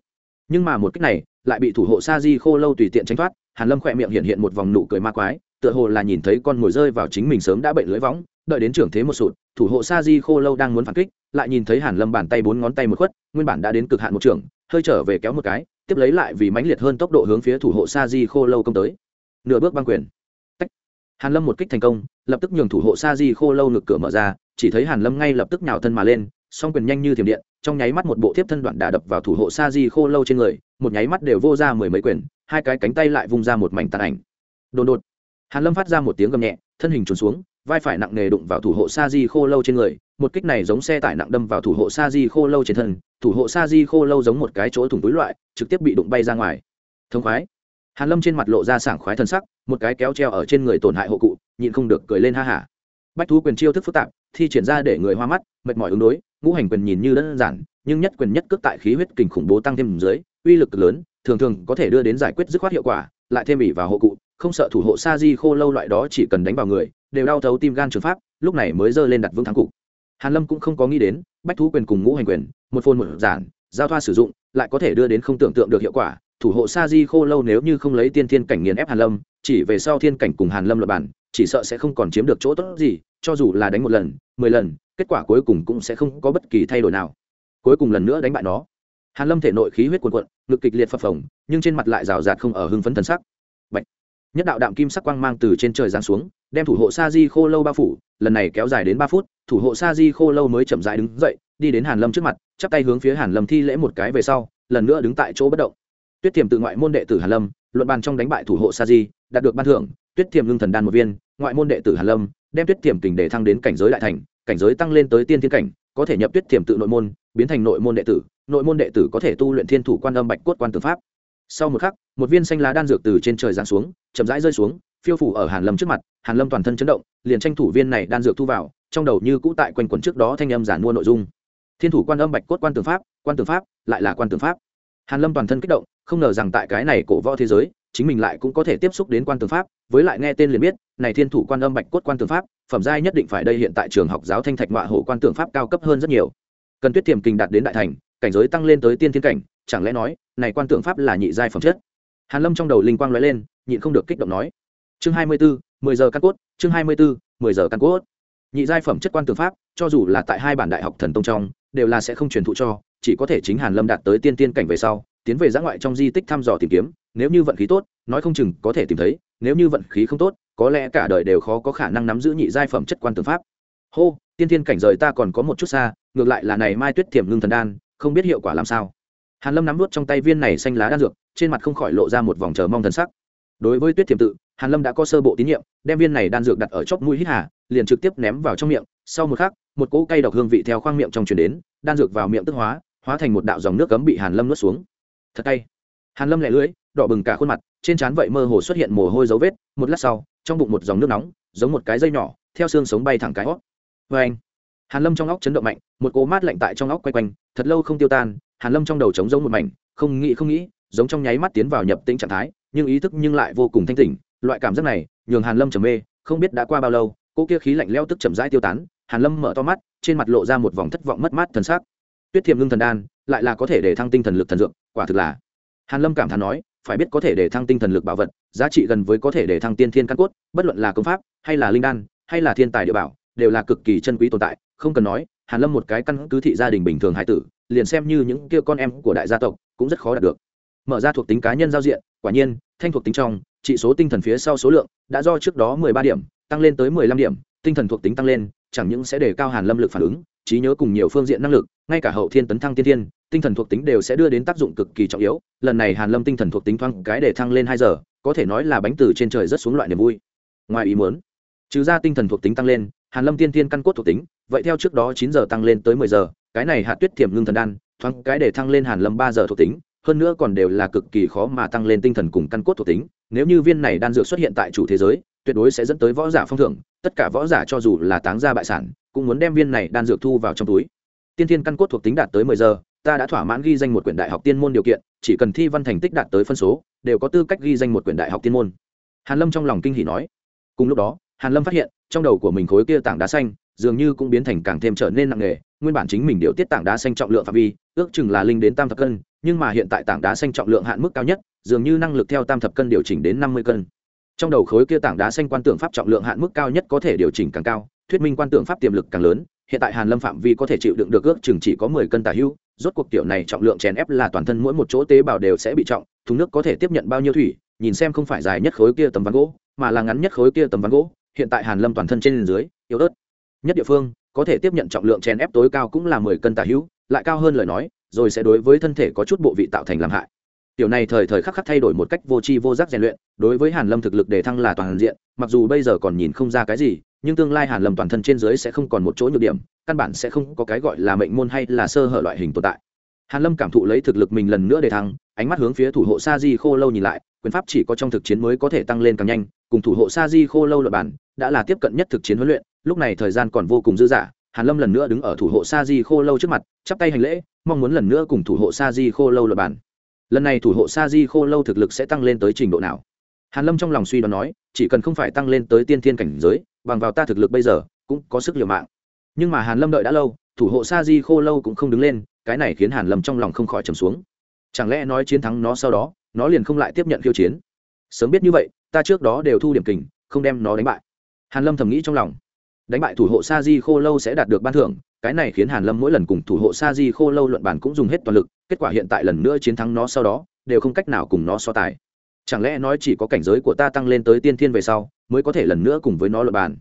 Nhưng mà một cách này, lại bị thủ hộ sa di khô lâu tùy tiện tránh thoát, hàn lâm khỏe miệng hiện hiện một vòng nụ cười ma quái, tựa hồ là nhìn thấy con ngồi rơi vào chính mình sớm đã bệnh lưới võng, đợi đến trưởng thế một sụt, thủ hộ sa di khô lâu đang muốn phản kích lại nhìn thấy hàn lâm bàn tay bốn ngón tay một khuất, nguyên bản đã đến cực hạn một trường, hơi trở về kéo một cái, tiếp lấy lại vì mãnh liệt hơn tốc độ hướng phía thủ hộ sa di khô lâu công tới. Nửa bước băng quyền. Tách. hàn lâm một kích thành công, lập tức nhường thủ hộ sa di khô lâu ngực cửa mở ra, chỉ thấy hàn lâm ngay lập tức nhào thân mà lên, song quyền nhanh như thiểm điện, trong nháy mắt một bộ thiếp thân đoạn đả đập vào thủ hộ sa di khô lâu trên người, một nháy mắt đều vô ra mười mấy quyền, hai cái cánh tay lại vung ra một mảnh tàn ảnh. Đột đột. Hàn lâm phát ra một tiếng gầm nhẹ, thân hình trốn xuống vai phải nặng nề đụng vào thủ hộ sa di khô lâu trên người, một kích này giống xe tải nặng đâm vào thủ hộ sa di khô lâu trên thân, thủ hộ sa di khô lâu giống một cái chỗ thủng túi loại, trực tiếp bị đụng bay ra ngoài. Thông khoái. Hàn lâm trên mặt lộ ra sảng khoái thân sắc, một cái kéo treo ở trên người tổn hại hộ cụ, nhịn không được cười lên ha hả bách thú quyền chiêu thức phức tạp, thi triển ra để người hoa mắt, mệt mỏi ứng đối, ngũ hành quyền nhìn như đơn giản, nhưng nhất quyền nhất cước tại khí huyết kình khủng bố tăng thêm dưới, uy lực lớn, thường thường có thể đưa đến giải quyết dứt khoát hiệu quả, lại thêm ỉ vào hộ cụ, không sợ thủ hộ sa di khô lâu loại đó chỉ cần đánh vào người đều đau thấu tim gan trường pháp, lúc này mới giơ lên đặt vững thắng cục. Hàn lâm cũng không có nghĩ đến, bách thú quyền cùng ngũ hành quyền, một phôn một giản, giao thoa sử dụng, lại có thể đưa đến không tưởng tượng được hiệu quả. Thủ hộ sa di khô lâu nếu như không lấy tiên thiên cảnh nghiền ép hàn lâm, chỉ về sau thiên cảnh cùng hàn lâm luật bản chỉ sợ sẽ không còn chiếm được chỗ tốt gì, cho dù là đánh một lần, mười lần, kết quả cuối cùng cũng sẽ không có bất kỳ thay đổi nào. Cuối cùng lần nữa đánh bại nó. Hàn lâm thể nội khí huyết cuồn cuộn, ngực kịch liệt phập phồng, nhưng trên mặt lại rào rạt không ở hưng phấn thần sắc nhất đạo đạm kim sắc quang mang từ trên trời giáng xuống, đem thủ hộ sa di khô lâu bao phủ, lần này kéo dài đến ba phút, thủ hộ sa di khô lâu mới chậm rãi đứng dậy, đi đến hàn lâm trước mặt, chắp tay hướng phía hàn lâm thi lễ một cái về sau, lần nữa đứng tại chỗ bất động. Tuyết thiềm tự ngoại môn đệ tử hàn lâm, luận bàn trong đánh bại thủ hộ sa di đạt được ban thưởng, tuyết thiềm lương thần đan một viên, ngoại môn đệ tử hàn lâm, đem tuyết thiềm kình để thăng đến cảnh giới đại thành, cảnh giới tăng lên tới tiên thiên cảnh, có thể nhập tuyết thiềm tự nội môn, biến thành nội môn đệ tử, nội môn đệ tử có thể tu luyện thiên thủ quan âm bạch cốt quan tư pháp. Sau một khắc, một viên xanh lá đan dược từ trên trời giáng xuống chậm rãi rơi xuống, phiêu phủ ở hàn lâm trước mặt, hàn lâm toàn thân chấn động, liền tranh thủ viên này đan dược thu vào, trong đầu như cũ tại quanh quẩn trước đó thanh âm giản mua nội dung. Thiên thủ quan âm bạch cốt quan tường pháp, quan tường pháp, lại là quan tường pháp. Hàn lâm toàn thân kích động, không ngờ rằng tại cái này cổ võ thế giới, chính mình lại cũng có thể tiếp xúc đến quan tường pháp, với lại nghe tên liền biết, này thiên thủ quan âm bạch cốt quan tường pháp, phẩm giai nhất định phải đây hiện tại trường học giáo thanh thạch ngoại hộ quan tường pháp cao cấp hơn rất nhiều. Cần tuyết tiềm kinh đạt đến đại thành, cảnh giới tăng lên tới tiên thiên cảnh, chẳng lẽ nói, này quan tượng pháp là nhị giai phẩm chất? Hàn lâm trong đầu linh quang lóe lên nhịn không được kích động nói. Chương hai mươi 24, mười giờ căn cốt chương hai mươi 24, mười giờ căn cốt. Nhị giai phẩm chất quan tường pháp cho dù là tại hai bản đại học thần tông trong đều là sẽ không truyền thụ cho chỉ có thể chính hàn lâm đạt tới tiên tiên cảnh về sau tiến về giã ngoại trong di tích thăm dò tìm kiếm nếu như vận khí tốt nói không chừng có thể tìm thấy nếu như vận khí không tốt có lẽ cả đời đều khó có khả năng nắm giữ nhị giai phẩm chất quan tường pháp. Hô tiên tiên cảnh rời ta còn có một chút xa ngược lại là này mai tuyết thiểm ngưng thần đan không biết hiệu quả làm sao. Hàn lâm nắm nuốt trong tay viên này xanh lá đan dược trên mặt không khỏi lộ ra một vòng chờ mong thần sắc đối với tuyết thiềm tự, hàn lâm đã có sơ bộ tín nhiệm, đem viên này đan dược đặt ở chóp mũi hít hà, liền trực tiếp ném vào trong miệng. Sau một khắc, một cỗ cây độc hương vị theo khoang miệng trong truyền đến, đan dược vào miệng tức hóa hóa thành một đạo dòng nước cấm bị hàn lâm nuốt xuống. Thật cay. Hàn lâm lẻ lưỡi, đỏ bừng cả khuôn mặt, trên trán vậy mơ hồ xuất hiện mồ hôi dấu vết, một lát sau, trong bụng một dòng nước nóng, giống một cái dây nhỏ, theo xương sống bay thẳng cái hót. Vê anh, hàn lâm trong óc chấn động mạnh, một cỗ mát lạnh tại trong óc quay quanh, thật lâu không tiêu tan, hàn lâm trong đầu trống rỗng một mảnh, không nghĩ không nghĩ giống trong nháy mắt tiến vào nhập tĩnh trạng thái, nhưng ý thức nhưng lại vô cùng thanh tỉnh. Loại cảm giác này, nhường hàn lâm trầm mê, không biết đã qua bao lâu cô kia khí lạnh leo tức chậm rãi tiêu tán, hàn lâm mở to mắt, trên mặt lộ ra một vòng thất vọng mất mát thần sắc. Tuyết thiềm ngưng thần đan, lại là có thể để thăng tinh thần lực thần dược, quả thực là. Hàn lâm cảm thán nói, phải biết có thể để thăng tinh thần lực bảo vật, giá trị gần với có thể để thăng tiên thiên căn cốt, bất luận là công pháp, hay là linh đan, hay là thiên tài địa bảo, đều là cực kỳ chân quý tồn tại. Không cần nói, hàn lâm một cái căn cứ thị gia đình bình thường hải tử, liền xem như những kia con em của đại gia tộc, cũng rất khó đạt được mở ra thuộc tính cá nhân giao diện, quả nhiên, thanh thuộc tính trong trị số tinh thần phía sau số lượng đã do trước đó mười ba điểm, tăng lên tới mười lăm điểm, tinh thần thuộc tính tăng lên, chẳng những sẽ đề cao hàn lâm lực phản ứng, trí nhớ cùng nhiều phương diện năng lực, ngay cả hậu thiên tấn thăng tiên thiên, tinh thần thuộc tính đều sẽ đưa đến tác dụng cực kỳ trọng yếu, lần này hàn lâm tinh thần thuộc tính thoáng cái để thăng lên hai giờ, có thể nói là bánh từ trên trời rất xuống loại niềm vui. Ngoài ý muốn, trừ ra tinh thần thuộc tính tăng lên, hàn lâm tiên thiên căn cốt thuộc tính, vậy theo trước đó chín giờ tăng lên tới mười giờ, cái này Hạ tuyết thiểm ngưng thần đan, thoáng cái để thăng lên hàn lâm ba giờ thuộc tính hơn nữa còn đều là cực kỳ khó mà tăng lên tinh thần cùng căn cốt thuộc tính, nếu như viên này đan dược xuất hiện tại chủ thế giới, tuyệt đối sẽ dẫn tới võ giả phong thưởng, tất cả võ giả cho dù là táng gia bại sản, cũng muốn đem viên này đan dược thu vào trong túi. Tiên thiên căn cốt thuộc tính đạt tới mười giờ, ta đã thỏa mãn ghi danh một quyển đại học tiên môn điều kiện, chỉ cần thi văn thành tích đạt tới phân số, đều có tư cách ghi danh một quyển đại học tiên môn. Hàn lâm trong lòng kinh hỉ nói. Cùng lúc đó, hàn lâm phát hiện, trong đầu của mình khối kia tảng đá xanh, dường như cũng biến thành càng thêm trở nên nặng nề, nguyên bản chính mình điều tiết tảng đá xanh trọng lượng phạm vi, ước chừng là linh đến tam thập cân nhưng mà hiện tại tảng đá xanh trọng lượng hạn mức cao nhất, dường như năng lực theo tam thập cân điều chỉnh đến năm mươi cân. Trong đầu khối kia tảng đá xanh quan tượng pháp trọng lượng hạn mức cao nhất có thể điều chỉnh càng cao, thuyết minh quan tượng pháp tiềm lực càng lớn, hiện tại hàn lâm phạm vi có thể chịu đựng được ước chừng chỉ có mười cân tả hữu rốt cuộc tiểu này trọng lượng chèn ép là toàn thân mỗi một chỗ tế bào đều sẽ bị trọng, thùng nước có thể tiếp nhận bao nhiêu thủy, nhìn xem không phải dài nhất khối kia tấm ván gỗ, mà là ngắn nhất khối kia tấm ván gỗ, hiện tại hàn lâm toàn thân trên dưới, yếu ớt. Nhất địa phương, có thể tiếp nhận trọng lượng chèn ép tối cao cũng là mười cân tả hữu lại cao hơn lời nói rồi sẽ đối với thân thể có chút bộ vị tạo thành làm hại. Tiểu này thời thời khắc khắc thay đổi một cách vô tri vô giác rèn luyện, đối với hàn lâm thực lực đề thăng là toàn diện, mặc dù bây giờ còn nhìn không ra cái gì, nhưng tương lai hàn lâm toàn thân trên dưới sẽ không còn một chỗ nhược điểm, căn bản sẽ không có cái gọi là mệnh môn hay là sơ hở loại hình tồn tại. Hàn lâm cảm thụ lấy thực lực mình lần nữa đề thăng, ánh mắt hướng phía thủ hộ sa di khô lâu nhìn lại, quyền pháp chỉ có trong thực chiến mới có thể tăng lên càng nhanh, cùng thủ hộ sa di khô lâu luật bản đã là tiếp cận nhất thực chiến huấn luyện, lúc này thời gian còn vô cùng dư dả hàn lâm lần nữa đứng ở thủ hộ sa di khô lâu trước mặt, chắp tay hành lễ, mong muốn lần nữa cùng thủ hộ sa di khô lâu luật bản lần này thủ hộ sa di khô lâu thực lực sẽ tăng lên tới trình độ nào? Hàn lâm trong lòng suy đoán nói, chỉ cần không phải tăng lên tới tiên thiên cảnh giới, bằng vào ta thực lực bây giờ, cũng có sức liều mạng. Nhưng mà hàn lâm đợi đã lâu, thủ hộ sa di khô lâu cũng không đứng lên, cái này khiến hàn lâm trong lòng không khỏi trầm xuống. Chẳng lẽ nói chiến thắng nó sau đó, nó liền không lại tiếp nhận khiêu chiến? Sớm biết như vậy, ta trước đó đều thu điểm kình, không đem nó đánh bại. Hàn lâm thầm nghĩ trong lòng đánh bại thủ hộ sa di khô lâu sẽ đạt được ban thưởng, cái này khiến hàn lâm mỗi lần cùng thủ hộ sa di khô lâu luận bàn cũng dùng hết toàn lực, kết quả hiện tại lần nữa chiến thắng nó sau đó, đều không cách nào cùng nó so tài. Chẳng lẽ nói chỉ có cảnh giới của ta tăng lên tới tiên thiên về sau, mới có thể lần nữa cùng với nó luận bàn?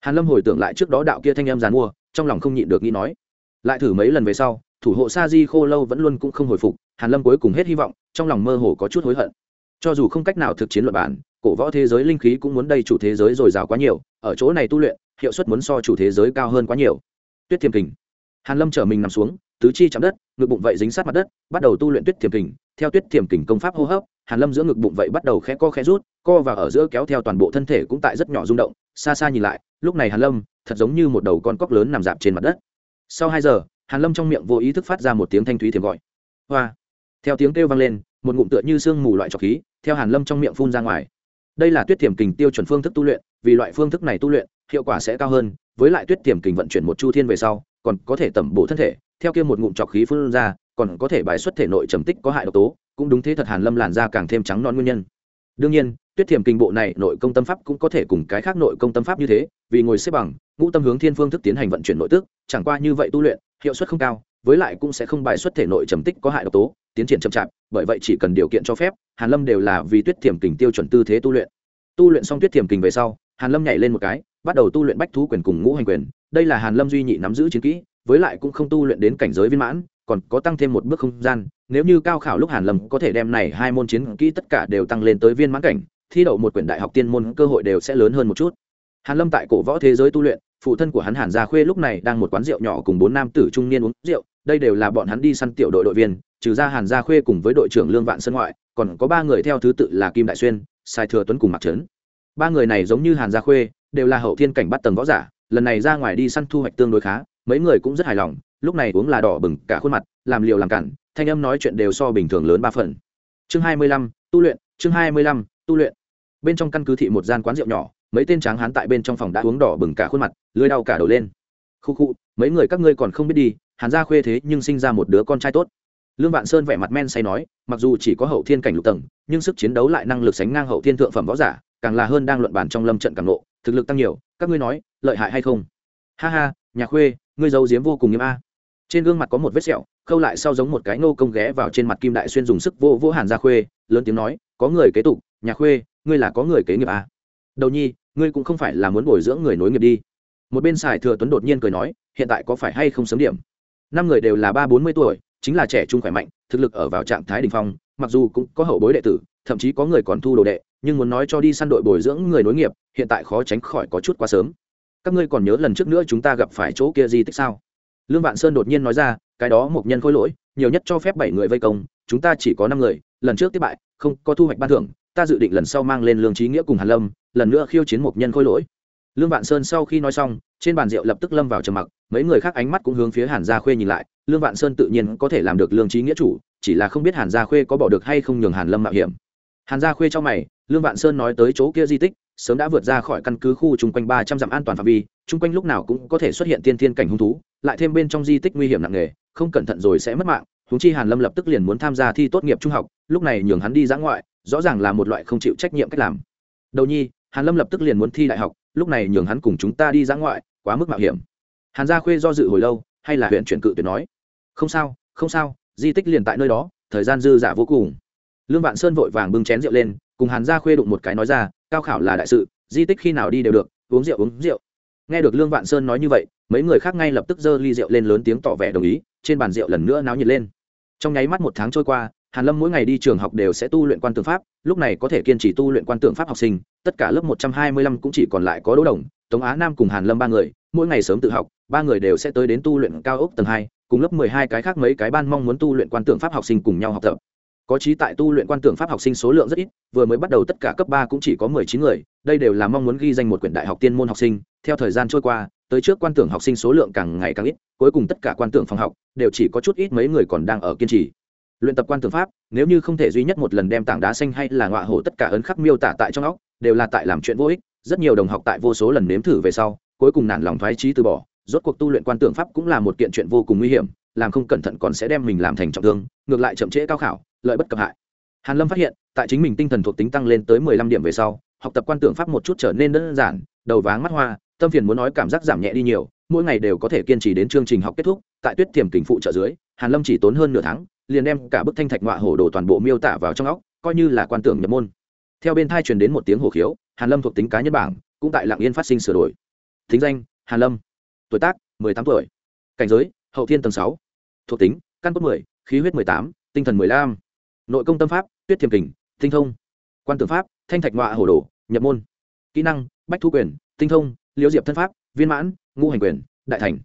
Hàn lâm hồi tưởng lại trước đó đạo kia thanh em giàn mua, trong lòng không nhịn được nghĩ nói. Lại thử mấy lần về sau, thủ hộ sa di khô lâu vẫn luôn cũng không hồi phục, hàn lâm cuối cùng hết hy vọng, trong lòng mơ hồ có chút hối hận. Cho dù không cách nào thực chiến luận bản cổ võ thế giới linh khí cũng muốn đầy chủ thế giới dồi dào quá nhiều, ở chỗ này tu luyện hiệu suất muốn so chủ thế giới cao hơn quá nhiều. Tuyết thiềm kình. Hàn lâm trở mình nằm xuống, tứ chi chạm đất, ngực bụng vậy dính sát mặt đất, bắt đầu tu luyện tuyết thiềm kình. Theo tuyết thiềm kình công pháp hô hấp, hàn lâm giữa ngực bụng vậy bắt đầu khẽ co khẽ rút, co và ở giữa kéo theo toàn bộ thân thể cũng tại rất nhỏ rung động. Xa xa nhìn lại, lúc này hàn lâm thật giống như một đầu con cóc lớn nằm dạp trên mặt đất. Sau hai giờ, hàn lâm trong miệng vô ý thức phát ra một tiếng thanh thúy thiềm gọi. Hoa. Theo tiếng kêu vang lên, một ngụm tựa như sương mù loại trọc khí, theo hàn lâm trong miệng phun ra ngoài. Đây là tuyết thiềm kình tiêu chuẩn phương thức tu luyện, vì loại phương thức này tu luyện hiệu quả sẽ cao hơn, với lại tuyết Tiềm kình vận chuyển một chu thiên về sau, còn có thể tẩm bổ thân thể, theo kia một ngụm trọc khí phun ra, còn có thể bài xuất thể nội trầm tích có hại độc tố, cũng đúng thế thật hàn lâm làn da càng thêm trắng non nguyên nhân. Đương nhiên, tuyết thiềm kinh bộ này nội công tâm pháp cũng có thể cùng cái khác nội công tâm pháp như thế, vì ngồi xếp bằng, ngũ tâm hướng thiên phương thức tiến hành vận chuyển nội tức, chẳng qua như vậy tu luyện, hiệu suất không cao, với lại cũng sẽ không bài xuất thể nội trầm tích có hại độc tố, tiến triển chậm chạp, bởi vậy chỉ cần điều kiện cho phép, hàn lâm đều là vì tuyết thiềm kình tiêu chuẩn tư thế tu luyện. Tu luyện xong tuyết thiềm kình về sau, hàn lâm nhảy lên một cái bắt đầu tu luyện bách thú quyền cùng ngũ hành quyền, đây là hàn lâm duy nhị nắm giữ chiến kỹ, với lại cũng không tu luyện đến cảnh giới viên mãn, còn có tăng thêm một bước không gian, nếu như cao khảo lúc hàn lâm có thể đem này hai môn chiến kỹ tất cả đều tăng lên tới viên mãn cảnh, thi đậu một quyển đại học tiên môn cơ hội đều sẽ lớn hơn một chút. Hàn lâm tại cổ võ thế giới tu luyện, phụ thân của hắn hàn gia khuê lúc này đang một quán rượu nhỏ cùng bốn nam tử trung niên uống rượu, đây đều là bọn hắn đi săn tiểu đội đội viên, trừ ra hàn gia khuê cùng với đội trưởng lương vạn sơn ngoại, còn có ba người theo thứ tự là kim đại xuyên, sai thừa tuấn cùng mặc trấn. Ba người này giống như hàn gia khuê đều là hậu thiên cảnh bắt tầng võ giả, lần này ra ngoài đi săn thu hoạch tương đối khá, mấy người cũng rất hài lòng, lúc này uống là đỏ bừng cả khuôn mặt, làm liều làm cản, thanh âm nói chuyện đều so bình thường lớn ba phần. Chương hai mươi lăm, tu luyện, chương hai mươi lăm, tu luyện. Bên trong căn cứ thị một gian quán rượu nhỏ, mấy tên tráng hán tại bên trong phòng đã uống đỏ bừng cả khuôn mặt, lưới đau cả đầu lên. Khu khu, mấy người các ngươi còn không biết đi, hàn gia khuê thế nhưng sinh ra một đứa con trai tốt. Lương vạn sơn vẻ mặt men say nói, mặc dù chỉ có hậu thiên cảnh lục tầng, nhưng sức chiến đấu lại năng lực sánh ngang hậu thiên thượng phẩm võ giả, càng là hơn đang luận bàn trong lâm trận càng lộ thực lực tăng nhiều, các ngươi nói, lợi hại hay không? Ha ha, nhà khuê, ngươi giấu giếm vô cùng nghiêm a. Trên gương mặt có một vết sẹo, khâu lại sau giống một cái nô công ghé vào trên mặt kim đại xuyên dùng sức vô vô hàn ra khuê, lớn tiếng nói, có người kế tục, nhà khuê, ngươi là có người kế nghiệp a. Đầu nhi, ngươi cũng không phải là muốn bồi dưỡng người nối nghiệp đi. Một bên xài thừa tuấn đột nhiên cười nói, hiện tại có phải hay không sớm điểm? Năm người đều là ba bốn mươi tuổi, chính là trẻ trung khỏe mạnh, thực lực ở vào trạng thái đình phong, mặc dù cũng có hậu bối đệ tử, thậm chí có người còn thu đồ đệ nhưng muốn nói cho đi săn đội bồi dưỡng người nối nghiệp, hiện tại khó tránh khỏi có chút quá sớm. Các ngươi còn nhớ lần trước nữa chúng ta gặp phải chỗ kia di tích sao? Lương vạn sơn đột nhiên nói ra, cái đó một nhân khôi lỗi, nhiều nhất cho phép bảy người vây công, chúng ta chỉ có năm người, lần trước tiếp bại, không có thu hoạch ban thưởng, ta dự định lần sau mang lên lương trí nghĩa cùng hàn lâm, lần nữa khiêu chiến một nhân khôi lỗi. Lương vạn sơn sau khi nói xong, trên bàn rượu lập tức lâm vào trầm mặc, mấy người khác ánh mắt cũng hướng phía hàn gia khuê nhìn lại, lương vạn sơn tự nhiên có thể làm được lương trí nghĩa chủ, chỉ là không biết hàn gia khuê có bỏ được hay không nhường hàn lâm mạo hiểm hàn gia khuê cho mày, lương vạn sơn nói tới chỗ kia di tích, sớm đã vượt ra khỏi căn cứ khu chung quanh ba trăm dặm an toàn phạm vi, chung quanh lúc nào cũng có thể xuất hiện tiên thiên cảnh hung thú, lại thêm bên trong di tích nguy hiểm nặng nề, không cẩn thận rồi sẽ mất mạng húng chi hàn lâm lập tức liền muốn tham gia thi tốt nghiệp trung học, lúc này nhường hắn đi giã ngoại, rõ ràng là một loại không chịu trách nhiệm cách làm. Đầu nhi, hàn lâm lập tức liền muốn thi đại học, lúc này nhường hắn cùng chúng ta đi giã ngoại, quá mức mạo hiểm. Hàn gia khuê do dự hồi lâu, hay là huyện chuyển cự tuyệt nói. Không sao không sao, di tích liền tại nơi đó, thời gian dư dả vô cùng lương vạn sơn vội vàng bưng chén rượu lên, cùng hàn gia khuê đụng một cái nói ra, cao khảo là đại sự, di tích khi nào đi đều được, uống rượu uống rượu. Nghe được lương vạn sơn nói như vậy, mấy người khác ngay lập tức giơ ly rượu lên lớn tiếng tỏ vẻ đồng ý, trên bàn rượu lần nữa náo nhiệt lên. Trong nháy mắt một tháng trôi qua, hàn lâm mỗi ngày đi trường học đều sẽ tu luyện quan tượng pháp, lúc này có thể kiên trì tu luyện quan tượng pháp học sinh, tất cả lớp một trăm hai mươi lăm cũng chỉ còn lại có đỗ đồng, tống á nam cùng hàn lâm ba người, mỗi ngày sớm tự học, ba người đều sẽ tới đến tu luyện cao ốc tầng hai, cùng lớp mười hai cái khác mấy cái ban mong muốn tu luyện quan tượng pháp học sinh cùng nhau học tập có trí tại tu luyện quan tưởng pháp học sinh số lượng rất ít, vừa mới bắt đầu tất cả cấp ba cũng chỉ có mười chín người, đây đều là mong muốn ghi danh một quyển đại học tiên môn học sinh. Theo thời gian trôi qua, tới trước quan tưởng học sinh số lượng càng ngày càng ít, cuối cùng tất cả quan tưởng phòng học đều chỉ có chút ít mấy người còn đang ở kiên trì. Luyện tập quan tưởng pháp, nếu như không thể duy nhất một lần đem tảng đá xanh hay là ngọa hổ tất cả ấn khắc miêu tả tại trong óc, đều là tại làm chuyện vô ích, rất nhiều đồng học tại vô số lần nếm thử về sau, cuối cùng nản lòng thoái trí từ bỏ. Rốt cuộc tu luyện quan tưởng pháp cũng là một kiện chuyện vô cùng nguy hiểm, làm không cẩn thận còn sẽ đem mình làm thành trọng thương, ngược lại chậm trễ cao khảo lợi bất cập hại. Hàn lâm phát hiện, tại chính mình tinh thần thuộc tính tăng lên tới mười lăm điểm về sau, học tập quan tưởng pháp một chút trở nên đơn giản, đầu váng mắt hoa, tâm phiền muốn nói cảm giác giảm nhẹ đi nhiều, mỗi ngày đều có thể kiên trì đến chương trình học kết thúc, tại tuyết tiềm kình phụ trợ dưới, hàn lâm chỉ tốn hơn nửa tháng, liền đem cả bức thanh thạch ngọa hổ đồ toàn bộ miêu tả vào trong óc, coi như là quan tưởng nhập môn. Theo bên thai truyền đến một tiếng hổ khiếu, hàn lâm thuộc tính cá nhân bảng cũng tại lạng yên phát sinh sửa đổi. Thính danh, hàn lâm. Tuổi tác, mười tám tuổi. Cảnh giới, hậu thiên tầng sáu. Thuộc tính, căn cốt mười, khí huyết mười tám, tinh thần mười lăm nội công tâm pháp, tuyết thiềm kình, tinh thông. Quan tưởng pháp, thanh thạch ngoại hồ đồ, nhập môn. Kỹ năng, bách thu quyền, tinh thông, liễu diệp thân pháp, viên mãn, ngũ hành quyền, đại thành.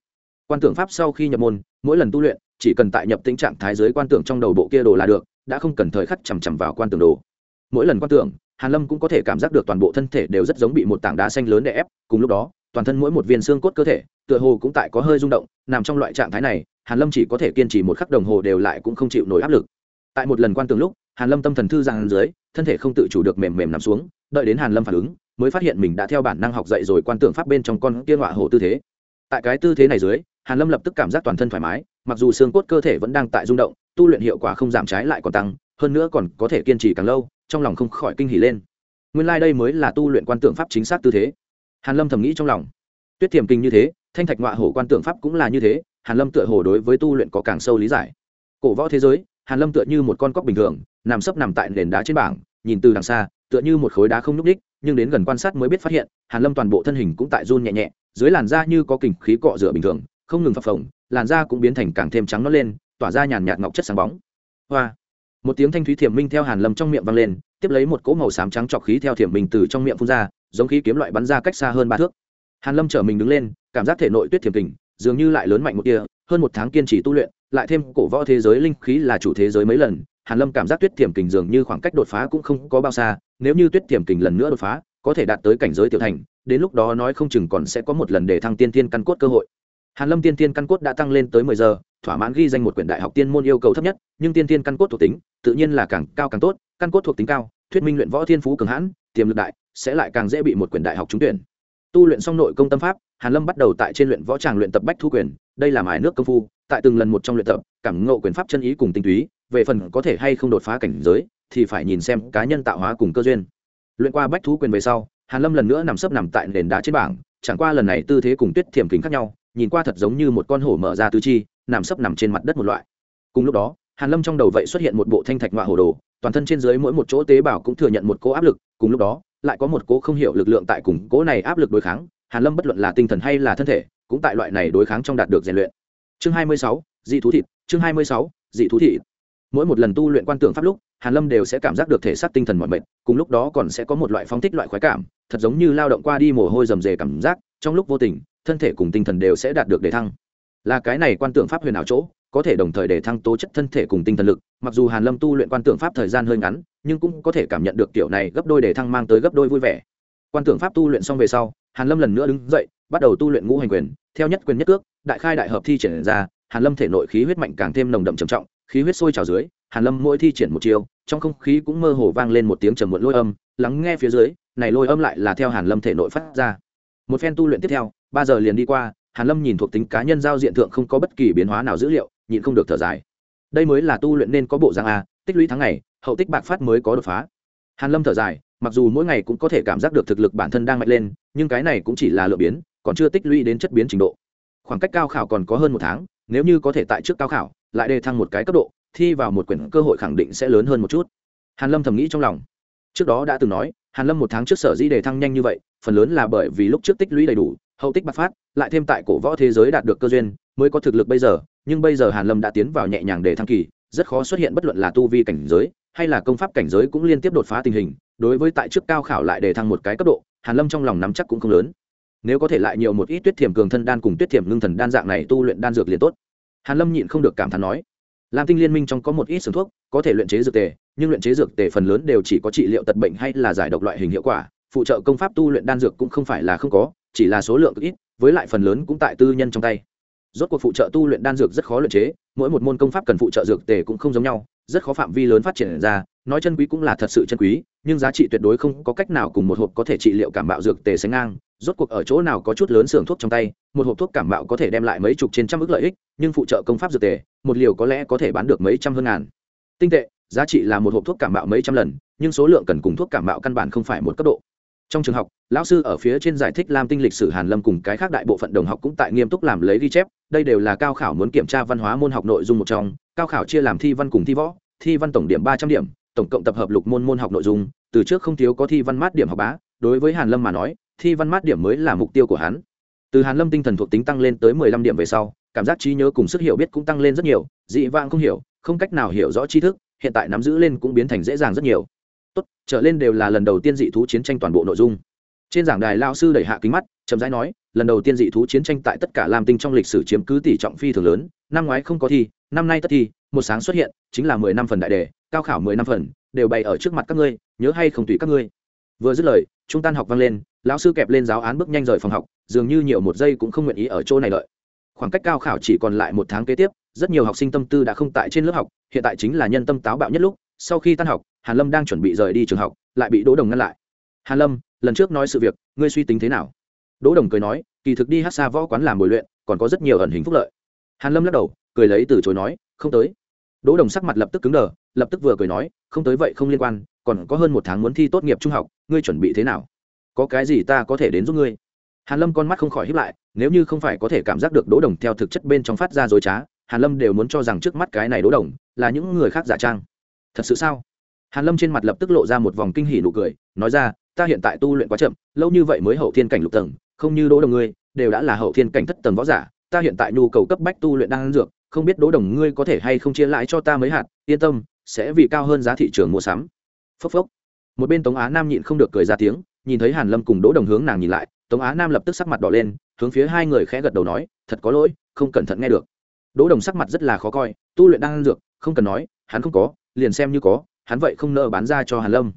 Quan tưởng pháp sau khi nhập môn, mỗi lần tu luyện, chỉ cần tại nhập tính trạng thái giới quan tưởng trong đầu bộ kia đồ là được, đã không cần thời khắc chằm chằm vào quan tưởng đồ. Mỗi lần quan tưởng, hàn lâm cũng có thể cảm giác được toàn bộ thân thể đều rất giống bị một tảng đá xanh lớn đè ép, cùng lúc đó, toàn thân mỗi một viên xương cốt cơ thể, tựa hồ cũng tại có hơi rung động, nằm trong loại trạng thái này, hàn lâm chỉ có thể kiên trì một khắc đồng hồ đều lại cũng không chịu nổi áp lực tại một lần quan tưởng lúc, hàn lâm tâm thần thư giang dưới, thân thể không tự chủ được mềm mềm nằm xuống, đợi đến hàn lâm phản ứng, mới phát hiện mình đã theo bản năng học dậy rồi quan tưởng pháp bên trong con kia ngọa hổ tư thế. Tại cái tư thế này dưới, hàn lâm lập tức cảm giác toàn thân thoải mái, mặc dù xương cốt cơ thể vẫn đang tại rung động, tu luyện hiệu quả không giảm trái lại còn tăng, hơn nữa còn có thể kiên trì càng lâu, trong lòng không khỏi kinh hỉ lên. Nguyên lai like đây mới là tu luyện quan tưởng pháp chính xác tư thế. Hàn lâm thầm nghĩ trong lòng. Tuyết thiềm kinh như thế, thanh thạch ngọa hổ quan tưởng pháp cũng là như thế, hàn lâm tựa hồ đối với tu luyện có càng sâu lý giải. Cổ võ thế giới hàn lâm tựa như một con cóc bình thường, nằm sấp nằm tại nền đá trên bảng, nhìn từ đằng xa, tựa như một khối đá không nhúc đích nhưng đến gần quan sát mới biết phát hiện, hàn lâm toàn bộ thân hình cũng tại run nhẹ nhẹ, dưới làn da như có kình khí cọ rửa bình thường, không ngừng phập phồng, làn da cũng biến thành càng thêm trắng nó lên, tỏa ra nhàn nhạt ngọc chất sáng bóng. Hoa! Một tiếng thanh thúy thiểm minh theo hàn lâm trong miệng vang lên, tiếp lấy một cỗ màu xám trắng trọc khí theo thiểm minh từ trong miệng phun ra, giống khí kiếm loại bắn ra cách xa hơn ba thước. Hàn lâm trở mình đứng lên, cảm giác thể nội tuyết thiểm kình, dường như lại lớn mạnh một tia hơn một tháng kiên trì tu luyện, lại thêm cổ võ thế giới linh khí là chủ thế giới mấy lần, hàn lâm cảm giác tuyết thiểm kình dường như khoảng cách đột phá cũng không có bao xa, nếu như tuyết thiểm kình lần nữa đột phá, có thể đạt tới cảnh giới tiểu thành, đến lúc đó nói không chừng còn sẽ có một lần để thăng tiên tiên căn cốt cơ hội. Hàn lâm tiên tiên căn cốt đã tăng lên tới mười giờ, thỏa mãn ghi danh một quyển đại học tiên môn yêu cầu thấp nhất, nhưng tiên tiên căn cốt thuộc tính, tự nhiên là càng cao càng tốt, căn cốt thuộc tính cao, thuyết minh luyện võ thiên phú cường hãn, tiềm lực đại, sẽ lại càng dễ bị một quyển đại học trúng tuyển tu luyện xong nội công tâm pháp, hàn lâm bắt đầu tại trên luyện võ tràng luyện tập bách thu quyền, đây là mài nước công phu, tại từng lần một trong luyện tập, cảm ngộ quyền pháp chân ý cùng tinh túy, về phần có thể hay không đột phá cảnh giới, thì phải nhìn xem cá nhân tạo hóa cùng cơ duyên. Luyện qua bách thú quyền về sau, hàn lâm lần nữa nằm sấp nằm tại nền đá trên bảng, chẳng qua lần này tư thế cùng tuyết thiểm kính khác nhau, nhìn qua thật giống như một con hổ mở ra tứ chi, nằm sấp nằm trên mặt đất một loại. Cùng lúc đó, hàn lâm trong đầu vậy xuất hiện một bộ thanh thạch ngoại hổ đồ, toàn thân trên dưới mỗi một chỗ tế bào cũng thừa nhận một cỗ áp lực, cùng lúc đó lại có một cỗ không hiểu lực lượng tại cùng cỗ này áp lực đối kháng hàn lâm bất luận là tinh thần hay là thân thể cũng tại loại này đối kháng trong đạt được rèn luyện. Chương 26, dị thú thịt chương 26, dị thú thịt. Mỗi một lần tu luyện quan tưởng pháp lúc hàn lâm đều sẽ cảm giác được thể xác tinh thần mọi mệt cùng lúc đó còn sẽ có một loại phóng thích loại khoái cảm thật giống như lao động qua đi mồ hôi rầm rề cảm giác trong lúc vô tình thân thể cùng tinh thần đều sẽ đạt được đề thăng. Là cái này quan tưởng pháp huyền ảo chỗ có thể đồng thời để thăng tố chất thân thể cùng tinh thần lực, mặc dù hàn lâm tu luyện quan tưởng pháp thời gian hơi ngắn, nhưng cũng có thể cảm nhận được kiểu này gấp đôi để thăng mang tới gấp đôi vui vẻ. Quan tưởng pháp tu luyện xong về sau, hàn lâm lần nữa đứng dậy, bắt đầu tu luyện ngũ hành quyền, theo nhất quyền nhất cước, đại khai đại hợp thi triển ra, hàn lâm thể nội khí huyết mạnh càng thêm nồng đậm trầm trọng, khí huyết sôi trào dưới, hàn lâm mỗi thi triển một chiều trong không khí cũng mơ hồ vang lên một tiếng trầm muộn lôi âm, lắng nghe phía dưới, này lôi âm lại là theo hàn lâm thể nội phát ra. Một phen tu luyện tiếp theo, ba giờ liền đi qua, hàn lâm nhìn thuộc tính cá nhân giao diện thượng không có bất kỳ biến hóa nào dữ liệu nhịn không được thở dài. Đây mới là tu luyện nên có bộ dạng a, tích lũy tháng ngày, hậu tích bạc phát mới có đột phá. Hàn lâm thở dài, mặc dù mỗi ngày cũng có thể cảm giác được thực lực bản thân đang mạnh lên, nhưng cái này cũng chỉ là lựa biến, còn chưa tích lũy đến chất biến trình độ. Khoảng cách cao khảo còn có hơn một tháng, nếu như có thể tại trước cao khảo, lại đề thăng một cái cấp độ, thi vào một quyển cơ hội khẳng định sẽ lớn hơn một chút. Hàn lâm thầm nghĩ trong lòng. Trước đó đã từng nói, hàn lâm một tháng trước sở dĩ đề thăng nhanh như vậy, phần lớn là bởi vì lúc trước tích lũy đầy đủ hậu tích bạc phát, lại thêm tại cổ võ thế giới đạt được cơ duyên, mới có thực lực bây giờ, nhưng bây giờ hàn lâm đã tiến vào nhẹ nhàng để thăng kỳ, rất khó xuất hiện bất luận là tu vi cảnh giới, hay là công pháp cảnh giới cũng liên tiếp đột phá tình hình. Đối với tại trước cao khảo lại để thăng một cái cấp độ, hàn lâm trong lòng nắm chắc cũng không lớn. Nếu có thể lại nhiều một ít tuyết thiểm cường thân đan cùng tuyết thiểm ngưng thần đan dạng này tu luyện đan dược liền tốt. Hàn lâm nhịn không được cảm thán nói, lam tinh liên minh trong có một ít sừng thuốc, có thể luyện chế dược tề, nhưng luyện chế dược tề phần lớn đều chỉ có trị liệu tật bệnh hay là giải độc loại hình hiệu quả, phụ trợ công pháp tu luyện đan dược cũng không phải là không có chỉ là số lượng cực ít, với lại phần lớn cũng tại tư nhân trong tay. Rốt cuộc phụ trợ tu luyện đan dược rất khó luyện chế, mỗi một môn công pháp cần phụ trợ dược tề cũng không giống nhau, rất khó phạm vi lớn phát triển ra, nói chân quý cũng là thật sự chân quý, nhưng giá trị tuyệt đối không có cách nào cùng một hộp có thể trị liệu cảm bạo dược tề sánh ngang, rốt cuộc ở chỗ nào có chút lớn xưởng thuốc trong tay, một hộp thuốc cảm bạo có thể đem lại mấy chục trên trăm ước lợi ích, nhưng phụ trợ công pháp dược tề, một liều có lẽ có thể bán được mấy trăm hơn ngàn. Tinh tệ, giá trị là một hộp thuốc cảm bạo mấy trăm lần, nhưng số lượng cần cùng thuốc cảm bạo căn bản không phải một cấp độ trong trường học, lão sư ở phía trên giải thích lam tinh lịch sử hàn lâm cùng cái khác đại bộ phận đồng học cũng tại nghiêm túc làm lấy ghi chép. Đây đều là cao khảo muốn kiểm tra văn hóa môn học nội dung một trong. Cao khảo chia làm thi văn cùng thi võ. Thi văn tổng điểm ba trăm điểm, tổng cộng tập hợp lục môn môn học nội dung. Từ trước không thiếu có thi văn mát điểm học bá. Đối với hàn lâm mà nói, thi văn mát điểm mới là mục tiêu của hắn. Từ hàn lâm tinh thần thuộc tính tăng lên tới mười lăm điểm về sau, cảm giác trí nhớ cùng sức hiểu biết cũng tăng lên rất nhiều. Dị vãng không hiểu, không cách nào hiểu rõ tri thức, hiện tại nắm giữ lên cũng biến thành dễ dàng rất nhiều tốt, trở lên đều là lần đầu tiên dị thú chiến tranh toàn bộ nội dung trên giảng đài lao sư đẩy hạ kính mắt, chậm rãi nói, lần đầu tiên dị thú chiến tranh tại tất cả lam tinh trong lịch sử chiếm cứ tỷ trọng phi thường lớn, năm ngoái không có thi, năm nay tất thi, một sáng xuất hiện, chính là mười năm phần đại đề, cao khảo mười năm phần, đều bày ở trước mặt các ngươi, nhớ hay không tùy các ngươi vừa dứt lời, trung tan học vang lên, lão sư kẹp lên giáo án bước nhanh rời phòng học, dường như nhiều một giây cũng không nguyện ý ở chỗ này lợi. khoảng cách cao khảo chỉ còn lại một tháng kế tiếp, rất nhiều học sinh tâm tư đã không tại trên lớp học, hiện tại chính là nhân tâm táo bạo nhất lúc sau khi tan học, hàn lâm đang chuẩn bị rời đi trường học, lại bị đỗ đồng ngăn lại. Hàn lâm, lần trước nói sự việc, ngươi suy tính thế nào? Đỗ đồng cười nói, kỳ thực đi hát xa võ quán làm bồi luyện, còn có rất nhiều ẩn hình phúc lợi. Hàn lâm lắc đầu, cười lấy từ chối nói, không tới. Đỗ đồng sắc mặt lập tức cứng đờ, lập tức vừa cười nói, không tới vậy không liên quan, còn có hơn một tháng muốn thi tốt nghiệp trung học, ngươi chuẩn bị thế nào? Có cái gì ta có thể đến giúp ngươi? Hàn lâm con mắt không khỏi hiếp lại, nếu như không phải có thể cảm giác được đỗ đồng theo thực chất bên trong phát ra dối trá, hàn lâm đều muốn cho rằng trước mắt cái này đỗ đồng là những người khác giả trang thật sự sao? Hàn lâm trên mặt lập tức lộ ra một vòng kinh hỉ nụ cười, nói ra, ta hiện tại tu luyện quá chậm, lâu như vậy mới hậu thiên cảnh lục tầng, không như đỗ đồng ngươi, đều đã là hậu thiên cảnh thất tầng võ giả, ta hiện tại nhu cầu cấp bách tu luyện đang ăn dược, không biết đỗ đồng ngươi có thể hay không chia lại cho ta mấy hạt, yên tâm, sẽ vì cao hơn giá thị trường mua sắm. Phốc phốc. Một bên tống á nam nhịn không được cười ra tiếng, nhìn thấy hàn lâm cùng đỗ đồng hướng nàng nhìn lại, tống á nam lập tức sắc mặt đỏ lên, hướng phía hai người khẽ gật đầu nói, thật có lỗi, không cẩn thận nghe được. Đỗ đồng sắc mặt rất là khó coi, tu luyện đang ăn dược, không cần nói, hắn không có liền xem như có, hắn vậy không nợ bán ra cho hàn lâm.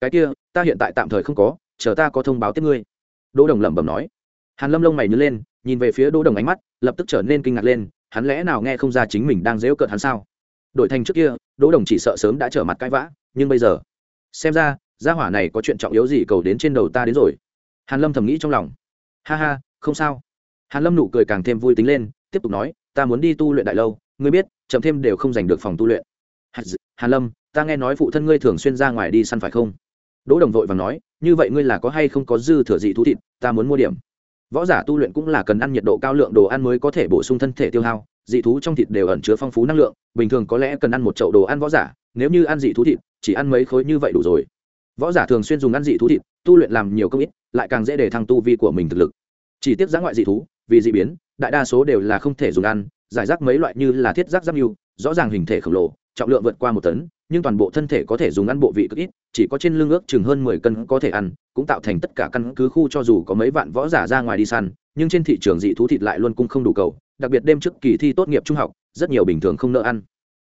Cái kia, ta hiện tại tạm thời không có, chờ ta có thông báo tiếp ngươi. Đỗ đồng lẩm bẩm nói. Hàn lâm lông mày nhớ lên, nhìn về phía đỗ đồng ánh mắt, lập tức trở nên kinh ngạc lên, hắn lẽ nào nghe không ra chính mình đang dễu cợt hắn sao? Đổi thành trước kia, đỗ đồng chỉ sợ sớm đã trở mặt cãi vã, nhưng bây giờ, xem ra, gia hỏa này có chuyện trọng yếu gì cầu đến trên đầu ta đến rồi. Hàn lâm thầm nghĩ trong lòng. Ha ha, không sao. Hàn lâm nụ cười càng thêm vui tính lên, tiếp tục nói, ta muốn đi tu luyện đại lâu, ngươi biết, chậm thêm đều không giành được phòng tu luyện hàn lâm, ta nghe nói phụ thân ngươi thường xuyên ra ngoài đi săn phải không? Đỗ đồng vội vàng nói, như vậy ngươi là có hay không có dư thừa dị thú thịt, ta muốn mua điểm. Võ giả tu luyện cũng là cần ăn nhiệt độ cao lượng đồ ăn mới có thể bổ sung thân thể tiêu hao, dị thú trong thịt đều ẩn chứa phong phú năng lượng, bình thường có lẽ cần ăn một chậu đồ ăn võ giả, nếu như ăn dị thú thịt, chỉ ăn mấy khối như vậy đủ rồi. Võ giả thường xuyên dùng ăn dị thú thịt, tu luyện làm nhiều công ít, lại càng dễ để thăng tu vi của mình thực lực. Chỉ tiếp giã ngoại dị thú, vì dị biến, đại đa số đều là không thể dùng ăn, giải rác mấy loại như là thiết giác giáp mưu rõ ràng hình thể khổng lồ trọng lượng vượt qua một tấn, nhưng toàn bộ thân thể có thể dùng ăn bộ vị cực ít, chỉ có trên lưng ước chừng hơn mười cân có thể ăn, cũng tạo thành tất cả căn cứ khu cho dù có mấy vạn võ giả ra ngoài đi săn, nhưng trên thị trường dị thú thịt lại luôn cung không đủ cầu, đặc biệt đêm trước kỳ thi tốt nghiệp trung học, rất nhiều bình thường không nợ ăn.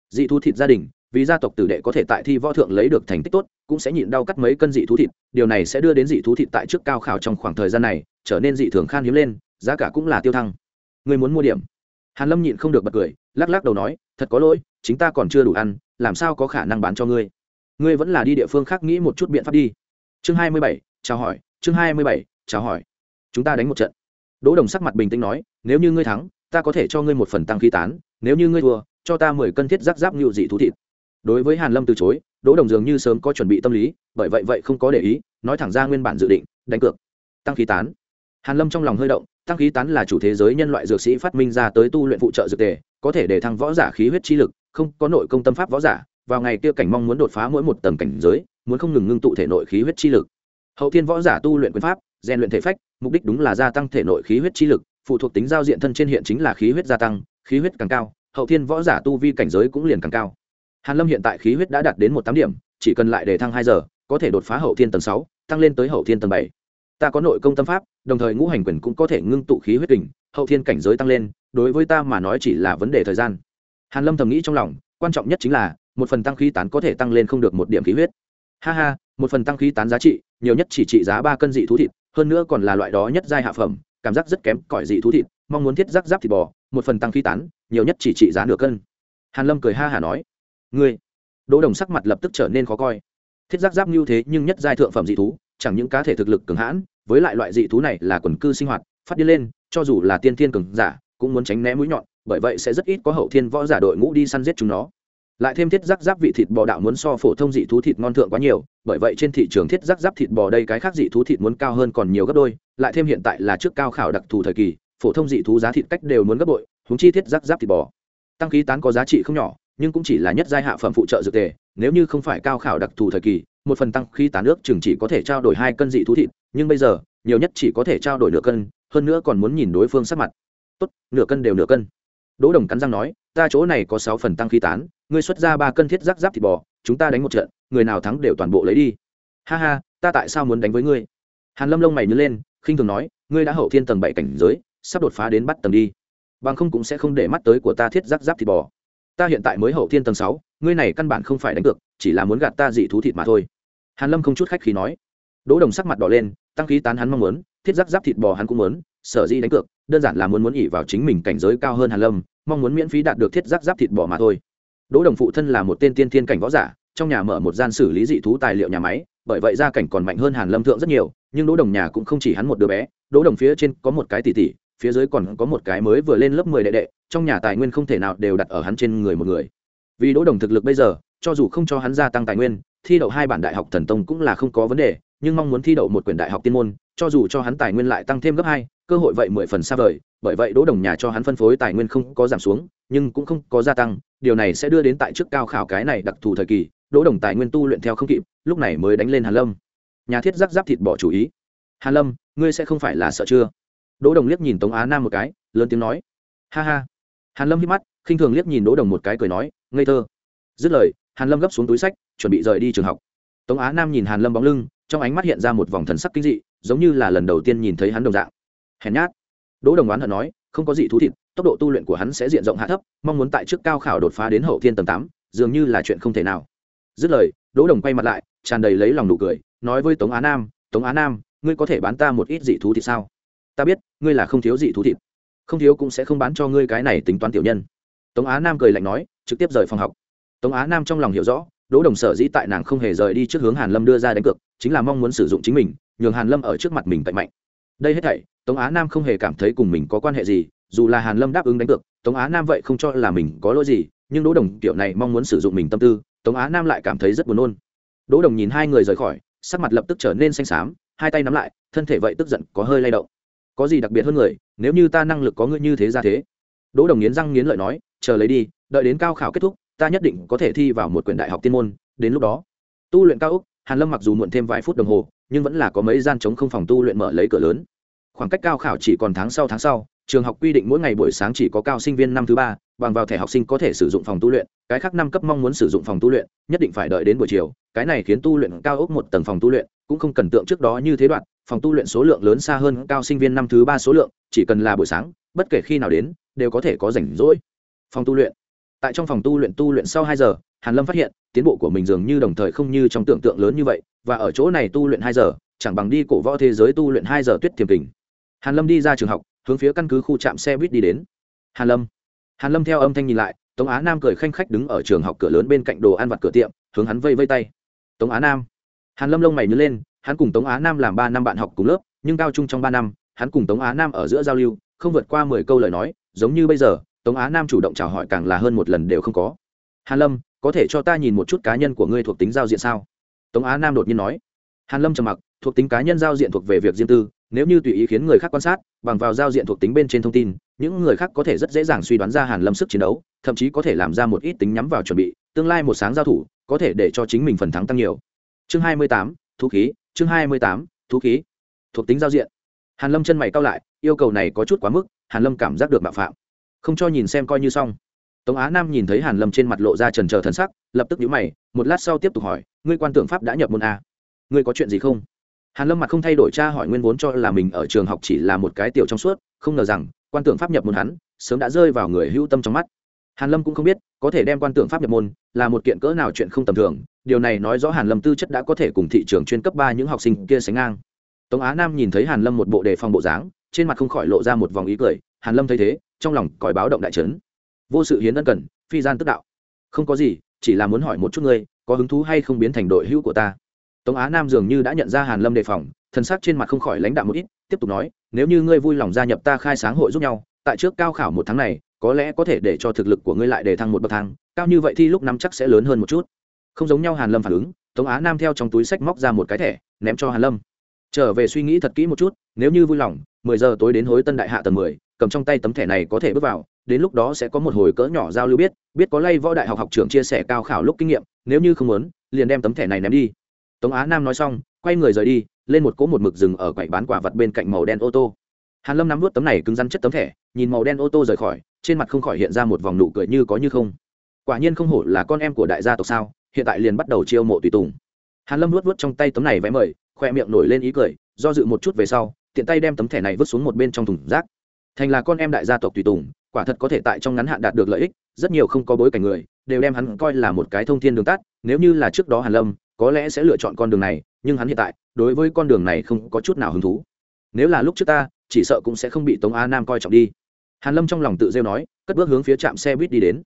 Dị thú thịt gia đình, vì gia tộc tử đệ có thể tại thi võ thượng lấy được thành tích tốt, cũng sẽ nhịn đau cắt mấy cân dị thú thịt, điều này sẽ đưa đến dị thú thịt tại trước cao khảo trong khoảng thời gian này, trở nên dị thường khan hiếm lên, giá cả cũng là tiêu thăng. Người muốn mua điểm hàn lâm nhịn không được bật cười, lắc lắc đầu nói, thật có lỗi, chính ta còn chưa đủ ăn, làm sao có khả năng bán cho ngươi? Ngươi vẫn là đi địa phương khác nghĩ một chút biện pháp đi. Chương hai mươi bảy, chào hỏi, chương hai mươi bảy, chào hỏi. Chúng ta đánh một trận. Đỗ đồng sắc mặt bình tĩnh nói, nếu như ngươi thắng, ta có thể cho ngươi một phần tăng khí tán, nếu như ngươi thua, cho ta mười cân thiết giáp giáp nhự dị thú thịt. Đối với hàn lâm từ chối, đỗ đồng dường như sớm có chuẩn bị tâm lý, bởi vậy vậy không có để ý, nói thẳng ra nguyên bản dự định, đánh cược. Tăng khí tán. Hàn lâm trong lòng hơi động tăng khí tán là chủ thế giới nhân loại dược sĩ phát minh ra tới tu luyện phụ trợ dược tề, có thể để thăng võ giả khí huyết chi lực, không có nội công tâm pháp võ giả, vào ngày kia cảnh mong muốn đột phá mỗi một tầng cảnh giới, muốn không ngừng ngưng tụ thể nội khí huyết chi lực. Hậu thiên võ giả tu luyện quyền pháp, rèn luyện thể phách, mục đích đúng là gia tăng thể nội khí huyết chi lực, phụ thuộc tính giao diện thân trên hiện chính là khí huyết gia tăng, khí huyết càng cao, hậu thiên võ giả tu vi cảnh giới cũng liền càng cao. Hàn lâm hiện tại khí huyết đã đạt đến một tám điểm, chỉ cần lại để thăng hai giờ, có thể đột phá hậu thiên tầng sáu, tăng lên tới hậu thiên tầng bảy ta có nội công tâm pháp, đồng thời ngũ hành quyền cũng có thể ngưng tụ khí huyết kình, hậu thiên cảnh giới tăng lên, đối với ta mà nói chỉ là vấn đề thời gian. Hàn lâm thầm nghĩ trong lòng, quan trọng nhất chính là, một phần tăng khí tán có thể tăng lên không được một điểm khí huyết. Ha ha, một phần tăng khí tán giá trị, nhiều nhất chỉ trị giá ba cân dị thú thịt, hơn nữa còn là loại đó nhất giai hạ phẩm, cảm giác rất kém cỏi dị thú thịt, mong muốn thiết giáp giáp thịt bò, một phần tăng khí tán, nhiều nhất chỉ trị giá nửa cân. Hàn lâm cười ha hà nói. Ngươi? Đỗ đồng sắc mặt lập tức trở nên khó coi. Thiết giáp giáp như thế nhưng nhất giai thượng phẩm dị thú chẳng những cá thể thực lực cường hãn, với lại loại dị thú này là quần cư sinh hoạt, phát đi lên, cho dù là tiên thiên cường giả, cũng muốn tránh né mũi nhọn, bởi vậy sẽ rất ít có hậu thiên võ giả đội ngũ đi săn giết chúng nó. Lại thêm thiết giáp giáp vị thịt bò đạo muốn so phổ thông dị thú thịt ngon thượng quá nhiều, bởi vậy trên thị trường thiết giáp giáp thịt bò đây cái khác dị thú thịt muốn cao hơn còn nhiều gấp đôi, lại thêm hiện tại là trước cao khảo đặc thù thời kỳ, phổ thông dị thú giá thịt cách đều muốn gấp bội húng chi thiết giáp giáp thịt bò. Tăng khí tán có giá trị không nhỏ, nhưng cũng chỉ là nhất giai hạ phẩm phụ trợ dược tề, nếu như không phải cao khảo đặc thù thời kỳ một phần tăng khí tán ước chừng chỉ có thể trao đổi hai cân dị thú thịt, nhưng bây giờ, nhiều nhất chỉ có thể trao đổi nửa cân, hơn nữa còn muốn nhìn đối phương sắc mặt. Tốt, nửa cân đều nửa cân. Đỗ đồng cắn răng nói, ta chỗ này có sáu phần tăng khí tán, ngươi xuất ra ba cân thiết giáp giáp thịt bò, chúng ta đánh một trận, người nào thắng đều toàn bộ lấy đi. Ha ha, ta tại sao muốn đánh với ngươi? Hàn lâm lông mày nhớ lên, khinh thường nói, ngươi đã hậu thiên tầng bảy cảnh giới, sắp đột phá đến bắt tầng đi. Bằng không cũng sẽ không để mắt tới của ta thiết giáp giáp thịt bò. Ta hiện tại mới hậu thiên tầng sáu, ngươi này căn bản không phải đánh cược chỉ là muốn gạt ta dị thú thịt mà thôi. Hàn lâm không chút khách khí nói. Đỗ đồng sắc mặt đỏ lên, tăng khí tán hắn mong muốn, thiết giáp giáp thịt bò hắn cũng muốn, sở dĩ đánh cược, đơn giản là muốn muốn ỉ vào chính mình cảnh giới cao hơn hàn lâm, mong muốn miễn phí đạt được thiết giáp giáp thịt bò mà thôi. Đỗ đồng phụ thân là một tên tiên thiên cảnh võ giả, trong nhà mở một gian xử lý dị thú tài liệu nhà máy, bởi vậy gia cảnh còn mạnh hơn hàn lâm thượng rất nhiều, nhưng đỗ đồng nhà cũng không chỉ hắn một đứa bé, đỗ đồng phía trên có một cái tỷ tỷ, phía dưới còn có một cái mới vừa lên lớp mười đệ đệ, trong nhà tài nguyên không thể nào đều đặt ở hắn trên người một người. Vì đỗ đồng thực lực bây giờ cho dù không cho hắn gia tăng tài nguyên, thi đậu hai bản đại học thần tông cũng là không có vấn đề, nhưng mong muốn thi đậu một quyển đại học tiên môn, cho dù cho hắn tài nguyên lại tăng thêm gấp hai, cơ hội vậy mười phần xa vời, bởi vậy đỗ đồng nhà cho hắn phân phối tài nguyên không có giảm xuống, nhưng cũng không có gia tăng, điều này sẽ đưa đến tại trước cao khảo cái này đặc thù thời kỳ, đỗ đồng tài nguyên tu luyện theo không kịp, lúc này mới đánh lên hàn lâm. Nhà thiết giáp giáp thịt bỏ chủ ý. Hàn lâm, ngươi sẽ không phải là sợ chưa? Đỗ đồng liếc nhìn tống á nam một cái, lớn tiếng nói. Ha ha. Hàn lâm hít mắt, khinh thường liếc nhìn đỗ đồng một cái cười nói, ngây thơ. Dứt lời hàn lâm gấp xuống túi sách, chuẩn bị rời đi trường học. Tống á nam nhìn hàn lâm bóng lưng, trong ánh mắt hiện ra một vòng thần sắc kinh dị, giống như là lần đầu tiên nhìn thấy hắn đồng dạng. Hèn nhát. Đỗ đồng oán hận nói, không có gì thú thịt, tốc độ tu luyện của hắn sẽ diện rộng hạ thấp, mong muốn tại trước cao khảo đột phá đến hậu thiên tầng tám, dường như là chuyện không thể nào. Dứt lời, đỗ đồng quay mặt lại, tràn đầy lấy lòng nụ cười, nói với tống á nam, tống á nam, ngươi có thể bán ta một ít dị thú thịt sao? Ta biết, ngươi là không thiếu dị thú thịt. Không thiếu cũng sẽ không bán cho ngươi cái này tính toán tiểu nhân. Tống á nam cười lạnh nói, trực tiếp rời phòng học tống á nam trong lòng hiểu rõ, đỗ đồng sở dĩ tại nàng không hề rời đi trước hướng hàn lâm đưa ra đánh cược, chính là mong muốn sử dụng chính mình, nhường hàn lâm ở trước mặt mình cạnh mạnh. Đây hết thảy, tống á nam không hề cảm thấy cùng mình có quan hệ gì, dù là hàn lâm đáp ứng đánh cược, tống á nam vậy không cho là mình có lỗi gì, nhưng đỗ đồng kiểu này mong muốn sử dụng mình tâm tư, tống á nam lại cảm thấy rất buồn nôn. Đỗ đồng nhìn hai người rời khỏi, sắc mặt lập tức trở nên xanh xám, hai tay nắm lại, thân thể vậy tức giận có hơi lay động. Có gì đặc biệt hơn người, nếu như ta năng lực có ngươi như thế ra thế? Đỗ đồng nghiến răng nghiến lợi nói, chờ lấy đi, đợi đến cao khảo kết thúc ta nhất định có thể thi vào một quyển đại học tiên môn, đến lúc đó. Tu luyện cao úc hàn lâm mặc dù muộn thêm vài phút đồng hồ, nhưng vẫn là có mấy gian chống không phòng tu luyện mở lấy cửa lớn. Khoảng cách cao khảo chỉ còn tháng sau tháng sau, trường học quy định mỗi ngày buổi sáng chỉ có cao sinh viên năm thứ ba, bằng vào thẻ học sinh có thể sử dụng phòng tu luyện, cái khác năm cấp mong muốn sử dụng phòng tu luyện, nhất định phải đợi đến buổi chiều. Cái này khiến tu luyện cao ốc một tầng phòng tu luyện cũng không cần tượng trước đó như thế đoạn, phòng tu luyện số lượng lớn xa hơn cao sinh viên năm thứ ba số lượng, chỉ cần là buổi sáng, bất kể khi nào đến, đều có thể có rảnh rỗi. Phòng tu luyện tại trong phòng tu luyện tu luyện sau hai giờ, hàn lâm phát hiện, tiến bộ của mình dường như đồng thời không như trong tưởng tượng lớn như vậy, và ở chỗ này tu luyện hai giờ, chẳng bằng đi cổ võ thế giới tu luyện hai giờ tuyết tiềm kình. Hàn lâm đi ra trường học, hướng phía căn cứ khu trạm xe buýt đi đến. Hàn lâm. Hàn lâm theo âm thanh nhìn lại, tống á nam cười khanh khách đứng ở trường học cửa lớn bên cạnh đồ ăn vặt cửa tiệm, hướng hắn vây vây tay. Tống á nam. Hàn lâm lông mày nhớ lên, hắn cùng tống á nam làm ba năm bạn học cùng lớp, nhưng cao trung trong ba năm, hắn cùng tống á nam ở giữa giao lưu, không vượt qua mười câu lời nói, giống như bây giờ tống á nam chủ động chào hỏi càng là hơn một lần đều không có. Hàn lâm, có thể cho ta nhìn một chút cá nhân của ngươi thuộc tính giao diện sao? Tống á nam đột nhiên nói. Hàn lâm trầm mặc, thuộc tính cá nhân giao diện thuộc về việc riêng tư, nếu như tùy ý khiến người khác quan sát, bằng vào giao diện thuộc tính bên trên thông tin, những người khác có thể rất dễ dàng suy đoán ra hàn lâm sức chiến đấu, thậm chí có thể làm ra một ít tính nhắm vào chuẩn bị, tương lai một sáng giao thủ, có thể để cho chính mình phần thắng tăng nhiều. Chương hai mươi tám, thú khí, chương hai mươi tám, thú khí. Thuộc tính giao diện. Hàn lâm chân mày cao lại, yêu cầu này có chút quá mức, hàn lâm cảm giác được bạo phạm không cho nhìn xem coi như xong. Tống á nam nhìn thấy hàn lâm trên mặt lộ ra trần trờ thần sắc, lập tức nhíu mày, một lát sau tiếp tục hỏi, ngươi quan tưởng pháp đã nhập môn a ngươi có chuyện gì không? Hàn lâm mặt không thay đổi tra hỏi nguyên vốn cho là mình ở trường học chỉ là một cái tiểu trong suốt, không ngờ rằng, quan tưởng pháp nhập môn hắn, sớm đã rơi vào người hữu tâm trong mắt. Hàn lâm cũng không biết, có thể đem quan tưởng pháp nhập môn là một kiện cỡ nào chuyện không tầm thường, điều này nói rõ hàn lâm tư chất đã có thể cùng thị trường chuyên cấp ba những học sinh kia sánh ngang. Tống á nam nhìn thấy hàn lâm một bộ đề phòng bộ dáng, trên mặt không khỏi lộ ra một vòng ý cười hàn lâm thấy thế, trong lòng còi báo động đại trấn vô sự hiến ân cần, phi gian tức đạo. Không có gì, chỉ là muốn hỏi một chút ngươi, có hứng thú hay không biến thành đội hữu của ta? Tống á nam dường như đã nhận ra hàn lâm đề phòng thần sắc trên mặt không khỏi lãnh đạo một ít, tiếp tục nói, nếu như ngươi vui lòng gia nhập ta khai sáng hội giúp nhau, tại trước cao khảo một tháng này, có lẽ có thể để cho thực lực của ngươi lại để thăng một bậc thang, cao như vậy thì lúc năm chắc sẽ lớn hơn một chút. Không giống nhau hàn lâm phản ứng, tống á nam theo trong túi sách móc ra một cái thẻ, ném cho hàn lâm. Trở về suy nghĩ thật kỹ một chút, nếu như vui lòng mười giờ tối đến hối tân đại hạ tầng mười, cầm trong tay tấm thẻ này có thể bước vào, đến lúc đó sẽ có một hồi cỡ nhỏ giao lưu biết biết có lay võ đại học học trưởng chia sẻ cao khảo lúc kinh nghiệm, nếu như không muốn, liền đem tấm thẻ này ném đi. Tống á nam nói xong, quay người rời đi, lên một cỗ một mực rừng ở quầy bán quả vật bên cạnh màu đen ô tô. Hàn lâm nắm vút tấm này cứng rắn chất tấm thẻ, nhìn màu đen ô tô rời khỏi, trên mặt không khỏi hiện ra một vòng nụ cười như có như không. Quả nhiên không hổ là con em của đại gia tộc sao, hiện tại liền bắt đầu chiêu mộ tùy tùng. Hàn lâm luốt vút trong tay tấm này vẽ mời, khoe miệng nổi lên ý cười, do dự một chút về sau tiện tay đem tấm thẻ này vứt xuống một bên trong thùng rác. Thành là con em đại gia tộc tùy tùng, quả thật có thể tại trong ngắn hạn đạt được lợi ích, rất nhiều không có bối cảnh người, đều đem hắn coi là một cái thông thiên đường tắt, nếu như là trước đó hàn lâm, có lẽ sẽ lựa chọn con đường này, nhưng hắn hiện tại, đối với con đường này không có chút nào hứng thú. Nếu là lúc trước ta, chỉ sợ cũng sẽ không bị tống a nam coi trọng đi. Hàn lâm trong lòng tự rêu nói, cất bước hướng phía trạm xe buýt đi đến.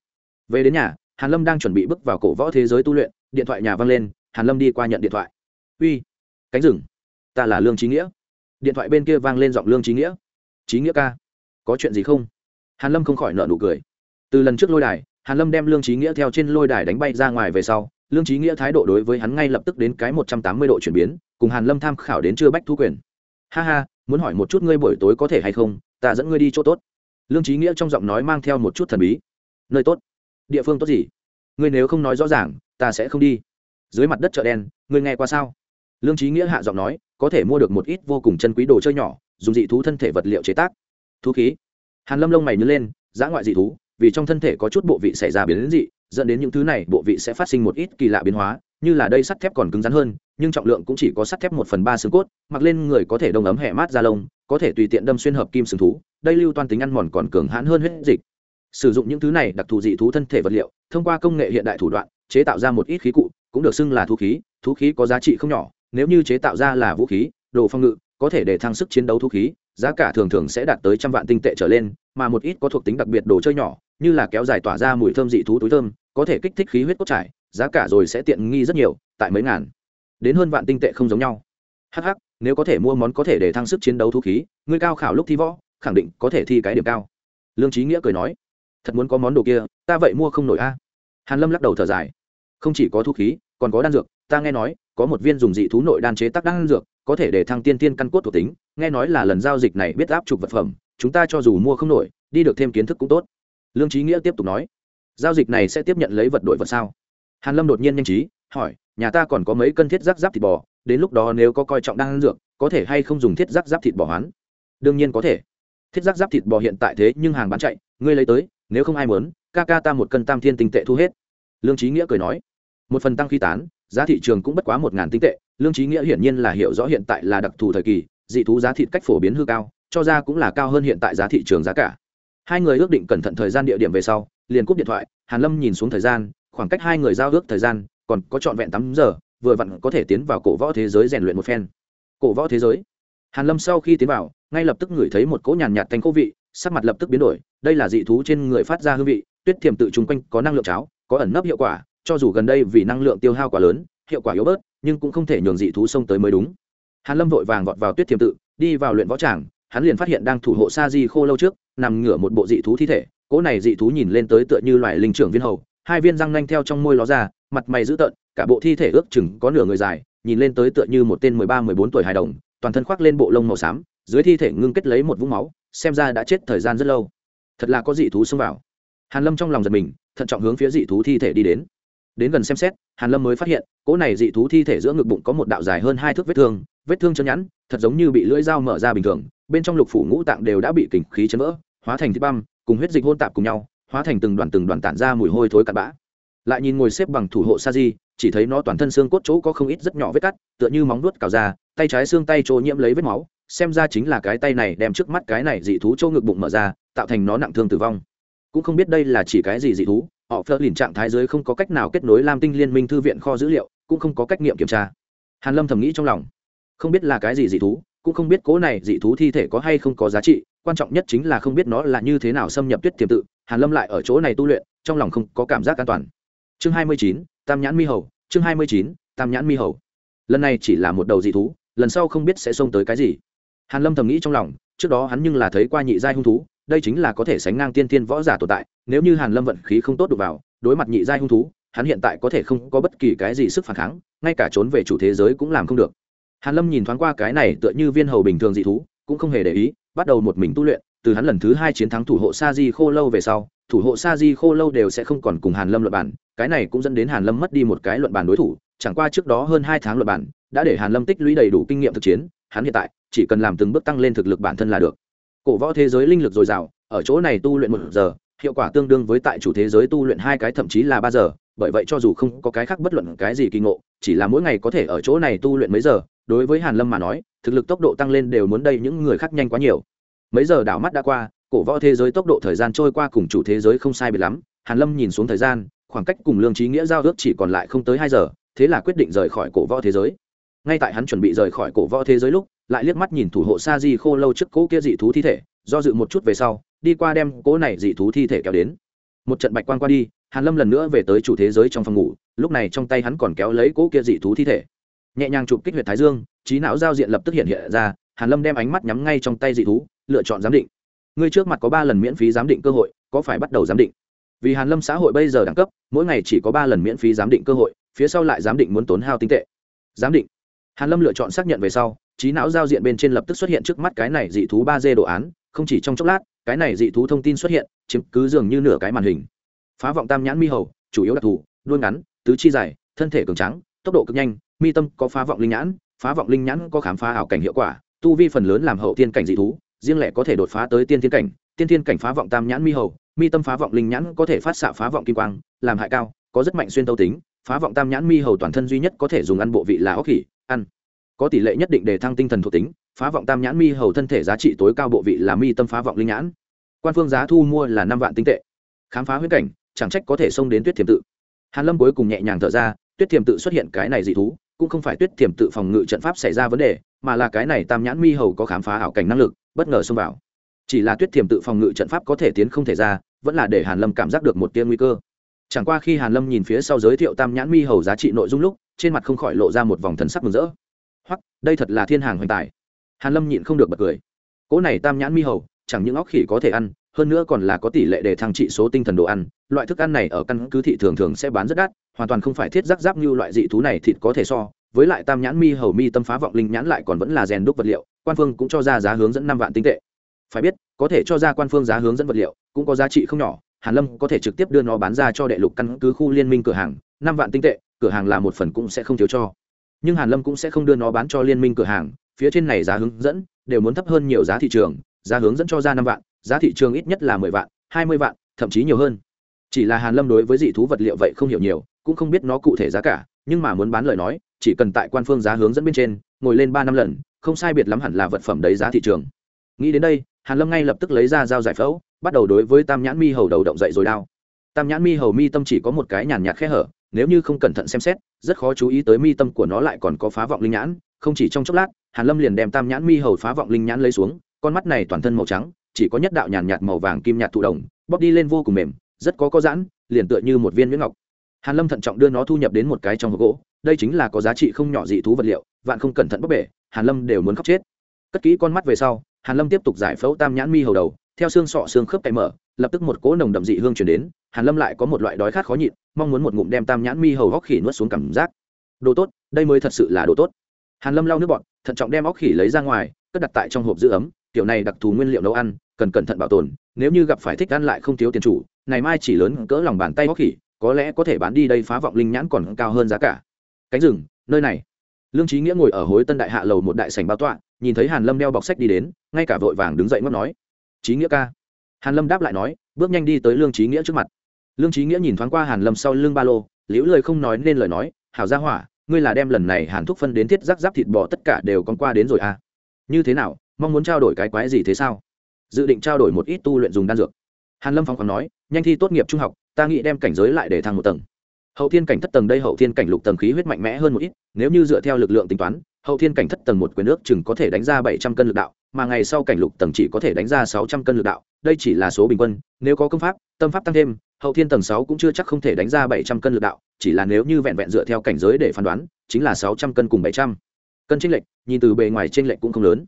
Về đến nhà, hàn lâm đang chuẩn bị bước vào cổ võ thế giới tu luyện, điện thoại nhà văng lên, hàn lâm đi qua nhận điện thoại. Uy, cánh rừng, ta là lương trí nghĩa điện thoại bên kia vang lên giọng lương trí nghĩa. Trí nghĩa ca, có chuyện gì không? Hàn lâm không khỏi nợ nụ cười. Từ lần trước lôi đài, hàn lâm đem lương trí nghĩa theo trên lôi đài đánh bay ra ngoài về sau, lương trí nghĩa thái độ đối với hắn ngay lập tức đến cái một trăm tám mươi độ chuyển biến, cùng hàn lâm tham khảo đến chưa bách thu quyền. Ha ha, muốn hỏi một chút ngươi buổi tối có thể hay không, ta dẫn ngươi đi chỗ tốt. Lương trí nghĩa trong giọng nói mang theo một chút thần bí. Nơi tốt. Địa phương tốt gì? Ngươi nếu không nói rõ ràng, ta sẽ không đi. Dưới mặt đất chợ đen, ngươi nghe qua sao? Lương trí nghĩa hạ giọng nói có thể mua được một ít vô cùng chân quý đồ chơi nhỏ, dùng dị thú thân thể vật liệu chế tác. Thú khí. Hàn lâm lông mày nhớ lên giã ngoại dị thú, vì trong thân thể có chút bộ vị xảy ra biến dị, dẫn đến những thứ này bộ vị sẽ phát sinh một ít kỳ lạ biến hóa, như là đây sắt thép còn cứng rắn hơn, nhưng trọng lượng cũng chỉ có sắt thép một phần ba xương cốt, mặc lên người có thể đông ấm hẹ mát da lông, có thể tùy tiện đâm xuyên hợp kim sừng thú, đây lưu toan tính ăn mòn còn cường hãn hơn huyết dịch. Sử dụng những thứ này đặc thù dị thú thân thể vật liệu, thông qua công nghệ hiện đại thủ đoạn, chế tạo ra một ít khí cụ, cũng được xưng là thú khí thú khí có giá trị không nhỏ nếu như chế tạo ra là vũ khí, đồ phong ngự, có thể để thăng sức chiến đấu thu khí, giá cả thường thường sẽ đạt tới trăm vạn tinh tệ trở lên, mà một ít có thuộc tính đặc biệt đồ chơi nhỏ, như là kéo dài tỏa ra mùi thơm dị thú túi thơm, có thể kích thích khí huyết cốt trải, giá cả rồi sẽ tiện nghi rất nhiều, tại mấy ngàn, đến hơn vạn tinh tệ không giống nhau. Hh nếu có thể mua món có thể để thăng sức chiến đấu thu khí, ngươi cao khảo lúc thi võ, khẳng định có thể thi cái điểm cao. Lương trí nghĩa cười nói, thật muốn có món đồ kia, ta vậy mua không nổi a. Hàn lâm lắc đầu thở dài, không chỉ có thu khí, còn có đan dược, ta nghe nói có một viên dùng dị thú nội đan chế tác đan dược, có thể để thăng tiên tiên căn cốt thuộc tính. Nghe nói là lần giao dịch này biết áp trục vật phẩm, chúng ta cho dù mua không nổi, đi được thêm kiến thức cũng tốt. Lương trí nghĩa tiếp tục nói, giao dịch này sẽ tiếp nhận lấy vật đổi vật sao? Hàn lâm đột nhiên nhanh trí, hỏi, nhà ta còn có mấy cân thiết giáp giáp thịt bò, đến lúc đó nếu có coi trọng đan dược, có thể hay không dùng thiết giáp giáp thịt bò hoán? Đương nhiên có thể. Thiết giáp giáp thịt bò hiện tại thế nhưng hàng bán chạy, ngươi lấy tới, nếu không ai muốn, ca ca ta một cân tam thiên tinh tệ thu hết. Lương trí nghĩa cười nói một phần tăng khí tán, giá thị trường cũng bất quá một ngàn tinh tệ, lương trí nghĩa hiển nhiên là hiểu rõ hiện tại là đặc thù thời kỳ, dị thú giá thịt cách phổ biến hư cao, cho ra cũng là cao hơn hiện tại giá thị trường giá cả. Hai người ước định cẩn thận thời gian địa điểm về sau, liền cúp điện thoại, hàn lâm nhìn xuống thời gian, khoảng cách hai người giao ước thời gian, còn có trọn vẹn tám giờ, vừa vặn có thể tiến vào cổ võ thế giới rèn luyện một phen. Cổ võ thế giới? Hàn lâm sau khi tiến vào, ngay lập tức ngửi thấy một cỗ nhàn nhạt thành cố vị, sắc mặt lập tức biến đổi, đây là dị thú trên người phát ra hương vị, tuyết thiềm tự trung quanh có năng lượng cháo, có ẩn nấp hiệu quả cho dù gần đây vì năng lượng tiêu hao quá lớn, hiệu quả yếu bớt, nhưng cũng không thể nhường dị thú xông tới mới đúng. Hàn lâm vội vàng vọt vào tuyết thiềm tự, đi vào luyện võ tràng, hắn liền phát hiện đang thủ hộ sa di khô lâu trước, nằm ngửa một bộ dị thú thi thể, cỗ này dị thú nhìn lên tới tựa như loài linh trưởng viên hầu, hai viên răng nanh theo trong môi ló ra, mặt mày dữ tợn, cả bộ thi thể ước chừng có nửa người dài, nhìn lên tới tựa như một tên mười ba, mười bốn tuổi hài đồng, toàn thân khoác lên bộ lông màu xám, dưới thi thể ngưng kết lấy một vũng máu, xem ra đã chết thời gian rất lâu. Thật là có dị thú xông vào. Hàn lâm trong lòng giật mình, thận trọng hướng phía dị thú thi thể đi đến đến gần xem xét, hàn lâm mới phát hiện, cỗ này dị thú thi thể giữa ngực bụng có một đạo dài hơn hai thước vết thương vết thương chân nhẵn, thật giống như bị lưỡi dao mở ra bình thường, bên trong lục phủ ngũ tạng đều đã bị kình khí chấn vỡ, hóa thành thịt băm, cùng huyết dịch hôn tạp cùng nhau, hóa thành từng đoàn từng đoàn tản ra mùi hôi thối cặn bã. Lại nhìn ngồi xếp bằng thủ hộ sa di, chỉ thấy nó toàn thân xương cốt chỗ có không ít rất nhỏ vết cắt, tựa như móng nuốt cào ra, tay trái xương tay chỗ nhiễm lấy vết máu, xem ra chính là cái tay này đem trước mắt cái này dị thú chỗ ngực bụng mở ra, tạo thành nó nặng thương tử vong. Cũng không biết đây là chỉ cái gì dị thú họ phớt lìn trạng thái giới không có cách nào kết nối lam tinh liên minh thư viện kho dữ liệu, cũng không có cách nghiệm kiểm tra. Hàn lâm thầm nghĩ trong lòng. Không biết là cái gì dị thú, cũng không biết cố này dị thú thi thể có hay không có giá trị, quan trọng nhất chính là không biết nó là như thế nào xâm nhập tuyết tiềm tự. Hàn lâm lại ở chỗ này tu luyện, trong lòng không có cảm giác an toàn. Chương hai mươi chín, tam nhãn mi hầu. Chương hai mươi chín, tam nhãn mi hầu. Lần này chỉ là một đầu dị thú, lần sau không biết sẽ xông tới cái gì. Hàn lâm thầm nghĩ trong lòng, trước đó hắn nhưng là thấy qua nhị giai hung thú đây chính là có thể sánh ngang tiên tiên võ giả tồn tại, nếu như hàn lâm vận khí không tốt đụng vào, đối mặt nhị giai hung thú, hắn hiện tại có thể không có bất kỳ cái gì sức phản kháng, ngay cả trốn về chủ thế giới cũng làm không được. Hàn lâm nhìn thoáng qua cái này tựa như viên hầu bình thường dị thú, cũng không hề để ý, bắt đầu một mình tu luyện, từ hắn lần thứ hai chiến thắng thủ hộ sa di khô lâu về sau, thủ hộ sa di khô lâu đều sẽ không còn cùng hàn lâm luận bản cái này cũng dẫn đến hàn lâm mất đi một cái luận bản đối thủ, chẳng qua trước đó hơn hai tháng luận bản đã để hàn lâm tích lũy đầy đủ kinh nghiệm thực chiến, hắn hiện tại chỉ cần làm từng bước tăng lên thực lực bản thân là được cổ võ thế giới linh lực dồi dào, ở chỗ này tu luyện một giờ, hiệu quả tương đương với tại chủ thế giới tu luyện hai cái thậm chí là ba giờ. Bởi vậy cho dù không có cái khác bất luận cái gì kỳ ngộ, chỉ là mỗi ngày có thể ở chỗ này tu luyện mấy giờ, đối với hàn lâm mà nói, thực lực tốc độ tăng lên đều muốn đây những người khác nhanh quá nhiều. Mấy giờ đảo mắt đã qua, cổ võ thế giới tốc độ thời gian trôi qua cùng chủ thế giới không sai biệt lắm. Hàn lâm nhìn xuống thời gian, khoảng cách cùng lương trí nghĩa giao ước chỉ còn lại không tới hai giờ, thế là quyết định rời khỏi cổ võ thế giới. Ngay tại hắn chuẩn bị rời khỏi cổ võ thế giới lúc lại liếc mắt nhìn thủ hộ sa di khô lâu trước cỗ kia dị thú thi thể, do dự một chút về sau, đi qua đem cỗ này dị thú thi thể kéo đến. Một trận bạch quan qua đi, hàn lâm lần nữa về tới chủ thế giới trong phòng ngủ, lúc này trong tay hắn còn kéo lấy cỗ kia dị thú thi thể. Nhẹ nhàng chụp kích huyệt thái dương, trí não giao diện lập tức hiện hiện ra, hàn lâm đem ánh mắt nhắm ngay trong tay dị thú, lựa chọn giám định. Người trước mặt có ba lần miễn phí giám định cơ hội, có phải bắt đầu giám định? Vì hàn lâm xã hội bây giờ đẳng cấp, mỗi ngày chỉ có ba lần miễn phí giám định cơ hội, phía sau lại giám định muốn tốn hao tinh tệ. Giám định hàn lâm lựa chọn xác nhận về sau, trí não giao diện bên trên lập tức xuất hiện trước mắt cái này dị thú ba d đồ án, không chỉ trong chốc lát, cái này dị thú thông tin xuất hiện, chiếm cứ dường như nửa cái màn hình. Phá vọng tam nhãn mi hầu, chủ yếu đặc thù đuôi ngắn, tứ chi dài, thân thể cường trắng tốc độ cực nhanh, mi tâm có phá vọng linh nhãn, phá vọng linh nhãn có khám phá ảo cảnh hiệu quả, tu vi phần lớn làm hậu tiên cảnh dị thú, riêng lẻ có thể đột phá tới tiên thiên cảnh, tiên thiên cảnh phá vọng tam nhãn mi hầu, mi tâm phá vọng linh nhãn có thể phát xạ phá vọng kim quang, làm hại cao, có rất mạnh xuyên tấu tính, phá vọng tam nhãn mi hầu toàn thân duy nhất có thể dùng ăn bộ vị là óc khỉ ăn. Có tỷ lệ nhất định để thăng tinh thần thuộc tính, phá vọng tam nhãn mi hầu thân thể giá trị tối cao bộ vị là mi tâm phá vọng linh nhãn. Quan phương giá thu mua là năm vạn tinh tệ. Khám phá huyết cảnh, chẳng trách có thể xông đến tuyết thiềm tự. Hàn lâm cuối cùng nhẹ nhàng thở ra, tuyết thiềm tự xuất hiện cái này dị thú, cũng không phải tuyết thiềm tự phòng ngự trận pháp xảy ra vấn đề, mà là cái này tam nhãn mi hầu có khám phá ảo cảnh năng lực, bất ngờ xông vào. Chỉ là tuyết thiềm tự phòng ngự trận pháp có thể tiến không thể ra, vẫn là để hàn lâm cảm giác được một tia nguy cơ. Chẳng qua khi hàn lâm nhìn phía sau giới thiệu tam nhãn mi hầu giá trị nội dung lúc trên mặt không khỏi lộ ra một vòng thần sắc mừng rỡ. Hoặc đây thật là thiên hàng hoành tài. Hàn lâm nhịn không được bật cười. Cỗ này tam nhãn mi hầu, chẳng những óc khỉ có thể ăn, hơn nữa còn là có tỷ lệ để thăng trị số tinh thần đồ ăn. Loại thức ăn này ở căn cứ thị thường thường sẽ bán rất đắt, hoàn toàn không phải thiết giáp giáp như loại dị thú này thịt có thể so. Với lại tam nhãn mi hầu mi tâm phá vọng linh nhãn lại còn vẫn là rèn đúc vật liệu, quan phương cũng cho ra giá hướng dẫn năm vạn tinh tệ. Phải biết, có thể cho ra quan phương giá hướng dẫn vật liệu, cũng có giá trị không nhỏ. Hàn lâm có thể trực tiếp đưa nó bán ra cho đệ lục căn cứ khu liên minh cửa hàng, năm vạn tinh tệ cửa hàng là một phần cũng sẽ không thiếu cho. Nhưng hàn lâm cũng sẽ không đưa nó bán cho liên minh cửa hàng, phía trên này giá hướng dẫn đều muốn thấp hơn nhiều giá thị trường, giá hướng dẫn cho ra năm vạn, giá thị trường ít nhất là mười vạn, hai mươi vạn, thậm chí nhiều hơn. Chỉ là hàn lâm đối với dị thú vật liệu vậy không hiểu nhiều, cũng không biết nó cụ thể giá cả, nhưng mà muốn bán lời nói, chỉ cần tại quan phương giá hướng dẫn bên trên, ngồi lên ba năm lần, không sai biệt lắm hẳn là vật phẩm đấy giá thị trường. Nghĩ đến đây, hàn lâm ngay lập tức lấy ra dao giải phẫu, bắt đầu đối với tam nhãn mi hầu đầu động dậy rồi đao. Tam nhãn mi hầu mi tâm chỉ có một cái nhàn nhạt khe hở nếu như không cẩn thận xem xét, rất khó chú ý tới mi tâm của nó lại còn có phá vọng linh nhãn, không chỉ trong chốc lát, hàn lâm liền đem tam nhãn mi hầu phá vọng linh nhãn lấy xuống, con mắt này toàn thân màu trắng, chỉ có nhất đạo nhàn nhạt màu vàng kim nhạt thụ đồng bóp đi lên vô cùng mềm, rất có có giãn, liền tựa như một viên nguyễn ngọc. Hàn lâm thận trọng đưa nó thu nhập đến một cái trong hộp gỗ, đây chính là có giá trị không nhỏ dị thú vật liệu, vạn không cẩn thận bóp bể, hàn lâm đều muốn khóc chết. Cất kỹ con mắt về sau, hàn lâm tiếp tục giải phẫu tam nhãn mi hầu đầu, theo xương sọ xương khớp cày mở lập tức một cỗ nồng đậm dị hương chuyển đến, hàn lâm lại có một loại đói khát khó nhịn, mong muốn một ngụm đem tam nhãn mi hầu óc khỉ nuốt xuống cảm giác. Đồ tốt, đây mới thật sự là đồ tốt. Hàn lâm lau nước bọt, thận trọng đem óc khỉ lấy ra ngoài, cất đặt tại trong hộp giữ ấm, kiểu này đặc thù nguyên liệu nấu ăn, cần cẩn thận bảo tồn, nếu như gặp phải thích ăn lại không thiếu tiền chủ ngày mai chỉ lớn cỡ lòng bàn tay óc khỉ, có lẽ có thể bán đi đây phá vọng linh nhãn còn cao hơn giá cả. Cánh rừng, nơi này. Lương trí nghĩa ngồi ở hối tân đại hạ lầu một đại sảnh bao tọa, nhìn thấy hàn lâm đeo bọc sách đi đến, ngay cả vội vàng đứng dậy ngó nói trí nghĩa ca hàn lâm đáp lại nói, bước nhanh đi tới lương trí nghĩa trước mặt. Lương trí nghĩa nhìn thoáng qua hàn lâm sau lưng ba lô, liễu lời không nói nên lời nói, hảo gia hỏa, ngươi là đem lần này hàn thúc phân đến thiết giáp giáp thịt bò tất cả đều con qua đến rồi à? Như thế nào, mong muốn trao đổi cái quái gì thế sao? Dự định trao đổi một ít tu luyện dùng đan dược. Hàn lâm phong còn nói, nhanh thi tốt nghiệp trung học, ta nghĩ đem cảnh giới lại để thăng một tầng. Hậu thiên cảnh thất tầng đây, hậu thiên cảnh lục tầng khí huyết mạnh mẽ hơn một ít, nếu như dựa theo lực lượng tính toán, hậu thiên cảnh thất tầng một quyền nước chừng có thể đánh ra bảy trăm cân lực đạo mà ngày sau cảnh lục tầng chỉ có thể đánh ra sáu trăm cân lực đạo, đây chỉ là số bình quân, nếu có công pháp, tâm pháp tăng thêm, hậu thiên tầng sáu cũng chưa chắc không thể đánh ra bảy trăm cân lực đạo, chỉ là nếu như vẹn vẹn dựa theo cảnh giới để phán đoán, chính là sáu trăm cân cùng bảy trăm cân tranh lệch, nhìn từ bề ngoài tranh lệch cũng không lớn.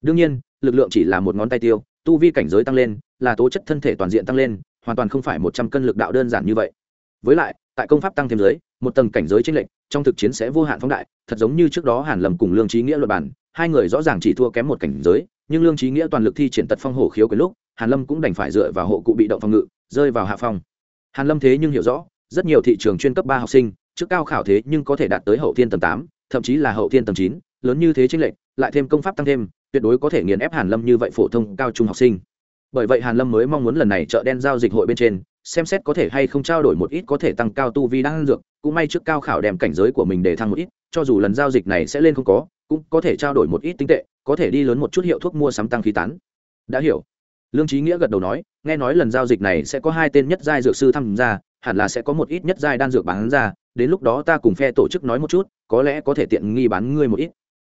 Đương nhiên, lực lượng chỉ là một ngón tay tiêu, tu vi cảnh giới tăng lên, là tố chất thân thể toàn diện tăng lên, hoàn toàn không phải một trăm cân lực đạo đơn giản như vậy. Với lại, tại công pháp tăng thêm giới một tầng cảnh giới tranh lệch, trong thực chiến sẽ vô hạn phóng đại, thật giống như trước đó hàn lầm cùng lương trí nghĩa luật bản hai người rõ ràng chỉ thua kém một cảnh giới, nhưng lương trí nghĩa toàn lực thi triển tật phong hổ khiếu quyền lúc, hàn lâm cũng đành phải dựa vào hộ cụ bị động phòng ngự, rơi vào hạ phong. Hàn lâm thế nhưng hiểu rõ, rất nhiều thị trường chuyên cấp ba học sinh, trước cao khảo thế nhưng có thể đạt tới hậu thiên tầng tám, thậm chí là hậu thiên tầng chín, lớn như thế tranh lệch, lại thêm công pháp tăng thêm, tuyệt đối có thể nghiền ép hàn lâm như vậy phổ thông cao trung học sinh. Bởi vậy hàn lâm mới mong muốn lần này chợ đen giao dịch hội bên trên xem xét có thể hay không trao đổi một ít có thể tăng cao tu vi đang dược, cũng may trước cao khảo đem cảnh giới của mình để thăng một ít, cho dù lần giao dịch này sẽ lên không có, cũng có thể trao đổi một ít tinh tệ, có thể đi lớn một chút hiệu thuốc mua sắm tăng khí tán. Đã hiểu. Lương trí nghĩa gật đầu nói, nghe nói lần giao dịch này sẽ có hai tên nhất giai dược sư tham gia, hẳn là sẽ có một ít nhất giai đan dược bán ra, đến lúc đó ta cùng phe tổ chức nói một chút, có lẽ có thể tiện nghi bán ngươi một ít.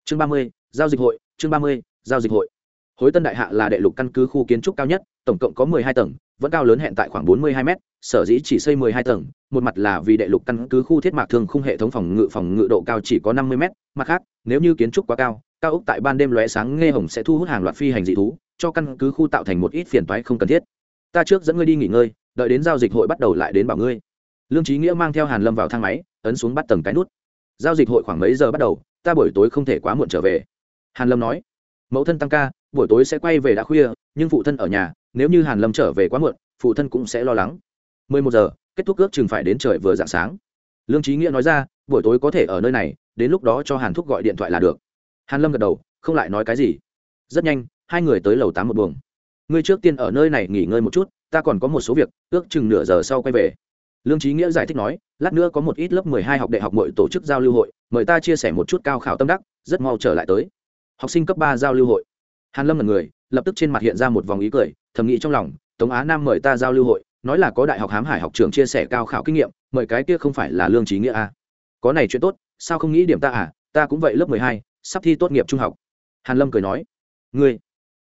Chương ba mươi, giao dịch hội, chương ba mươi, giao dịch hội hối tân đại hạ là đệ lục căn cứ khu kiến trúc cao nhất, tổng cộng có mười hai tầng, vẫn cao lớn hẹn tại khoảng bốn mươi hai m sở dĩ chỉ xây mười hai tầng, một mặt là vì đệ lục căn cứ khu thiết mạc thường khung hệ thống phòng ngự phòng ngự độ cao chỉ có năm mươi m mặt khác, nếu như kiến trúc quá cao cao ốc tại ban đêm lóe sáng nghe hồng sẽ thu hút hàng loạt phi hành dị thú, cho căn cứ khu tạo thành một ít phiền toái không cần thiết. Ta trước dẫn ngươi đi nghỉ ngơi, đợi đến giao dịch hội bắt đầu lại đến bảo ngươi. Lương trí nghĩa mang theo hàn lâm vào thang máy, ấn xuống bắt tầng cái nút. Giao dịch hội khoảng mấy giờ bắt đầu, ta buổi tối không thể quá muộn trở về. Hàn lâm nói, mẫu thân tăng ca buổi tối sẽ quay về đã khuya, nhưng phụ thân ở nhà, nếu như hàn lâm trở về quá muộn, phụ thân cũng sẽ lo lắng. 11 giờ, kết thúc ước chừng phải đến trời vừa dạng sáng. Lương trí nghĩa nói ra, buổi tối có thể ở nơi này, đến lúc đó cho hàn thúc gọi điện thoại là được. Hàn lâm gật đầu, không lại nói cái gì. Rất nhanh, hai người tới lầu tám một buồng. Ngươi trước tiên ở nơi này nghỉ ngơi một chút, ta còn có một số việc, ước chừng nửa giờ sau quay về. Lương trí nghĩa giải thích nói, lát nữa có một ít lớp mười hai học đại học mọi tổ chức giao lưu hội, mời ta chia sẻ một chút cao khảo tâm đắc, rất mau trở lại tới. Học sinh cấp ba giao lưu hội hàn lâm là người, lập tức trên mặt hiện ra một vòng ý cười, thầm nghĩ trong lòng, tống á nam mời ta giao lưu hội, nói là có đại học hám hải học trường chia sẻ cao khảo kinh nghiệm, mời cái kia không phải là lương trí nghĩa à. có này chuyện tốt, sao không nghĩ điểm ta à? Ta cũng vậy lớp mười hai, sắp thi tốt nghiệp trung học. Hàn lâm cười nói, ngươi,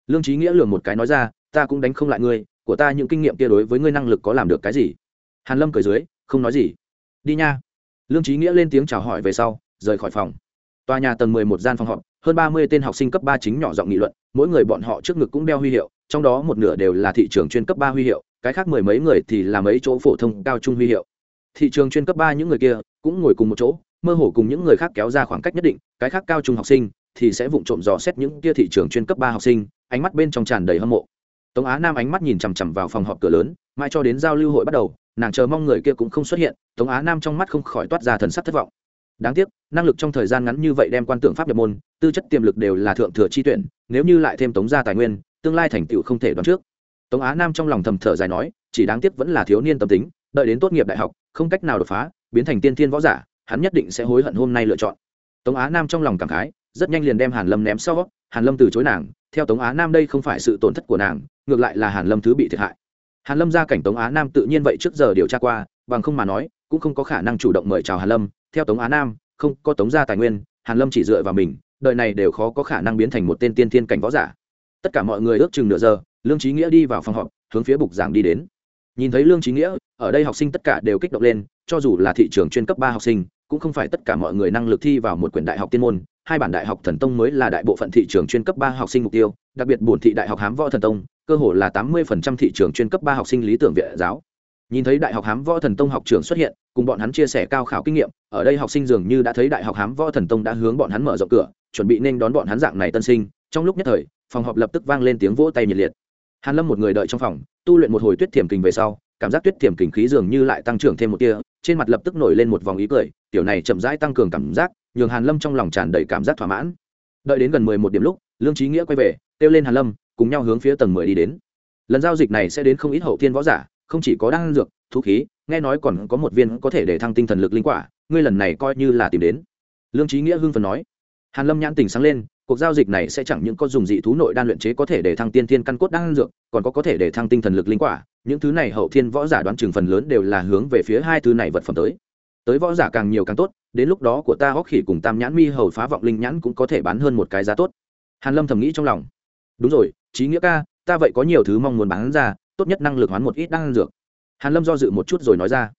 lương trí nghĩa lường một cái nói ra, ta cũng đánh không lại ngươi, của ta những kinh nghiệm kia đối với ngươi năng lực có làm được cái gì? Hàn lâm cười dưới, không nói gì. Đi nha. Lương trí nghĩa lên tiếng chào hỏi về sau, rời khỏi phòng tòa nhà tầng mười một gian phòng họp, hơn ba mươi tên học sinh cấp ba chính nhỏ giọng nghị luận, mỗi người bọn họ trước ngực cũng đeo huy hiệu, trong đó một nửa đều là thị trường chuyên cấp ba huy hiệu, cái khác mười mấy người thì là mấy chỗ phổ thông cao trung huy hiệu. Thị trường chuyên cấp ba những người kia cũng ngồi cùng một chỗ, mơ hồ cùng những người khác kéo ra khoảng cách nhất định, cái khác cao trung học sinh thì sẽ vụng trộm dò xét những kia thị trường chuyên cấp ba học sinh, ánh mắt bên trong tràn đầy hâm mộ. Tống á nam ánh mắt nhìn chằm chằm vào phòng họp cửa lớn, mãi cho đến giao lưu hội bắt đầu, nàng chờ mong người kia cũng không xuất hiện, tống á nam trong mắt không khỏi toát ra thần sắc thất vọng đáng tiếc, năng lực trong thời gian ngắn như vậy đem quan tượng pháp nhập môn, tư chất tiềm lực đều là thượng thừa chi tuyển, nếu như lại thêm tống gia tài nguyên, tương lai thành tựu không thể đoán trước. Tống á nam trong lòng thầm thở dài nói, chỉ đáng tiếc vẫn là thiếu niên tâm tính, đợi đến tốt nghiệp đại học, không cách nào đột phá, biến thành tiên thiên võ giả, hắn nhất định sẽ hối hận hôm nay lựa chọn. Tống á nam trong lòng cảm khái, rất nhanh liền đem hàn lâm ném sau, hàn lâm từ chối nàng, theo tống á nam đây không phải sự tổn thất của nàng, ngược lại là hàn lâm thứ bị thiệt hại. Hàn lâm ra cảnh tống á nam tự nhiên vậy trước giờ điều tra qua, bằng không mà nói, cũng không có khả năng chủ động mời chào hàn lâm theo tống á nam, không có tống gia tài nguyên, hàn lâm chỉ dựa vào mình, đời này đều khó có khả năng biến thành một tên tiên thiên cảnh võ giả. Tất cả mọi người ước chừng nửa giờ, lương trí nghĩa đi vào phòng họp, hướng phía bục giảng đi đến. Nhìn thấy lương trí nghĩa, ở đây học sinh tất cả đều kích động lên, cho dù là thị trường chuyên cấp ba học sinh, cũng không phải tất cả mọi người năng lực thi vào một quyển đại học tiên môn, hai bản đại học thần tông mới là đại bộ phận thị trường chuyên cấp ba học sinh mục tiêu, đặc biệt bổn thị đại học hám võ thần tông, cơ hồ là tám mươi thị trường chuyên cấp ba học sinh lý tưởng viện giáo. Nhìn thấy đại học hám võ thần tông học trường xuất hiện cùng bọn hắn chia sẻ cao khảo kinh nghiệm, ở đây học sinh dường như đã thấy đại học hám võ thần tông đã hướng bọn hắn mở rộng cửa, chuẩn bị nên đón bọn hắn dạng này tân sinh. Trong lúc nhất thời, phòng họp lập tức vang lên tiếng vỗ tay nhiệt liệt. Hàn lâm một người đợi trong phòng, tu luyện một hồi tuyết thiểm kình về sau, cảm giác tuyết thiểm kình khí dường như lại tăng trưởng thêm một tia, trên mặt lập tức nổi lên một vòng ý cười, tiểu này chậm rãi tăng cường cảm giác, nhường hàn lâm trong lòng tràn đầy cảm giác thỏa mãn. Đợi đến gần mười một điểm lúc, lương trí nghĩa quay về, kêu lên hàn lâm, cùng nhau hướng phía tầng mười đi đến. Lần giao dịch này sẽ đến không ít hậu thiên võ giả không chỉ có đan dược, thú khí, nghe nói còn có một viên có thể để thăng tinh thần lực linh quả, ngươi lần này coi như là tìm đến. Lương trí nghĩa hưng phần nói. Hàn lâm nhãn tình sáng lên, cuộc giao dịch này sẽ chẳng những có dùng dị thú nội đan luyện chế có thể để thăng tiên thiên căn cốt đan dược, còn có có thể để thăng tinh thần lực linh quả, những thứ này hậu thiên võ giả đoán chừng phần lớn đều là hướng về phía hai thứ này vật phẩm tới. Tới võ giả càng nhiều càng tốt, đến lúc đó của ta hóc khỉ cùng tam nhãn mi hầu phá vọng linh nhãn cũng có thể bán hơn một cái giá tốt. Hàn lâm thầm nghĩ trong lòng. Đúng rồi trí nghĩa ca, ta vậy có nhiều thứ mong muốn bán ra tốt nhất năng lực hoán một ít đan dược. Hàn lâm do dự một chút rồi nói ra,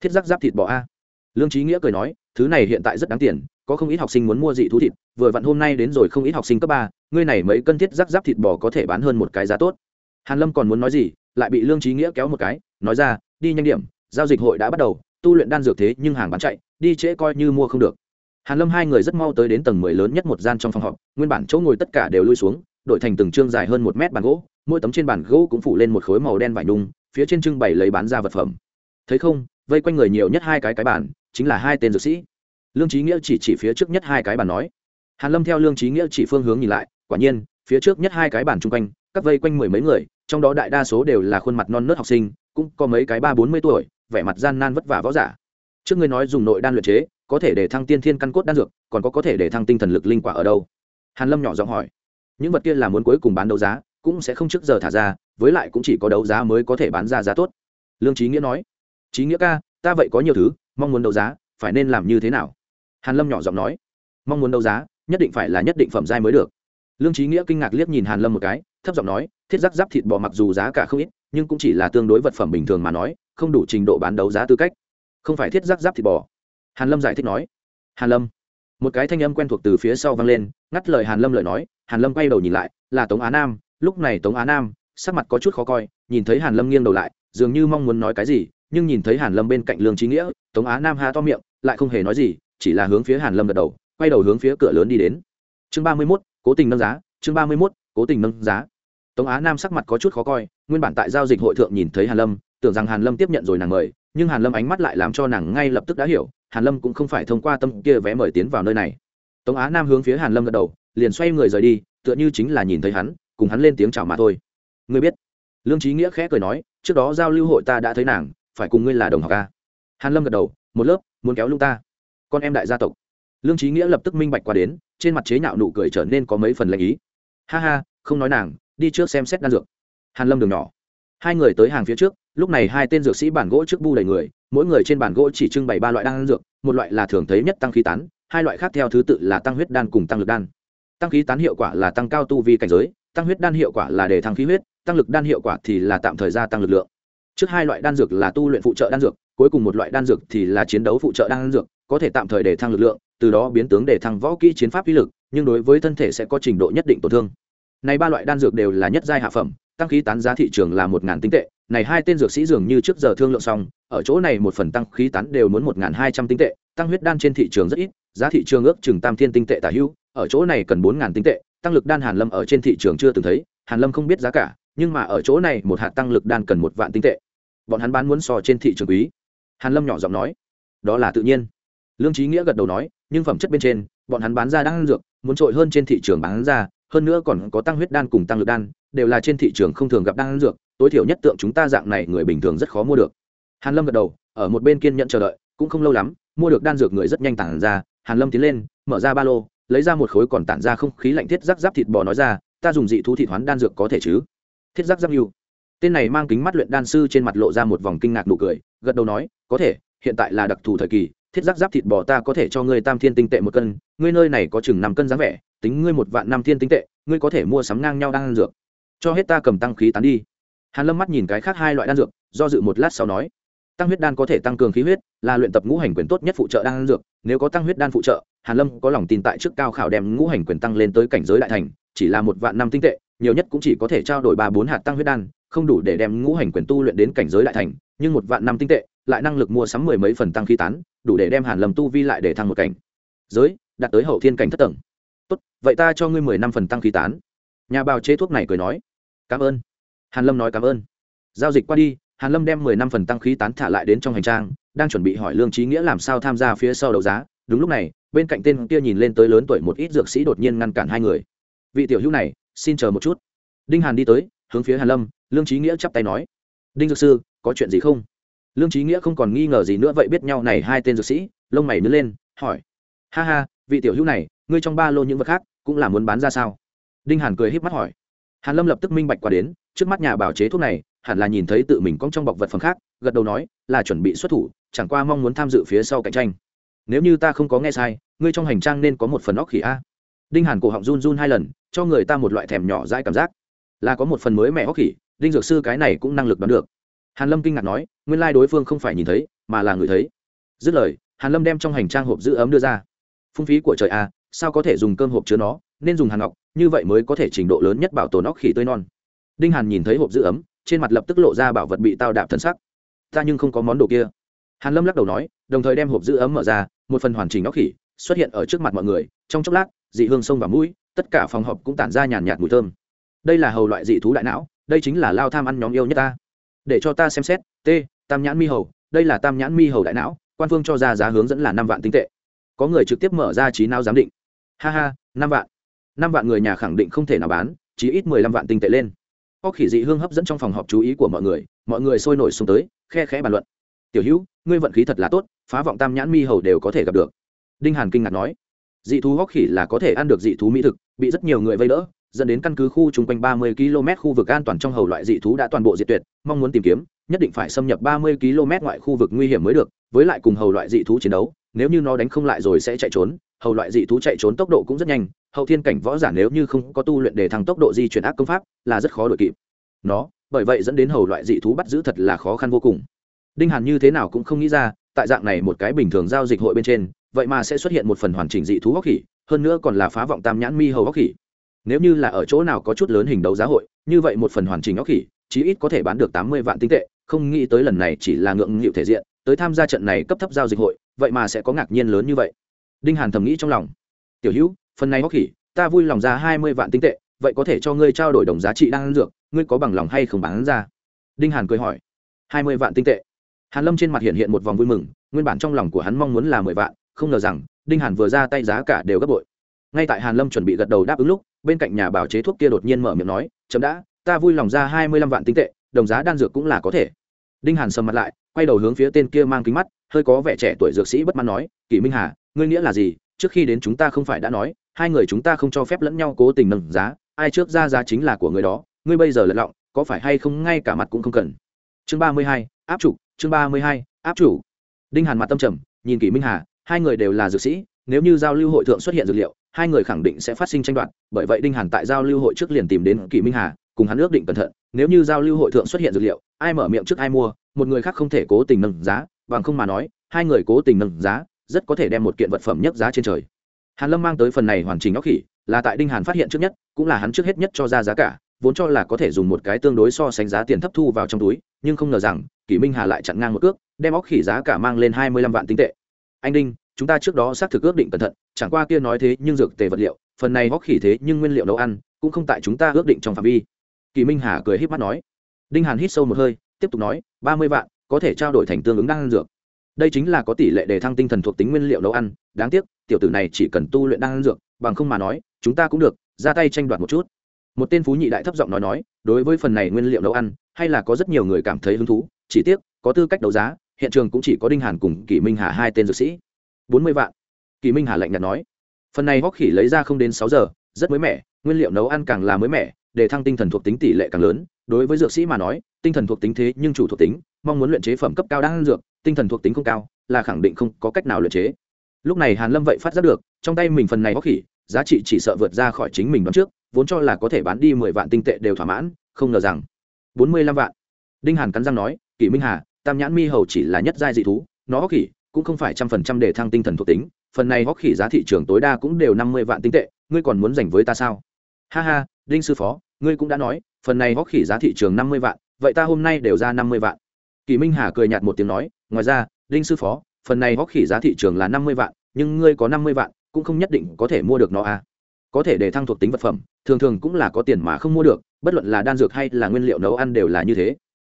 thiết giáp giáp thịt bò a. Lương trí nghĩa cười nói, thứ này hiện tại rất đáng tiền, có không ít học sinh muốn mua dị thú thịt, vừa vặn hôm nay đến rồi không ít học sinh cấp ba, ngươi này mấy cân thiết giáp giáp thịt bò có thể bán hơn một cái giá tốt. Hàn lâm còn muốn nói gì, lại bị lương trí nghĩa kéo một cái, nói ra, đi nhanh điểm, giao dịch hội đã bắt đầu, tu luyện đan dược thế nhưng hàng bán chạy, đi trễ coi như mua không được. Hàn lâm hai người rất mau tới đến tầng mười lớn nhất một gian trong phòng họp, nguyên bản chỗ ngồi tất cả đều lui xuống, đổi thành từng trương dài hơn một mét bàn gỗ mỗi tấm trên bàn gỗ cũng phủ lên một khối màu đen vải nung, phía trên trưng bày lấy bán ra vật phẩm. Thấy không, vây quanh người nhiều nhất hai cái cái bàn, chính là hai tên dược sĩ. Lương trí nghĩa chỉ chỉ phía trước nhất hai cái bàn nói. Hàn lâm theo lương trí nghĩa chỉ phương hướng nhìn lại, quả nhiên, phía trước nhất hai cái bàn chung quanh, các vây quanh mười mấy người, trong đó đại đa số đều là khuôn mặt non nớt học sinh, cũng có mấy cái ba bốn mươi tuổi, vẻ mặt gian nan vất vả võ giả. Trước ngươi nói dùng nội đan luyện chế, có thể để thăng tiên thiên căn cốt đan dược, còn có có thể để thăng tinh thần lực linh quả ở đâu? Hàn lâm nhỏ giọng hỏi. Những vật kia là muốn cuối cùng bán đấu giá cũng sẽ không trước giờ thả ra, với lại cũng chỉ có đấu giá mới có thể bán ra giá tốt. Lương trí nghĩa nói trí nghĩa ca, ta vậy có nhiều thứ, mong muốn đấu giá, phải nên làm như thế nào? Hàn lâm nhỏ giọng nói, mong muốn đấu giá, nhất định phải là nhất định phẩm giai mới được. Lương trí nghĩa kinh ngạc liếc nhìn hàn lâm một cái, thấp giọng nói, thiết giáp giáp thịt bò mặc dù giá cả không ít, nhưng cũng chỉ là tương đối vật phẩm bình thường mà nói, không đủ trình độ bán đấu giá tư cách. Không phải thiết giáp giáp thịt bò. Hàn lâm giải thích nói, hàn lâm. Một cái thanh âm quen thuộc từ phía sau vang lên, ngắt lời hàn lâm lời nói, hàn lâm quay đầu nhìn lại, là tống á nam lúc này tống á nam sắc mặt có chút khó coi nhìn thấy hàn lâm nghiêng đầu lại dường như mong muốn nói cái gì nhưng nhìn thấy hàn lâm bên cạnh lương trí nghĩa tống á nam há to miệng lại không hề nói gì chỉ là hướng phía hàn lâm gật đầu quay đầu hướng phía cửa lớn đi đến. Chương ba mươi 31, cố tình nâng giá chương ba mươi 31, cố tình nâng giá. Tống á nam sắc mặt có chút khó coi nguyên bản tại giao dịch hội thượng nhìn thấy hàn lâm tưởng rằng hàn lâm tiếp nhận rồi nàng mời nhưng hàn lâm ánh mắt lại làm cho nàng ngay lập tức đã hiểu hàn lâm cũng không phải thông qua tâm kia vé mời tiến vào nơi này. Tống á nam hướng phía hàn lâm gật đầu liền xoay người rời đi tựa như chính là nhìn thấy hắn cùng hắn lên tiếng chào mà thôi. Ngươi biết. Lương trí nghĩa khẽ cười nói, trước đó giao lưu hội ta đã thấy nàng, phải cùng ngươi là đồng học ca hàn lâm gật đầu, một lớp, muốn kéo lung ta. Con em đại gia tộc. Lương trí nghĩa lập tức minh bạch qua đến, trên mặt chế nhạo nụ cười trở nên có mấy phần lệnh ý. Ha ha, không nói nàng, đi trước xem xét đan dược. Hàn lâm đường nhỏ. Hai người tới hàng phía trước, lúc này hai tên dược sĩ bản gỗ trước bu đầy người, mỗi người trên bản gỗ chỉ trưng bày ba loại đan dược, một loại là thường thấy nhất tăng khí tán, hai loại khác theo thứ tự là tăng huyết đan cùng tăng lực đan. Tăng khí tán hiệu quả là tăng cao tu vi cảnh giới tăng huyết đan hiệu quả là để thăng khí huyết, tăng lực đan hiệu quả thì là tạm thời gia tăng lực lượng. Trước hai loại đan dược là tu luyện phụ trợ đan dược, cuối cùng một loại đan dược thì là chiến đấu phụ trợ đan dược, có thể tạm thời để thăng lực lượng, từ đó biến tướng để thăng võ kỹ chiến pháp uy lực, nhưng đối với thân thể sẽ có trình độ nhất định tổn thương. Này ba loại đan dược đều là nhất giai hạ phẩm, tăng khí tán giá thị trường là một ngàn tinh tệ, này hai tên dược sĩ dường như trước giờ thương lượng xong, ở chỗ này một phần tăng khí tán đều muốn một ngàn hai trăm tinh tệ, tăng huyết đan trên thị trường rất ít, giá thị trường ước chừng tam thiên tinh tệ tả hữu, ở chỗ này cần bốn ngàn tinh tệ tăng lực đan hàn lâm ở trên thị trường chưa từng thấy, hàn lâm không biết giá cả, nhưng mà ở chỗ này một hạt tăng lực đan cần một vạn tinh tệ. Bọn hắn bán muốn so trên thị trường quý. Hàn lâm nhỏ giọng nói, đó là tự nhiên. Lương trí nghĩa gật đầu nói, nhưng phẩm chất bên trên, bọn hắn bán ra đang dược, muốn trội hơn trên thị trường bán ra, hơn nữa còn có tăng huyết đan cùng tăng lực đan, đều là trên thị trường không thường gặp đan dược, tối thiểu nhất tượng chúng ta dạng này người bình thường rất khó mua được. Hàn lâm gật đầu, ở một bên kiên nhận chờ đợi, cũng không lâu lắm, mua được đan dược người rất nhanh tản ra, hàn lâm tiến lên, mở ra ba lô lấy ra một khối còn tản ra không khí lạnh thiết giáp giáp thịt bò nói ra, ta dùng dị thú thịt hoán đan dược có thể chứ? Thiết giáp giáp yêu tên này mang kính mắt luyện đan sư trên mặt lộ ra một vòng kinh ngạc nụ cười, gật đầu nói, có thể, hiện tại là đặc thù thời kỳ, thiết giáp giáp thịt bò ta có thể cho ngươi tam thiên tinh tệ một cân, ngươi nơi này có chừng năm cân dáng vẻ, tính ngươi một vạn năm thiên tinh tệ, ngươi có thể mua sắm ngang nhau đan dược. Cho hết ta cầm tăng khí tán đi. Hàn lâm mắt nhìn cái khác hai loại đan dược, do dự một lát sau nói tăng huyết đan có thể tăng cường khí huyết, là luyện tập ngũ hành quyền tốt nhất phụ trợ đan dược. Nếu có tăng huyết đan phụ trợ, hàn lâm có lòng tin tại trước cao khảo đem ngũ hành quyền tăng lên tới cảnh giới đại thành, chỉ là một vạn năm tinh tệ, nhiều nhất cũng chỉ có thể trao đổi ba bốn hạt tăng huyết đan, không đủ để đem ngũ hành quyền tu luyện đến cảnh giới đại thành, nhưng một vạn năm tinh tệ, lại năng lực mua sắm mười mấy phần tăng khí tán, đủ để đem hàn lâm tu vi lại để thăng một cảnh. Giới, đạt tới hậu thiên cảnh thất tầng. Tốt, vậy ta cho ngươi mười năm phần tăng khí tán. Nhà bào chế thuốc này cười nói. Cảm ơn. Hàn lâm nói cảm ơn. Giao dịch qua đi hàn lâm đem mười năm phần tăng khí tán thả lại đến trong hành trang, đang chuẩn bị hỏi lương trí nghĩa làm sao tham gia phía sau đấu giá. Đúng lúc này, bên cạnh tên kia nhìn lên tới lớn tuổi một ít dược sĩ đột nhiên ngăn cản hai người. Vị tiểu hữu này, xin chờ một chút. Đinh hàn đi tới, hướng phía hàn lâm, lương trí nghĩa chắp tay nói. Đinh dược sư, có chuyện gì không? Lương trí nghĩa không còn nghi ngờ gì nữa vậy biết nhau này hai tên dược sĩ, lông mày nứt lên, hỏi. Ha ha, vị tiểu hữu này, ngươi trong ba lô những vật khác, cũng là muốn bán ra sao? Đinh hàn cười híp mắt hỏi. Hàn lâm lập tức minh bạch qua đến, trước mắt nhà bảo chế thuốc này hẳn là nhìn thấy tự mình cong trong bọc vật phẩm khác, gật đầu nói, là chuẩn bị xuất thủ, chẳng qua mong muốn tham dự phía sau cạnh tranh. Nếu như ta không có nghe sai, ngươi trong hành trang nên có một phần óc khỉ a. Đinh hàn cổ họng run run hai lần, cho người ta một loại thèm nhỏ dãi cảm giác. Là có một phần mới mẹ óc khỉ, đinh dược sư cái này cũng năng lực đoán được. Hàn lâm kinh ngạc nói, nguyên lai đối phương không phải nhìn thấy, mà là người thấy. Dứt lời, hàn lâm đem trong hành trang hộp giữ ấm đưa ra. Phung phí của trời a, sao có thể dùng cơm hộp chứa nó, nên dùng hàn ngọc, như vậy mới có thể trình độ lớn nhất bảo tồn óc khỉ tươi non. Đinh hàn nhìn thấy hộp giữ ấm trên mặt lập tức lộ ra bảo vật bị tao đạp thân sắc. Ta nhưng không có món đồ kia. Hàn lâm lắc đầu nói, đồng thời đem hộp giữ ấm mở ra, một phần hoàn chỉnh nóc khỉ xuất hiện ở trước mặt mọi người. Trong chốc lát, dị hương sông và mũi, tất cả phòng họp cũng tản ra nhàn nhạt mùi thơm. Đây là hầu loại dị thú đại não, đây chính là lao tham ăn nhóm yêu nhất ta. Để cho ta xem xét, t, tam nhãn mi hầu, đây là tam nhãn mi hầu đại não, quan phương cho ra giá hướng dẫn là năm vạn tinh tệ. Có người trực tiếp mở ra trí não giám định. Ha ha, năm vạn. Năm vạn người nhà khẳng định không thể nào bán chỉ ít mười lăm vạn tinh tệ lên có khỉ dị hương hấp dẫn trong phòng họp chú ý của mọi người mọi người sôi nổi xuống tới, khe khẽ bàn luận. Tiểu hữu, ngươi vận khí thật là tốt, phá vọng tam nhãn mi hầu đều có thể gặp được. Đinh hàn kinh ngạc nói. Dị thú óc khỉ là có thể ăn được dị thú mỹ thực, bị rất nhiều người vây đỡ, dẫn đến căn cứ khu chung quanh ba mươi km khu vực an toàn trong hầu loại dị thú đã toàn bộ diệt tuyệt, mong muốn tìm kiếm, nhất định phải xâm nhập ba mươi km ngoại khu vực nguy hiểm mới được, với lại cùng hầu loại dị thú chiến đấu, nếu như nó đánh không lại rồi sẽ chạy trốn hầu loại dị thú chạy trốn tốc độ cũng rất nhanh, hậu thiên cảnh võ giả nếu như không có tu luyện để thăng tốc độ di chuyển ác công pháp, là rất khó đuổi kịp. Nó, bởi vậy dẫn đến hầu loại dị thú bắt giữ thật là khó khăn vô cùng. Đinh hàn như thế nào cũng không nghĩ ra, tại dạng này một cái bình thường giao dịch hội bên trên, vậy mà sẽ xuất hiện một phần hoàn chỉnh dị thú hóc khỉ hơn nữa còn là phá vọng tam nhãn mi hầu hóc khỉ nếu như là ở chỗ nào có chút lớn hình đấu giá hội, như vậy một phần hoàn chỉnh hóc khỉ chí ít có thể bán được tám mươi vạn tinh tệ, không nghĩ tới lần này chỉ là ngượng nghịu thể diện, tới tham gia trận này cấp thấp giao dịch hội, vậy mà sẽ có ngạc nhiên lớn như vậy đinh hàn thầm nghĩ trong lòng. Tiểu hữu, phần này hóc khỉ ta vui lòng ra hai mươi vạn tinh tệ, vậy có thể cho ngươi trao đổi đồng giá trị đang dược, ngươi có bằng lòng hay không bán ra? Đinh hàn cười hỏi. Hai mươi vạn tinh tệ. Hàn lâm trên mặt hiện hiện một vòng vui mừng, nguyên bản trong lòng của hắn mong muốn là mười vạn, không ngờ rằng, đinh hàn vừa ra tay giá cả đều gấp bội. Ngay tại hàn lâm chuẩn bị gật đầu đáp ứng lúc, bên cạnh nhà bảo chế thuốc kia đột nhiên mở miệng nói, chấm đã, ta vui lòng ra hai mươi lăm vạn tinh tệ, đồng giá đan dược cũng là có thể. Đinh hàn sầm mặt lại, quay đầu hướng phía tên kia mang kính mắt, hơi có vẻ trẻ tuổi dược sĩ bất mãn nói, kỷ minh hà ngươi nghĩa là gì? Trước khi đến chúng ta không phải đã nói, hai người chúng ta không cho phép lẫn nhau cố tình nâng giá, ai trước ra giá chính là của người đó, ngươi bây giờ lật lọng, có phải hay không ngay cả mặt cũng không cần. Chương ba mươi hai, áp chủ, chương ba mươi hai, áp chủ. Đinh hàn mặt tâm trầm, nhìn kỷ minh hà, hai người đều là dược sĩ, nếu như giao lưu hội thượng xuất hiện dược liệu, hai người khẳng định sẽ phát sinh tranh đoạt, bởi vậy đinh hàn tại giao lưu hội trước liền tìm đến kỷ minh hà, cùng hắn ước định cẩn thận, nếu như giao lưu hội thượng xuất hiện dược liệu, ai mở miệng trước ai mua, một người khác không thể cố tình nâng giá, bằng không mà nói, hai người cố tình nâng giá rất có thể đem một kiện vật phẩm nhất giá trên trời. Hàn lâm mang tới phần này hoàn chỉnh óc khỉ, là tại đinh hàn phát hiện trước nhất, cũng là hắn trước hết nhất cho ra giá cả, vốn cho là có thể dùng một cái tương đối so sánh giá tiền thấp thu vào trong túi, nhưng không ngờ rằng, kỷ minh hà lại chặn ngang một cước, đem óc khỉ giá cả mang lên hai mươi lăm vạn tinh tệ. Anh đinh, chúng ta trước đó xác thực ước định cẩn thận, chẳng qua kia nói thế nhưng dược tề vật liệu, phần này óc khỉ thế nhưng nguyên liệu nấu ăn, cũng không tại chúng ta ước định trong phạm vi. Kỷ minh hà cười híp mắt nói. Đinh hàn hít sâu một hơi, tiếp tục nói, ba mươi vạn, có thể trao đổi thành tương ứng đan dược đây chính là có tỷ lệ để thăng tinh thần thuộc tính nguyên liệu nấu ăn, đáng tiếc, tiểu tử này chỉ cần tu luyện đan dược, bằng không mà nói, chúng ta cũng được, ra tay tranh đoạt một chút. Một tên phú nhị đại thấp giọng nói nói, đối với phần này nguyên liệu nấu ăn, hay là có rất nhiều người cảm thấy hứng thú, chỉ tiếc, có tư cách đấu giá, hiện trường cũng chỉ có đinh hàn cùng kỷ minh hà hai tên dược sĩ. Bốn mươi vạn. Kỷ minh hà lạnh nhạt nói. Phần này hóc khỉ lấy ra không đến sáu giờ, rất mới mẻ, nguyên liệu nấu ăn càng là mới mẻ để thăng tinh thần thuộc tính tỷ lệ càng lớn, đối với dược sĩ mà nói, tinh thần thuộc tính thế nhưng chủ thuộc tính mong muốn luyện chế phẩm cấp cao đang dược, tinh thần thuộc tính không cao, là khẳng định không có cách nào luyện chế. Lúc này hàn lâm vậy phát giác được, trong tay mình phần này có khỉ, giá trị chỉ sợ vượt ra khỏi chính mình đoán trước, vốn cho là có thể bán đi mười vạn tinh tệ đều thỏa mãn, không ngờ rằng bốn mươi lăm vạn. Đinh hàn cắn răng nói, kỷ minh hà, tam nhãn mi hầu chỉ là nhất giai dị thú, nó hóc khỉ cũng không phải trăm phần trăm để thăng tinh thần thuộc tính, phần này hóc khỉ giá thị trường tối đa cũng đều năm mươi vạn tinh tệ, ngươi còn muốn dành với ta sao? Ha ha, đinh sư phó, ngươi cũng đã nói, phần này hóc khỉ giá thị trường năm mươi vạn, vậy ta hôm nay đều ra năm mươi vạn kỳ minh hà cười nhạt một tiếng nói, ngoài ra, đinh sư phó, phần này hóc khỉ giá thị trường là năm mươi vạn, nhưng ngươi có năm mươi vạn, cũng không nhất định có thể mua được nó à. Có thể để thăng thuộc tính vật phẩm, thường thường cũng là có tiền mà không mua được, bất luận là đan dược hay là nguyên liệu nấu ăn đều là như thế.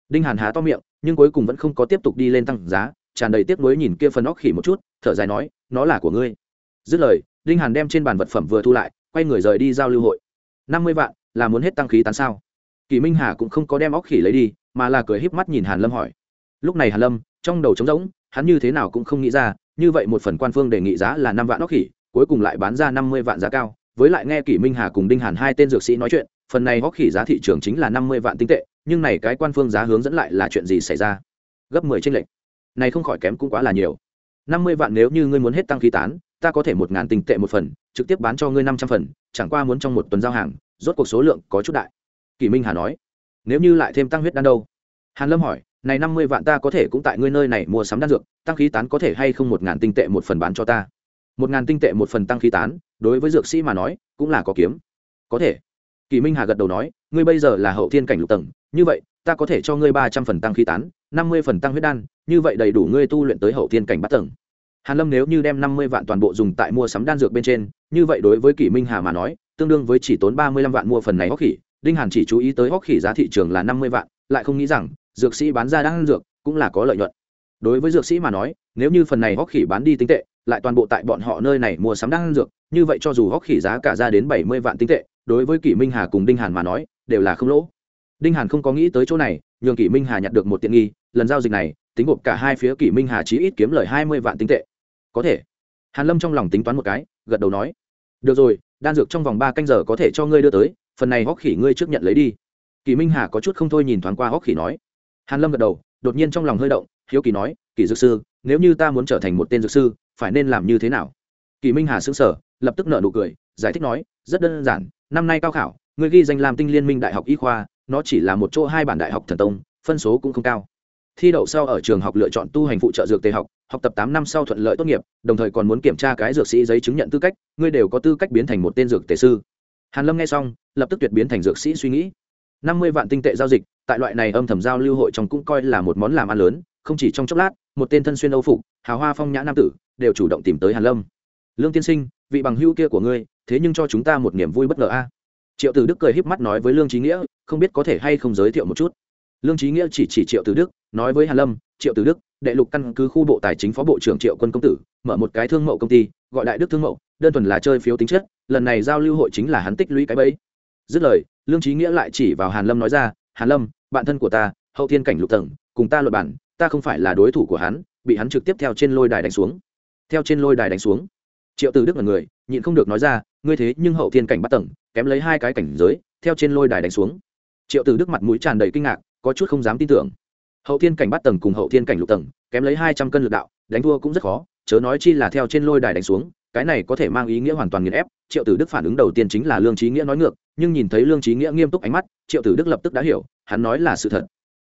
Đinh hàn há to miệng, nhưng cuối cùng vẫn không có tiếp tục đi lên tăng giá, tràn đầy tiếc nuối nhìn kia phần óc khỉ một chút, thở dài nói, nó là của ngươi. Dứt lời, đinh hàn đem trên bàn vật phẩm vừa thu lại, quay người rời đi giao lưu hội. Năm mươi vạn, là muốn hết tăng khí tán sao? Kỳ minh hà cũng không có đem óc khỉ lấy đi mà là cười híp mắt nhìn hàn lâm hỏi. Lúc này hàn lâm, trong đầu trống rỗng, hắn như thế nào cũng không nghĩ ra, như vậy một phần quan phương đề nghị giá là năm vạn óc khỉ, cuối cùng lại bán ra năm mươi vạn giá cao. Với lại nghe kỷ minh hà cùng đinh hàn hai tên dược sĩ nói chuyện, phần này óc khỉ giá thị trường chính là năm mươi vạn tinh tệ, nhưng này cái quan phương giá hướng dẫn lại là chuyện gì xảy ra? Gấp mười trên lệnh này không khỏi kém cũng quá là nhiều. Năm mươi vạn nếu như ngươi muốn hết tăng khí tán, ta có thể một ngàn tinh tệ một phần, trực tiếp bán cho ngươi năm trăm phần, chẳng qua muốn trong một tuần giao hàng, rốt cuộc số lượng có chút đại. Kỷ minh hà nói nếu như lại thêm tăng huyết đan đâu? Hàn lâm hỏi, này năm mươi vạn ta có thể cũng tại ngươi nơi này mua sắm đan dược, tăng khí tán có thể hay không một ngàn tinh tệ một phần bán cho ta? Một ngàn tinh tệ một phần tăng khí tán, đối với dược sĩ mà nói, cũng là có kiếm. Có thể. Kỳ minh hà gật đầu nói, ngươi bây giờ là hậu thiên cảnh lục tầng, như vậy, ta có thể cho ngươi ba trăm phần tăng khí tán, năm mươi phần tăng huyết đan, như vậy đầy đủ ngươi tu luyện tới hậu thiên cảnh bắt tầng. Hàn lâm nếu như đem năm mươi vạn toàn bộ dùng tại mua sắm đan dược bên trên, như vậy đối với kỳ minh hà mà nói, tương đương với chỉ tốn ba mươi lăm vạn mua phần này hóc khỉ đinh hàn chỉ chú ý tới hóc khỉ giá thị trường là năm mươi vạn, lại không nghĩ rằng, dược sĩ bán ra đang dược cũng là có lợi nhuận. Đối với dược sĩ mà nói, nếu như phần này hóc khỉ bán đi tính tệ, lại toàn bộ tại bọn họ nơi này mua sắm đang dược, như vậy cho dù hóc khỉ giá cả ra đến bảy mươi vạn tinh tệ, đối với kỷ minh hà cùng đinh hàn mà nói, đều là không lỗ. Đinh hàn không có nghĩ tới chỗ này, nhường kỷ minh hà nhặt được một tiện nghi, lần giao dịch này, tính gộp cả hai phía kỷ minh hà chí ít kiếm lời hai mươi vạn tinh tệ. Có thể. Hàn lâm trong lòng tính toán một cái, gật đầu nói. Được rồi, đan dược trong vòng ba canh giờ có thể cho ngươi đưa tới phần này hóc khỉ ngươi trước nhận lấy đi. Kỳ minh hà có chút không thôi nhìn thoáng qua hóc khỉ nói. Hàn lâm gật đầu, đột nhiên trong lòng hơi động, hiếu kỳ nói, kỳ dược sư, nếu như ta muốn trở thành một tên dược sư, phải nên làm như thế nào? Kỳ minh hà xứng sờ, lập tức nở nụ cười, giải thích nói, rất đơn giản, năm nay cao khảo, ngươi ghi danh làm tinh liên minh đại học y khoa, nó chỉ là một chỗ hai bản đại học thần tông, phân số cũng không cao. Thi đậu sau ở trường học lựa chọn tu hành phụ trợ dược tề học học tập tám năm sau thuận lợi tốt nghiệp, đồng thời còn muốn kiểm tra cái dược sĩ giấy chứng nhận tư cách, ngươi đều có tư cách biến thành một tên dược tề sư. Hàn lâm nghe xong lập tức tuyệt biến thành dược sĩ suy nghĩ. Năm mươi vạn tinh tệ giao dịch, tại loại này âm thầm giao lưu hội trong cũng coi là một món làm ăn lớn, không chỉ trong chốc lát, một tên thân xuyên âu phục, hào hoa phong nhã nam tử, đều chủ động tìm tới hàn lâm. Lương tiên sinh, vị bằng hữu kia của ngươi, thế nhưng cho chúng ta một niềm vui bất ngờ a. Triệu tử đức cười híp mắt nói với lương trí nghĩa, không biết có thể hay không giới thiệu một chút. Lương trí nghĩa chỉ chỉ triệu tử đức, nói với hàn lâm, triệu tử đức, đệ lục căn cứ khu bộ tài chính phó bộ trưởng triệu quân công tử, mở một cái thương mậu công ty, gọi đại đức thương mậu, đơn thuần là chơi phiếu tính chất, lần này giao lưu hội chính là hắn tích lũy cái bẫy dứt lời, lương trí nghĩa lại chỉ vào hàn lâm nói ra, hàn lâm, bạn thân của ta, hậu thiên cảnh lục tầng, cùng ta luật bản ta không phải là đối thủ của hắn, bị hắn trực tiếp theo trên lôi đài đánh xuống. Theo trên lôi đài đánh xuống, triệu tử đức là người, nhịn không được nói ra, ngươi thế nhưng hậu thiên cảnh bắt tầng, kém lấy hai cái cảnh giới, theo trên lôi đài đánh xuống. Triệu tử đức mặt mũi tràn đầy kinh ngạc, có chút không dám tin tưởng. Hậu thiên cảnh bắt tầng cùng hậu thiên cảnh lục tầng, kém lấy hai trăm cân lực đạo, đánh thua cũng rất khó, chớ nói chi là theo trên lôi đài đánh xuống, cái này có thể mang ý nghĩa hoàn toàn nghiền ép. Triệu tử đức phản ứng đầu tiên chính là lương trí nghĩa nói ngược nhưng nhìn thấy lương trí nghĩa nghiêm túc ánh mắt, triệu tử đức lập tức đã hiểu, hắn nói là sự thật.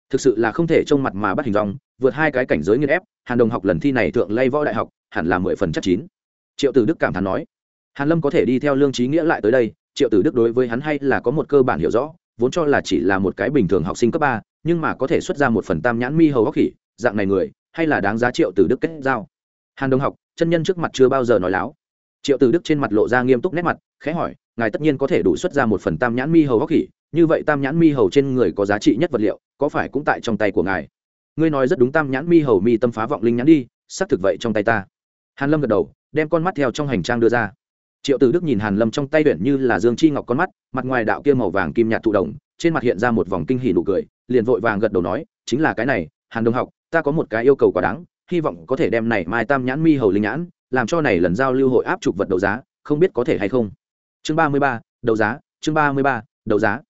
Thực sự là không thể trông mặt mà bắt hình dòng vượt hai cái cảnh giới nghiên ép, hàn đồng học lần thi này thượng lay võ đại học, hẳn là mười phần chắc chín. Triệu tử đức cảm thán nói, hàn lâm có thể đi theo lương trí nghĩa lại tới đây, triệu tử đức đối với hắn hay là có một cơ bản hiểu rõ, vốn cho là chỉ là một cái bình thường học sinh cấp ba, nhưng mà có thể xuất ra một phần tam nhãn mi hầu góc khỉ, dạng này người, hay là đáng giá triệu tử đức kết giao. Hàn đồng học, chân nhân trước mặt chưa bao giờ nói láo. Triệu tử đức trên mặt lộ ra nghiêm túc nét mặt, khẽ hỏi ngài tất nhiên có thể đủ xuất ra một phần tam nhãn mi hầu góc khỉ, như vậy tam nhãn mi hầu trên người có giá trị nhất vật liệu, có phải cũng tại trong tay của ngài? Ngươi nói rất đúng tam nhãn mi hầu mi tâm phá vọng linh nhãn đi, xác thực vậy trong tay ta. Hàn lâm gật đầu, đem con mắt theo trong hành trang đưa ra. Triệu tử đức nhìn hàn lâm trong tay tuyển như là dương chi ngọc con mắt, mặt ngoài đạo kia màu vàng kim nhạt thụ đồng trên mặt hiện ra một vòng kinh hỉ nụ cười, liền vội vàng gật đầu nói, chính là cái này, hàn đông học, ta có một cái yêu cầu quá đáng, hy vọng có thể đem này mai tam nhãn mi hầu linh nhãn, làm cho này lần giao lưu hội áp trục vật đấu giá, không biết có thể hay không chương ba mươi ba, đấu giá, chương ba mươi ba, đấu giá.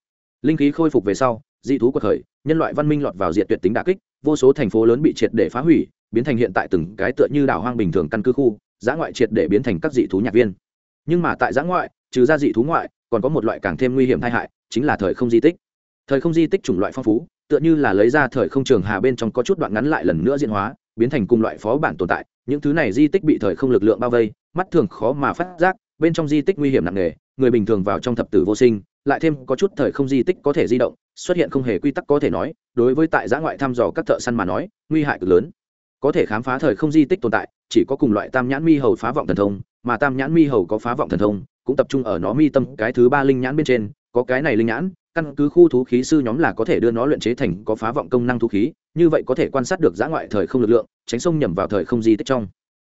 Linh khí khôi phục về sau, dị thú cuộc khởi, nhân loại văn minh lọt vào diện tuyệt tính đà kích, vô số thành phố lớn bị triệt để phá hủy, biến thành hiện tại từng cái tựa như đảo hoang bình thường căn cứ khu, giã ngoại triệt để biến thành các dị thú nhạc viên. Nhưng mà tại giã ngoại, trừ ra dị thú ngoại, còn có một loại càng thêm nguy hiểm tai hại, chính là thời không di tích. Thời không di tích chủng loại phong phú, tựa như là lấy ra thời không trường hà bên trong có chút đoạn ngắn lại lần nữa diễn hóa, biến thành cùng loại phó bản tồn tại. Những thứ này di tích bị thời không lực lượng bao vây, mắt thường khó mà phát giác bên trong di tích nguy hiểm nặng nề, người bình thường vào trong thập tử vô sinh, lại thêm có chút thời không di tích có thể di động, xuất hiện không hề quy tắc có thể nói, đối với tại giã ngoại thăm dò các thợ săn mà nói, nguy hại cực lớn. Có thể khám phá thời không di tích tồn tại, chỉ có cùng loại tam nhãn mi hầu phá vọng thần thông, mà tam nhãn mi hầu có phá vọng thần thông, cũng tập trung ở nó mi tâm cái thứ ba linh nhãn bên trên, có cái này linh nhãn, căn cứ khu thú khí sư nhóm là có thể đưa nó luyện chế thành có phá vọng công năng thú khí, như vậy có thể quan sát được giã ngoại thời không lực lượng, tránh sông nhầm vào thời không di tích trong.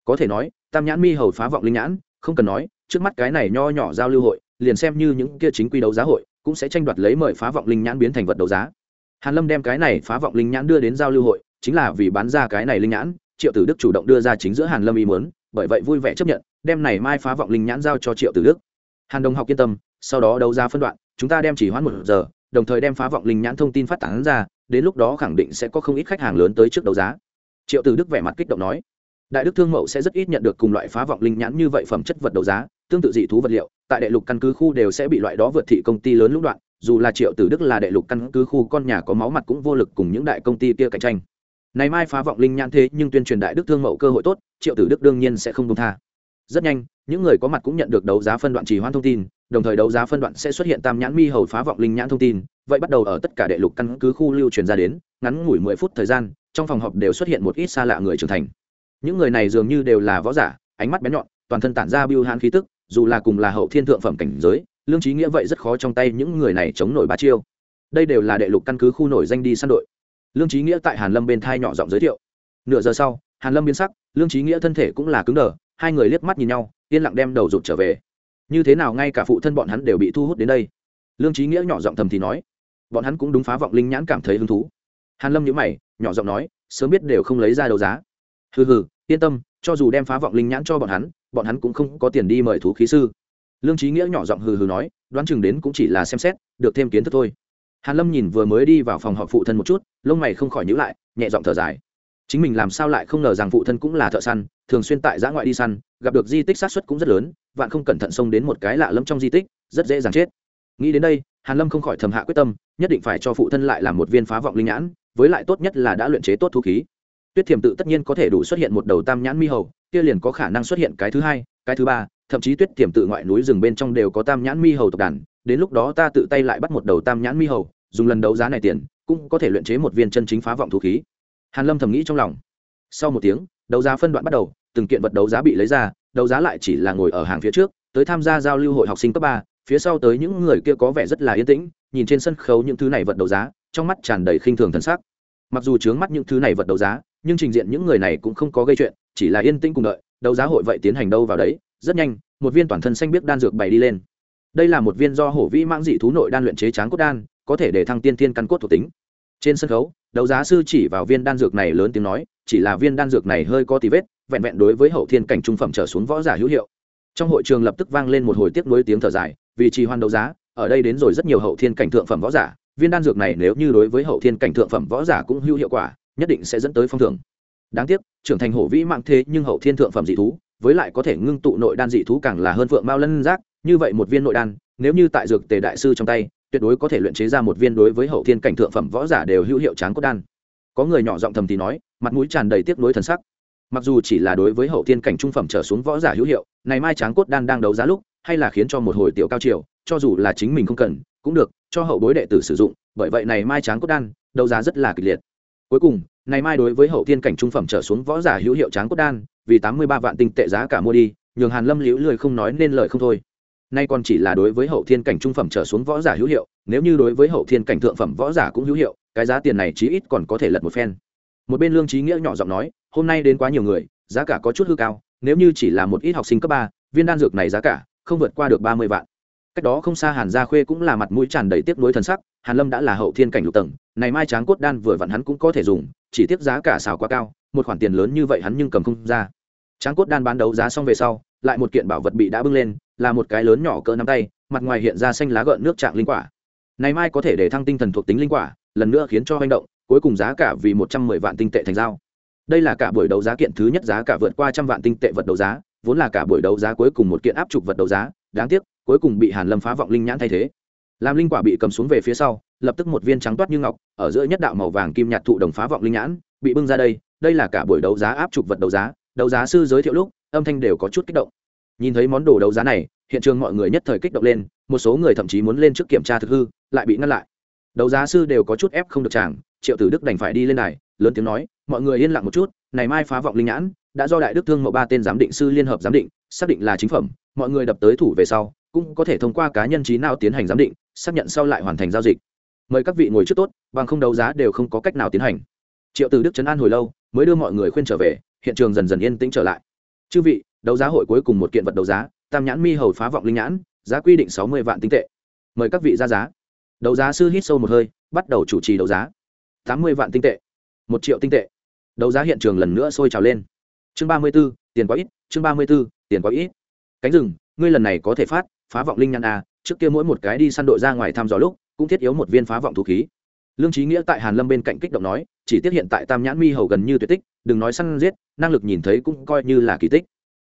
Có thể nói, tam nhãn mi hầu phá vọng linh nhãn, không cần nói trước mắt cái này nho nhỏ giao lưu hội, liền xem như những kia chính quy đấu giá hội, cũng sẽ tranh đoạt lấy mời phá vọng linh nhãn biến thành vật đấu giá. Hàn lâm đem cái này phá vọng linh nhãn đưa đến giao lưu hội, chính là vì bán ra cái này linh nhãn, triệu tử đức chủ động đưa ra chính giữa hàn lâm ý muốn, bởi vậy vui vẻ chấp nhận, đem này mai phá vọng linh nhãn giao cho triệu tử đức. Hàn đồng học yên tâm, sau đó đấu giá phân đoạn, chúng ta đem chỉ hoãn một giờ, đồng thời đem phá vọng linh nhãn thông tin phát tán ra, đến lúc đó khẳng định sẽ có không ít khách hàng lớn tới trước đấu giá. Triệu tử đức vẻ mặt kích động nói đại đức thương mậu sẽ rất ít nhận được cùng loại phá vọng linh nhãn như vậy phẩm chất vật đấu giá, tương tự dị thú vật liệu, tại đại lục căn cứ khu đều sẽ bị loại đó vượt thị công ty lớn lũng đoạn, dù là triệu tử đức là đại lục căn cứ khu, con nhà có máu mặt cũng vô lực cùng những đại công ty kia cạnh tranh. Này mai phá vọng linh nhãn thế nhưng tuyên truyền đại đức thương mậu cơ hội tốt, triệu tử đức đương nhiên sẽ không công tha. Rất nhanh, những người có mặt cũng nhận được đấu giá phân đoạn trì hoãn thông tin, đồng thời đấu giá phân đoạn sẽ xuất hiện tam nhãn mi hầu phá vọng linh nhãn thông tin, vậy bắt đầu ở tất cả đệ lục căn cứ khu lưu truyền ra đến, ngắn ngủi mười phút thời gian, trong phòng họp đều xuất hiện một ít xa lạ người trưởng thành những người này dường như đều là võ giả, ánh mắt bén nhọn, toàn thân tản ra biêu hãn khí tức, dù là cùng là hậu thiên thượng phẩm cảnh giới, lương trí nghĩa vậy rất khó trong tay những người này chống nổi ba chiêu. Đây đều là đệ lục căn cứ khu nổi danh đi săn đội. Lương trí nghĩa tại hàn lâm bên thai nhỏ giọng giới thiệu. Nửa giờ sau, hàn lâm biến sắc, lương trí nghĩa thân thể cũng là cứng đờ, hai người liếc mắt nhìn nhau, yên lặng đem đầu rụt trở về. Như thế nào ngay cả phụ thân bọn hắn đều bị thu hút đến đây? Lương trí nghĩa nhỏ giọng thầm thì nói. Bọn hắn cũng đúng phá vọng linh nhãn cảm thấy hứng thú. Hàn lâm nhíu mày, nhỏ giọng nói, sớm biết đều không lấy ra đấu giá. Hừ hừ yên tâm, cho dù đem phá vọng linh nhãn cho bọn hắn bọn hắn cũng không có tiền đi mời thú khí sư. Lương trí nghĩa nhỏ giọng hừ hừ nói, đoán chừng đến cũng chỉ là xem xét, được thêm kiến thức thôi. Hàn lâm nhìn vừa mới đi vào phòng họp phụ thân một chút, lông mày không khỏi nhíu lại, nhẹ giọng thở dài. Chính mình làm sao lại không ngờ rằng phụ thân cũng là thợ săn, thường xuyên tại giã ngoại đi săn, gặp được di tích sát xuất cũng rất lớn, vạn không cẩn thận xông đến một cái lạ lẫm trong di tích, rất dễ dàng chết. Nghĩ đến đây, hàn lâm không khỏi thầm hạ quyết tâm, nhất định phải cho phụ thân lại làm một viên phá vọng linh nhãn, với lại tốt nhất là đã luyện chế tốt thú khí tuyết Thiềm tự tất nhiên có thể đủ xuất hiện một đầu tam nhãn mi hầu, kia liền có khả năng xuất hiện cái thứ hai, cái thứ ba, thậm chí tuyết Thiềm tự ngoại núi rừng bên trong đều có tam nhãn mi hầu tộc đàn, đến lúc đó ta tự tay lại bắt một đầu tam nhãn mi hầu, dùng lần đấu giá này tiền, cũng có thể luyện chế một viên chân chính phá vọng thú khí. Hàn lâm thầm nghĩ trong lòng. Sau một tiếng, đấu giá phân đoạn bắt đầu, từng kiện vật đấu giá bị lấy ra, đấu giá lại chỉ là ngồi ở hàng phía trước, tới tham gia giao lưu hội học sinh cấp ba, phía sau tới những người kia có vẻ rất là yên tĩnh, nhìn trên sân khấu những thứ này vật đấu giá, trong mắt tràn đầy khinh thường thần sắc. Mặc dù trướng mắt những thứ này vật đấu giá nhưng trình diện những người này cũng không có gây chuyện, chỉ là yên tĩnh cùng đợi, đấu giá hội vậy tiến hành đâu vào đấy, rất nhanh, một viên toàn thân xanh biết đan dược bày đi lên. Đây là một viên do hổ vĩ mãng dị thú nội đan luyện chế tráng cốt đan, có thể để thăng tiên tiên căn cốt thuộc tính. Trên sân khấu, đấu giá sư chỉ vào viên đan dược này lớn tiếng nói, chỉ là viên đan dược này hơi có tí vết, vẹn vẹn đối với hậu thiên cảnh trung phẩm trở xuống võ giả hữu hiệu. Trong hội trường lập tức vang lên một hồi tiếp nối tiếng thở dài, vì trì hoan đấu giá, ở đây đến rồi rất nhiều hậu thiên cảnh thượng phẩm võ giả, viên đan dược này nếu như đối với hậu thiên cảnh thượng phẩm võ giả cũng hữu hiệu quả nhất định sẽ dẫn tới phong thưởng. Đáng tiếc, trưởng thành hổ vĩ mạng thế nhưng hậu thiên thượng phẩm dị thú, với lại có thể ngưng tụ nội đan dị thú càng là hơn phượng mao lân giác, như vậy một viên nội đan, nếu như tại dược tề đại sư trong tay, tuyệt đối có thể luyện chế ra một viên đối với hậu thiên cảnh thượng phẩm võ giả đều hữu hiệu tráng cốt đan. Có người nhỏ giọng thầm thì nói, mặt mũi tràn đầy tiếc nuối thần sắc. Mặc dù chỉ là đối với hậu thiên cảnh trung phẩm trở xuống võ giả hữu hiệu, này mai tráng cốt đan đang đấu giá lúc, hay là khiến cho một hồi tiểu cao triều, cho dù là chính mình không cần, cũng được, cho hậu bối đệ tử sử dụng, bởi vậy này mai tráng cốt đan, đấu giá rất là kịch liệt cuối cùng, này mai đối với hậu thiên cảnh trung phẩm trở xuống võ giả hữu hiệu tráng cốt đan, vì tám mươi ba vạn tinh tệ giá cả mua đi, nhường hàn lâm liễu lười không nói nên lời không thôi. Nay còn chỉ là đối với hậu thiên cảnh trung phẩm trở xuống võ giả hữu hiệu, nếu như đối với hậu thiên cảnh thượng phẩm võ giả cũng hữu hiệu, cái giá tiền này chí ít còn có thể lật một phen. Một bên lương trí nghĩa nhỏ giọng nói, hôm nay đến quá nhiều người, giá cả có chút hư cao, nếu như chỉ là một ít học sinh cấp ba, viên đan dược này giá cả không vượt qua được ba mươi vạn cách đó không xa hàn gia khuê cũng là mặt mũi tràn đầy tiếc nuối thần sắc, hàn lâm đã là hậu thiên cảnh lục tầng này mai tráng cốt đan vừa vặn hắn cũng có thể dùng, chỉ tiếc giá cả xào quá cao, một khoản tiền lớn như vậy hắn nhưng cầm không ra. Tráng cốt đan bán đấu giá xong về sau, lại một kiện bảo vật bị đã bưng lên, là một cái lớn nhỏ cỡ nắm tay, mặt ngoài hiện ra xanh lá gợn nước trạng linh quả. Này mai có thể để thăng tinh thần thuộc tính linh quả, lần nữa khiến cho hành động, cuối cùng giá cả vì một trăm mười vạn tinh tệ thành giao. Đây là cả buổi đấu giá kiện thứ nhất giá cả vượt qua trăm vạn tinh tệ vật đấu giá, vốn là cả buổi đấu giá cuối cùng một kiện áp trục vật đấu giá, đáng tiếc cuối cùng bị hàn lâm phá vọng linh nhãn thay thế. Làm linh quả bị cầm xuống về phía sau, lập tức một viên trắng toát như ngọc, ở giữa nhất đạo màu vàng kim nhạt thụ đồng phá vọng linh nhãn, bị bưng ra đây đây là cả buổi đấu giá áp trục vật đấu giá đấu giá sư giới thiệu lúc, âm thanh đều có chút kích động. Nhìn thấy món đồ đấu giá này, hiện trường mọi người nhất thời kích động lên, một số người thậm chí muốn lên trước kiểm tra thực hư, lại bị ngăn lại. Đấu giá sư đều có chút ép không được chàng, triệu tử đức đành phải đi lên này lớn tiếng nói, mọi người yên lặng một chút, này mai phá vọng linh nhãn, đã do đại đức thương mộ ba tên giám định sư liên hợp giám định, xác định là chính phẩm, mọi người đập tới thủ về sau cũng có thể thông qua cá nhân trí nào tiến hành giám định, xác nhận sau lại hoàn thành giao dịch. Mời các vị ngồi trước tốt, bằng không đấu giá đều không có cách nào tiến hành. Triệu từ đức trấn an hồi lâu, mới đưa mọi người khuyên trở về, hiện trường dần dần yên tĩnh trở lại. Chư vị, đấu giá hội cuối cùng một kiện vật đấu giá, tam nhãn mi hầu phá vọng linh nhãn, giá quy định sáu mươi vạn tinh tệ. Mời các vị ra giá. Đấu giá sư hít sâu một hơi, bắt đầu chủ trì đấu giá. Tám mươi vạn tinh tệ. Một triệu tinh tệ. Đấu giá hiện trường lần nữa sôi trào lên. Chương ba mươi b ố tiền quá ít, chương ba mươi b ố tiền quá ít. Cánh rừng, ngươi lần này có thể phát phá vọng linh nhãn a, trước kia mỗi một cái đi săn đội ra ngoài thăm dò lúc, cũng thiết yếu một viên phá vọng thú khí. Lương trí nghĩa tại hàn lâm bên cạnh kích động nói, chỉ tiếc hiện tại tam nhãn mi hầu gần như tuyệt tích, đừng nói săn giết, năng lực nhìn thấy cũng coi như là kỳ tích.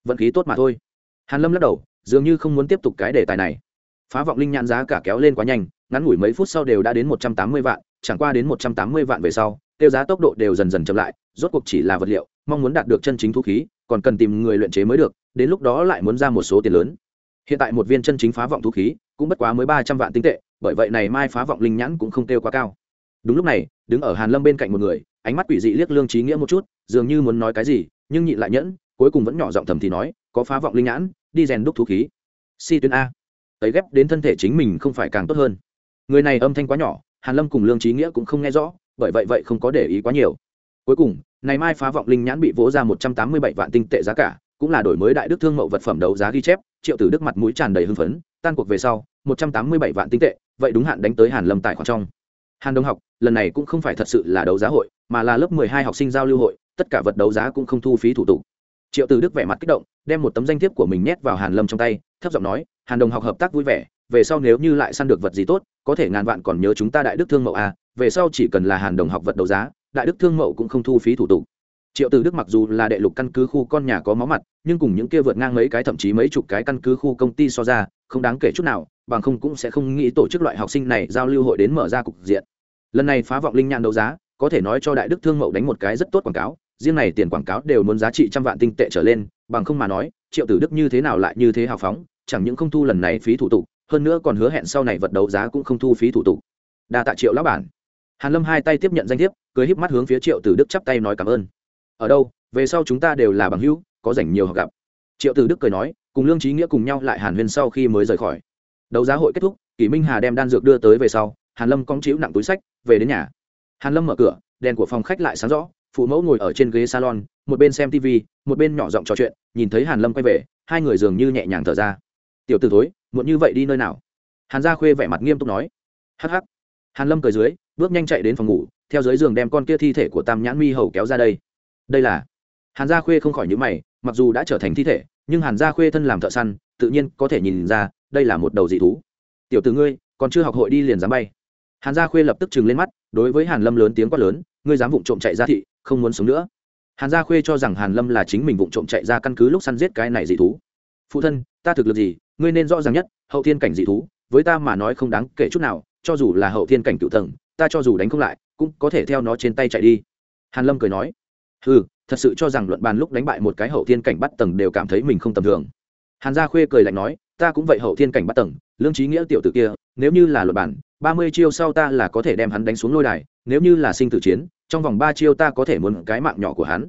Vận khí tốt mà thôi. Hàn lâm lắc đầu, dường như không muốn tiếp tục cái đề tài này. Phá vọng linh nhãn giá cả kéo lên quá nhanh, ngắn ngủi mấy phút sau đều đã đến một trăm tám mươi vạn, chẳng qua đến một trăm tám mươi vạn về sau, tiêu giá tốc độ đều dần dần chậm lại, rốt cuộc chỉ là vật liệu, mong muốn đạt được chân chính thú khí, còn cần tìm người luyện chế mới được, đến lúc đó lại muốn ra một số tiền lớn hiện tại một viên chân chính phá vọng thú khí, cũng bất quá mới ba trăm vạn tinh tệ, bởi vậy này mai phá vọng linh nhãn cũng không tiêu quá cao. Đúng lúc này, đứng ở hàn lâm bên cạnh một người, ánh mắt quỷ dị liếc lương trí nghĩa một chút, dường như muốn nói cái gì, nhưng nhịn lại nhẫn, cuối cùng vẫn nhỏ giọng thầm thì nói, có phá vọng linh nhãn, đi rèn đúc thú khí. Si tuyến a. Ấy ghép đến thân thể chính mình không phải càng tốt hơn. Người này âm thanh quá nhỏ, hàn lâm cùng lương trí nghĩa cũng không nghe rõ, bởi vậy vậy không có để ý quá nhiều. Cuối cùng, này mai phá vọng linh nhãn bị vỗ ra một trăm tám mươi bảy vạn tinh tệ giá cả, cũng là đổi mới đại đức thương mậu vật phẩm đấu giá ghi chép triệu tử đức mặt mũi tràn đầy hưng phấn tan cuộc về sau một trăm tám mươi bảy vạn tinh tệ vậy đúng hạn đánh tới hàn lâm tài khoản trong. Hàn đông học lần này cũng không phải thật sự là đấu giá hội mà là lớp mười hai học sinh giao lưu hội tất cả vật đấu giá cũng không thu phí thủ tục. Triệu tử đức vẻ mặt kích động đem một tấm danh thiếp của mình nhét vào hàn lâm trong tay thấp giọng nói hàn đồng học hợp tác vui vẻ về sau nếu như lại săn được vật gì tốt có thể ngàn vạn còn nhớ chúng ta đại đức thương mậu à, về sau chỉ cần là hàn đồng học vật đấu giá đại đức thương mậu cũng không thu phí thủ tục triệu tử đức mặc dù là đệ lục căn cứ khu con nhà có máu mặt, nhưng cùng những kia vượt ngang mấy cái thậm chí mấy chục cái căn cứ khu công ty so ra, không đáng kể chút nào, bằng không cũng sẽ không nghĩ tổ chức loại học sinh này giao lưu hội đến mở ra cục diện. Lần này phá vọng linh nhãn đấu giá, có thể nói cho đại đức thương mậu đánh một cái rất tốt quảng cáo, riêng này tiền quảng cáo đều muốn giá trị trăm vạn tinh tệ trở lên, bằng không mà nói, triệu tử đức như thế nào lại như thế hào phóng, chẳng những không thu lần này phí thủ tục, hơn nữa còn hứa hẹn sau này vật đấu giá cũng không thu phí thủ tục. Đa tạ triệu lão bản. Hàn lâm hai tay tiếp nhận danh thiếp, cười híp mắt hướng phía triệu tử đức chắp tay nói cảm ơn ở đâu, về sau chúng ta đều là bằng hữu, có rảnh nhiều họ gặp. Triệu tử đức cười nói, cùng lương trí nghĩa cùng nhau lại hàn huyên sau khi mới rời khỏi. Đấu giá hội kết thúc, kỷ minh hà đem đan dược đưa tới về sau, hàn lâm cong chịu nặng túi sách, về đến nhà. Hàn lâm mở cửa, đèn của phòng khách lại sáng rõ, phụ mẫu ngồi ở trên ghế salon, một bên xem tv một bên nhỏ giọng trò chuyện, nhìn thấy hàn lâm quay về, hai người dường như nhẹ nhàng thở ra. Tiểu t ử thối, muộn như vậy đi nơi nào? Hàn gia khuê vẻ mặt nghiêm túc nói. Hắc hắc. Hàn lâm cười dưới, bước nhanh chạy đến phòng ngủ, theo dưới giường đem con kia thi thể của tam nhãn mi hầu kéo ra đây đây là hàn gia khuê không khỏi nhữ mày, mặc dù đã trở thành thi thể, nhưng hàn gia khuê thân làm thợ săn, tự nhiên có thể nhìn ra đây là một đầu dị thú. Tiểu t ử ngươi, còn chưa học hội đi liền dám bay. Hàn gia khuê lập tức chừng lên mắt, đối với hàn lâm lớn tiếng quát lớn, ngươi dám vụng trộm chạy ra thị, không muốn sống nữa. Hàn gia khuê cho rằng hàn lâm là chính mình vụng trộm chạy ra căn cứ lúc săn giết cái này dị thú. Phụ thân, ta thực lực gì, ngươi nên rõ ràng nhất, hậu thiên cảnh dị thú, với ta mà nói không đáng kể chút nào, cho dù là hậu thiên cảnh cựu tầng, ta cho dù đánh không lại, cũng có thể theo nó trên tay chạy đi. Hàn lâm cười nói ừ thật sự cho rằng luận bàn lúc đánh bại một cái hậu thiên cảnh bắt tầng đều cảm thấy mình không tầm thường. Hàn gia khuê cười lạnh nói, ta cũng vậy hậu thiên cảnh bắt tầng, lương trí nghĩa tiểu tử kia, nếu như là luận bàn, ba mươi chiêu sau ta là có thể đem hắn đánh xuống lôi đài, nếu như là sinh tử chiến, trong vòng ba chiêu ta có thể muốn cái mạng nhỏ của hắn.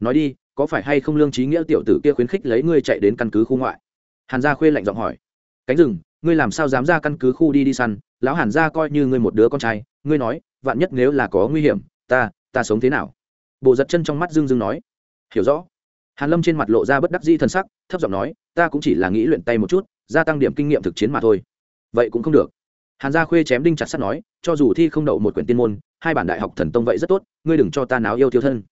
Nói đi, có phải hay không lương trí nghĩa tiểu tử kia khuyến khích lấy ngươi chạy đến căn cứ khu ngoại? Hàn gia khuê lạnh giọng hỏi. Cánh rừng, ngươi làm sao dám ra căn cứ khu đi đi săn? Lão hàn gia coi như ngươi một đứa con trai, ngươi nói, vạn nhất nếu là có nguy hiểm, ta ta sống thế nào? Bộ giật chân trong mắt dưng dưng nói, hiểu rõ. Hàn lâm trên mặt lộ ra bất đắc di t sắc, thấp giọng nói, ta cũng chỉ là nghĩ luyện tay một chút, gia tăng điểm kinh nghiệm thực chiến mà thôi. Vậy cũng không được. Hàn gia khuê chém đinh chặt sắt nói, cho dù thi không đậu một quyển tiên môn, hai bản đại học thần tông vậy rất tốt, ngươi đừng cho ta náo yêu thiếu thân.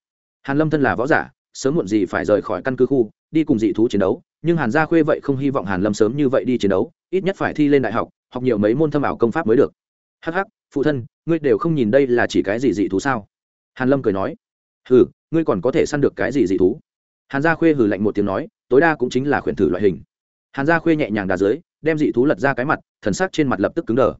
Hàn lâm thân là võ giả, sớm muộn gì phải rời khỏi căn cứ khu, đi cùng dị thú chiến đấu, nhưng hàn gia khuê vậy không hy vọng hàn lâm sớm như vậy đi chiến đấu, ít nhất phải thi lên đại học học nhiều mấy môn thâm ảo công pháp mới được. Hắc hắc, phụ thân, ngươi đều không nhìn đây là chỉ cái gì dị thú sao? Hàn lâm cười nói hừ, ngươi còn có thể săn được cái gì dị thú? Hàn gia khuê hừ lạnh một tiếng nói, tối đa cũng chính là khuyển thử loại hình. Hàn gia khuê nhẹ nhàng đà dưới, đem dị thú lật ra cái mặt, thần sắc trên mặt lập tức cứng đờ.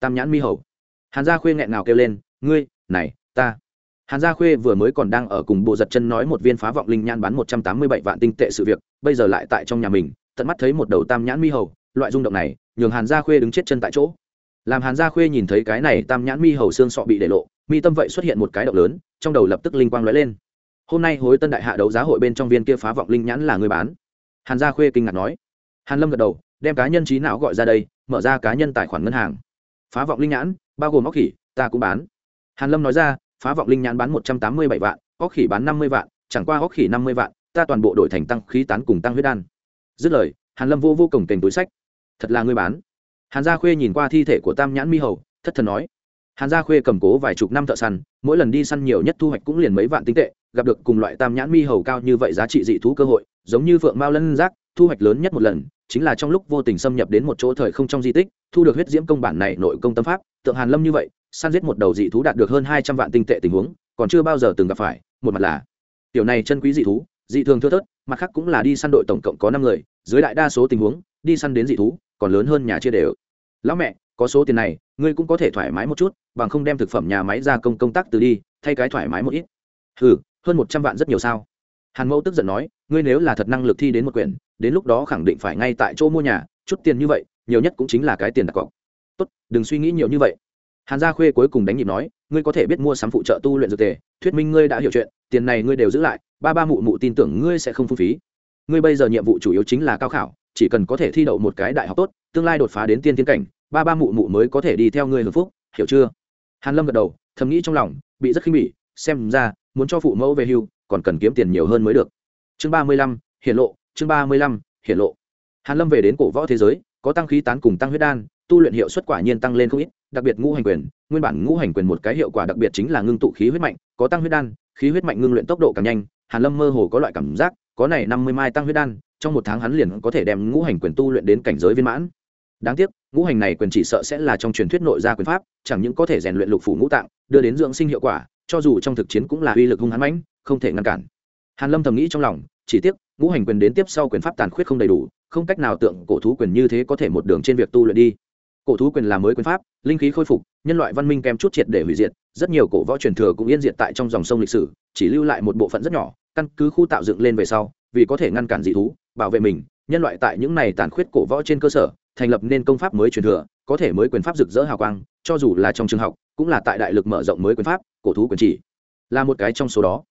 Tam nhãn mi hầu. Hàn gia khuê nghẹn ngào kêu lên, ngươi, này, ta. Hàn gia khuê vừa mới còn đang ở cùng bộ giật chân nói một viên phá vọng linh nhan bán một trăm tám mươi bảy vạn tinh tệ sự việc, bây giờ lại tại trong nhà mình, tận mắt thấy một đầu tam nhãn mi hầu, loại rung động này, nhường hàn gia khuê đứng chết chân tại chỗ. Làm hàn gia khuê nhìn thấy cái này tam nhãn mi hầu xương sọ bị để lộ mi tâm vậy xuất hiện một cái động lớn, trong đầu lập tức linh quang lóe lên. Hôm nay hối tân đại hạ đấu giá hội bên trong viên kia phá vọng linh nhãn là người bán. Hàn gia khuê kinh ngạc nói. Hàn lâm gật đầu, đem cá nhân trí não gọi ra đây, mở ra cá nhân tài khoản ngân hàng. Phá vọng linh nhãn, bao gồm óc khỉ, ta cũng bán. Hàn lâm nói ra, phá vọng linh nhãn bán một trăm tám mươi bảy vạn, óc khỉ bán năm mươi vạn, chẳng qua óc khỉ năm mươi vạn, ta toàn bộ đổi thành tăng khí tán cùng tăng huyết đan. Dứt lời, hàn lâm vô vô cổng kềnh túi sách. Thật là ngươi bán. Hàn gia khuê nhìn qua thi thể của tam nhãn mi hầu, thất thần nói hàn gia khuê cầm cố vài chục năm thợ săn, mỗi lần đi săn nhiều nhất thu hoạch cũng liền mấy vạn tinh tệ, gặp được cùng loại tam nhãn mi hầu cao như vậy giá trị dị thú cơ hội, giống như phượng mao lân giác, thu hoạch lớn nhất một lần, chính là trong lúc vô tình xâm nhập đến một chỗ thời không trong di tích, thu được huyết diễm công bản này nội công tâm pháp, tượng hàn lâm như vậy, săn giết một đầu dị thú đạt được hơn hai trăm vạn tinh tệ tình huống, còn chưa bao giờ từng gặp phải, một mặt là, tiểu này chân quý dị thú, dị thường thưa thớt, mặt khác cũng là đi săn đội tổng cộng có năm người, dưới đại đa số tình huống, đi săn đến dị thú, còn lớn hơn nhà chia đều. Lão mẹ có số tiền này, ngươi cũng có thể thoải mái một chút, bằng không đem thực phẩm nhà máy ra công công tác từ đi, thay cái thoải mái một ít. Ừ hơn một trăm vạn rất nhiều sao? Hàn mẫu tức giận nói, ngươi nếu là thật năng lực thi đến một quyển, đến lúc đó khẳng định phải ngay tại chỗ mua nhà, chút tiền như vậy, nhiều nhất cũng chính là cái tiền đặt cọc. Tốt, đừng suy nghĩ nhiều như vậy. Hàn gia khuê cuối cùng đánh nhịp nói, ngươi có thể biết mua sắm phụ trợ tu luyện dược tề, thuyết minh ngươi đã hiểu chuyện, tiền này ngươi đều giữ lại, ba ba mụ mụ tin tưởng ngươi sẽ không phung phí. Ngươi bây giờ nhiệm vụ chủ yếu chính là cao khảo, chỉ cần có thể thi đậu một cái đại học tốt, tương lai đột phá đến tiên tiến cảnh ba ba mụ mụ mới có thể đi theo ngươi hưởng phúc, hiểu chưa? Hàn lâm gật đầu, thầm nghĩ trong lòng, bị rất khinh bỉ, xem ra, muốn cho phụ mẫu về hưu, còn cần kiếm tiền nhiều hơn mới được. Chương ba mươi lăm hiện lộ, chương ba mươi lăm hiện lộ. Hàn lâm về đến cổ võ thế giới, có tăng khí tán cùng tăng huyết đan, tu luyện hiệu suất quả nhiên tăng lên không ít, đặc biệt ngũ hành quyền, nguyên bản ngũ hành quyền một cái hiệu quả đặc biệt chính là ngưng tụ khí huyết mạnh, có tăng huyết đan, khí huyết mạnh ngưng luyện tốc độ càng nhanh, hàn lâm mơ hồ có loại cảm giác, có này năm mươi mai tăng huyết đan, trong một tháng hắn liền có thể đem ngũ hành quyền tu luyện đến cảnh giới viên mãn đáng tiếc, ngũ hành này quyền chỉ sợ sẽ là trong truyền thuyết nội gia quyền pháp, chẳng những có thể rèn luyện lục phủ ngũ tạng, đưa đến dưỡng sinh hiệu quả, cho dù trong thực chiến cũng là uy lực hung hãn mãnh, không thể ngăn cản. Hàn lâm thầm nghĩ trong lòng, chỉ tiếc, ngũ hành quyền đến tiếp sau quyền pháp tàn khuyết không đầy đủ, không cách nào tượng cổ thú quyền như thế có thể một đường trên việc tu luyện đi. Cổ thú quyền là mới quyền pháp, linh khí khôi phục, nhân loại văn minh kém chút triệt để hủy diệt, rất nhiều cổ võ truyền thừa cũng yên diệt tại trong dòng sông lịch sử, chỉ lưu lại một bộ phận rất nhỏ, căn cứ khu tạo dựng lên về sau, vì có thể ngăn cản dị thú, bảo vệ mình, nhân loại tại những này tàn khuyết cổ võ trên cơ sở thành lập nên công pháp mới truyền thừa, có thể mới quyền pháp rực rỡ hào quang, cho dù là trong trường học, cũng là tại đại lực mở rộng mới quyền pháp, cổ thú quyền chỉ, là một cái trong số đó.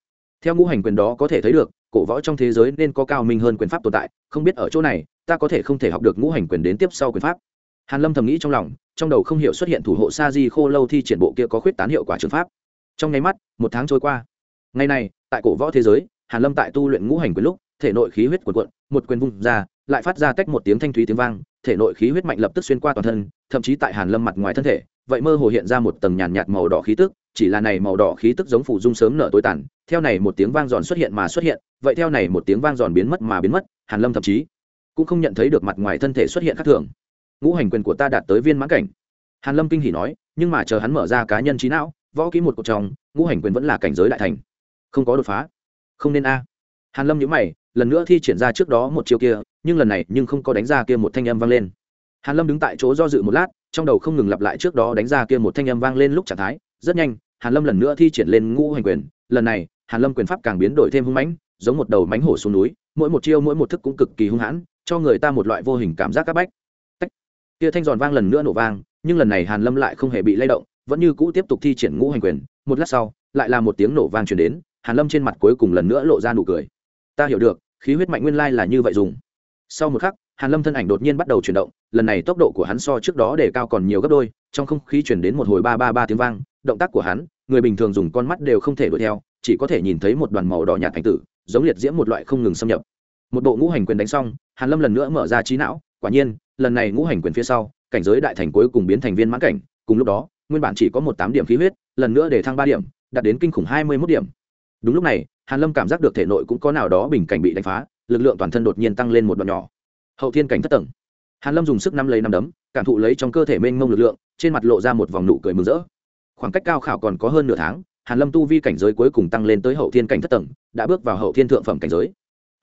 Theo ngũ hành quyền đó có thể thấy được, cổ võ trong thế giới nên có cao minh hơn quyền pháp tồn tại, không biết ở chỗ này, ta có thể không thể học được ngũ hành quyền đến tiếp sau quyền pháp. Hàn lâm thầm nghĩ trong lòng, trong đầu không hiểu xuất hiện thủ hộ sa di khô lâu thi triển bộ kia có khuyết tán hiệu quả trường pháp. Trong nháy mắt, một tháng trôi qua. Ngày này, tại cổ võ thế giới, hàn lâm tại tu luyện ngũ hành quyền lúc, thể nội khí huyết cuộn cuộn, một quyền vung ra lại phát ra tách một tiếng thanh thúy tiếng vang, thể nội khí huyết mạnh lập tức xuyên qua toàn thân, thậm chí tại hàn lâm mặt ngoài thân thể, vậy mơ hồ hiện ra một tầng nhàn nhạt màu đỏ khí tức, chỉ là này màu đỏ khí tức giống phủ dung sớm nở tối tàn, theo này một tiếng vang giòn xuất hiện mà xuất hiện, vậy theo này một tiếng vang giòn biến mất mà biến mất, hàn lâm thậm chí cũng không nhận thấy được mặt ngoài thân thể xuất hiện khác thường. Ngũ hành quyền của ta đạt tới viên mãn cảnh. Hàn lâm kinh hỉ nói, nhưng mà chờ hắn mở ra cá nhân trí não, võ kỹ một cột trong, ngũ hành quyền vẫn là cảnh giới đại thành. Không có đột phá. Không nên a. Hàn lâm nhíu mày lần nữa thi triển ra trước đó một chiêu kia, nhưng lần này nhưng không có đánh ra kia một thanh âm vang lên. Hàn lâm đứng tại chỗ do dự một lát, trong đầu không ngừng lặp lại trước đó đánh ra kia một thanh âm vang lên lúc trạng thái, rất nhanh, hàn lâm lần nữa thi triển lên ngũ hành quyền, lần này, hàn lâm quyền pháp càng biến đổi thêm hung mãnh, giống một đầu mánh hổ xuống núi, mỗi một chiêu mỗi một thức cũng cực kỳ hung hãn, cho người ta một loại vô hình cảm giác áp bách. Tách. kia thanh giòn vang lần nữa nổ vang, nhưng lần này hàn lâm lại không hề bị lay động, vẫn như cũ tiếp tục thi triển ngũ hành quyền, một lát sau, lại là một tiếng nổ vang truyền đến, hàn lâm trên mặt cuối cùng lần nữa lộ ra nụ cười. Ta hiểu được khí huyết mạnh nguyên lai là như vậy dùng. Sau một khắc, hàn lâm thân ảnh đột nhiên bắt đầu chuyển động, lần này tốc độ của hắn so trước đó để cao còn nhiều gấp đôi, trong không khí chuyển đến một hồi ba ba ba tiếng vang, động tác của hắn, người bình thường dùng con mắt đều không thể đuổi theo, chỉ có thể nhìn thấy một đoàn màu đỏ nhạt thành tử, giống liệt diễm một loại không ngừng xâm nhập. Một bộ ngũ hành quyền đánh xong, hàn lâm lần nữa mở ra trí não, quả nhiên, lần này ngũ hành quyền phía sau, cảnh giới đại thành cuối cùng biến thành viên mãn cảnh, cùng lúc đó, nguyên bản chỉ có một tám điểm khí huyết, lần nữa để thăng ba điểm, đạt đến kinh khủng hai mươi 21 điểm đúng lúc này, hàn lâm cảm giác được thể nội cũng có nào đó bình cảnh bị đánh phá, lực lượng toàn thân đột nhiên tăng lên một đoạn nhỏ. Hậu thiên cảnh thất tầng. Hàn lâm dùng sức năm lấy năm đấm, cảm thụ lấy trong cơ thể mênh mông lực lượng, trên mặt lộ ra một vòng nụ cười mừng rỡ. Khoảng cách cao khảo còn có hơn nửa tháng, hàn lâm tu vi cảnh giới cuối cùng tăng lên tới hậu thiên cảnh thất tầng, đã bước vào hậu thiên thượng phẩm cảnh giới.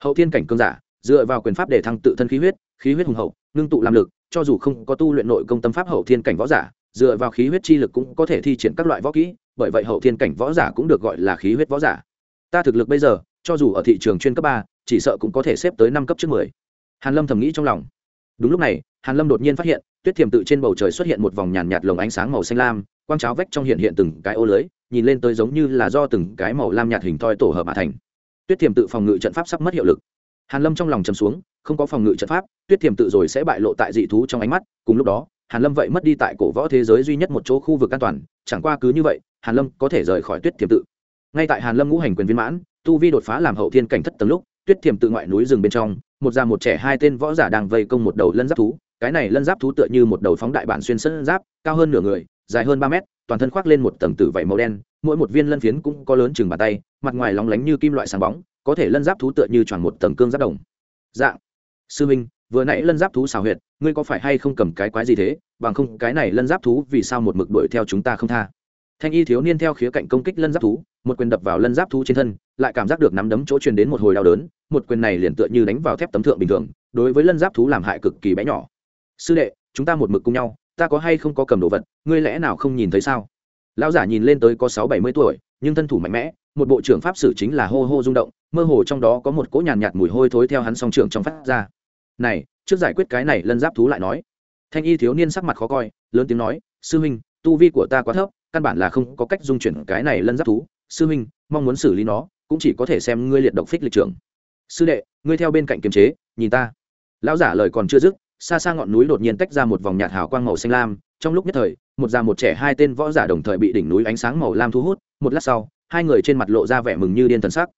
Hậu thiên cảnh cương giả, dựa vào quyền pháp để thăng tự thân khí huyết khí huyết hùng hậu, ngưng tụ làm lực, cho dù không có tu luyện nội công tâm pháp hậu thiên cảnh võ giả, dựa vào khí huyết chi lực cũng có thể thi triển các loại võ kỹ, bởi vậy hậu thiên cảnh võ giả cũng được gọi là khí huyết võ giả ta thực lực bây giờ, cho dù ở thị trường chuyên cấp ba, chỉ sợ cũng có thể xếp tới năm cấp trước mười. Hàn lâm thầm nghĩ trong lòng. Đúng lúc này, hàn lâm đột nhiên phát hiện, tuyết thiềm tự trên bầu trời xuất hiện một vòng nhàn nhạt lồng ánh sáng màu xanh lam, quang cháo vách trong hiện hiện từng cái ô lưới, nhìn lên tới giống như là do từng cái màu lam nhạt hình thoi tổ hợp mà thành. Tuyết thiềm tự phòng ngự trận pháp sắp mất hiệu lực. Hàn lâm trong lòng trầm xuống, không có phòng ngự trận pháp, tuyết thiềm tự rồi sẽ bại lộ tại dị thú trong ánh mắt, cùng lúc đó, hàn lâm vậy mất đi tại cổ võ thế giới duy nhất một chỗ khu vực an toàn, chẳng qua cứ như vậy, hàn lâm có thể rời khỏi tuyết thiềm tự ngay tại hàn lâm ngũ hành quyền viên mãn, tu vi đột phá làm hậu thiên cảnh thất tầng lúc, tuyết thiềm tự ngoại núi rừng bên trong, một già một trẻ hai tên võ giả đang vây công một đầu lân giáp thú. Cái này lân giáp thú tựa như một đầu phóng đại bản xuyên sân giáp, cao hơn nửa người, dài hơn ba mét, toàn thân khoác lên một tầng tử vảy màu đen, mỗi một viên lân phiến cũng có lớn chừng bàn tay, mặt ngoài lóng lánh như kim loại sáng bóng, có thể lân giáp thú tựa như tròn một tầng cương giáp đồng. Dạng. Sư minh, vừa nãy lân giáp thú xào huyệt, ngươi có phải hay không cầm cái quái gì thế? Bằng không, cái này lân giáp thú vì sao một mực đuổi theo chúng ta không tha? Thanh y thiếu niên theo khía cạnh công kích lân giáp thú một quyền đập vào lân giáp thú trên thân lại cảm giác được nắm đấm chỗ truyền đến một hồi đau đớn một quyền này liền tựa như đánh vào thép tấm thượng bình thường đối với lân giáp thú làm hại cực kỳ bé nhỏ. Sư đệ chúng ta một mực cùng nhau ta có hay không có cầm đồ vật ngươi lẽ nào không nhìn thấy sao? Lão giả nhìn lên tới có sáu bảy mươi tuổi nhưng thân thủ mạnh mẽ một bộ trưởng pháp sử chính là hô hô rung động mơ hồ trong đó có một cỗ nhàn nhạt, nhạt mùi hôi thối theo hắn song trưởng trong phát ra. Này trước giải quyết cái này lân giáp thú lại nói. Thanh y thiếu niên sắc mặt khó coi lớn tiếng nói sư huynh tu vi của ta quá thấp căn bản là không có cách dung chuyển cái này lân giáp thú sư huynh, mong muốn xử lý nó, cũng chỉ có thể xem ngươi liệt độc phích lịch trưởng. Sư đệ, ngươi theo bên cạnh kiềm chế, nhìn ta. Lão giả lời còn chưa dứt, xa xa ngọn núi đột nhiên tách ra một vòng nhạt hào quang màu xanh lam. Trong lúc nhất thời, một già một trẻ hai tên võ giả đồng thời bị đỉnh núi ánh sáng màu lam thu hút. Một lát sau, hai người trên mặt lộ ra vẻ mừng như điên thần sắc.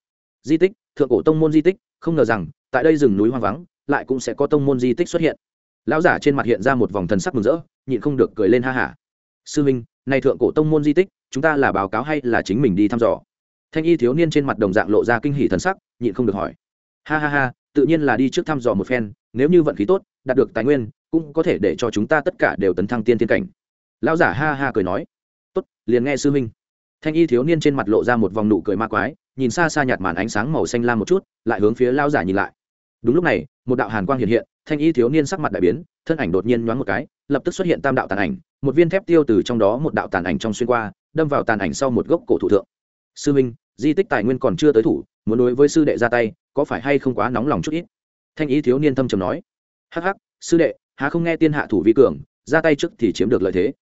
Di tích, thượng cổ tông môn di tích, không ngờ rằng, tại đây rừng núi hoang vắng, lại cũng sẽ có tông môn di tích xuất hiện. Lão giả trên mặt hiện ra một vòng thần sắc mừng rỡ, nhịn không được cười lên ha hả. Sư minh này thượng cổ tông môn di tích chúng ta là báo cáo hay là chính mình đi thăm dò? Thanh y thiếu niên trên mặt đồng dạng lộ ra kinh hỉ thần sắc, nhịn không được hỏi. Ha ha ha, tự nhiên là đi trước thăm dò một phen, nếu như vận khí tốt, đạt được tài nguyên, cũng có thể để cho chúng ta tất cả đều tấn thăng tiên thiên cảnh. Lão giả ha ha cười nói. Tốt, liền nghe sư minh thanh y thiếu niên trên mặt lộ ra một vòng nụ cười ma quái, nhìn xa xa nhạt màn ánh sáng màu xanh lam một chút, lại hướng phía lão giả nhìn lại. Đúng lúc này, một đạo hàn quang hiện hiện, thanh y thiếu niên sắc mặt đại biến, thân ảnh đột nhiên nhoáng một cái lập tức xuất hiện tam đạo tàn ảnh, một viên thép tiêu từ trong đó một đạo tàn ảnh trong xuyên qua, đâm vào tàn ảnh sau một gốc cổ thụ thượng. Sư minh, di tích tài nguyên còn chưa tới thủ, muốn đối với sư đệ ra tay, có phải hay không quá nóng lòng chút ít? Thanh ý thiếu niên thâm trầm nói. Hắc hắc, sư đệ, há không nghe tiên hạ thủ vi cường, ra tay trước thì chiếm được lợi thế.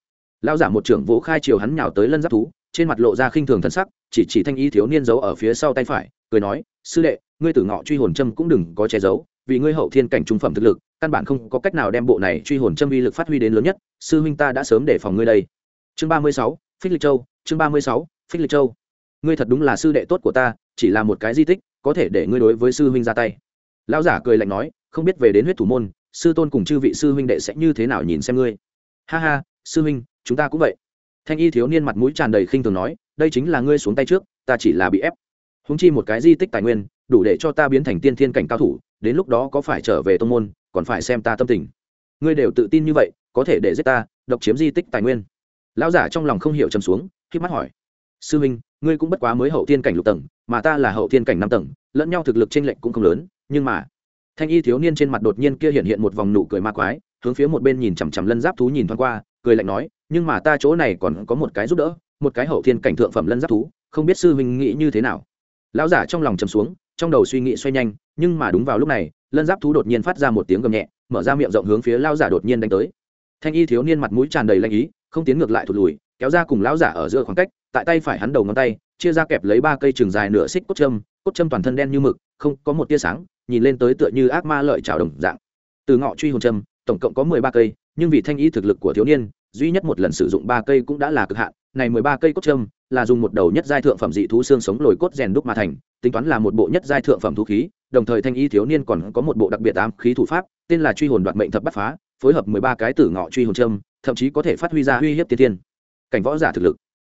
Lão giả một trưởng vỗ khai chiều hắn nhào tới lân giáp thú, trên mặt lộ ra khinh thường thân sắc, chỉ chỉ thanh ý thiếu niên giấu ở phía sau tay phải, cười nói, sư đệ, ngươi tử ngọ truy hồn châm cũng đừng có che giấu vì ngươi hậu thiên cảnh trung phẩm thực lực, căn bản không có cách nào đem bộ này truy hồn châm uy lực phát huy đến lớn nhất, sư huynh ta đã sớm để phòng ngươi đây. Chương ba mươi sáu, phích lịch châu, chương ba mươi sáu, phích lịch châu. Ngươi thật đúng là sư đệ tốt của ta, chỉ là một cái di tích, có thể để ngươi đối với sư huynh ra tay. Lão giả cười lạnh nói, không biết về đến huyết thủ môn, sư tôn cùng chư vị sư huynh đệ sẽ như thế nào nhìn xem ngươi. Ha ha, sư huynh, chúng ta cũng vậy. Thanh y thiếu niên mặt mũi tràn đầy khinh thường nói, đây chính là ngươi xuống tay trước, ta chỉ là bị ép. Húng chi một cái di tích tài nguyên, đủ để cho ta biến thành tiên thiên cảnh cao thủ đến lúc đó có phải trở về tông môn, còn phải xem ta tâm tình. Ngươi đều tự tin như vậy, có thể để giết ta, độc chiếm di tích tài nguyên. Lão giả trong lòng không hiểu trầm xuống k mắt hỏi. Sư minh ngươi cũng bất quá mới hậu thiên cảnh lục tầng, mà ta là hậu thiên cảnh năm tầng, lẫn nhau thực lực t r ê n lệch cũng không lớn, nhưng mà, thanh y thiếu niên trên mặt đột nhiên kia hiện hiện một vòng nụ cười ma quái, hướng phía một bên nhìn chằm chằm lân giáp thú nhìn thoáng qua, cười lạnh nói, nhưng mà ta chỗ này còn có một cái giúp đỡ, một cái hậu thiên cảnh thượng phẩm lân giáp thú, không biết sư huynh nghĩ như thế nào. Lão giả trong lòng trầm xuống, trong đầu suy nghĩ xoay nhanh nhưng mà đúng vào lúc này, lân giáp thú đột nhiên phát ra một tiếng gầm nhẹ, mở ra miệng rộng hướng phía lao giả đột nhiên đánh tới. Thanh y thiếu niên mặt mũi tràn đầy lanh ý, không tiến ngược lại thụt lùi, kéo ra cùng lao giả ở giữa khoảng cách, tại tay phải hắn đầu ngón tay, chia ra kẹp lấy ba cây trường dài nửa xích cốt châm cốt châm toàn thân đen như mực, không có một tia sáng, nhìn lên tới tựa như ác ma lợi trào đồng dạng. Từ ngọ truy hồn châm, tổng cộng có mười ba cây, nhưng vì thanh y thực lực của thiếu niên, duy nhất một lần sử dụng ba cây cũng đã là cực hạn, này mười ba cây cốt châm là dùng một đầu nhất giai thượng phẩm dị thú xương sống lồi cốt rèn đúc mà thành, tính toán là một bộ nhất giai thượng phẩm thú khí, đồng thời thanh y thiếu niên còn có một bộ đặc biệt ám khí thủ pháp, tên là truy hồn đoạt mệnh thập bắt phá, phối hợp mười ba cái tử ngọ truy hồn châm, thậm chí có thể phát huy ra uy hiếp tiên thiên. Cảnh võ giả thực lực.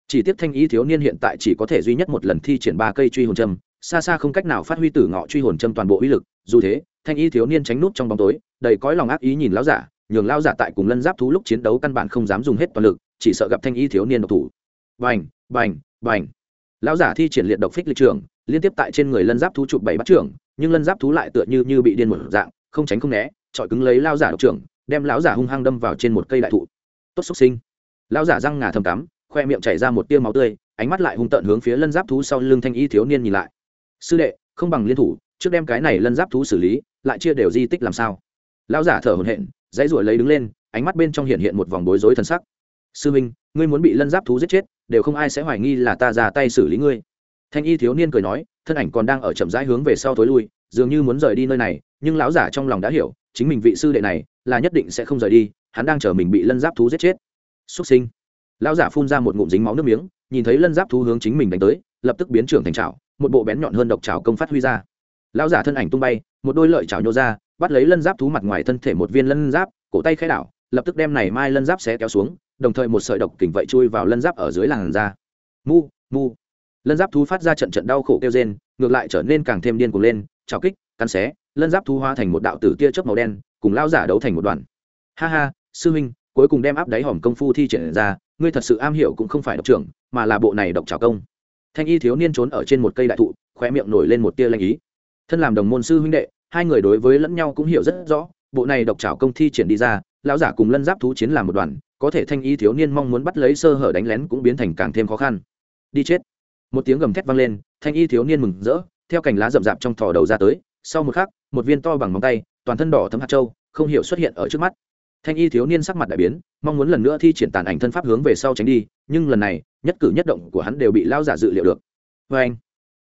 Chỉ tiếp thanh y thiếu niên hiện tại chỉ có thể duy nhất một lần thi triển ba cây truy hồn châm, xa xa không cách nào phát huy tử ngọ truy hồn châm toàn bộ uy lực, dù thế, thanh y thiếu niên tránh nút trong bóng tối, đầy cõi lòng ác ý nhìn lão giả, nhường lão giả tại cùng lân giáp thú lúc chiến đấu căn bản không dám dùng hết toàn lực, chỉ sợ gặp thanh y thiếu niên độc thủ bành bành bành. Lão giả thi triển liệt độc phích lịch trường liên tiếp tại trên người lân giáp thú chụp bảy bắt trưởng, nhưng lân giáp thú lại tựa như như bị điên một dạng, không tránh không né trọi cứng lấy lao giả độc trưởng, đem lão giả hung hăng đâm vào trên một cây đại thụ. Tốt xúc sinh. Lão giả răng ngà thầm cắm, khoe miệng chảy ra một tia máu tươi, ánh mắt lại hung tợn hướng phía lân giáp thú sau lưng thanh y thiếu niên nhìn lại. Sư đệ, không bằng liên thủ, trước đem cái này lân giáp thú xử lý, lại chia đều di tích làm sao? Lão giả thở hổn hển, dãy ruổi lấy đứng lên, ánh mắt bên trong hiện hiện một vòng bối rối thần sắc. Sư minh, ngươi muốn bị lân giáp thú giết chết đều không ai sẽ hoài nghi là ta ra tay xử lý ngươi. Thanh y thiếu niên cười nói, thân ảnh còn đang ở chậm rãi hướng về sau tối lui, dường như muốn rời đi nơi này, nhưng lão giả trong lòng đã hiểu, chính mình vị sư đệ này là nhất định sẽ không rời đi, hắn đang chờ mình bị lân giáp thú giết chết. Xuất sinh. Lão giả phun ra một ngụm dính máu nước miếng, nhìn thấy lân giáp thú hướng chính mình đánh tới, lập tức biến trưởng thành trào một bộ bén nhọn hơn độc trào công phát huy ra. Lão giả thân ảnh tung bay, một đôi lợi trào nhô ra, bắt lấy lân giáp thú mặt ngoài thân thể một viên lân giáp, cổ tay khai đảo, lập tức đem này mai lân giáp xé kéo xuống đồng thời một sợi độc kình vậy chui vào lân giáp ở dưới làn da. Mu mu. Lân giáp thú phát ra trận trận đau khổ kêu rên, ngược lại trở nên càng thêm điên cuồng lên, trào kích, cắn xé, lân giáp thú hóa thành một đạo tử tia chớp màu đen, cùng lao giả đấu thành một đoàn. Ha ha, sư huynh, cuối cùng đem áp đáy hòm công phu thi triển ra, ngươi thật sự am hiểu cũng không phải độc trưởng, mà là bộ này độc trào công. Thanh y thiếu niên trốn ở trên một cây đại thụ khoe miệng nổi lên một tia lanh ý. Thân làm đồng môn sư huynh đệ, hai người đối với lẫn nhau cũng hiểu rất rõ, bộ này độc trào công thi triển đi ra, lão giả cùng lân giáp thú chiến làm một đoàn có thể thanh y thiếu niên mong muốn bắt lấy sơ hở đánh lén cũng biến thành càng thêm khó khăn. Đi chết. Một tiếng gầm thét vang lên, thanh y thiếu niên mừng rỡ, theo cành lá rậm rạp trong thò đầu ra tới, sau một khắc, một viên to bằng móng tay, toàn thân đỏ thấm hạt trâu không hiểu xuất hiện ở trước mắt. Thanh y thiếu niên sắc mặt đại biến, mong muốn lần nữa thi triển tàn ảnh thân pháp hướng về sau tránh đi, nhưng lần này, nhất cử nhất động của hắn đều bị lao giả dự liệu được. Vê anh,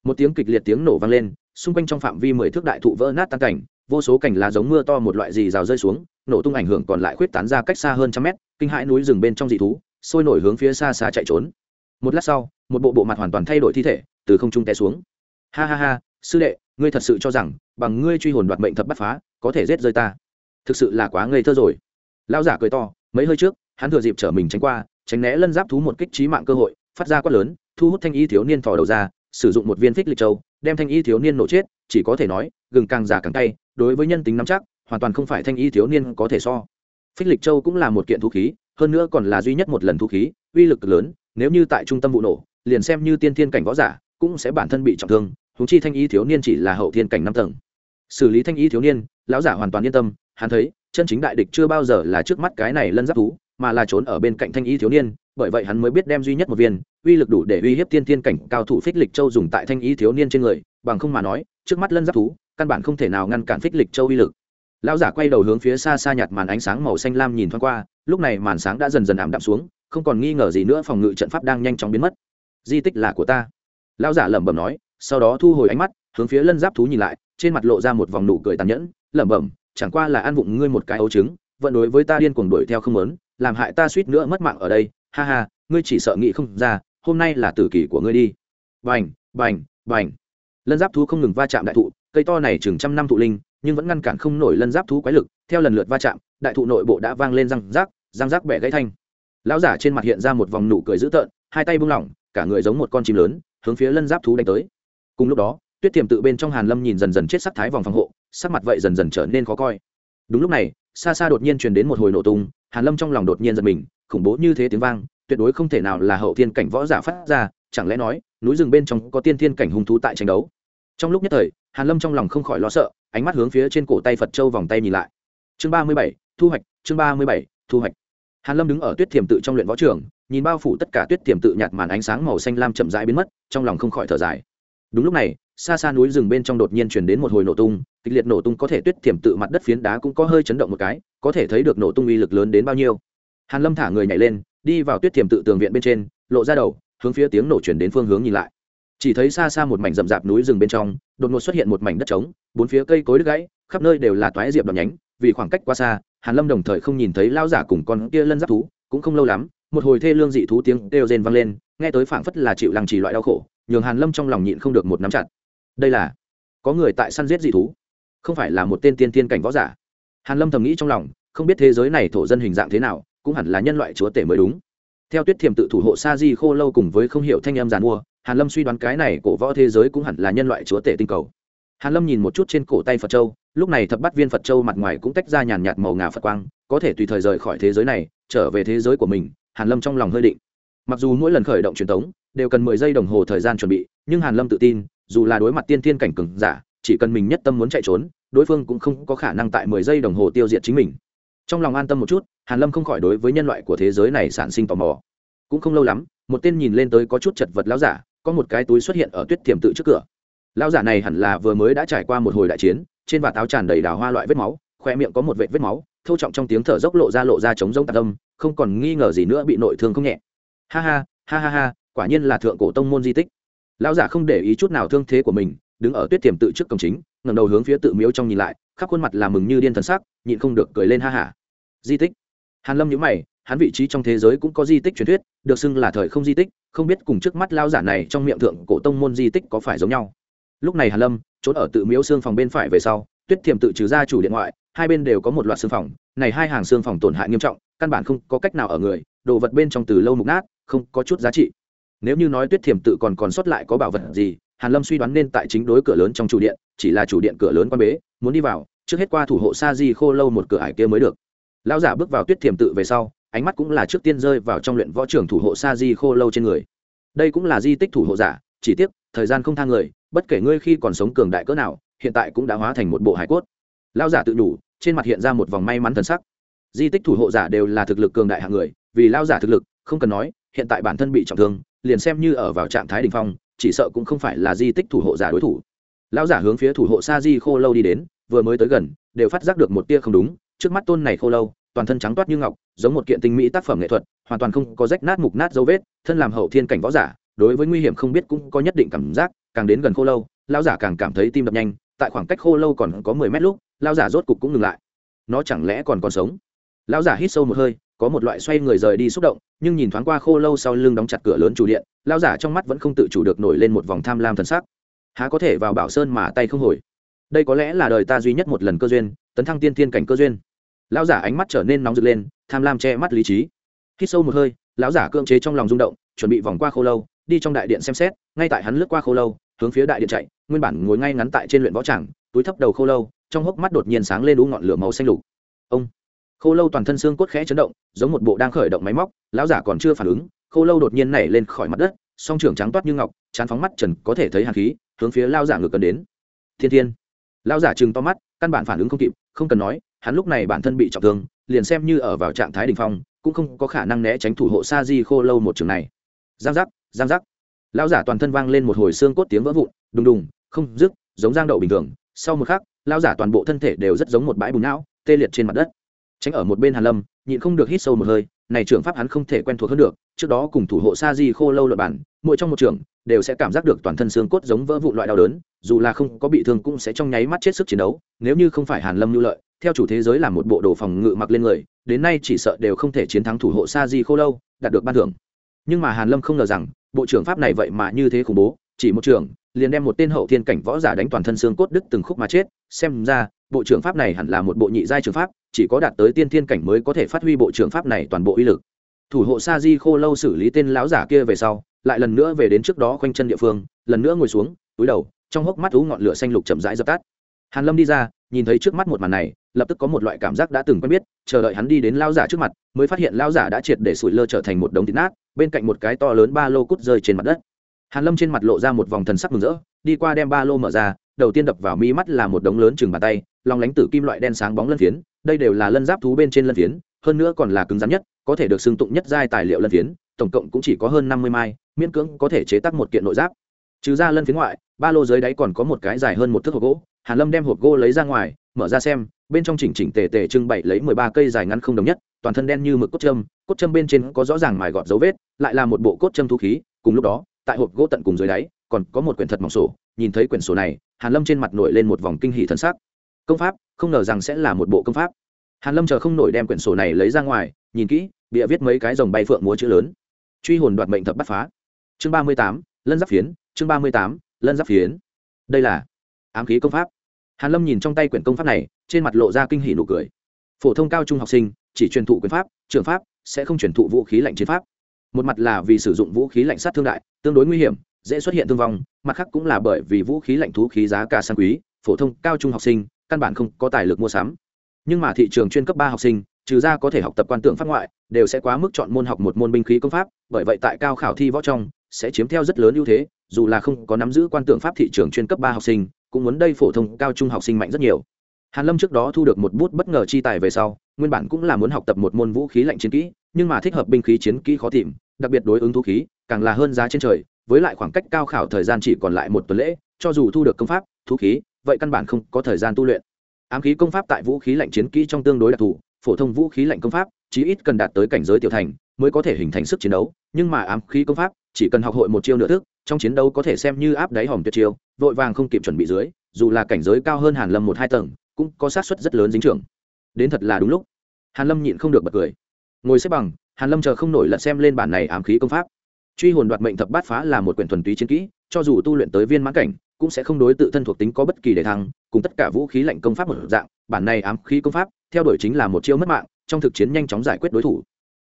một tiếng kịch liệt tiếng nổ vang lên, xung quanh trong phạm vi mười thước đại thụ vỡ nát tan cảnh, vô số cành lá giống mưa to một loại gì rào rơi xuống nổ tung ảnh hưởng còn lại khuyết tán ra cách xa hơn trăm mét, kinh hãi núi rừng bên trong dị thú, sôi nổi hướng phía xa xa chạy trốn. Một lát sau, một bộ bộ mặt hoàn toàn thay đổi thi thể, từ không trung té xuống. Ha ha ha, sư đệ, ngươi thật sự cho rằng, bằng ngươi truy hồn đoạt mệnh thập bắt phá, có thể giết rơi ta. Thực sự là quá ngây thơ rồi. Lão giả cười to, mấy hơi trước, hắn thừa dịp chở mình tránh qua, tránh né lân giáp thú một kích trí mạng cơ hội, phát ra quát lớn, thu hút thanh y thiếu niên thò đầu ra, sử dụng một viên phích lịch châu, đem thanh y thiếu niên nổ chết, chỉ có thể nói, gừng càng già càng tay đối với nhân tính nắm chắc hoàn toàn không phải thanh y thiếu niên có thể so. Phích lịch châu cũng là một kiện thú khí, hơn nữa còn là duy nhất một lần thú khí, uy lực lớn, nếu như tại trung tâm vụ nổ, liền xem như tiên thiên cảnh võ giả, cũng sẽ bản thân bị trọng thương húng chi thanh y thiếu niên chỉ là hậu thiên cảnh năm tầng. Xử lý thanh y thiếu niên, lão giả hoàn toàn yên tâm, hắn thấy, chân chính đại địch chưa bao giờ là trước mắt cái này lân giáp thú, mà là trốn ở bên cạnh thanh y thiếu niên, bởi vậy hắn mới biết đem duy nhất một viên, uy lực đủ để uy hiếp tiên thiên cảnh cao thủ phích lịch châu dùng tại thanh y thiếu niên trên người, bằng không mà nói, trước mắt lân giáp thú, căn bản không thể nào ngăn cản phích lịch châu uy lực lão giả quay đầu hướng phía xa xa nhạt màn ánh sáng màu xanh lam nhìn thoáng qua, lúc này màn sáng đã dần dần ảm đạm xuống, không còn nghi ngờ gì nữa phòng ngự trận pháp đang nhanh chóng biến mất. Di tích là của ta. Lão giả lẩm bẩm nói, sau đó thu hồi ánh mắt, hướng phía lân giáp thú nhìn lại, trên mặt lộ ra một vòng nụ cười tàn nhẫn, lẩm bẩm, chẳng qua là ăn vụng ngươi một cái ấu trứng vận đối với ta điên cuồng đuổi theo không lớn làm hại ta suýt nữa mất mạng ở đây, ha ha, ngươi chỉ sợ nghĩ không ra, hôm nay là tử kỷ của ngươi đi. Bành bành bành. Lân giáp thú không ngừng va chạm đại thụ, cây to này chừng trăm năm thụ linh nhưng vẫn ngăn cản không nổi lân giáp thú quái lực, theo lần lượt va chạm, đại thụ nội bộ đã vang lên răng rác răng rác bẻ gãy thanh. Lão giả trên mặt hiện ra một vòng nụ cười dữ tợn, hai tay buông lỏng, cả người giống một con chim lớn, hướng phía lân giáp thú đánh tới. Cùng lúc đó, tuyết tiềm tự bên trong hàn lâm nhìn dần dần chết sắc thái vòng phòng hộ, sắc mặt vậy dần dần trở nên khó coi. Đúng lúc này, xa xa đột nhiên truyền đến một hồi nổ tung, hàn lâm trong lòng đột nhiên giật mình, khủng bố như thế tiếng vang, tuyệt đối không thể nào là hậu thiên cảnh võ giả phát ra, chẳng lẽ nói, núi rừng bên trong có tiên thiên cảnh hung thú tại tranh đấu? Trong lúc nhất thời hàn lâm trong lòng không khỏi lo sợ, ánh mắt hướng phía trên cổ tay phật châu vòng tay nhìn lại. Chương ba mươi bảy, thu hoạch, chương ba mươi bảy, thu hoạch. Hàn lâm đứng ở tuyết Thiểm tự trong luyện võ trường, nhìn bao phủ tất cả tuyết Thiểm tự nhạt màn ánh sáng màu xanh lam chậm rãi biến mất, trong lòng không khỏi thở dài. Đúng lúc này, xa xa núi rừng bên trong đột nhiên truyền đến một hồi nổ tung, kịch liệt nổ tung có thể tuyết Thiểm tự mặt đất phiến đá cũng có hơi chấn động một cái, có thể thấy được nổ tung uy lực lớn đến bao nhiêu. Hàn lâm thả người nhảy lên, đi vào tuyết Thiểm tự tường viện bên trên, lộ ra đầu, hướng phía tiếng nổ chuyển đến phương hướng nhìn lại chỉ thấy xa xa một mảnh rậm rạp núi rừng bên trong, đột ngột xuất hiện một mảnh đất trống, bốn phía cây cối đứt gãy, khắp nơi đều là toái diệp đòn nhánh, vì khoảng cách quá xa, hàn lâm đồng thời không nhìn thấy lao giả cùng con kia lân giáp thú, cũng không lâu lắm, một hồi thê lương dị thú tiếng đều rên vang lên, nghe tới phảng phất là chịu lăng trì loại đau khổ, nhường hàn lâm trong lòng nhịn không được một nắm chặt. Đây là, có người tại săn giết dị thú, không phải là một tên tiên tiên cảnh võ giả. Hàn lâm thầm nghĩ trong lòng, không biết thế giới này thổ dân hình dạng thế nào, cũng hẳn là nhân loại chúa tể mới đúng. Theo tuyết thiềm tự thủ hộ sa di khô lâu cùng với không hiểu thanh em giàn mua hàn lâm suy đoán cái này cổ võ thế giới cũng hẳn là nhân loại chúa tể tinh cầu. Hàn lâm nhìn một chút trên cổ tay phật châu, lúc này thập bắt viên phật châu mặt ngoài cũng tách ra nhàn nhạt màu ngà phật quang, có thể tùy thời rời khỏi thế giới này, trở về thế giới của mình, hàn lâm trong lòng hơi định. Mặc dù mỗi lần khởi động truyền tống đều cần mười giây đồng hồ thời gian chuẩn bị, nhưng hàn lâm tự tin, dù là đối mặt tiên thiên cảnh cường giả, chỉ cần mình nhất tâm muốn chạy trốn, đối phương cũng không có khả năng tại mười giây đồng hồ tiêu diệt chính mình. Trong lòng an tâm một chút, hàn lâm không khỏi đối với nhân loại của thế giới này sản sinh tò mò. Cũng không lâu lắm, một tên nhìn lên tới có chút chật vật lão giả có một cái túi xuất hiện ở tuyết tiềm tự trước cửa. Lão giả này hẳn là vừa mới đã trải qua một hồi đại chiến, trên vạt áo tràn đầy đào hoa loại vết máu, khoe miệng có một vệt vết máu thâu trọng trong tiếng thở dốc lộ ra lộ ra chống giống tạc tâm không còn nghi ngờ gì nữa bị nội thương không nhẹ. Ha ha ha ha ha, quả nhiên là thượng cổ tông môn di tích. Lão giả không để ý chút nào thương thế của mình, đứng ở tuyết tiềm tự trước cổng chính, ngẩng đầu hướng phía tự miếu trong nhìn lại, khắp khuôn mặt là mừng như điên thần sắc, nhịn không được cười lên ha hả di tích. Hàn lâm nhíu mày hắn vị trí trong thế giới cũng có di tích truyền thuyết, được xưng là thời không di tích, không biết cùng trước mắt lao giả này trong miệng thượng cổ tông môn di tích có phải giống nhau. Lúc này hàn lâm, trốn ở tự miếu xương phòng bên phải về sau, tuyết thiềm tự trừ ra chủ điện ngoại, hai bên đều có một loạt xương phòng, này hai hàng xương phòng tổn hại nghiêm trọng, căn bản không có cách nào ở người, đồ vật bên trong từ lâu mục nát, không có chút giá trị. Nếu như nói tuyết thiềm tự còn còn sót lại có bảo vật gì, hàn lâm suy đoán nên tại chính đối cửa lớn trong chủ điện, chỉ là chủ điện cửa lớn quan bế, muốn đi vào, trước hết qua thủ hộ sa di khô lâu một cửa ải kia mới được. Lão giả bước vào tuyết thiềm tự về sau ánh mắt cũng là trước tiên rơi vào trong luyện võ trưởng thủ hộ sa di khô lâu trên người. Đây cũng là di tích thủ hộ giả, chỉ tiếc, thời gian không thang người, bất kể ngươi khi còn sống cường đại cỡ nào, hiện tại cũng đã hóa thành một bộ hải cốt. Lão giả tự đủ, trên mặt hiện ra một vòng may mắn thần sắc. Di tích thủ hộ giả đều là thực lực cường đại hạng người, vì lão giả thực lực, không cần nói, hiện tại bản thân bị trọng thương, liền xem như ở vào trạng thái đình phong, chỉ sợ cũng không phải là di tích thủ hộ giả đối thủ. Lão giả hướng phía thủ hộ sa di khô lâu đi đến, vừa mới tới gần, đều phát giác được một tia không đúng, trước mắt tôn này khô lâu toàn thân trắng toát như ngọc, giống một kiện tinh mỹ tác phẩm nghệ thuật, hoàn toàn không có rách nát mục nát dấu vết, thân làm hậu thiên cảnh võ giả, đối với nguy hiểm không biết cũng có nhất định cảm giác, càng đến gần khô lâu, lão giả càng cảm thấy tim đập nhanh, tại khoảng cách khô lâu còn có mười mét lúc, lão giả rốt cục cũng ngừng lại. Nó chẳng lẽ còn còn sống? Lão giả hít sâu một hơi, có một loại xoay người rời đi xúc động, nhưng nhìn thoáng qua khô lâu sau lưng đóng chặt cửa lớn chủ điện, lão giả trong mắt vẫn không tự chủ được nổi lên một vòng tham lam thần sắc. Há có thể vào bảo sơn mà tay không hồi? Đây có lẽ là đời ta duy nhất một lần cơ duyên, tấn thăng tiên thiên cảnh cơ duyên lão giả ánh mắt trở nên nóng rực lên, tham lam che mắt lý trí. Hít sâu một hơi, lão giả cưỡng chế trong lòng rung động, chuẩn bị vòng qua khô lâu, đi trong đại điện xem xét, ngay tại hắn lướt qua khô lâu, hướng phía đại điện chạy, nguyên bản ngồi ngay ngắn tại trên luyện võ tràng, túi thấp đầu khô lâu, trong hốc mắt đột nhiên sáng lên đũ ngọn lửa màu xanh lục. Ông! Khô lâu toàn thân xương cốt khẽ chấn động, giống một bộ đang khởi động máy móc, lão giả còn chưa phản ứng, khô lâu đột nhiên nảy lên khỏi mặt đất, song trưởng trắng toát như ngọc, chán phóng mắt trần, có thể thấy hàn khí, hướng phía lao giả ngược cần đến. Thiên thiên! Lao giả chừng to mắt, căn bản phản ứng không kịp, không cần nói hắn lúc này bản thân bị trọng thương, liền xem như ở vào trạng thái đ ỉ n h phong, cũng không có khả năng né tránh thủ hộ sa di khô lâu một trường này. Giang giác giang giác. Lão giả toàn thân vang lên một hồi xương cốt tiếng vỡ vụn, đùng đùng, không dứt, giống giang đậu bình thường. Sau một khắc, lão giả toàn bộ thân thể đều rất giống một bãi bùn não, tê liệt trên mặt đất. Tránh ở một bên hàn lâm, nhịn không được hít sâu một hơi, này trưởng pháp hắn không thể quen thuộc hơn được, trước đó cùng thủ hộ sa di khô lâu luật bản mỗi trong một trường, đều sẽ cảm giác được toàn thân xương cốt giống vỡ vụn loại đau đớn, dù là không có bị thương cũng sẽ trong nháy mắt chết sức chiến đấu, nếu như không phải hàn lâm lưu lợi theo chủ thế giới làm một bộ đồ phòng ngự mặc lên người, đến nay chỉ sợ đều không thể chiến thắng thủ hộ sa di khô lâu, đạt được ban thưởng. Nhưng mà hàn lâm không ngờ rằng, bộ trưởng pháp này vậy mà như thế khủng bố, chỉ một trường liền đem một tên hậu thiên cảnh võ giả đánh toàn thân xương cốt đứt từng khúc mà chết. Xem ra, bộ trưởng pháp này hẳn là một bộ nhị giai trường pháp, chỉ có đạt tới tiên thiên cảnh mới có thể phát huy bộ trưởng pháp này toàn bộ uy lực. Thủ hộ sa di khô lâu xử lý tên lão giả kia về sau, lại lần nữa về đến trước đó khoanh chân địa phương, lần nữa ngồi xuống, túi đầu, trong hốc mắt thú ngọn lửa xanh lục chậm rãi dập tắt. Hàn lâm đi ra nhìn thấy trước mắt một màn này, lập tức có một loại cảm giác đã từng quen biết, chờ đợi hắn đi đến lao giả trước mặt, mới phát hiện lao giả đã triệt để sủi lơ trở thành một đống thịt nát, bên cạnh một cái to lớn ba lô cút rơi trên mặt đất. Hàn lâm trên mặt lộ ra một vòng thần sắc mừng rỡ, đi qua đem ba lô mở ra, đầu tiên đập vào mi mắt là một đống lớn chừng bàn tay lòng lánh tử kim loại đen sáng bóng lân phiến, đây đều là lân giáp thú bên trên lân phiến, hơn nữa còn là cứng rắn nhất, có thể được xưng tụng nhất giai tài liệu lân phiến, tổng cộng cũng chỉ có hơn năm mươi mai, miễn cưỡng có thể chế tác một kiện nội giáp. Trừ ra lân phiến ngoại, ba lô dưới đáy còn có một cái dài hơn một thước hộp gỗ hàn lâm đem hộp gỗ lấy ra ngoài, mở ra xem, bên trong chỉnh chỉnh tề tề trưng bày lấy mười ba cây dài ngắn không đồng nhất, toàn thân đen như mực cốt châm cốt châm bên trên có rõ ràng mài gọt dấu vết, lại là một bộ cốt châm thu khí, cùng lúc đó, tại hộp gỗ tận cùng dưới đáy, còn có một quyển thật mỏng sổ, nhìn thấy quyển sổ này, hàn lâm trên mặt nổi lên một vòng kinh hỉ thân sắc. Công pháp, không ngờ rằng sẽ là một bộ công pháp. Hàn lâm chờ không nổi đem quyển sổ này lấy ra ngoài, nhìn kỹ, bịa viết mấy cái dòng bay phượng múa chữ lớn. Truy hồn đoạt mệnh thập bắt phá. Chương ba mươi tám, lân giáp phiến, chương ba mươi tám, lân giáp phiến. Đây là ám khí công pháp. Hàn lâm nhìn trong tay quyển công pháp này, trên mặt lộ ra kinh hỉ nụ cười. Phổ thông cao trung học sinh, chỉ truyền thụ quyền pháp, trường pháp, sẽ không truyền thụ vũ khí lạnh chiến pháp. Một mặt là vì sử dụng vũ khí lạnh sát thương đại, tương đối nguy hiểm, dễ xuất hiện thương vong, mặt khác cũng là bởi vì vũ khí lạnh thú khí giá cả sang quý, phổ thông cao trung học sinh, căn bản không có tài lực mua sắm. Nhưng mà thị trường chuyên cấp ba học sinh, trừ ra có thể học tập quan tượng pháp ngoại, đều sẽ quá mức chọn môn học một môn binh khí công pháp, bởi vậy tại cao khảo thi võ trong, sẽ chiếm theo rất lớn ưu thế, dù là không có nắm giữ quan tượng pháp thị trường chuyên cấp ba học sinh cũng muốn đây phổ thông cao trung học sinh mạnh rất nhiều. Hàn lâm trước đó thu được một bút bất ngờ chi tài về sau, nguyên bản cũng là muốn học tập một môn vũ khí lạnh chiến kỹ, nhưng mà thích hợp binh khí chiến kỹ khó tìm, đặc biệt đối ứng thú khí, càng là hơn giá trên trời, với lại khoảng cách cao khảo thời gian chỉ còn lại một tuần lễ, cho dù thu được công pháp, thú khí, vậy căn bản không có thời gian tu luyện. Ám khí công pháp tại vũ khí lạnh chiến kỹ trong tương đối đặc thù, phổ thông vũ khí lạnh công pháp, chí ít cần đạt tới cảnh giới tiểu thành mới có thể hình thành sức chiến đấu, nhưng mà ám khí công pháp chỉ cần học hội một chiêu nửa thức, trong chiến đấu có thể xem như áp đáy hòm tuyệt chiêu vội vàng không kịp chuẩn bị dưới, dù là cảnh giới cao hơn hàn lâm một hai tầng, cũng có sát suất rất lớn dính trưởng. Đến thật là đúng lúc. Hàn lâm nhịn không được bật cười. Ngồi xếp bằng, hàn lâm chờ không nổi lật xem lên bản này ám khí công pháp. Truy hồn đoạt mệnh thập bát phá là một quyển thuần túy chiến kỹ, cho dù tu luyện tới viên mãn cảnh, cũng sẽ không đối tự thân thuộc tính có bất kỳ đề thăng, cùng tất cả vũ khí lạnh công pháp một dạng, bản này ám khí công pháp, theo đuổi chính là một chiêu mất mạng, trong thực chiến nhanh chóng giải quyết đối thủ.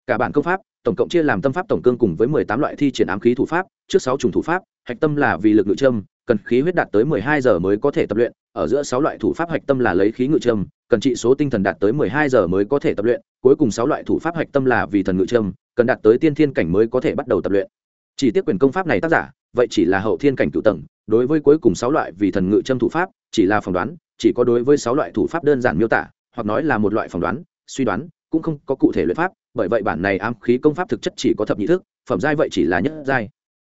Cả bản công pháp, tổng cộng chia làm tâm pháp tổng cương cùng với mười tám loại thi triển ám khí thủ pháp, trước sáu chủng thủ pháp, hạch tâm là vì lực ngự châm cần khí huyết đạt tới mười hai giờ mới có thể tập luyện, ở giữa sáu loại thủ pháp hạch tâm là lấy khí ngự châm cần trị số tinh thần đạt tới mười hai giờ mới có thể tập luyện, cuối cùng sáu loại thủ pháp hạch tâm là vì thần ngự châm cần đạt tới tiên thiên cảnh mới có thể bắt đầu tập luyện. Chỉ tiếc quyền công pháp này tác giả, vậy chỉ là hậu thiên cảnh cửu tầng, đối với cuối cùng sáu loại vì thần ngự châm thủ pháp, chỉ là phỏng đoán, chỉ có đối với sáu loại thủ pháp đơn giản miêu tả, hoặc nói là một loại phỏng đoán, suy đoán, cũng không có cụ thể luyện pháp, bởi vậy bản này ám khí công pháp thực chất chỉ có thập nhị thức, phẩm giai vậy chỉ là nhất giai.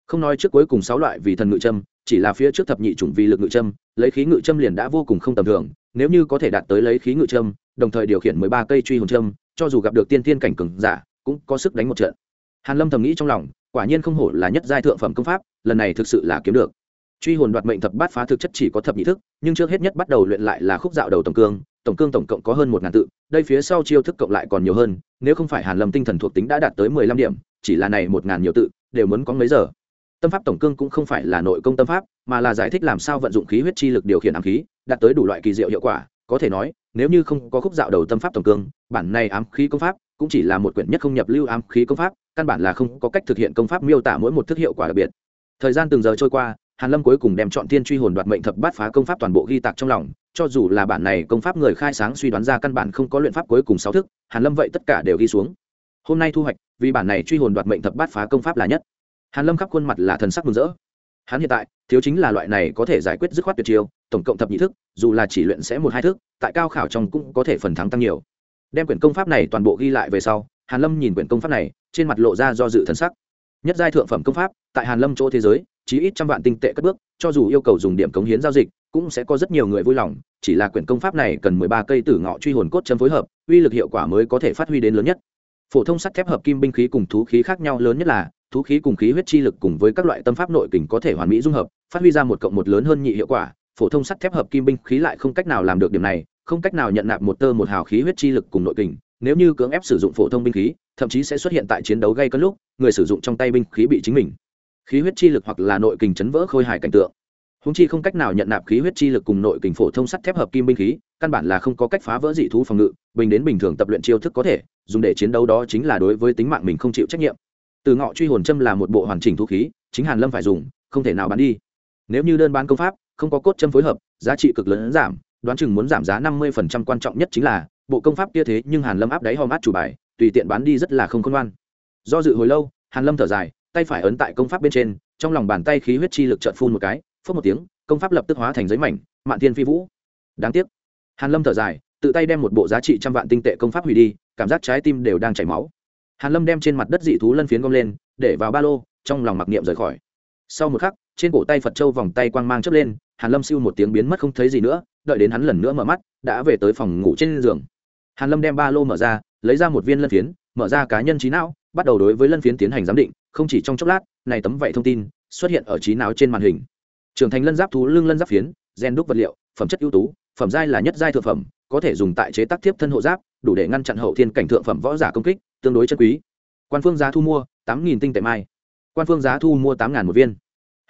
Không nói trước cuối cùng sáu loại vì thần ngự châm chỉ là phía trước thập nhị chủng vì lực ngự châm, lấy khí ngự châm liền đã vô cùng không tầm thường, nếu như có thể đạt tới lấy khí ngự châm, đồng thời điều khiển mười ba cây truy hồn châm, cho dù gặp được tiên tiên cảnh cường giả, cũng có sức đánh một trận. Hàn lâm thầm nghĩ trong lòng, quả nhiên không hổ là nhất giai thượng phẩm công pháp, lần này thực sự là kiếm được. Truy hồn đoạt mệnh thập bát phá thực chất chỉ có thập nhị thức, nhưng trước hết nhất bắt đầu luyện lại là khúc dạo đầu tổng cương tổng cương tổng cộng có hơn một ngàn tự, đây phía sau chiêu thức cộng lại còn nhiều hơn, nếu không phải hàn lâm tinh thần thuộc tính đã đạt tới mười lăm điểm, chỉ là này một ngàn nhiều tự, đều muốn có mấy giờ? Tâm pháp tổng cương cũng không phải là nội công tâm pháp, mà là giải thích làm sao vận dụng khí huyết chi lực điều khiển ám khí, đạt tới đủ loại kỳ diệu hiệu quả. Có thể nói, nếu như không có khúc dạo đầu tâm pháp tổng cương, bản này ám khí công pháp cũng chỉ là một quyển nhất không nhập lưu ám khí công pháp, căn bản là không có cách thực hiện công pháp miêu tả mỗi một thức hiệu quả đặc biệt. Thời gian từng giờ trôi qua, hàn lâm cuối cùng đem chọn thiên truy hồn đoạt mệnh thập bát phá công pháp toàn bộ ghi tạc trong lòng, cho dù là bản này công pháp người khai sáng suy đoán ra căn bản không có luyện pháp cuối cùng sáu thức, hàn lâm vậy tất cả đều ghi xuống. Hôm nay thu hoạch, vì bản này truy hồn đoạt mệnh thập bát phá công pháp là nhất hàn lâm khắp khuôn mặt là thần sắc mừng rỡ. Hắn hiện tại, thiếu chính là loại này có thể giải quyết dứt khoát tuyệt chiêu, tổng cộng thập nhị thức, dù là chỉ luyện sẽ một hai thức, tại cao khảo trong cũng có thể phần thắng tăng nhiều. Đem quyển công pháp này toàn bộ ghi lại về sau, hàn lâm nhìn quyển công pháp này, trên mặt lộ ra do dự thần sắc. Nhất giai thượng phẩm công pháp, tại hàn lâm chỗ thế giới, chí ít trăm vạn tinh tệ cất bước, cho dù yêu cầu dùng điểm cống hiến giao dịch, cũng sẽ có rất nhiều người vui lòng, chỉ là quyển công pháp này cần mười ba cây tử ngọ truy hồn cốt chấm phối hợp, uy lực hiệu quả mới có thể phát huy đến lớn nhất. Phổ thông sắt thép hợp kim binh khí cùng thú khí khác nhau lớn nhất là thú khí cùng khí huyết chi lực cùng với các loại tâm pháp nội kình có thể hoàn mỹ dung hợp, phát huy ra một cộng một lớn hơn nhị hiệu quả, phổ thông sắt thép hợp kim binh khí lại không cách nào làm được điểm này, không cách nào nhận nạp một tơ một hào khí huyết chi lực cùng nội kình, nếu như cưỡng ép sử dụng phổ thông binh khí, thậm chí sẽ xuất hiện tại chiến đấu gây cấn lúc, người sử dụng trong tay binh khí bị chính mình. Khí huyết chi lực hoặc là nội kình chấn vỡ khôi hài cảnh tượng. Hùng chi không cách nào nhận nạp khí huyết chi lực cùng nội kình phổ thông sắt thép hợp kim binh khí, căn bản là không có cách phá vỡ dị thú phòng ngự, bình đến bình thường tập luyện chiêu thức có thể, dùng để chiến đấu đó chính là đối với tính mạng mình không chịu trách nhiệm từ ngọ truy hồn châm là một bộ hoàn chỉnh thu khí, chính hàn lâm phải dùng, không thể nào bán đi. Nếu như đơn bán công pháp, không có cốt châm phối hợp, giá trị cực lớn giảm, đoán chừng muốn giảm giá năm mươi phần trăm quan trọng nhất chính là, bộ công pháp kia thế nhưng hàn lâm áp đáy hòm át chủ bài, tùy tiện bán đi rất là không khôn ngoan. Do dự hồi lâu, hàn lâm thở dài, tay phải ấn tại công pháp bên trên, trong lòng bàn tay khí huyết chi lực chợt phun một cái phất một tiếng, công pháp lập tức hóa thành giấy mảnh, mạn thiên phi vũ. Đáng tiếc. Hàn lâm thở dài, tự tay đem một bộ giá trị trăm vạn tinh tệ công pháp hủy đi, cảm giác trái tim đều đang chảy máu hàn lâm đem trên mặt đất dị thú lân phiến gom lên, để vào ba lô, trong lòng mặc niệm rời khỏi. Sau một khắc, trên cổ tay phật châu vòng tay quang mang chớp lên, hàn lâm siêu một tiếng biến mất không thấy gì nữa, đợi đến hắn lần nữa mở mắt, đã về tới phòng ngủ trên giường. Hàn lâm đem ba lô mở ra, lấy ra một viên lân phiến, mở ra cá nhân trí não, bắt đầu đối với lân phiến tiến hành giám định, không chỉ trong chốc lát, này tấm vậy thông tin xuất hiện ở trí não trên màn hình. Trưởng thành lân giáp thú, lưng lân giáp phiến, gen đúc vật liệu, phẩm chất ưu tú, phẩm giai là nhất giai thượng phẩm, có thể dùng tại chế tác tiếp thân hộ giáp, đủ để ngăn chặn hậu thiên cảnh thượng phẩm võ giả công kích tương đối chân quý. Quan phương giá thu mua, tám nghìn tinh tệ mai. Quan phương giá thu mua tám ngàn một viên.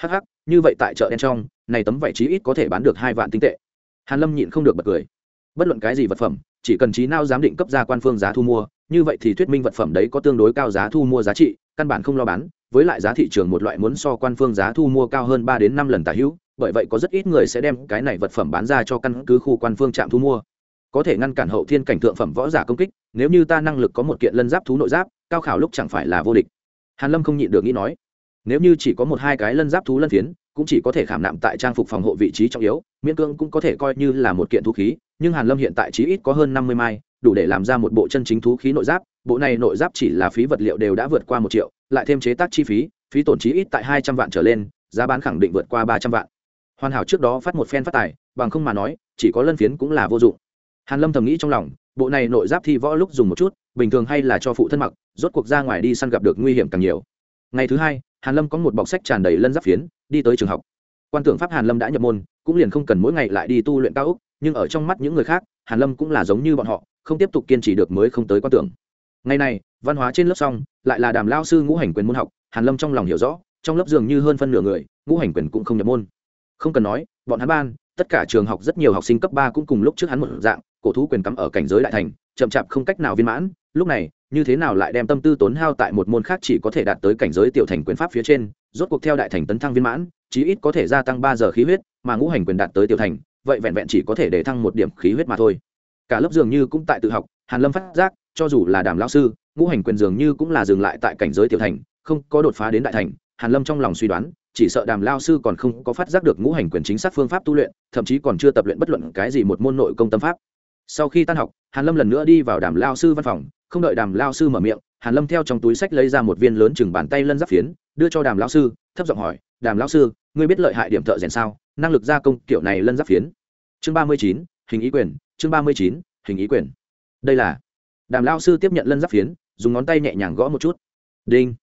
Hh như vậy tại chợ đen trong, này tấm vải chí ít có thể bán được hai vạn tinh tệ. Hàn lâm nhịn không được bật cười. Bất luận cái gì vật phẩm, chỉ cần trí nào giám định cấp ra quan phương giá thu mua, như vậy thì thuyết minh vật phẩm đấy có tương đối cao giá thu mua giá trị, căn bản không lo bán, với lại giá thị trường một loại muốn so quan phương giá thu mua cao hơn ba đến năm lần tả hữu, bởi vậy có rất ít người sẽ đem cái này vật phẩm bán ra cho căn cứ khu quan phương trạm thu mua có thể ngăn cản hậu thiên cảnh thượng phẩm võ giả công kích, nếu như ta năng lực có một kiện lân giáp thú nội giáp, cao khảo lúc chẳng phải là vô địch. Hàn lâm không nhịn được nghĩ nói, nếu như chỉ có một hai cái lân giáp thú lân phiến, cũng chỉ có thể khảm nạm tại trang phục phòng hộ vị trí trọng yếu, miễn cưỡng cũng có thể coi như là một kiện thú khí, nhưng hàn lâm hiện tại chí ít có hơn năm mươi mai, đủ để làm ra một bộ chân chính thú khí nội giáp, bộ này nội giáp chỉ là phí vật liệu đều đã vượt qua một triệu, lại thêm chế tác chi phí phí tổn chí ít tại hai trăm vạn trở lên, giá bán khẳng định vượt qua ba trăm vạn. Hoàn hảo trước đó phát một phen phát tài, bằng không mà nói, chỉ có lân phiến cũng là vô dụng hàn lâm thầm nghĩ trong lòng, bộ này nội giáp thi võ lúc dùng một chút, bình thường hay là cho phụ thân mặc, rốt cuộc ra ngoài đi săn gặp được nguy hiểm càng nhiều. Ngày thứ hai, hàn lâm có một bọc sách tràn đầy lân giáp phiến, đi tới trường học. Quan tưởng pháp hàn lâm đã nhập môn, cũng liền không cần mỗi ngày lại đi tu luyện cao ốc, nhưng ở trong mắt những người khác, hàn lâm cũng là giống như bọn họ, không tiếp tục kiên trì được mới không tới quan tưởng. Ngày này, văn hóa trên lớp xong, lại là đàm lao sư ngũ hành quyền môn học, hàn lâm trong lòng hiểu rõ, trong lớp dường như hơn phân nửa người, ngũ hành quyền cũng không nhập môn. Không cần nói, bọn hắn ban, tất cả trường học rất nhiều học sinh cấp ba cũng cùng lúc trước hắn một dạng cổ thú quyền cắm ở cảnh giới đại thành, chậm chạp không cách nào viên mãn, lúc này, như thế nào lại đem tâm tư tốn hao tại một môn khác chỉ có thể đạt tới cảnh giới tiểu thành quyền pháp phía trên, rốt cuộc theo đại thành tấn thăng viên mãn, chí ít có thể gia tăng ba giờ khí huyết, mà ngũ hành quyền đạt tới tiểu thành, vậy vẹn vẹn chỉ có thể để thăng một điểm khí huyết mà thôi. Cả lớp dường như cũng tại tự học, hàn lâm phát giác, cho dù là đàm lao sư, ngũ hành quyền dường như cũng là dừng lại tại cảnh giới tiểu thành, không có đột phá đến đại thành, hàn lâm trong lòng suy đoán, chỉ sợ đàm lao sư còn không có phát giác được ngũ hành quyền chính xác phương pháp tu luyện, thậm chí còn chưa tập luyện bất luận cái gì một môn nội công tâm pháp sau khi tan học, hàn lâm lần nữa đi vào đàm lao sư văn phòng, không đợi đàm lao sư mở miệng, hàn lâm theo trong túi sách lấy ra một viên lớn chừng bàn tay lân giáp phiến, đưa cho đàm lao sư, thấp giọng hỏi, đàm lao sư, ngươi biết lợi hại điểm thợ rèn sao? Năng lực gia công kiểu này lân giáp phiến. Chương ba mươi chín, hình ý quyền, chương ba mươi chín, hình ý quyền. Đây là đàm lao sư tiếp nhận lân giáp phiến, dùng ngón tay nhẹ nhàng gõ một chút. Đinh.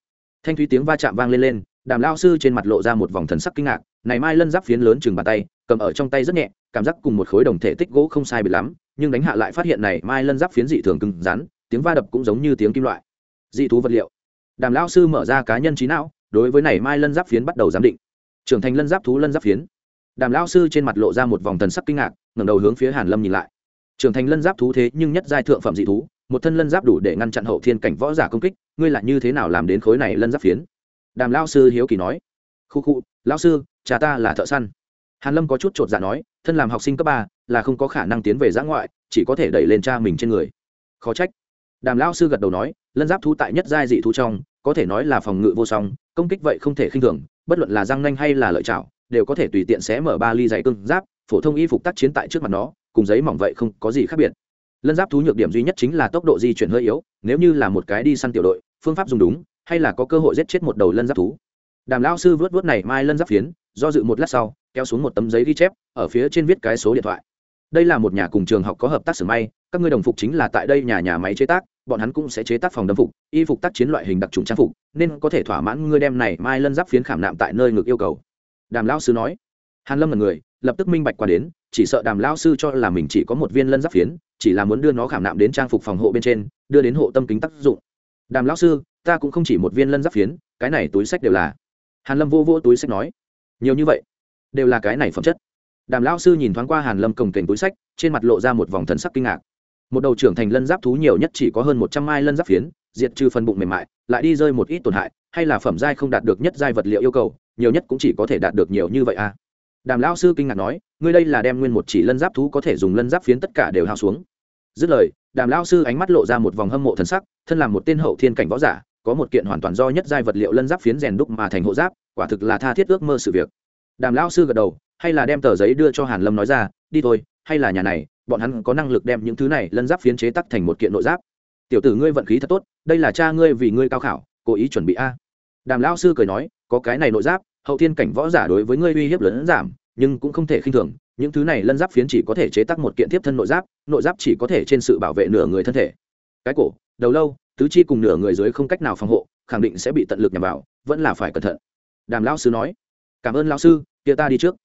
Thanh thúy tiếng va chạm vang lên lên, đàm lao sư trên mặt lộ ra một vòng thần sắc kinh ngạc, này mai lân giáp phiến lớn chừng bàn tay, cầm ở trong tay rất nhẹ, cảm giác cùng một khối đồng thể tích gỗ không sai biệt lắm nhưng đánh hạ lại phát hiện này, mai lân giáp phiến dị thường cứng rắn, tiếng va đập cũng giống như tiếng kim loại. Dị thú vật liệu. Đàm lao sư mở ra cá nhân trí não, đối với này mai lân giáp phiến bắt đầu giám định. Trưởng thành lân giáp thú lân giáp phiến. Đàm lao sư trên mặt lộ ra một vòng thần sắc kinh ngạc, ngẩng đầu hướng phía hàn lâm nhìn lại. Trưởng thành lân giáp thú thế nhưng nhất giai thượng phẩm dị thú, một thân lân giáp đủ để ngăn chặn hậu thiên cảnh võ giả công kích, ngươi là như thế nào làm đến khối này lân giáp phiến? Đàm lao sư hiếu kỳ nói. Khu khu lao sư, cha ta là thợ săn. Hàn lâm có chút chột dạ nói, thân làm học sinh cấp ba là không có khả năng tiến về giã ngoại, chỉ có thể đẩy lên cha mình trên người. Khó trách. Đàm lao sư gật đầu nói, lân giáp thú tại nhất giai dị thú trong, có thể nói là phòng ngự vô song, công kích vậy không thể khinh thường, bất luận là răng nanh hay là lợi chảo, đều có thể tùy tiện xé mở ba ly dày cưng giáp, phổ thông y phục tác chiến tại trước mặt nó, cùng giấy mỏng vậy không có gì khác biệt. Lân giáp thú nhược điểm duy nhất chính là tốc độ di chuyển hơi yếu, nếu như là một cái đi săn tiểu đội, phương pháp dùng đúng, hay là có cơ hội giết chết một đầu lân giáp thú. Đàm lao sư vớt vớt này mai lân giáp phiến, do dự một lát sau, kéo xuống một tấm giấy ghi chép, ở phía trên viết cái số điện thoại đây là một nhà cùng trường học có hợp tác xưởng may, các ngươi đồng phục chính là tại đây nhà nhà máy chế tác, bọn hắn cũng sẽ chế tác phòng đâm phục, y phục tác chiến loại hình đặc trùng trang phục, nên có thể thỏa mãn ngươi đem này mai lân giáp phiến khảm nạm tại nơi ngực yêu cầu. Đàm lão sư nói. Hàn lâm là người, lập tức minh bạch qua đến, chỉ sợ đàm lão sư cho là mình chỉ có một viên lân giáp phiến, chỉ là muốn đưa nó khảm nạm đến trang phục phòng hộ bên trên, đưa đến hộ tâm kính tác dụng. Đàm lão sư, ta cũng không chỉ một viên lân giáp phiến, cái này túi sách đều là. Hàn lâm vô vô túi sách nói. Nhiều như vậy, đều là cái này phẩm chất đàm lão sư nhìn thoáng qua hàn lâm cồng kềnh túi sách, trên mặt lộ ra một vòng thần sắc kinh ngạc. Một đầu trưởng thành lân giáp thú nhiều nhất chỉ có hơn một trăm mai lân giáp phiến, diệt trừ phần bụng mềm mại, lại đi rơi một ít tổn hại, hay là phẩm giai không đạt được nhất giai vật liệu yêu cầu, nhiều nhất cũng chỉ có thể đạt được nhiều như vậy à? Đàm lão sư kinh ngạc nói, ngươi đây là đem nguyên một chỉ lân giáp thú có thể dùng lân giáp phiến tất cả đều hao xuống. Dứt lời, đàm lão sư ánh mắt lộ ra một vòng hâm mộ thần sắc, thân làm một tên hậu thiên cảnh võ giả, có một kiện hoàn toàn do nhất giai vật liệu lân giáp phiến rèn đúc mà thành hộ giáp, quả thực là tha thiết ước mơ sự việc. Đàm lão sư gật đầu hay là đem tờ giấy đưa cho hàn lâm nói ra, đi thôi, hay là nhà này, bọn hắn có năng lực đem những thứ này lân giáp phiến chế tắc thành một kiện nội giáp. Tiểu tử ngươi vận khí thật tốt, đây là cha ngươi vì ngươi cao khảo, cố ý chuẩn bị a. Đàm lão sư cười nói, có cái này nội giáp, hậu thiên cảnh võ giả đối với ngươi uy hiếp lớn giảm, nhưng cũng không thể khinh thường, những thứ này lân giáp phiến chỉ có thể chế tác một kiện tiếp thân nội giáp nội giáp chỉ có thể trên sự bảo vệ nửa người thân thể. Cái cổ, đầu lâu, tứ chi cùng nửa người dưới không cách nào phòng hộ, khẳng định sẽ bị tận lực nhằm vào, vẫn là phải cẩn thận. Đàm lão sư nói. Cảm ơn lão sư, kia ta đi trước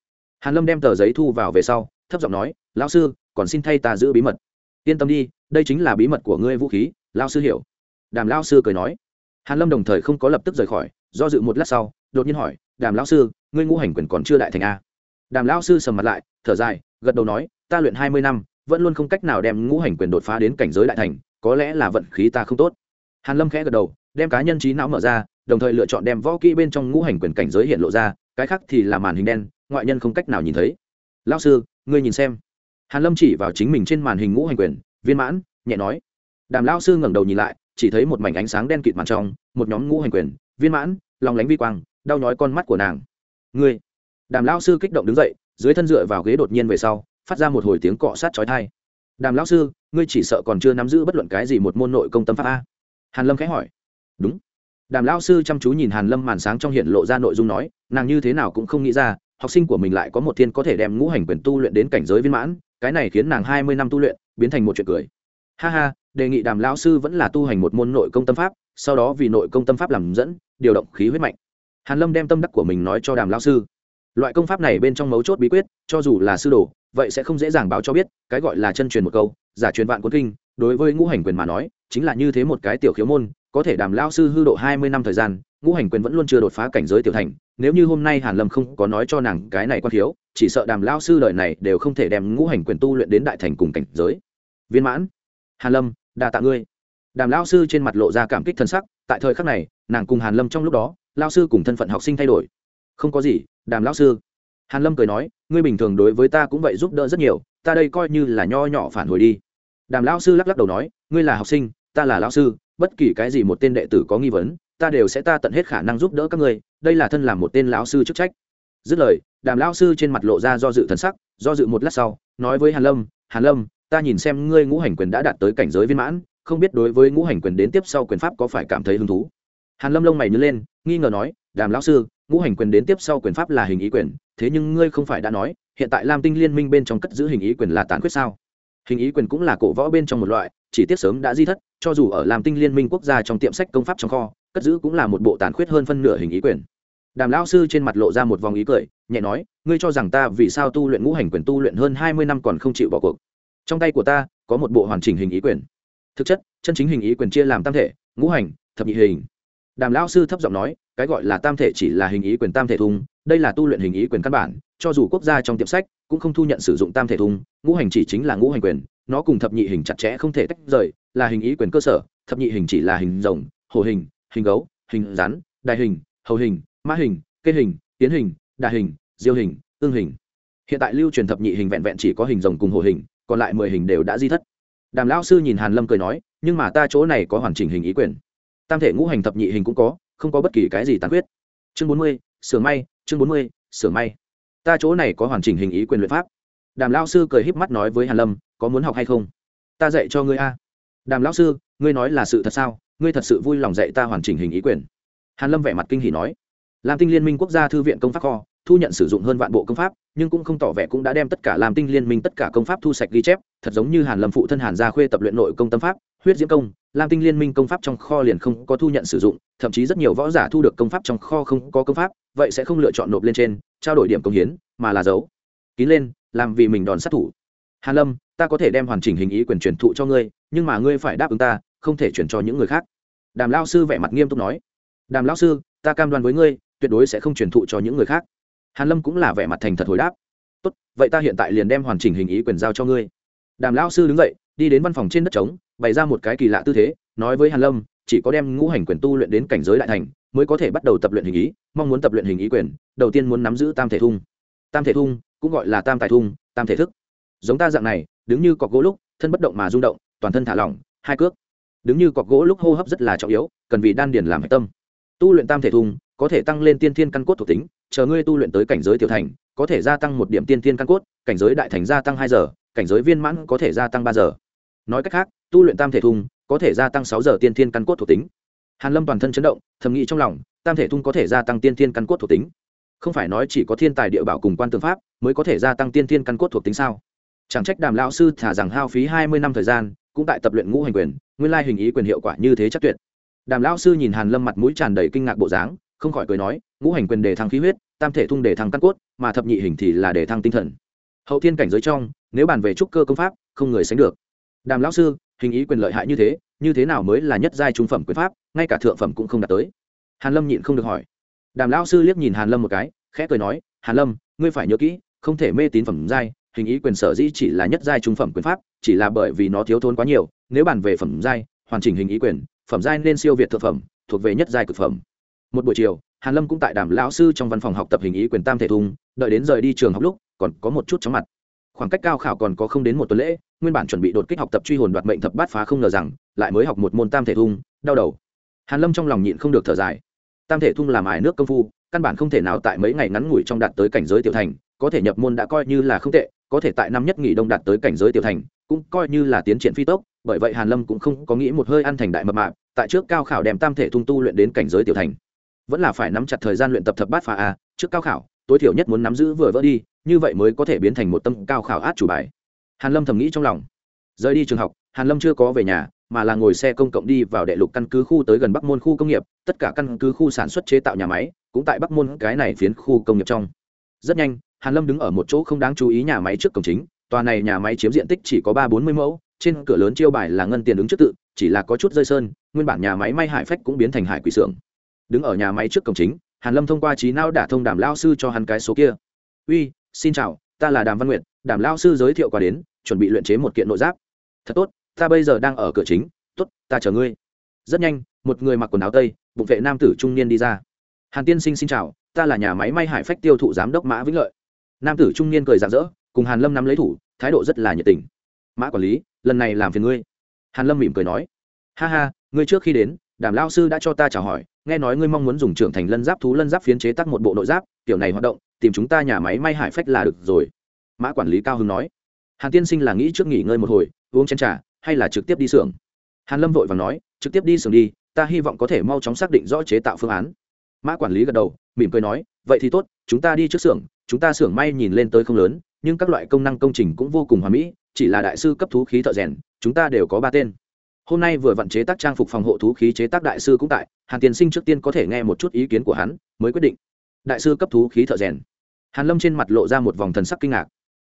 hàn lâm đem tờ giấy thu vào về sau, thấp giọng nói, lão sư, còn xin thay ta giữ bí mật. Yên tâm đi, đây chính là bí mật của ngươi vũ khí, lão sư hiểu. Đàm lão sư cười nói. Hàn lâm đồng thời không có lập tức rời khỏi, do dự một lát sau, đột nhiên hỏi, đàm lão sư, ngươi ngũ hành quyền còn chưa đại thành a? Đàm lão sư sầm mặt lại, thở dài, gật đầu nói, ta luyện hai mươi năm, vẫn luôn không cách nào đem ngũ hành quyền đột phá đến cảnh giới đại thành, có lẽ là vận khí ta không tốt. Hàn lâm khẽ gật đầu, đem cá nhân trí não mở ra, đồng thời lựa chọn đem võ kỹ bên trong ngũ hành quyền cảnh giới hiện lộ ra, cái khác thì là màn hình đen ngoại nhân không cách nào nhìn thấy. Lão sư, ngươi nhìn xem. Hàn lâm chỉ vào chính mình trên màn hình ngũ hành quyền, viên mãn, nhẹ nói. Đàm lão sư ngẩng đầu nhìn lại, chỉ thấy một mảnh ánh sáng đen kịt màn trong, một nhóm ngũ hành quyền, viên mãn, lòng lánh vi quang, đau nhói con mắt của nàng. Ngươi. Đàm lão sư kích động đứng dậy, dưới thân dựa vào ghế đột nhiên về sau, phát ra một hồi tiếng cọ sát chói tai. Đàm lão sư, ngươi chỉ sợ còn chưa nắm giữ bất luận cái gì một môn nội công tâm pháp a? Hàn lâm khẽ hỏi. Đúng. Đàm lão sư chăm chú nhìn hàn lâm màn sáng trong hiện lộ ra nội dung nói, nàng như thế nào cũng không nghĩ ra học sinh của mình lại có một thiên có thể đem ngũ hành quyền tu luyện đến cảnh giới viên mãn, cái này khiến nàng hai mươi năm tu luyện, biến thành một chuyện cười. Ha ha, đề nghị đàm lão sư vẫn là tu hành một môn nội công tâm pháp, sau đó vì nội công tâm pháp làm dẫn, điều động khí huyết mạnh. Hàn lâm đem tâm đắc của mình nói cho đàm lão sư. Loại công pháp này bên trong mấu chốt bí quyết, cho dù là sư đồ, vậy sẽ không dễ dàng báo cho biết, cái gọi là chân truyền một câu, giả truyền vạn quân kinh, đối với ngũ hành quyền mà nói, chính là như thế một cái tiểu khiếu môn, có thể đàm lão sư hư độ hai mươi năm thời gian, ngũ hành quyền vẫn luôn chưa đột phá cảnh giới tiểu thành nếu như hôm nay hàn lâm không có nói cho nàng cái này quan thiếu, chỉ sợ đàm lão sư đời này đều không thể đem ngũ hành quyền tu luyện đến đại thành cùng cảnh giới. Viên mãn, hàn lâm, đa tạ ngươi. Đàm lão sư trên mặt lộ ra cảm kích thân sắc, tại thời khắc này, nàng cùng hàn lâm trong lúc đó lão sư cùng thân phận học sinh thay đổi. Không có gì, đàm lão sư. Hàn lâm cười nói, ngươi bình thường đối với ta cũng vậy giúp đỡ rất nhiều, ta đây coi như là nho nhỏ phản hồi đi. Đàm lão sư lắc lắc đầu nói, ngươi là học sinh, ta là lão sư, bất kỳ cái gì một tên đệ tử có nghi vấn, ta đều sẽ ta tận hết khả năng giúp đỡ các ngươi đây là thân làm một tên lão sư chức trách. Dứt lời, đàm lão sư trên mặt lộ ra do dự thần sắc, do dự một lát sau, nói với hàn lâm hàn lâm, ta nhìn xem ngươi ngũ hành quyền đã đạt tới cảnh giới viên mãn, không biết đối với ngũ hành quyền đến tiếp sau quyền pháp có phải cảm thấy hứng thú? Hàn lâm lông mày nhớ lên, nghi ngờ nói, đàm lão sư, ngũ hành quyền đến tiếp sau quyền pháp là hình ý quyền, thế nhưng ngươi không phải đã nói, hiện tại lam tinh liên minh bên trong cất giữ hình ý quyền là tán khuyết sao? Hình ý quyền cũng là cổ võ bên trong một loại, chỉ tiếc sớm đã di thất, cho dù ở lam tinh liên minh quốc gia trong tiệm sách công pháp trong kho, cất giữ cũng là một bộ tàn khuyết hơn phân nửa hình ý quyền đàm lão sư trên mặt lộ ra một vòng ý cười, nhẹ nói, ngươi cho rằng ta vì sao tu luyện ngũ hành quyền tu luyện hơn hai mươi năm còn không chịu bỏ cuộc? Trong tay của ta có một bộ hoàn chỉnh hình ý quyền. Thực chất, chân chính hình ý quyền chia làm tam thể, ngũ hành, thập nhị hình. Đàm lão sư thấp giọng nói, cái gọi là tam thể chỉ là hình ý quyền tam thể thung đây là tu luyện hình ý quyền căn bản, cho dù quốc gia trong tiệm sách cũng không thu nhận sử dụng tam thể thung ngũ hành chỉ chính là ngũ hành quyền, nó cùng thập nhị hình chặt chẽ không thể tách rời, là hình ý quyền cơ sở, thập nhị hình chỉ là hình rồng hồ hình hình gấu, hình rắn đại hình, hầu hình mã hình, kê hình, tiến hình đại hình, diêu hình tương hình. Hiện tại lưu truyền thập nhị hình vẹn vẹn chỉ có hình rồng cùng hồ hình, còn lại mười hình đều đã di thất. Đàm lão sư nhìn hàn lâm cười nói, nhưng mà ta chỗ này có hoàn chỉnh hình ý quyền. Tam thể ngũ hành thập nhị hình cũng có, không có bất kỳ cái gì tàn khuyết. Chương bốn mươi sưởng may, chương bốn mươi sưởng may. Ta chỗ này có hoàn chỉnh hình ý quyền luyện pháp. Đàm lão sư cười híp mắt nói với hàn lâm, có muốn học hay không? Ta dạy cho ngươi a. Đàm lão sư, ngươi nói là sự thật sao? Ngươi thật sự vui lòng dạy ta hoàn chỉnh hình ý quyền. Hàn lâm vẻ mặt kinh hỉ nói lam tinh liên minh quốc gia thư viện công pháp kho, thu nhận sử dụng hơn vạn bộ công pháp, nhưng cũng không tỏ vẻ cũng đã đem tất cả lam tinh liên minh tất cả công pháp thu sạch ghi chép, thật giống như hàn lâm phụ thân hàn gia khuê tập luyện nội công tâm pháp, huyết diễm công, lam tinh liên minh công pháp trong kho liền không có thu nhận sử dụng, thậm chí rất nhiều võ giả thu được công pháp trong kho không có công pháp, vậy sẽ không lựa chọn nộp lên trên, trao đổi điểm công hiến, mà là giấu. Kín lên, làm vì mình đòn sát thủ. Hàn lâm, ta có thể đem hoàn chỉnh hình ý quyền truyền thụ cho ngươi, nhưng mà ngươi phải đáp ứng ta, không thể chuyển cho những người khác. Đàm lao sư vẻ mặt nghiêm túc nói. Đàm lao sư, ta cam đoan với ngươi tuyệt đối sẽ không truyền thụ cho những người khác. Hàn lâm cũng là vẻ mặt thành thật hồi đáp. Tốt, vậy ta hiện tại liền đem hoàn chỉnh hình ý quyền giao cho ngươi. Đàm Lão sư đứng dậy, đi đến văn phòng trên đất trống, bày ra một cái kỳ lạ tư thế, nói với hàn lâm, chỉ có đem ngũ hành quyền tu luyện đến cảnh giới đại thành, mới có thể bắt đầu tập luyện hình ý, mong muốn tập luyện hình ý quyền, đầu tiên muốn nắm giữ tam thể thung. Tam thể thung cũng gọi là tam tài thung, tam thể thức. Giống ta dạng này, đứng như cọc gỗ lúc, thân bất động mà rung động, toàn thân thả lỏng, hai cước. Đứng như cọc gỗ lúc hô hấp rất là trọng yếu, cần vì đan điền làm hạch tâm. Tu luyện tam thể thung có thể tăng lên tiên thiên căn cốt thuộc tính, chờ ngươi tu luyện tới cảnh giới tiểu thành, có thể gia tăng một điểm tiên thiên căn cốt, cảnh giới đại thành gia tăng hai giờ, cảnh giới viên mãn có thể gia tăng ba giờ. Nói cách khác, tu luyện tam thể thung, có thể gia tăng sáu giờ tiên thiên căn cốt thuộc tính. Hàn lâm toàn thân chấn động, thầm nghĩ trong lòng, tam thể thung có thể gia tăng tiên thiên căn cốt thuộc tính. Không phải nói chỉ có thiên tài địa bảo cùng quan tương pháp mới có thể gia tăng tiên thiên căn cốt thuộc tính sao? Chẳng trách đàm lão sư thả rằng hao phí hai mươi năm thời gian, cũng tại tập luyện ngũ hành quyền, nguyên lai hình ý quyền hiệu quả như thế chắc tuyệt. Đàm lão sư nhìn hàn lâm mặt mũi tràn đầy kinh ngạc bộ dáng không khỏi cười nói, ngũ hành quyền đề thăng khí huyết, tam thể thung đề thăng căn cốt, mà thập nhị hình thì là đề thăng tinh thần. Hậu thiên cảnh giới trong, nếu bàn về trúc cơ công pháp, không người sánh được. Đàm lão sư, hình ý quyền lợi hại như thế như thế nào mới là nhất giai trung phẩm quyền pháp, ngay cả thượng phẩm cũng không đạt tới? Hàn lâm nhịn không được hỏi. Đàm lão sư liếc nhìn hàn lâm một cái, khẽ cười nói, hàn lâm, ngươi phải nhớ kỹ, không thể mê tín phẩm giai, hình ý quyền sở dĩ chỉ là nhất giai trung phẩm quyền pháp, chỉ là bởi vì nó thiếu thốn quá nhiều, nếu bàn về phẩm giai, hoàn chỉnh hình ý quyền, phẩm giai nên siêu việt thượng phẩm, thuộc về nhất giai cực phẩm một buổi chiều, hàn lâm cũng tại đàm lão sư trong văn phòng học tập hình ý quyền tam thể thung đợi đến rời đi trường học lúc, còn có một chút chóng mặt. Khoảng cách cao khảo còn có không đến một tuần lễ, nguyên bản chuẩn bị đột kích học tập truy hồn đoạt mệnh thập bát phá không ngờ rằng, lại mới học một môn tam thể thung đau đầu. Hàn lâm trong lòng nhịn không được thở dài. Tam thể thung làm ải nước công phu, căn bản không thể nào tại mấy ngày ngắn ngủi trong đạt tới cảnh giới tiểu thành, có thể nhập môn đã coi như là không tệ, có thể tại năm nhất nghỉ đông đạt tới cảnh giới tiểu thành, cũng coi như là tiến triển phi tốc, bởi vậy hàn lâm cũng không có nghĩ một hơi ăn thành đại mập mạp, tại trước cao khảo đem tam thể thung tu luyện đến cảnh giới tiểu thành vẫn là phải nắm chặt thời gian luyện tập thập bát phá a, trước cao khảo, tối thiểu nhất muốn nắm giữ vừa vỡ đi, như vậy mới có thể biến thành một tâm cao khảo át chủ bài. Hàn lâm thầm nghĩ trong lòng. Rời đi trường học, hàn lâm chưa có về nhà, mà là ngồi xe công cộng đi vào đệ lục căn cứ khu tới gần bắc môn khu công nghiệp, tất cả căn cứ khu sản xuất chế tạo nhà máy cũng tại bắc môn cái này phiến khu công nghiệp trong. Rất nhanh, hàn lâm đứng ở một chỗ không đáng chú ý nhà máy trước cổng chính, tòa này nhà máy chiếm diện tích chỉ có ba bốn mươi mẫu, trên cửa lớn chiêu bài là ngân tiền ứng trước tự, chỉ là có chút rơi sơn, nguyên bản nhà máy may hải phách cũng biến thành hải quỷ xưởng đứng ở nhà máy trước cổng chính, hàn lâm thông qua trí não đả thông đàm lao sư cho hắn cái số kia. Uy, xin chào, ta là đàm văn nguyện đàm lao sư giới thiệu qua đến, chuẩn bị luyện chế một kiện nội giáp. Thật tốt, ta bây giờ đang ở cửa chính, tốt, ta chờ ngươi. Rất nhanh, một người mặc quần áo tây, bụng vệ nam tử trung niên đi ra. Hàn tiên sinh xin chào, ta là nhà máy may hải phách tiêu thụ giám đốc mã vĩnh lợi. Nam tử trung niên cười rạng rỡ, cùng hàn lâm nắm lấy thủ, thái độ rất là nhiệt tình. Mã quản lý, lần này làm phiền ngươi. Hàn lâm mỉm cười nói. Ha ha, ngươi trước khi đến, đàm lao sư đã cho ta chào hỏi nghe nói ngươi mong muốn dùng trưởng thành lân giáp thú lân giáp phiến chế tác một bộ nội giáp, kiểu này hoạt động, tìm chúng ta nhà máy may hải phách là được rồi. Mã quản lý cao hưng nói. Hàn tiên sinh là nghĩ trước nghỉ ngơi một hồi, uống chén trà, hay là trực tiếp đi xưởng? Hàn lâm vội vàng nói, trực tiếp đi xưởng đi, ta hy vọng có thể mau chóng xác định rõ chế tạo phương án. Mã quản lý gật đầu, mỉm cười nói, vậy thì tốt, chúng ta đi trước xưởng, chúng ta xưởng may nhìn lên tới không lớn, nhưng các loại công năng công trình cũng vô cùng hoà mỹ, chỉ là đại sư cấp thú khí thợ rèn, chúng ta đều có ba tên hôm nay vừa vận chế tác trang phục phòng hộ thú khí chế tác đại sư cũng tại, hàn tiên sinh trước tiên có thể nghe một chút ý kiến của hắn, mới quyết định. Đại sư cấp thú khí thợ rèn. Hàn lâm trên mặt lộ ra một vòng thần sắc kinh ngạc.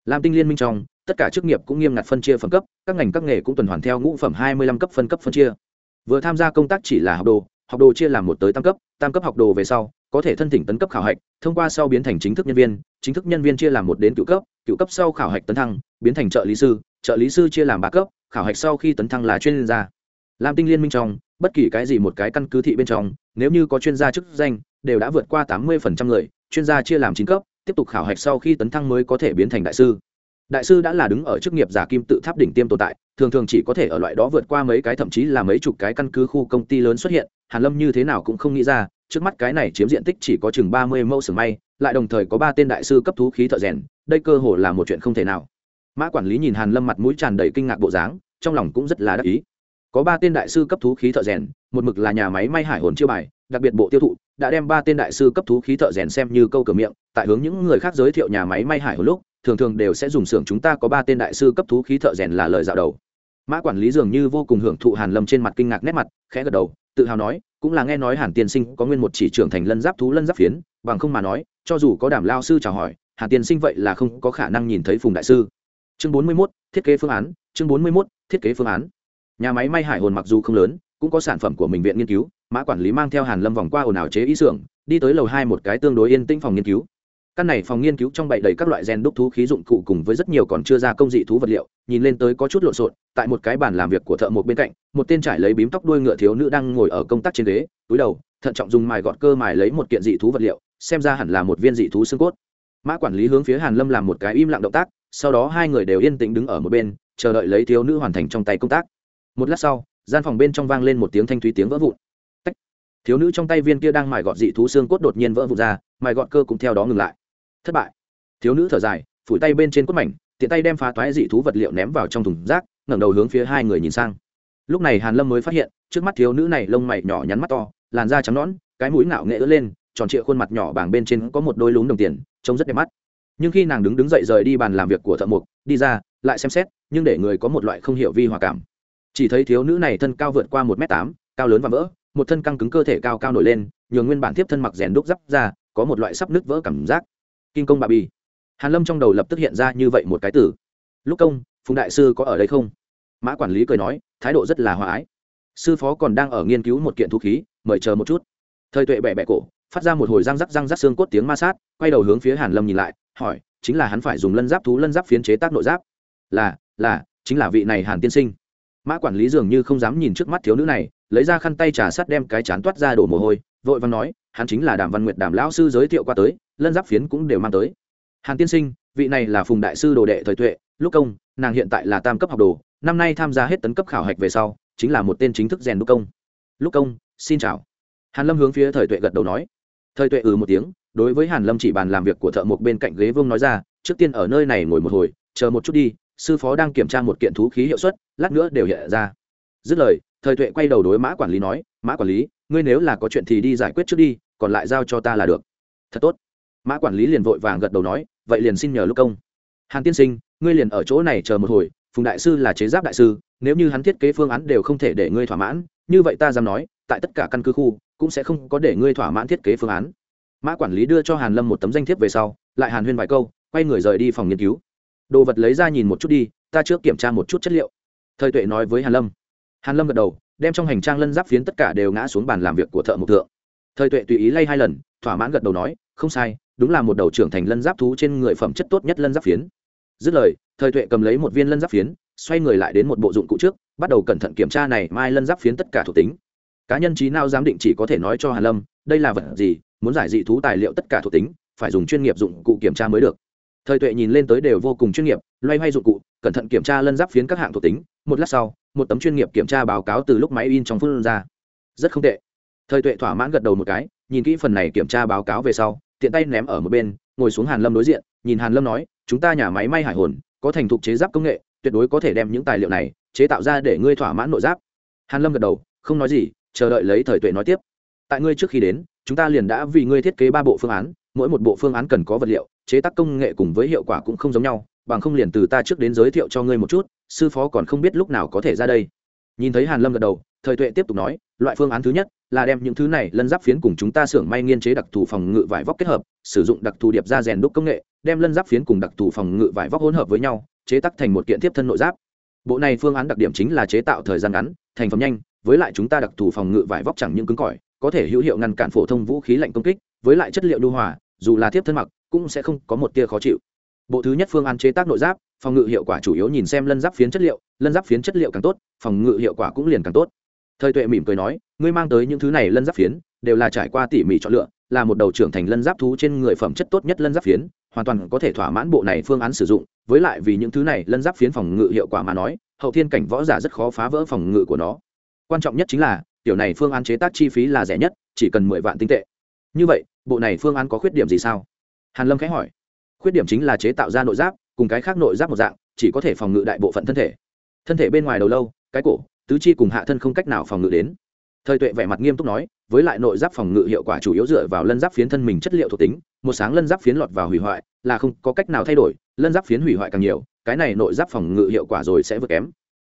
Làm tinh liên minh trong, tất cả chức nghiệp cũng nghiêm ngặt phân chia phẩm cấp, các ngành các nghề cũng tuần hoàn theo ngũ phẩm hai mươi lăm cấp phân cấp phân chia. Vừa tham gia công tác chỉ là học đồ học đồ chia làm một tới tam cấp tam cấp học đồ về sau, có thể thân thỉnh tấn cấp khảo hạch, thông qua sau biến thành chính thức nhân viên, chính thức nhân viên chia làm một đến cựu cấp cựu cấp sau khảo hạch tấn thăng, biến thành trợ lý sư, trợ lý sư chia làm ba cấp khảo hạch sau khi tấn thăng là chuyên gia. Lam tinh liên minh trong, bất kỳ cái gì một cái căn cứ thị bên trong, nếu như có chuyên gia chức danh, đều đã vượt qua tám mươi người, chuyên gia chia làm chín cấp, tiếp tục khảo hạch sau khi tấn thăng mới có thể biến thành đại sư. Đại sư đã là đứng ở chức nghiệp giả kim tự tháp đỉnh tiêm tồn tại, thường thường chỉ có thể ở loại đó vượt qua mấy cái thậm chí là mấy chục cái căn cứ khu công ty lớn xuất hiện, hàn lâm như thế nào cũng không nghĩ ra, trước mắt cái này chiếm diện tích chỉ có chừng ba mươi mẫu sừng may, lại đồng thời có ba tên đại sư cấp thú khí thợ rèn, đây cơ hồ là một chuyện không thể nào mã quản lý nhìn hàn lâm mặt mũi tràn đầy kinh ngạc bộ dáng, trong lòng cũng rất là đắc ý. Có ba tên đại sư cấp thú khí thợ rèn, một mực là nhà máy may hải hồn chiêu bài, đặc biệt bộ tiêu thụ, đã đem ba tên đại sư cấp thú khí thợ rèn xem như câu cửa miệng, tại hướng những người khác giới thiệu nhà máy may hải hồn lúc, thường thường đều sẽ dùng xưởng chúng ta có ba tên đại sư cấp thú khí thợ rèn là lời dạo đầu. Mã quản lý dường như vô cùng hưởng thụ hàn lâm trên mặt kinh ngạc nét mặt, khẽ gật đầu, tự hào nói, cũng là nghe nói hàn tiên sinh có nguyên một chỉ trưởng thành lân giáp thú lân giáp phiến, bằng không mà nói, cho dù có đảm lao sư chào hỏi, hàn tiên sinh vậy là không có khả năng nhìn thấy phùng đại sư chương bốn mươi 41, thiết kế phương án chương bốn mươi 41, thiết kế phương án. Nhà máy may hải hồn mặc dù không lớn cũng có sản phẩm của mình viện nghiên cứu mã quản lý mang theo hàn lâm vòng qua ồn ào chế ý xưởng đi tới lầu hai một cái tương đối yên tĩnh phòng nghiên cứu. Căn này phòng nghiên cứu trong bày đầy các loại gen đúc thú khí dụng cụ cùng với rất nhiều còn chưa ra công dị thú vật liệu nhìn lên tới có chút lộn xộn tại một cái bàn làm việc của thợ một bên cạnh một tên trải lấy bím tóc đuôi ngựa thiếu nữ đang ngồi ở công tác trên ghế túi đầu thận trọng dùng mài gọt cơ mài lấy một kiện dị thú vật liệu xem ra hẳn là một viên dị thú xương cốt. Mã quản lý hướng phía hàn lâm làm một cái im lặng động tác sau đó hai người đều yên tĩnh đứng ở một bên, chờ đợi lấy thiếu nữ hoàn thành trong tay công tác. Một lát sau, gian phòng bên trong vang lên một tiếng thanh thúy tiếng vỡ vụn. Tách. thiếu nữ trong tay viên kia đang mài gọt dị thú xương cốt đột nhiên vỡ vụn ra, mài gọt cơ cũng theo đó ngừng lại. Thất bại. Thiếu nữ thở dài, phủi tay bên trên cốt mảnh, tiện tay đem phá toái dị thú vật liệu ném vào trong thùng rác, ngẩng đầu hướng phía hai người nhìn sang. Lúc này hàn lâm mới phát hiện, trước mắt thiếu nữ này lông mày nhỏ nhắn mắt to, làn da trắng nõn, cái mũi ngạo nghệ ứa lên, tròn trịa khuôn mặt nhỏ bảng bên trên có một đôi lúm đồng tiền, trông rất đẹp mắt nhưng khi nàng đứng đứng dậy rời đi bàn làm việc của thợ mục đi ra, lại xem xét, nhưng để người có một loại không hiểu vi hòa cảm. Chỉ thấy thiếu nữ này thân cao vượt qua một m tám, cao lớn và vỡ, một thân căng cứng cơ thể cao cao nổi lên, nhường nguyên bản tiếp thân mặc rèn đúc giáp ra, có một loại sắp nứt vỡ cảm giác. Kinh công bà bi hàn lâm trong đầu lập tức hiện ra như vậy một cái từ. Lúc công, phùng đại sư có ở đây không? Mã quản lý cười nói, thái độ rất là hòa ái. Sư phó còn đang ở nghiên cứu một kiện thu khí, mời chờ một chút. Thời tuệ bẹ bẹ cổ, phát ra một hồi răng rắc răng rắc xương cốt tiếng ma sát, quay đầu hướng phía hàn lâm nhìn lại hỏi, chính là hắn phải dùng lân giáp thú lân giáp phiến chế tác nội giáp. Là là, chính là vị này hàn tiên sinh. Mã quản lý dường như không dám nhìn trước mắt thiếu nữ này, lấy ra khăn tay trà sắt đem cái chán toát ra đổ mồ hôi, vội và nói, hắn chính là đàm văn nguyệt đàm lão sư giới thiệu qua tới, lân giáp phiến cũng đều mang tới. Hàn tiên sinh, vị này là phùng đại sư đồ đệ thời tuệ, lúc công, nàng hiện tại là tam cấp học đồ, năm nay tham gia hết tấn cấp khảo hạch về sau, chính là một tên chính thức rèn đúc công. Lúc công, xin chào. Hàn lâm hướng phía thời tuệ gật đầu nói. Thời tuệ ừ một tiếng đối với hàn lâm chỉ bàn làm việc của thợ một bên cạnh ghế vương nói ra, trước tiên ở nơi này ngồi một hồi, chờ một chút đi, sư phó đang kiểm tra một kiện thú khí hiệu suất, lát nữa đều hiện ra. Dứt lời, thời tuệ quay đầu đối mã quản lý nói, mã quản lý, ngươi nếu là có chuyện thì đi giải quyết trước đi, còn lại giao cho ta là được. Thật tốt. Mã quản lý liền vội vàng gật đầu nói, vậy liền xin nhờ lúc công. Hàn tiên sinh, ngươi liền ở chỗ này chờ một hồi, phùng đại sư là chế giáp đại sư, nếu như hắn thiết kế phương án đều không thể để ngươi thỏa mãn, như vậy ta dám nói, tại tất cả căn cứ khu, cũng sẽ không có để ngươi thỏa mãn thiết kế phương án mã quản lý đưa cho hàn lâm một tấm danh thiếp về sau lại hàn huyên vài câu quay người rời đi phòng nghiên cứu đồ vật lấy ra nhìn một chút đi ta trước kiểm tra một chút chất liệu thời tuệ nói với hàn lâm hàn lâm gật đầu đem trong hành trang lân giáp phiến tất cả đều ngã xuống bàn làm việc của thợ mộc thượng thời tuệ tùy ý lay hai lần thỏa mãn gật đầu nói không sai đúng là một đầu trưởng thành lân giáp thú trên người phẩm chất tốt nhất lân giáp phiến dứt lời thời tuệ cầm lấy một viên lân giáp phiến xoay người lại đến một bộ dụng cụ trước bắt đầu cẩn thận kiểm tra này mai lân giáp phiến tất cả thuộc tính cá nhân trí não giám định chỉ có thể nói cho hàn lâm, đây là vật gì, muốn giải dị thú tài liệu tất cả thuộc tính, phải dùng chuyên nghiệp dụng cụ kiểm tra mới được. Thời tuệ nhìn lên tới đều vô cùng chuyên nghiệp, loay hoay dụng cụ, cẩn thận kiểm tra lân giáp phiến các hạng thuộc tính, một lát sau, một tấm chuyên nghiệp kiểm tra báo cáo từ lúc máy in trong phương ra. Rất không tệ. Thời tuệ thỏa mãn gật đầu một cái, nhìn kỹ phần này kiểm tra báo cáo về sau, tiện tay ném ở một bên, ngồi xuống hàn lâm đối diện, nhìn hàn lâm nói, chúng ta nhà máy may hải hồn, có thành thục chế giáp công nghệ, tuyệt đối có thể đem những tài liệu này chế tạo ra để ngươi thỏa mãn nội giáp. Hàn lâm gật đầu, không nói gì chờ đợi lấy thời tuệ nói tiếp. Tại ngươi trước khi đến, chúng ta liền đã vì ngươi thiết kế ba bộ phương án, mỗi một bộ phương án cần có vật liệu, chế tác công nghệ cùng với hiệu quả cũng không giống nhau, bằng không liền từ ta trước đến giới thiệu cho ngươi một chút, sư phó còn không biết lúc nào có thể ra đây. Nhìn thấy hàn lâm gật đầu, thời tuệ tiếp tục nói, loại phương án thứ nhất là đem những thứ này lân giáp phiến cùng chúng ta xưởng may nghiên chế đặc thù phòng ngự vải vóc kết hợp, sử dụng đặc thù điệp ra rèn đúc công nghệ, đem lân giáp phiến cùng đặc thù phòng ngự vải vóc hỗn hợp với nhau, chế tác thành một kiện tiếp thân nội giáp. Bộ này phương án đặc điểm chính là chế tạo thời gian ngắn, thành phẩm nhanh với lại chúng ta đặc thù phòng ngự vải vóc chẳng những cứng cỏi, có thể hữu hiệu ngăn cản phổ thông vũ khí lạnh công kích, với lại chất liệu lưu hòa, dù là tiếp thân mặc, cũng sẽ không có một tia khó chịu. Bộ thứ nhất phương án chế tác nội giáp, phòng ngự hiệu quả chủ yếu nhìn xem lân giáp phiến chất liệu, lân giáp phiến chất liệu càng tốt, phòng ngự hiệu quả cũng liền càng tốt. Thời tuệ mỉm cười nói, ngươi mang tới những thứ này lân giáp phiến, đều là trải qua tỉ mỉ chọn lựa, là một đầu trưởng thành lân giáp thú trên người phẩm chất tốt nhất lân giáp phiến, hoàn toàn có thể thỏa mãn bộ này phương án sử dụng, với lại vì những thứ này lân giáp phiến phòng ngự hiệu quả mà nói, hậu thiên cảnh võ giả rất khó phá vỡ phòng ngự của nó quan trọng nhất chính là, tiểu này phương án chế tác chi phí là rẻ nhất, chỉ cần mười vạn tinh tệ. Như vậy, bộ này phương án có khuyết điểm gì sao? Hàn lâm khẽ hỏi. Khuyết điểm chính là chế tạo ra nội giáp, cùng cái khác nội giáp một dạng, chỉ có thể phòng ngự đại bộ phận thân thể. Thân thể bên ngoài đầu lâu, cái cổ, tứ chi cùng hạ thân không cách nào phòng ngự đến. Thời tuệ vẻ mặt nghiêm túc nói, với lại nội giáp phòng ngự hiệu quả chủ yếu dựa vào lân giáp phiến thân mình chất liệu thuộc tính, một sáng lân giáp phiến lọt vào hủy hoại là không có cách nào thay đổi, lân giáp phiến hủy hoại càng nhiều, cái này nội giáp phòng ngự hiệu quả rồi sẽ vượt kém.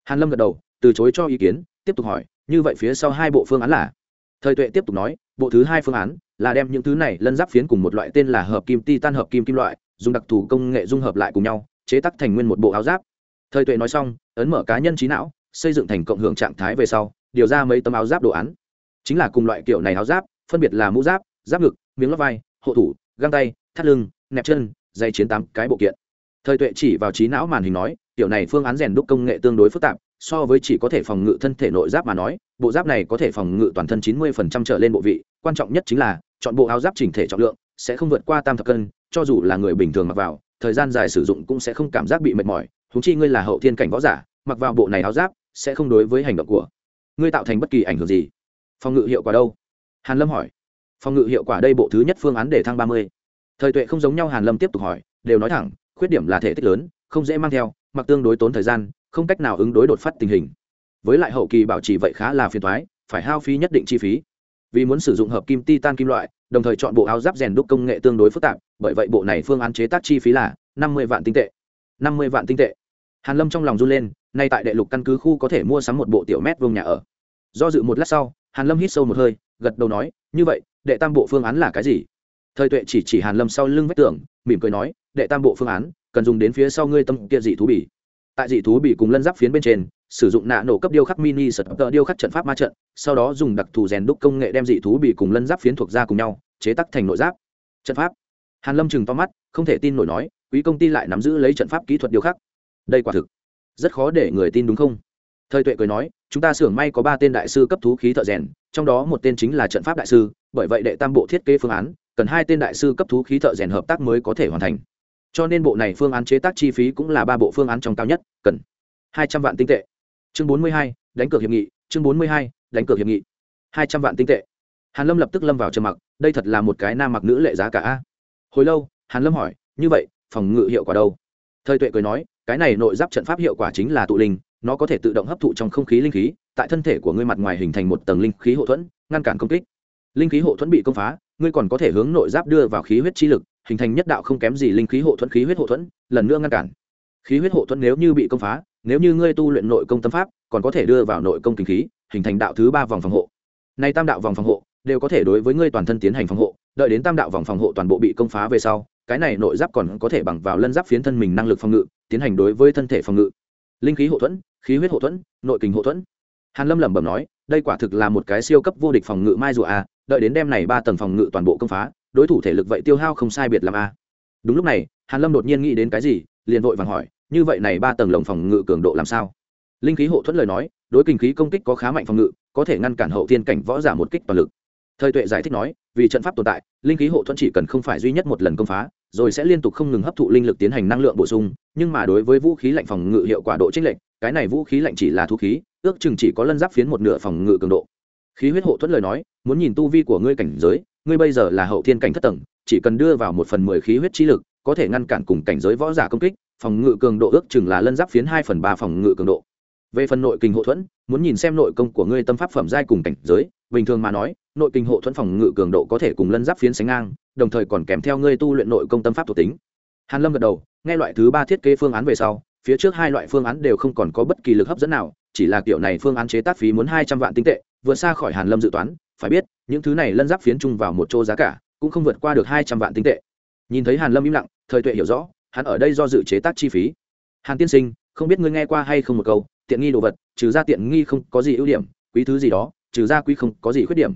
Hàn lâm gật đầu, từ chối cho ý kiến tiếp tục hỏi, như vậy phía sau hai bộ phương án là? Thời tuệ tiếp tục nói, bộ thứ hai phương án là đem những thứ này lân giáp phiến cùng một loại tên là hợp kim titan hợp kim kim loại, dùng đặc thù công nghệ dung hợp lại cùng nhau, chế tác thành nguyên một bộ áo giáp. Thời tuệ nói xong, ấn mở cá nhân trí não, xây dựng thành cộng hưởng trạng thái về sau, điều ra mấy tấm áo giáp đồ án. Chính là cùng loại kiểu này áo giáp, phân biệt là mũ giáp giáp ngực, miếng lót vai, hộ thủ, găng tay, thắt lưng, nẹp chân, dây chiến tám cái bộ kiện. Thời tuệ chỉ vào trí não màn hình nói, kiểu này phương án rèn đúc công nghệ tương đối phức tạp so với chỉ có thể phòng ngự thân thể nội giáp mà nói, bộ giáp này có thể phòng ngự toàn thân chín mươi phần trăm trở lên bộ vị. Quan trọng nhất chính là, chọn bộ áo giáp chỉnh thể trọng lượng sẽ không vượt qua tam thập cân, cho dù là người bình thường mặc vào, thời gian dài sử dụng cũng sẽ không cảm giác bị mệt mỏi. Thú chi ngươi là hậu thiên cảnh võ giả, mặc vào bộ này áo giáp sẽ không đối với hành động của ngươi tạo thành bất kỳ ảnh hưởng gì. Phòng ngự hiệu quả đâu? Hàn lâm hỏi. Phòng ngự hiệu quả đây bộ thứ nhất phương án để thăng ba mươi. Thời tuệ không giống nhau, hàn lâm tiếp tục hỏi, đều nói thẳng, khuyết điểm là thể tích lớn, không dễ mang theo, mặc tương đối tốn thời gian không cách nào ứng đối đột phát tình hình. Với lại hậu kỳ bảo trì vậy khá là phiền toái, phải hao phí nhất định chi phí. Vì muốn sử dụng hợp kim titan kim loại, đồng thời chọn bộ áo giáp rèn đúc công nghệ tương đối phức tạp, bởi vậy bộ này phương án chế tác chi phí là năm mươi vạn tinh tệ. năm mươi vạn tinh tệ. Hàn lâm trong lòng run lên, nay tại đệ lục căn cứ khu có thể mua sắm một bộ tiểu mét vuông nhà ở. Do dự một lát sau, hàn lâm hít sâu một hơi, gật đầu nói, như vậy, đệ tam bộ phương án là cái gì? Thời tuệ chỉ chỉ hàn lâm sau lưng vách tường, mỉm cười nói, đệ tam bộ phương án, cần dùng đến phía sau ngươi tâm kia dị thú bỉ tại dị thú bỉ cùng lân giáp phiến bên trên, sử dụng nạ nổ cấp điêu khắc mini sật tờ điêu khắc trận pháp ma trận, sau đó dùng đặc thù rèn đúc công nghệ đem dị thú bỉ cùng lân giáp phiến thuộc ra cùng nhau, chế tác thành nội giáp. Trận pháp. Hàn lâm chừng to mắt, không thể tin nổi nói, quý công ty lại nắm giữ lấy trận pháp kỹ thuật điêu khắc. Đây quả thực, rất khó để người tin đúng không? Thời tuệ cười nói, chúng ta xưởng may có ba tên đại sư cấp thú khí thợ rèn, trong đó một tên chính là trận pháp đại sư, bởi vậy đệ tam bộ thiết kế phương án, cần hai tên đại sư cấp thú khí thợ rèn hợp tác mới có thể hoàn thành cho nên bộ này phương án chế tác chi phí cũng là ba bộ phương án trong cao nhất, cần hai trăm vạn tinh tệ. Chương bốn mươi hai, đánh cược hiệp nghị. Chương bốn mươi hai, đánh cược hiệp nghị. hai trăm vạn tinh tệ. Hàn lâm lập tức lâm vào trầm mặc, đây thật là một cái nam mặc nữ lệ giá cả a. Hồi lâu, hàn lâm hỏi, như vậy, phòng ngự hiệu quả đâu? Thời tuệ cười nói, cái này nội giáp trận pháp hiệu quả chính là tụ linh, nó có thể tự động hấp thụ trong không khí linh khí, tại thân thể của ngươi mặt ngoài hình thành một tầng linh khí hộ thuẫn, ngăn cản công kích. Linh khí hộ thuẫn bị công phá, ngươi còn có thể hướng nội giáp đưa vào khí huyết chi lực hình thành nhất đạo không kém gì linh khí hộ thuẫn, khí huyết hộ thuẫn, lần nữa ngăn cản. Khí huyết hộ thuẫn nếu như bị công phá, nếu như ngươi tu luyện nội công tâm pháp, còn có thể đưa vào nội công kinh khí, hình thành đạo thứ ba vòng phòng hộ. Nay tam đạo vòng phòng hộ đều có thể đối với ngươi toàn thân tiến hành phòng hộ, đợi đến tam đạo vòng phòng hộ toàn bộ bị công phá về sau, cái này nội giáp còn có thể bằng vào lân giáp phiến thân mình năng lực phòng ngự, tiến hành đối với thân thể phòng ngự. Linh khí hộ thuẫn, khí huyết hộ thuẫn, nội kình hộ thuẫn. Hàn lâm lẩm bẩm nói, đây quả thực là một cái siêu cấp vô địch phòng ngự mai rùa à đợi đến đêm này ba tầng phòng ngự toàn bộ công phá đối thủ thể lực vậy tiêu hao không sai biệt làm a à. đúng lúc này, hàn lâm đột nhiên nghĩ đến cái gì, liền vội vàng hỏi, như vậy này ba tầng lồng phòng ngự cường độ làm sao? Linh khí hộ thuẫn lời nói, đối kinh khí công kích có khá mạnh phòng ngự, có thể ngăn cản hậu thiên cảnh võ giả một kích toàn lực. Thời tuệ giải thích nói, vì trận pháp tồn tại, linh khí hộ thuẫn chỉ cần không phải duy nhất một lần công phá, rồi sẽ liên tục không ngừng hấp thụ linh lực tiến hành năng lượng bổ sung, nhưng mà đối với vũ khí lạnh phòng ngự hiệu quả độ chênh lệch, cái này vũ khí lạnh chỉ là thu khí, ước chừng chỉ có lân giáp phiến một nửa phòng ngự cường độ. Khí huyết hộ thuẫn lời nói, muốn nhìn tu vi của ngươi cảnh giới ngươi bây giờ là hậu thiên cảnh thất tầng, chỉ cần đưa vào một phần mười khí huyết chi lực, có thể ngăn cản cùng cảnh giới võ giả công kích, phòng ngự cường độ ước chừng là lân giáp phiến hai phần ba phòng ngự cường độ. Về phần nội kinh hộ thuẫn, muốn nhìn xem nội công của ngươi tâm pháp phẩm giai cùng cảnh giới, bình thường mà nói, nội kinh hộ thuẫn phòng ngự cường độ có thể cùng lân giáp phiến sánh ngang, đồng thời còn kèm theo ngươi tu luyện nội công tâm pháp thuộc tính. Hàn lâm gật đầu, nghe loại thứ ba thiết kế phương án về sau, phía trước hai loại phương án đều không còn có bất kỳ lực hấp dẫn nào, chỉ là kiểu này phương án chế tác phí muốn hai trăm vạn tinh tệ, vượt xa khỏi hàn lâm dự toán phải biết, những thứ này lân giáp phiến chung vào một chỗ giá cả, cũng không vượt qua được hai trăm vạn tinh tệ. Nhìn thấy hàn lâm im lặng, thời tuệ hiểu rõ, hắn ở đây do dự chế tác chi phí. Hàn tiên sinh, không biết ngươi nghe qua hay không một câu, tiện nghi đồ vật, trừ ra tiện nghi không có gì ưu điểm, quý thứ gì đó, trừ ra quý không có gì khuyết điểm.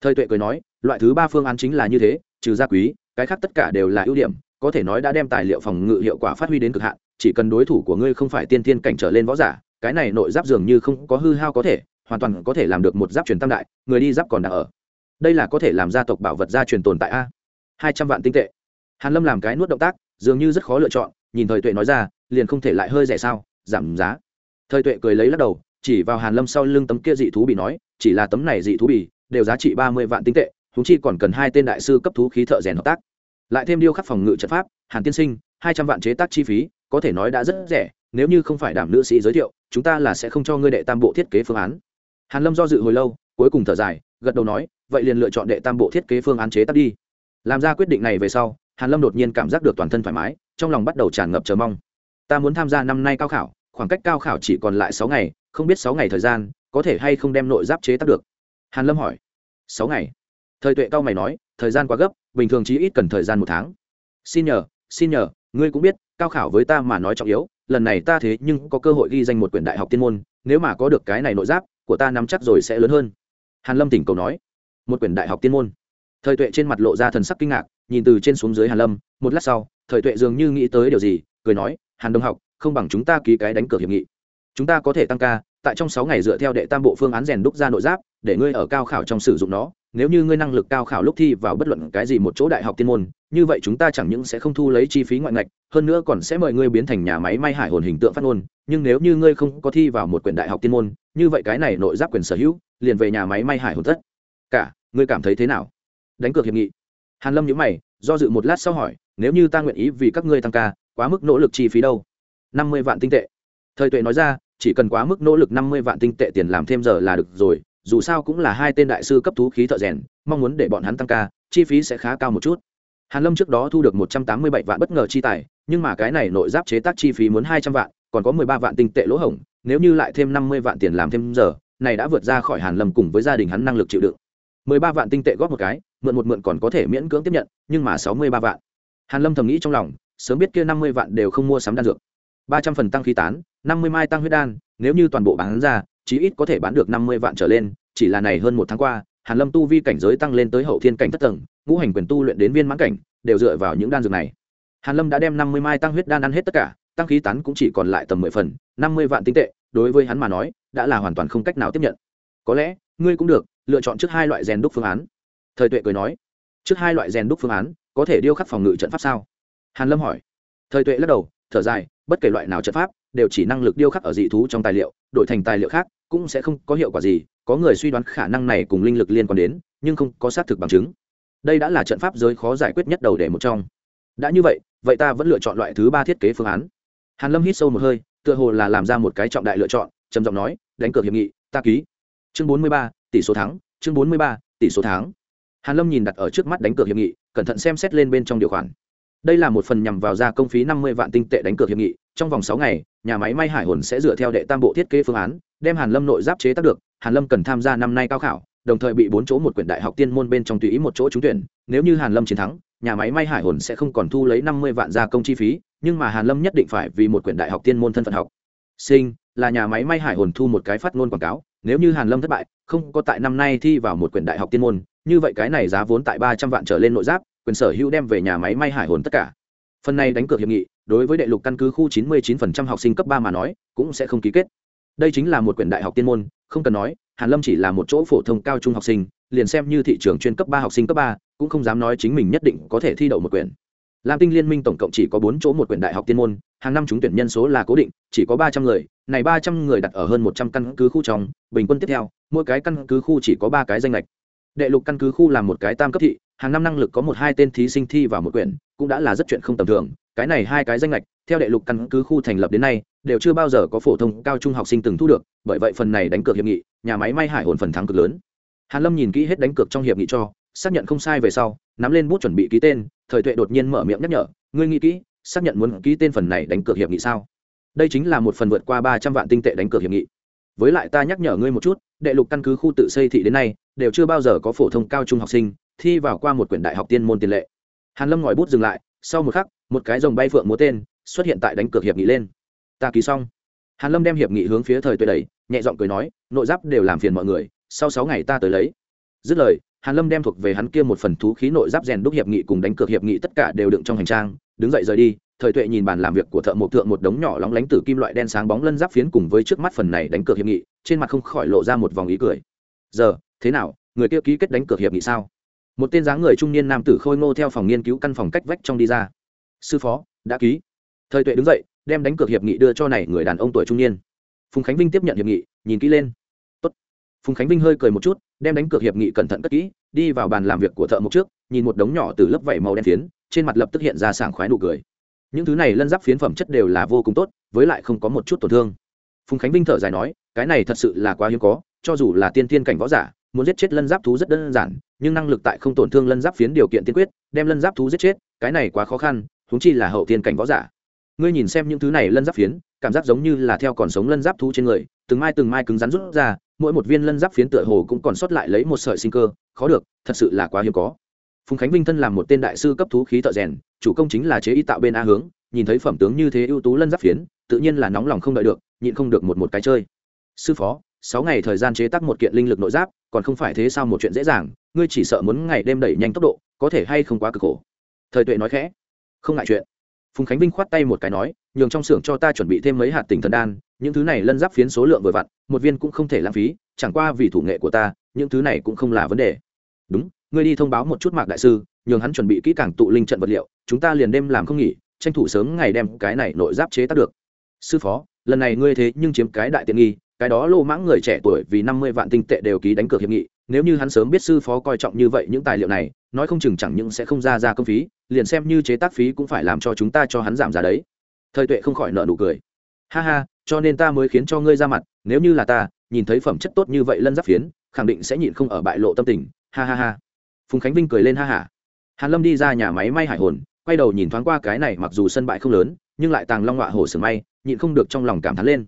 Thời tuệ cười nói, loại thứ ba phương án chính là như thế, trừ ra quý, cái khác tất cả đều là ưu điểm, có thể nói đã đem tài liệu phòng ngự hiệu quả phát huy đến cực hạn, chỉ cần đối thủ của ngươi không phải tiên tiên cảnh trở lên võ giả, cái này nội giáp dường như không có hư hao có thể hoàn toàn có thể làm được một giáp truyền tam đại, người đi giáp còn đang ở. Đây là có thể làm gia tộc bảo vật gia truyền tồn tại a. Hai trăm vạn tinh tệ. Hàn lâm làm cái nuốt động tác, dường như rất khó lựa chọn, nhìn thời tuệ nói ra, liền không thể lại hơi rẻ sao, giảm giá. Thời tuệ cười lấy lắc đầu, chỉ vào hàn lâm sau lưng tấm kia dị thú bị nói, chỉ là tấm này dị thú bị đều giá trị ba mươi vạn tinh tệ thú chi còn cần hai tên đại sư cấp thú khí thợ rèn hợp tác. Lại thêm điêu khắc phòng ngự trận pháp, hàn tiên sinh, hai trăm vạn chế tác chi phí, có thể nói đã rất rẻ, nếu như không phải đảm nữ sĩ giới thiệu, chúng ta là sẽ không cho ngươi đệ tam bộ thiết kế phương án hàn lâm do dự hồi lâu, cuối cùng thở dài, gật đầu nói, vậy liền lựa chọn đệ tam bộ thiết kế phương án chế tác đi. Làm ra quyết định này về sau, hàn lâm đột nhiên cảm giác được toàn thân thoải mái, trong lòng bắt đầu tràn ngập chờ mong. Ta muốn tham gia năm nay cao khảo, khoảng cách cao khảo chỉ còn lại sáu ngày, không biết sáu ngày thời gian, có thể hay không đem nội giáp chế tác được? Hàn lâm hỏi. Sáu ngày. Thời tuệ cao mày nói, thời gian quá gấp, bình thường chí ít cần thời gian một tháng. Xin nhờ xin nhờ, ngươi cũng biết, cao khảo với ta mà nói trọng yếu, lần này ta thế nhưng có cơ hội ghi danh một quyển đại học tiên môn, nếu mà có được cái này nội giáp của ta nắm chắc rồi sẽ lớn hơn. Hàn lâm tỉnh cầu nói. Một quyển đại học tiên môn. Thời tuệ trên mặt lộ ra thần sắc kinh ngạc, nhìn từ trên xuống dưới hàn lâm, một lát sau, thời tuệ dường như nghĩ tới điều gì, cười nói, hàn đông học, không bằng chúng ta ký cái đánh cược hiệp nghị. Chúng ta có thể tăng ca, tại trong sáu ngày dựa theo đệ tam bộ phương án rèn đúc ra nội giáp, để ngươi ở cao khảo trong sử dụng nó nếu như ngươi năng lực cao khảo lúc thi vào bất luận cái gì một chỗ đại học tiên môn, như vậy chúng ta chẳng những sẽ không thu lấy chi phí ngoại ngạch, hơn nữa còn sẽ mời ngươi biến thành nhà máy may hải hồn hình tượng phát ngôn. Nhưng nếu như ngươi không có thi vào một quyển đại học tiên môn, như vậy cái này nội giáp quyền sở hữu, liền về nhà máy may hải hồn tất cả, ngươi cảm thấy thế nào? Đánh cược hiệp nghị. Hàn lâm nhíu mày, do dự một lát sau hỏi, nếu như ta nguyện ý vì các ngươi tăng ca, quá mức nỗ lực chi phí đâu? Năm mươi vạn tinh tệ. Thời tuệ nói ra, chỉ cần quá mức nỗ lực năm mươi vạn tinh tệ tiền làm thêm giờ là được rồi dù sao cũng là hai tên đại sư cấp thú khí thợ rèn, mong muốn để bọn hắn tăng ca, chi phí sẽ khá cao một chút. Hàn lâm trước đó thu được một trăm tám mươi bảy vạn bất ngờ chi tài, nhưng mà cái này nội giáp chế tác chi phí muốn hai trăm vạn, còn có mười ba vạn tinh tệ lỗ hổng, nếu như lại thêm năm mươi vạn tiền làm thêm giờ, này đã vượt ra khỏi hàn lâm cùng với gia đình hắn năng lực chịu đựng. Mười ba vạn tinh tệ góp một cái, mượn một mượn còn có thể miễn cưỡng tiếp nhận, nhưng mà sáu mươi ba vạn. Hàn lâm thầm nghĩ trong lòng, sớm biết kia năm mươi vạn đều không mua sắm đan dược. Ba trăm phần tăng khí tán, năm mươi mai tăng huyết đan, nếu như toàn bộ bán ra chí ít có thể bán được năm mươi vạn trở lên, chỉ là này hơn một tháng qua, hàn lâm tu vi cảnh giới tăng lên tới hậu thiên cảnh thất tầng, ngũ hành quyền tu luyện đến viên mãn cảnh, đều dựa vào những đan dược này. Hàn lâm đã đem năm mươi mai tăng huyết đan ăn hết tất cả, tăng khí tán cũng chỉ còn lại tầm mười phần, năm mươi vạn tinh tệ, đối với hắn mà nói, đã là hoàn toàn không cách nào tiếp nhận. Có lẽ, ngươi cũng được, lựa chọn trước hai loại rèn đúc phương án. Thời tuệ cười nói, trước hai loại rèn đúc phương án, có thể điêu khắc phòng ngự trận pháp sao? Hàn lâm hỏi. Thời tuệ lắc đầu, thở dài, bất kể loại nào trận pháp, đều chỉ năng lực điêu khắc ở dị thú trong tài liệu, đổi thành tài liệu khác cũng sẽ không có hiệu quả gì, có người suy đoán khả năng này cùng linh lực liên quan đến, nhưng không có xác thực bằng chứng. Đây đã là trận pháp giới khó giải quyết nhất đầu để một trong. Đã như vậy vậy ta vẫn lựa chọn loại thứ ba thiết kế phương án. Hàn lâm hít sâu một hơi, tựa hồ là làm ra một cái trọng đại lựa chọn, trầm giọng nói, đánh cược hiệp nghị, ta ký. Chương bốn mươi ba, tỷ số thắng, chương bốn mươi ba, tỷ số thắng. Hàn lâm nhìn đặt ở trước mắt đánh cược hiệp nghị, cẩn thận xem xét lên bên trong điều khoản đây là một phần nhằm vào gia công phí năm mươi vạn tinh tệ đánh cược hiệp nghị. Trong vòng sáu ngày, nhà máy may hải hồn sẽ dựa theo đệ tam bộ thiết kế phương án, đem hàn lâm nội giáp chế tác được. Hàn lâm cần tham gia năm nay cao khảo, đồng thời bị bốn chỗ một quyển đại học tiên môn bên trong tùy ý một chỗ trúng tuyển. Nếu như hàn lâm chiến thắng, nhà máy may hải hồn sẽ không còn thu lấy năm mươi vạn gia công chi phí, nhưng mà hàn lâm nhất định phải vì một quyển đại học tiên môn thân phận học. Sinh, là nhà máy may hải hồn thu một cái phát ngôn quảng cáo, nếu như hàn lâm thất bại, không có tại năm nay thi vào một quyển đại học tiên môn, như vậy cái này giá vốn tại ba trăm vạn trở lên nội giáp quyền sở hữu đem về nhà máy may hải hồn tất cả. Phần này đánh cược hiệp nghị, đối với đệ lục căn cứ khu 99% học sinh cấp ba mà nói, cũng sẽ không ký kết. Đây chính là một quyển đại học tiên môn, không cần nói, hàn lâm chỉ là một chỗ phổ thông cao trung học sinh, liền xem như thị trường chuyên cấp ba học sinh cấp ba, cũng không dám nói chính mình nhất định có thể thi đậu một quyển. Lam tinh liên minh tổng cộng chỉ có bốn chỗ một quyển đại học tiên môn, hàng năm trúng tuyển nhân số là cố định, chỉ có ba trăm người, này ba trăm người đặt ở hơn một trăm căn cứ khu trong, bình quân tiếp theo, mỗi cái căn cứ khu chỉ có ba cái danh lệch đệ lục căn cứ khu là một cái tam cấp thị, hàng năm năng lực có một hai tên thí sinh thi vào một quyển, cũng đã là rất chuyện không tầm thường. Cái này hai cái danh lệch theo đệ lục căn cứ khu thành lập đến nay, đều chưa bao giờ có phổ thông cao trung học sinh từng thu được, bởi vậy phần này đánh cược hiệp nghị, nhà máy may hải hồn phần thắng cực lớn. Hàn lâm nhìn kỹ hết đánh cược trong hiệp nghị cho, xác nhận không sai về sau, nắm lên bút chuẩn bị ký tên, thời tuệ đột nhiên mở miệng nhắc nhở, ngươi nghĩ kỹ, xác nhận muốn ký tên phần này đánh cược hiệp nghị sao? Đây chính là một phần vượt qua ba trăm vạn tinh tệ đánh cược hiệp nghị với lại ta nhắc nhở ngươi một chút, đệ lục căn cứ khu tự xây thị đến nay, đều chưa bao giờ có phổ thông cao trung học sinh thi vào qua một quyển đại học tiên môn tiền lệ. Hàn lâm ngòi bút dừng lại, sau một khắc, một cái dòng bay phượng múa tên xuất hiện tại đánh cược hiệp nghị lên. Ta ký xong. Hàn lâm đem hiệp nghị hướng phía thời tuệ đẩy, nhẹ giọng cười nói, nội giáp đều làm phiền mọi người, sau sáu ngày ta tới lấy. Dứt lời, hàn lâm đem thuộc về hắn kia một phần thú khí nội giáp rèn đúc hiệp nghị cùng đánh cược hiệp nghị tất cả đều đựng trong hành trang, đứng dậy rời đi thời tuệ nhìn bàn làm việc của thợ mộc thượng một đống nhỏ lóng lánh từ kim loại đen sáng bóng lân giáp phiến cùng với trước mắt phần này đánh cược hiệp nghị, trên mặt không khỏi lộ ra một vòng ý cười. Giờ, thế nào, người kia ký kết đánh cược hiệp nghị sao? Một tên dáng người trung niên nam tử khôi ngô theo phòng nghiên cứu căn phòng cách vách trong đi ra. Sư phó, đã ký. Thời tuệ đứng dậy, đem đánh cược hiệp nghị đưa cho này người đàn ông tuổi trung niên. Phùng khánh vinh tiếp nhận hiệp nghị, nhìn kỹ lên. Tốt. phùng khánh vinh hơi cười một chút, đem đánh cược hiệp nghị cẩn thận cất kỹ, đi vào bàn làm việc của thợ mộc trước, nhìn một đống nhỏ từ lớp vảy màu đen phiến, trên mặt lập tức hiện ra sảng khoái nụ cười những thứ này lân giáp phiến phẩm chất đều là vô cùng tốt, với lại không có một chút tổn thương. Phùng khánh vinh thở dài nói, cái này thật sự là quá hiếm có, cho dù là tiên tiên cảnh võ giả, muốn giết chết lân giáp thú rất đơn giản, nhưng năng lực tại không tổn thương lân giáp phiến điều kiện tiên quyết, đem lân giáp thú giết chết, cái này quá khó khăn thúng chi là hậu tiên cảnh võ giả. Ngươi nhìn xem những thứ này lân giáp phiến, cảm giác giống như là theo còn sống lân giáp thú trên người, từng mai từng mai cứng rắn rút ra, mỗi một viên lân giáp phiến tựa hồ cũng còn sót lại lấy một sợi sinh cơ, khó được, thật sự là quá hiếm có. Phùng khánh vinh thân làm một tên đại sư cấp thú khí thợ rèn chủ công chính là chế y tạo bên a hướng, nhìn thấy phẩm tướng như thế ưu tú lân giáp phiến, tự nhiên là nóng lòng không đợi được, nhịn không được một một cái chơi. Sư phó, sáu ngày thời gian chế tác một kiện linh lực nội giáp, còn không phải thế sao một chuyện dễ dàng, ngươi chỉ sợ muốn ngày đêm đẩy nhanh tốc độ, có thể hay không quá cực khổ. Thời tuệ nói khẽ. Không ngại chuyện. Phùng khánh vinh khoát tay một cái nói, nhường trong xưởng cho ta chuẩn bị thêm mấy hạt tình thần đan, những thứ này lân giáp phiến số lượng vừa vặn, một viên cũng không thể lãng phí, chẳng qua vì thủ nghệ của ta, những thứ này cũng không là vấn đề. Đúng, ngươi đi thông báo một chút mạc đại sư, nhường hắn chuẩn bị kỹ càng tụ linh trận vật liệu chúng ta liền đêm làm không nghỉ, tranh thủ sớm ngày đem cái này nội giáp chế tác được. Sư phó, lần này ngươi thế nhưng chiếm cái đại tiện nghi, cái đó lô mãng người trẻ tuổi vì năm mươi vạn tinh tệ đều ký đánh cược hiệp nghị, nếu như hắn sớm biết sư phó coi trọng như vậy những tài liệu này, nói không chừng chẳng những sẽ không ra ra công phí, liền xem như chế tác phí cũng phải làm cho chúng ta cho hắn giảm giá đấy. Thời tuệ không khỏi nợ nụ cười. Ha ha, cho nên ta mới khiến cho ngươi ra mặt, nếu như là ta, nhìn thấy phẩm chất tốt như vậy lân giáp phiến, khẳng định sẽ nhịn không ở bại lộ tâm tình. Ha ha ha. Phùng khánh vinh cười lên ha hả hàn lâm đi ra nhà máy may hải hồn quay đầu nhìn thoáng qua cái này mặc dù sân bãi không lớn, nhưng lại tàng long họa hổ sửa may, nhịn không được trong lòng cảm thán lên.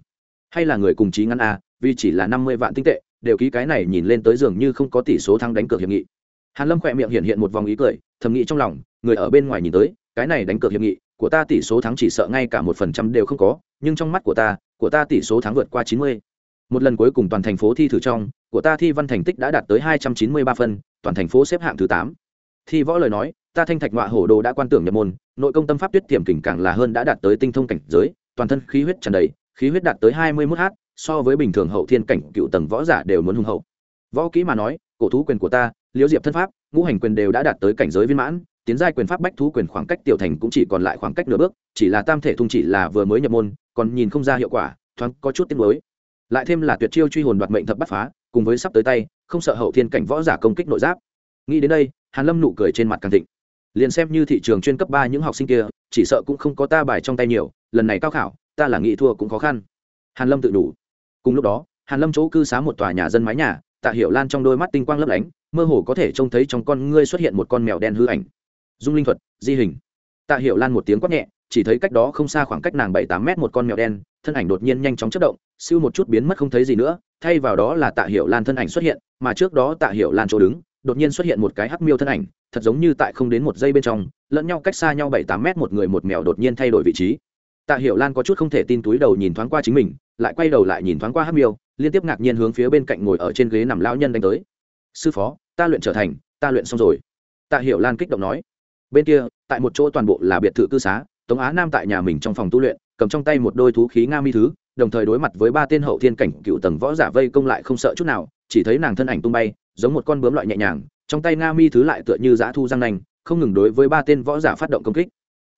Hay là người cùng chí ngăn a à, vì chỉ là năm mươi vạn tinh tệ, đều ký cái này nhìn lên tới dường như không có tỷ số thắng đánh cược hiệp nghị. Hàn lâm khỏe miệng hiện hiện một vòng ý cười, thầm nghĩ trong lòng, người ở bên ngoài nhìn tới, cái này đánh cược hiệp nghị, của ta tỷ số thắng chỉ sợ ngay cả một phần trăm đều không có, nhưng trong mắt của ta của ta tỷ số thắng vượt qua chín mươi. Một lần cuối cùng toàn thành phố thi thử trong, của ta thi văn thành tích đã đạt tới hai trăm chín mươi ba phân, toàn thành phố xếp hạng thứ tám. Thi võ lời nói ta thanh thạch ngọa hổ đồ đã quan tưởng nhập môn, nội công tâm pháp tuyết tiềm kỉnh càng là hơn đã đạt tới tinh thông cảnh giới, toàn thân khí huyết tràn đầy, khí huyết đạt tới hai mươi mốt h so với bình thường hậu thiên cảnh cựu tầng võ giả đều muốn hùng hậu. Võ kỹ mà nói, cổ thú quyền của ta, liễu diệp thân pháp, ngũ hành quyền đều đã đạt tới cảnh giới viên mãn, tiến giai quyền pháp bách thú quyền khoảng cách tiểu thành cũng chỉ còn lại khoảng cách nửa bước, chỉ là tam thể thung chỉ là vừa mới nhập môn, còn nhìn không ra hiệu quả, thoáng có chút tiếng mới lại thêm là tuyệt chiêu truy hồn đoạt mệnh thập bắt phá, cùng với sắp tới tay, không sợ hậu thiên cảnh võ giả công kích nội giáp. Nghĩ đến đây, hàn lâm nụ cười trên mặt càng thịnh liền xem như thị trường chuyên cấp ba những học sinh kia, chỉ sợ cũng không có ta bài trong tay nhiều, lần này cao khảo, ta là nghĩ thua cũng khó khăn. Hàn lâm tự đủ. Cùng lúc đó, hàn lâm chỗ cư xá một tòa nhà dân mái nhà, tạ hiểu lan trong đôi mắt tinh quang lấp lánh, mơ hồ có thể trông thấy trong con ngươi xuất hiện một con mèo đen hư ảnh. Dung linh thuật, di hình. Tạ hiểu lan một tiếng quát nhẹ, chỉ thấy cách đó không xa khoảng cách nàng bảy tám mét một con mèo đen, thân ảnh đột nhiên nhanh chóng chất động, siêu một chút biến mất không thấy gì nữa, thay vào đó là tạ hiểu lan thân ảnh xuất hiện, mà trước đó tạ hiểu lan chỗ đứng, đột nhiên xuất hiện một cái hắc miêu thân ảnh thật giống như tại không đến một giây bên trong, lẫn nhau cách xa nhau bảy tám mét một người một mèo đột nhiên thay đổi vị trí. Tạ hiểu lan có chút không thể tin túi đầu nhìn thoáng qua chính mình, lại quay đầu lại nhìn thoáng qua hát miêu, liên tiếp ngạc nhiên hướng phía bên cạnh ngồi ở trên ghế nằm lão nhân đánh tới. Sư phó, ta luyện trở thành, ta luyện xong rồi. Tạ hiểu lan kích động nói. Bên kia, tại một chỗ toàn bộ là biệt thự cư xá, tống á nam tại nhà mình trong phòng tu luyện, cầm trong tay một đôi thú khí nga mi thứ, đồng thời đối mặt với ba tên hậu thiên cảnh cựu tầng võ giả vây công lại không sợ chút nào, chỉ thấy nàng thân ảnh tung bay giống một con bướm loại nhẹ nhàng, trong tay nga mi thứ lại tựa như dã thu răng nanh, không ngừng đối với ba tên võ giả phát động công kích.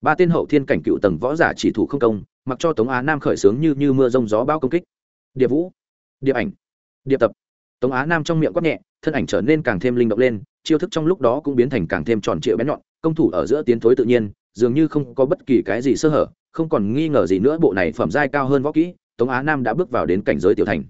Ba tên hậu thiên cảnh cựu tầng võ giả chỉ thủ không công, mặc cho tống á nam khởi xướng như như mưa rông gió bao công kích. Điệp vũ, điệp ảnh, điệp tập. Tống á nam trong miệng quát nhẹ, thân ảnh trở nên càng thêm linh động lên, chiêu thức trong lúc đó cũng biến thành càng thêm tròn trịa bén nhọn, công thủ ở giữa tiến thối tự nhiên, dường như không có bất kỳ cái gì sơ hở, không còn nghi ngờ gì nữa bộ này phẩm giai cao hơn võ kỹ, tống á nam đã bước vào đến cảnh giới tiểu thành.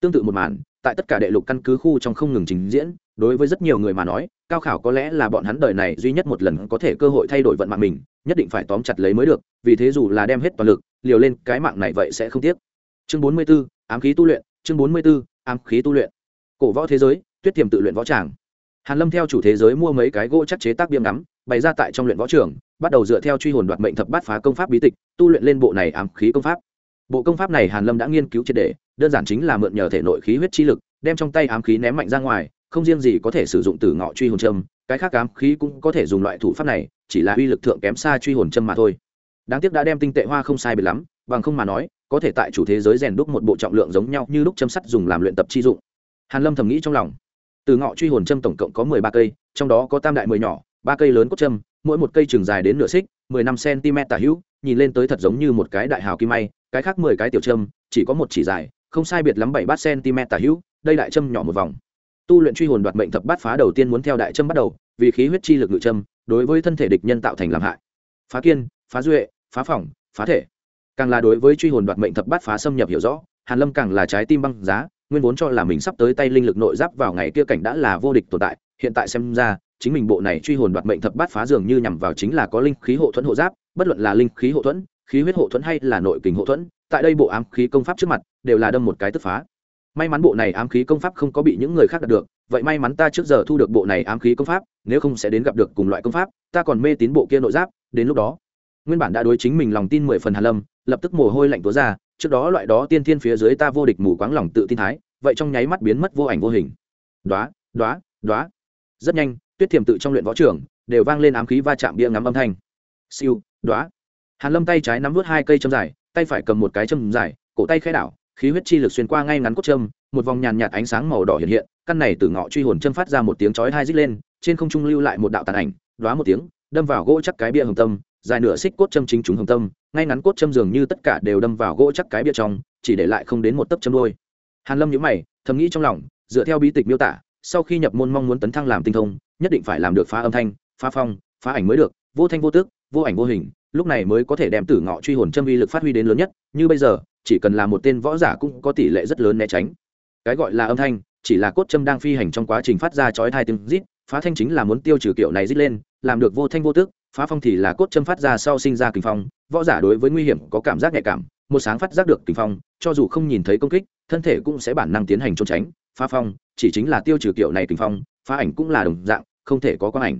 Tương tự một màn tại tất cả đệ lục căn cứ khu trong không ngừng trình diễn đối với rất nhiều người mà nói cao khảo có lẽ là bọn hắn đời này duy nhất một lần có thể cơ hội thay đổi vận mạng mình nhất định phải tóm chặt lấy mới được vì thế dù là đem hết toàn lực liều lên cái mạng này vậy sẽ không tiếc. Chương bốn mươi 44, ám khí tu luyện chương bốn mươi 44, ám khí tu luyện. Cổ võ thế giới tuyết tiềm tự luyện võ tràng. Hàn lâm theo chủ thế giới mua mấy cái gỗ chắc chế tác biếm ngắm bày ra tại trong luyện võ trường bắt đầu dựa theo truy hồn đoạt mệnh thập bát phá công pháp bí tịch tu luyện lên bộ này ám khí công pháp bộ công pháp này hàn lâm đã nghiên cứu triệt để, đơn giản chính là mượn nhờ thể nội khí huyết chi lực, đem trong tay ám khí ném mạnh ra ngoài, không riêng gì có thể sử dụng từ ngọ truy hồn châm, cái khác ám khí cũng có thể dùng loại thủ pháp này, chỉ là uy lực thượng kém xa truy hồn châm mà thôi. Đáng tiếc đã đem tinh tệ hoa không sai biệt lắm, bằng không mà nói, có thể tại chủ thế giới rèn đúc một bộ trọng lượng giống nhau như lúc châm sắt dùng làm luyện tập chi dụng. Hàn lâm thầm nghĩ trong lòng. Từ ngọ truy hồn châm tổng cộng có mười ba cây, trong đó có tam đại mười nhỏ, ba cây lớn cốt châm, mỗi một cây trường dài đến nửa xích, mười năm cm tả hữu, nhìn lên tới thật giống như một cái đại hào kim may cái khác mười cái tiểu châm, chỉ có một chỉ dài, không sai biệt lắm bảy bát cm tả hữu, đây đại châm nhỏ một vòng. Tu luyện truy hồn đoạt mệnh thập bát phá đầu tiên muốn theo đại châm bắt đầu, vì khí huyết chi lực ngự châm, đối với thân thể địch nhân tạo thành làm hại. Phá kiên, phá duệ, phá phỏng, phá thể. Càng là đối với truy hồn đoạt mệnh thập bát phá xâm nhập hiểu rõ, hàn lâm càng là trái tim băng giá, nguyên vốn cho là mình sắp tới tay linh lực nội giáp vào ngày kia cảnh đã là vô địch tồn tại, hiện tại xem ra, chính mình bộ này truy hồn đoạt mệnh thập bát phá dường như nhằm vào chính là có linh khí hộ thuẫn hộ giáp, bất luận là linh khí hộ thuẫn khí huyết hộ thuẫn hay là nội kình hộ thuẫn, tại đây bộ ám khí công pháp trước mặt đều là đâm một cái tức phá. May mắn bộ này ám khí công pháp không có bị những người khác đạt được, vậy may mắn ta trước giờ thu được bộ này ám khí công pháp, nếu không sẽ đến gặp được cùng loại công pháp, ta còn mê tín bộ kia nội giáp, đến lúc đó, nguyên bản đã đối chính mình lòng tin mười phần hàn lâm, lập tức mồ hôi lạnh túa ra, trước đó loại đó tiên thiên phía dưới ta vô địch mù quáng lòng tự tin thái, vậy trong nháy mắt biến mất vô ảnh vô hình. Đoá đoá đoá rất nhanh, tuyết thiềm tự trong luyện võ trưởng đều vang lên ám khí va chạm bia ngắm âm thanh. Siêu đoá hàn lâm tay trái nắm vút hai cây châm dài, tay phải cầm một cái châm dài, cổ tay khẽ đảo, khí huyết chi lực xuyên qua ngay ngắn cốt châm, một vòng nhàn nhạt ánh sáng màu đỏ hiện hiện, căn này từ ngọ truy hồn châm phát ra một tiếng chói hai rít lên, trên không trung lưu lại một đạo tàn ảnh đoá một tiếng, đâm vào gỗ chắc cái bia hồng tâm, dài nửa xích cốt châm chính chúng hồng tâm, ngay ngắn cốt châm dường như tất cả đều đâm vào gỗ chắc cái bia trong, chỉ để lại không đến một tấc châm đôi. Hàn lâm nhíu mày, thầm nghĩ trong lòng, dựa theo bí tịch miêu tả, sau khi nhập môn mong muốn tấn thăng làm tinh thông, nhất định phải làm được phá âm thanh, phá phong, phá ảnh mới được, vô thanh vô tước vô ảnh vô hình lúc này mới có thể đem tử ngọ truy hồn châm uy lực phát huy đến lớn nhất, như bây giờ, chỉ cần là một tên võ giả cũng có tỷ lệ rất lớn né tránh. Cái gọi là âm thanh, chỉ là cốt châm đang phi hành trong quá trình phát ra chói thai tiếng rít, phá thanh chính là muốn tiêu trừ kiểu này rít lên, làm được vô thanh vô tức phá phong thì là cốt châm phát ra sau sinh ra kinh phong, võ giả đối với nguy hiểm có cảm giác nhạy cảm, một sáng phát giác được kinh phong, cho dù không nhìn thấy công kích, thân thể cũng sẽ bản năng tiến hành trốn tránh, phá phong, chỉ chính là tiêu trừ kiểu này kinh phong, phá ảnh cũng là đồng dạng, không thể có quang ảnh.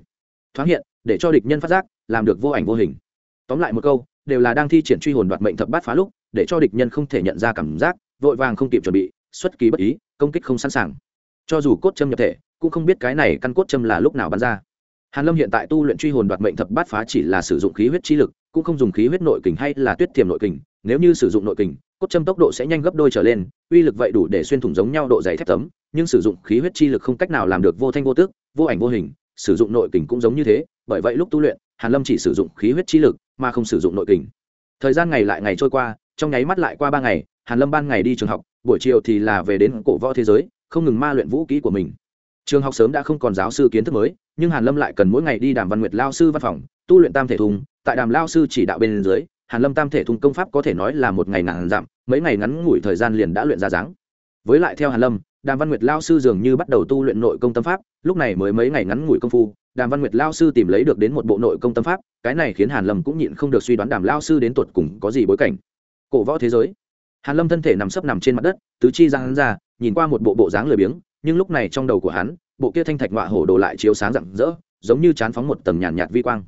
Thoáng hiện, để cho địch nhân phát giác, làm được vô ảnh vô hình tóm lại một câu, đều là đang thi triển truy hồn đoạt mệnh thập bát phá lúc, để cho địch nhân không thể nhận ra cảm giác, vội vàng không kịp chuẩn bị, xuất kỳ bất ý, công kích không sẵn sàng. Cho dù cốt châm nhập thể, cũng không biết cái này căn cốt châm là lúc nào bắn ra. Hàn lâm hiện tại tu luyện truy hồn đoạt mệnh thập bát phá chỉ là sử dụng khí huyết chi lực, cũng không dùng khí huyết nội kình hay là tuyết tiềm nội kình, nếu như sử dụng nội kình, cốt châm tốc độ sẽ nhanh gấp đôi trở lên, uy lực vậy đủ để xuyên thủng giống nhau độ dày thép tấm, nhưng sử dụng khí huyết chi lực không cách nào làm được vô thanh vô tức, vô ảnh vô hình, sử dụng nội kình cũng giống như thế, bởi vậy lúc tu luyện hàn lâm chỉ sử dụng khí huyết chi lực, mà không sử dụng nội kình. Thời gian ngày lại ngày trôi qua, trong nháy mắt lại qua ba ngày, hàn lâm ban ngày đi trường học, buổi chiều thì là về đến cổ võ thế giới, không ngừng ma luyện vũ kỹ của mình. Trường học sớm đã không còn giáo sư kiến thức mới, nhưng hàn lâm lại cần mỗi ngày đi đàm văn nguyệt lao sư văn phòng, tu luyện tam thể thùng. Tại đàm lao sư chỉ đạo bên dưới, hàn lâm tam thể thùng công pháp có thể nói là một ngày ngàn dặm, mấy ngày ngắn ngủi thời gian liền đã luyện ra dáng. Với lại theo hàn lâm đàm văn nguyệt lao sư dường như bắt đầu tu luyện nội công tâm pháp lúc này mới mấy ngày ngắn ngủi công phu đàm văn nguyệt lao sư tìm lấy được đến một bộ nội công tâm pháp cái này khiến hàn lâm cũng nhịn không được suy đoán đàm lao sư đến tuột cùng có gì bối cảnh. Cổ võ thế giới. Hàn lâm thân thể nằm sấp nằm trên mặt đất tứ chi giang hắn ra nhìn qua một bộ bộ dáng lười biếng nhưng lúc này trong đầu của hắn bộ kia thanh thạch ngọa hổ đồ lại chiếu sáng rạng rỡ giống như chán phóng một tầng nhàn nhạt, vi quang.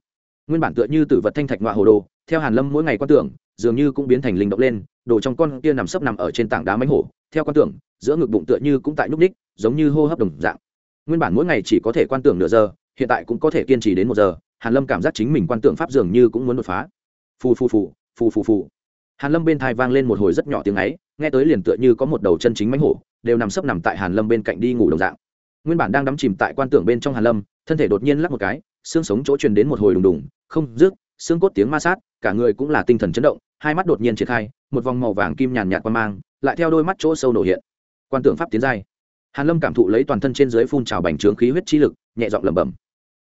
Nguyên bản tựa như tử vật thanh thạch ngọa hổ đồ theo hàn lâm mỗi ngày quan tưởng dường như cũng biến thành linh động lên đồ trong con kia nằm sấp nằm ở trên tảng đá mánh hổ theo quan tưởng, giữa ngực bụng tựa như cũng tại nhúc ních, giống như hô hấp đồng dạng. Nguyên bản mỗi ngày chỉ có thể quan tưởng nửa giờ, hiện tại cũng có thể kiên trì đến một giờ. Hàn lâm cảm giác chính mình quan tưởng pháp dường như cũng muốn đột phá. Phù phù phù phù phù phù. Hàn lâm bên thai vang lên một hồi rất nhỏ tiếng ấy, nghe tới liền tựa như có một đầu chân chính mánh hổ, đều nằm sấp nằm tại hàn lâm bên cạnh đi ngủ đồng dạng. Nguyên bản đang đắm chìm tại quan tưởng bên trong hàn lâm, thân thể đột nhiên lắc một cái, xương sống chỗ truyền đến một hồi đùng đùng, không rước xương cốt tiếng ma sát, cả người cũng là tinh thần chấn động hai mắt đột nhiên triển khai, một vòng màu vàng kim nhàn nhạt qua mang, lại theo đôi mắt chỗ sâu nổ hiện. Quan tưởng pháp tiến giai. Hàn lâm cảm thụ lấy toàn thân trên dưới phun trào bành trướng khí huyết chi lực, nhẹ giọng lẩm bẩm.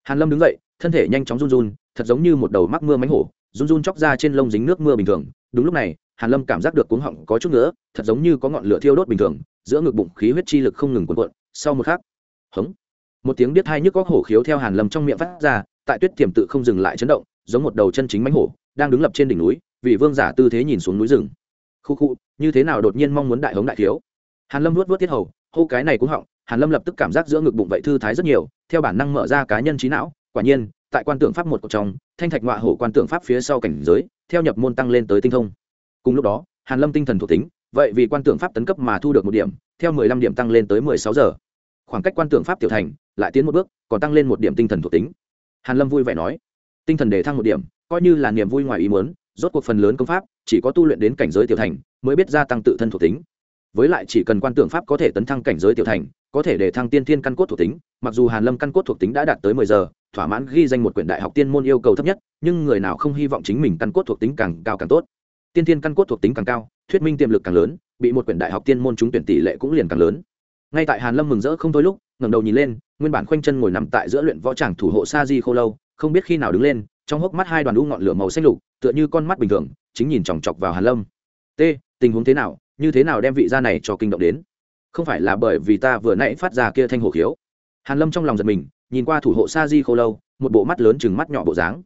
Hàn lâm đứng dậy, thân thể nhanh chóng run run, thật giống như một đầu mắc mưa mánh hổ, run run chóc ra trên lông dính nước mưa bình thường. Đúng lúc này, hàn lâm cảm giác được cuống họng có chút nữa, thật giống như có ngọn lửa thiêu đốt bình thường, giữa ngực bụng khí huyết chi lực không ngừng cuộn cuộn. Sau một khắc, hống, một tiếng biết hai nhức góc hổ khiếu theo hàn lâm trong miệng phát ra, tại tuyết tiềm tự không dừng lại chấn động, giống một đầu chân chính mánh hổ, đang đứng lập trên đỉnh núi vì vương giả tư thế nhìn xuống núi rừng. Khu khu, như thế nào đột nhiên mong muốn đại hống đại thiếu? Hàn lâm nuốt nuốt tiết hầu, hô cái này cũng họng, hàn lâm lập tức cảm giác giữa ngực bụng vậy thư thái rất nhiều, theo bản năng mở ra cá nhân trí não, quả nhiên, tại quan tượng pháp một trong, thanh thạch ngọa hổ quan tượng pháp phía sau cảnh giới, theo nhập môn tăng lên tới tinh thông. Cùng lúc đó, hàn lâm tinh thần thuộc tính, vậy vì quan tưởng pháp tấn cấp mà thu được một điểm, theo mười lăm điểm tăng lên tới mười sáu giờ. Khoảng cách quan tưởng pháp tiểu thành, lại tiến một bước, còn tăng lên một điểm tinh thần thuộc tính. Hàn lâm vui vẻ nói, tinh thần đề thăng một điểm, coi như là niềm vui ngoài ý muốn rốt cuộc phần lớn công pháp chỉ có tu luyện đến cảnh giới tiểu thành mới biết gia tăng tự thân thuộc tính. Với lại chỉ cần quan tưởng pháp có thể tấn thăng cảnh giới tiểu thành, có thể để thăng tiên thiên căn cốt thuộc tính, mặc dù hàn lâm căn cốt thuộc tính đã đạt tới mười giờ, thỏa mãn ghi danh một quyển đại học tiên môn yêu cầu thấp nhất, nhưng người nào không hy vọng chính mình căn cốt thuộc tính càng cao càng tốt. Tiên thiên căn cốt thuộc tính càng cao, thuyết minh tiềm lực càng lớn, bị một quyển đại học tiên môn trúng tuyển tỷ lệ cũng liền càng lớn. Ngay tại hàn lâm mừng rỡ không thôi lúc, ngẩng đầu nhìn lên, nguyên bản khoanh chân ngồi nằm tại giữa luyện võ tràng thủ hộ sa di khô lâu, không biết khi nào đứng lên trong hốc mắt hai đoàn u ngọn lửa màu xanh lục, tựa như con mắt bình thường, chính nhìn chòng chọc vào hàn lâm. T, tình huống thế nào? Như thế nào đem vị gia này cho kinh động đến? Không phải là bởi vì ta vừa nãy phát ra kia thanh hổ khiếu? Hàn lâm trong lòng giật mình, nhìn qua thủ hộ sa di khô lâu, một bộ mắt lớn chừng mắt nhỏ bộ dáng.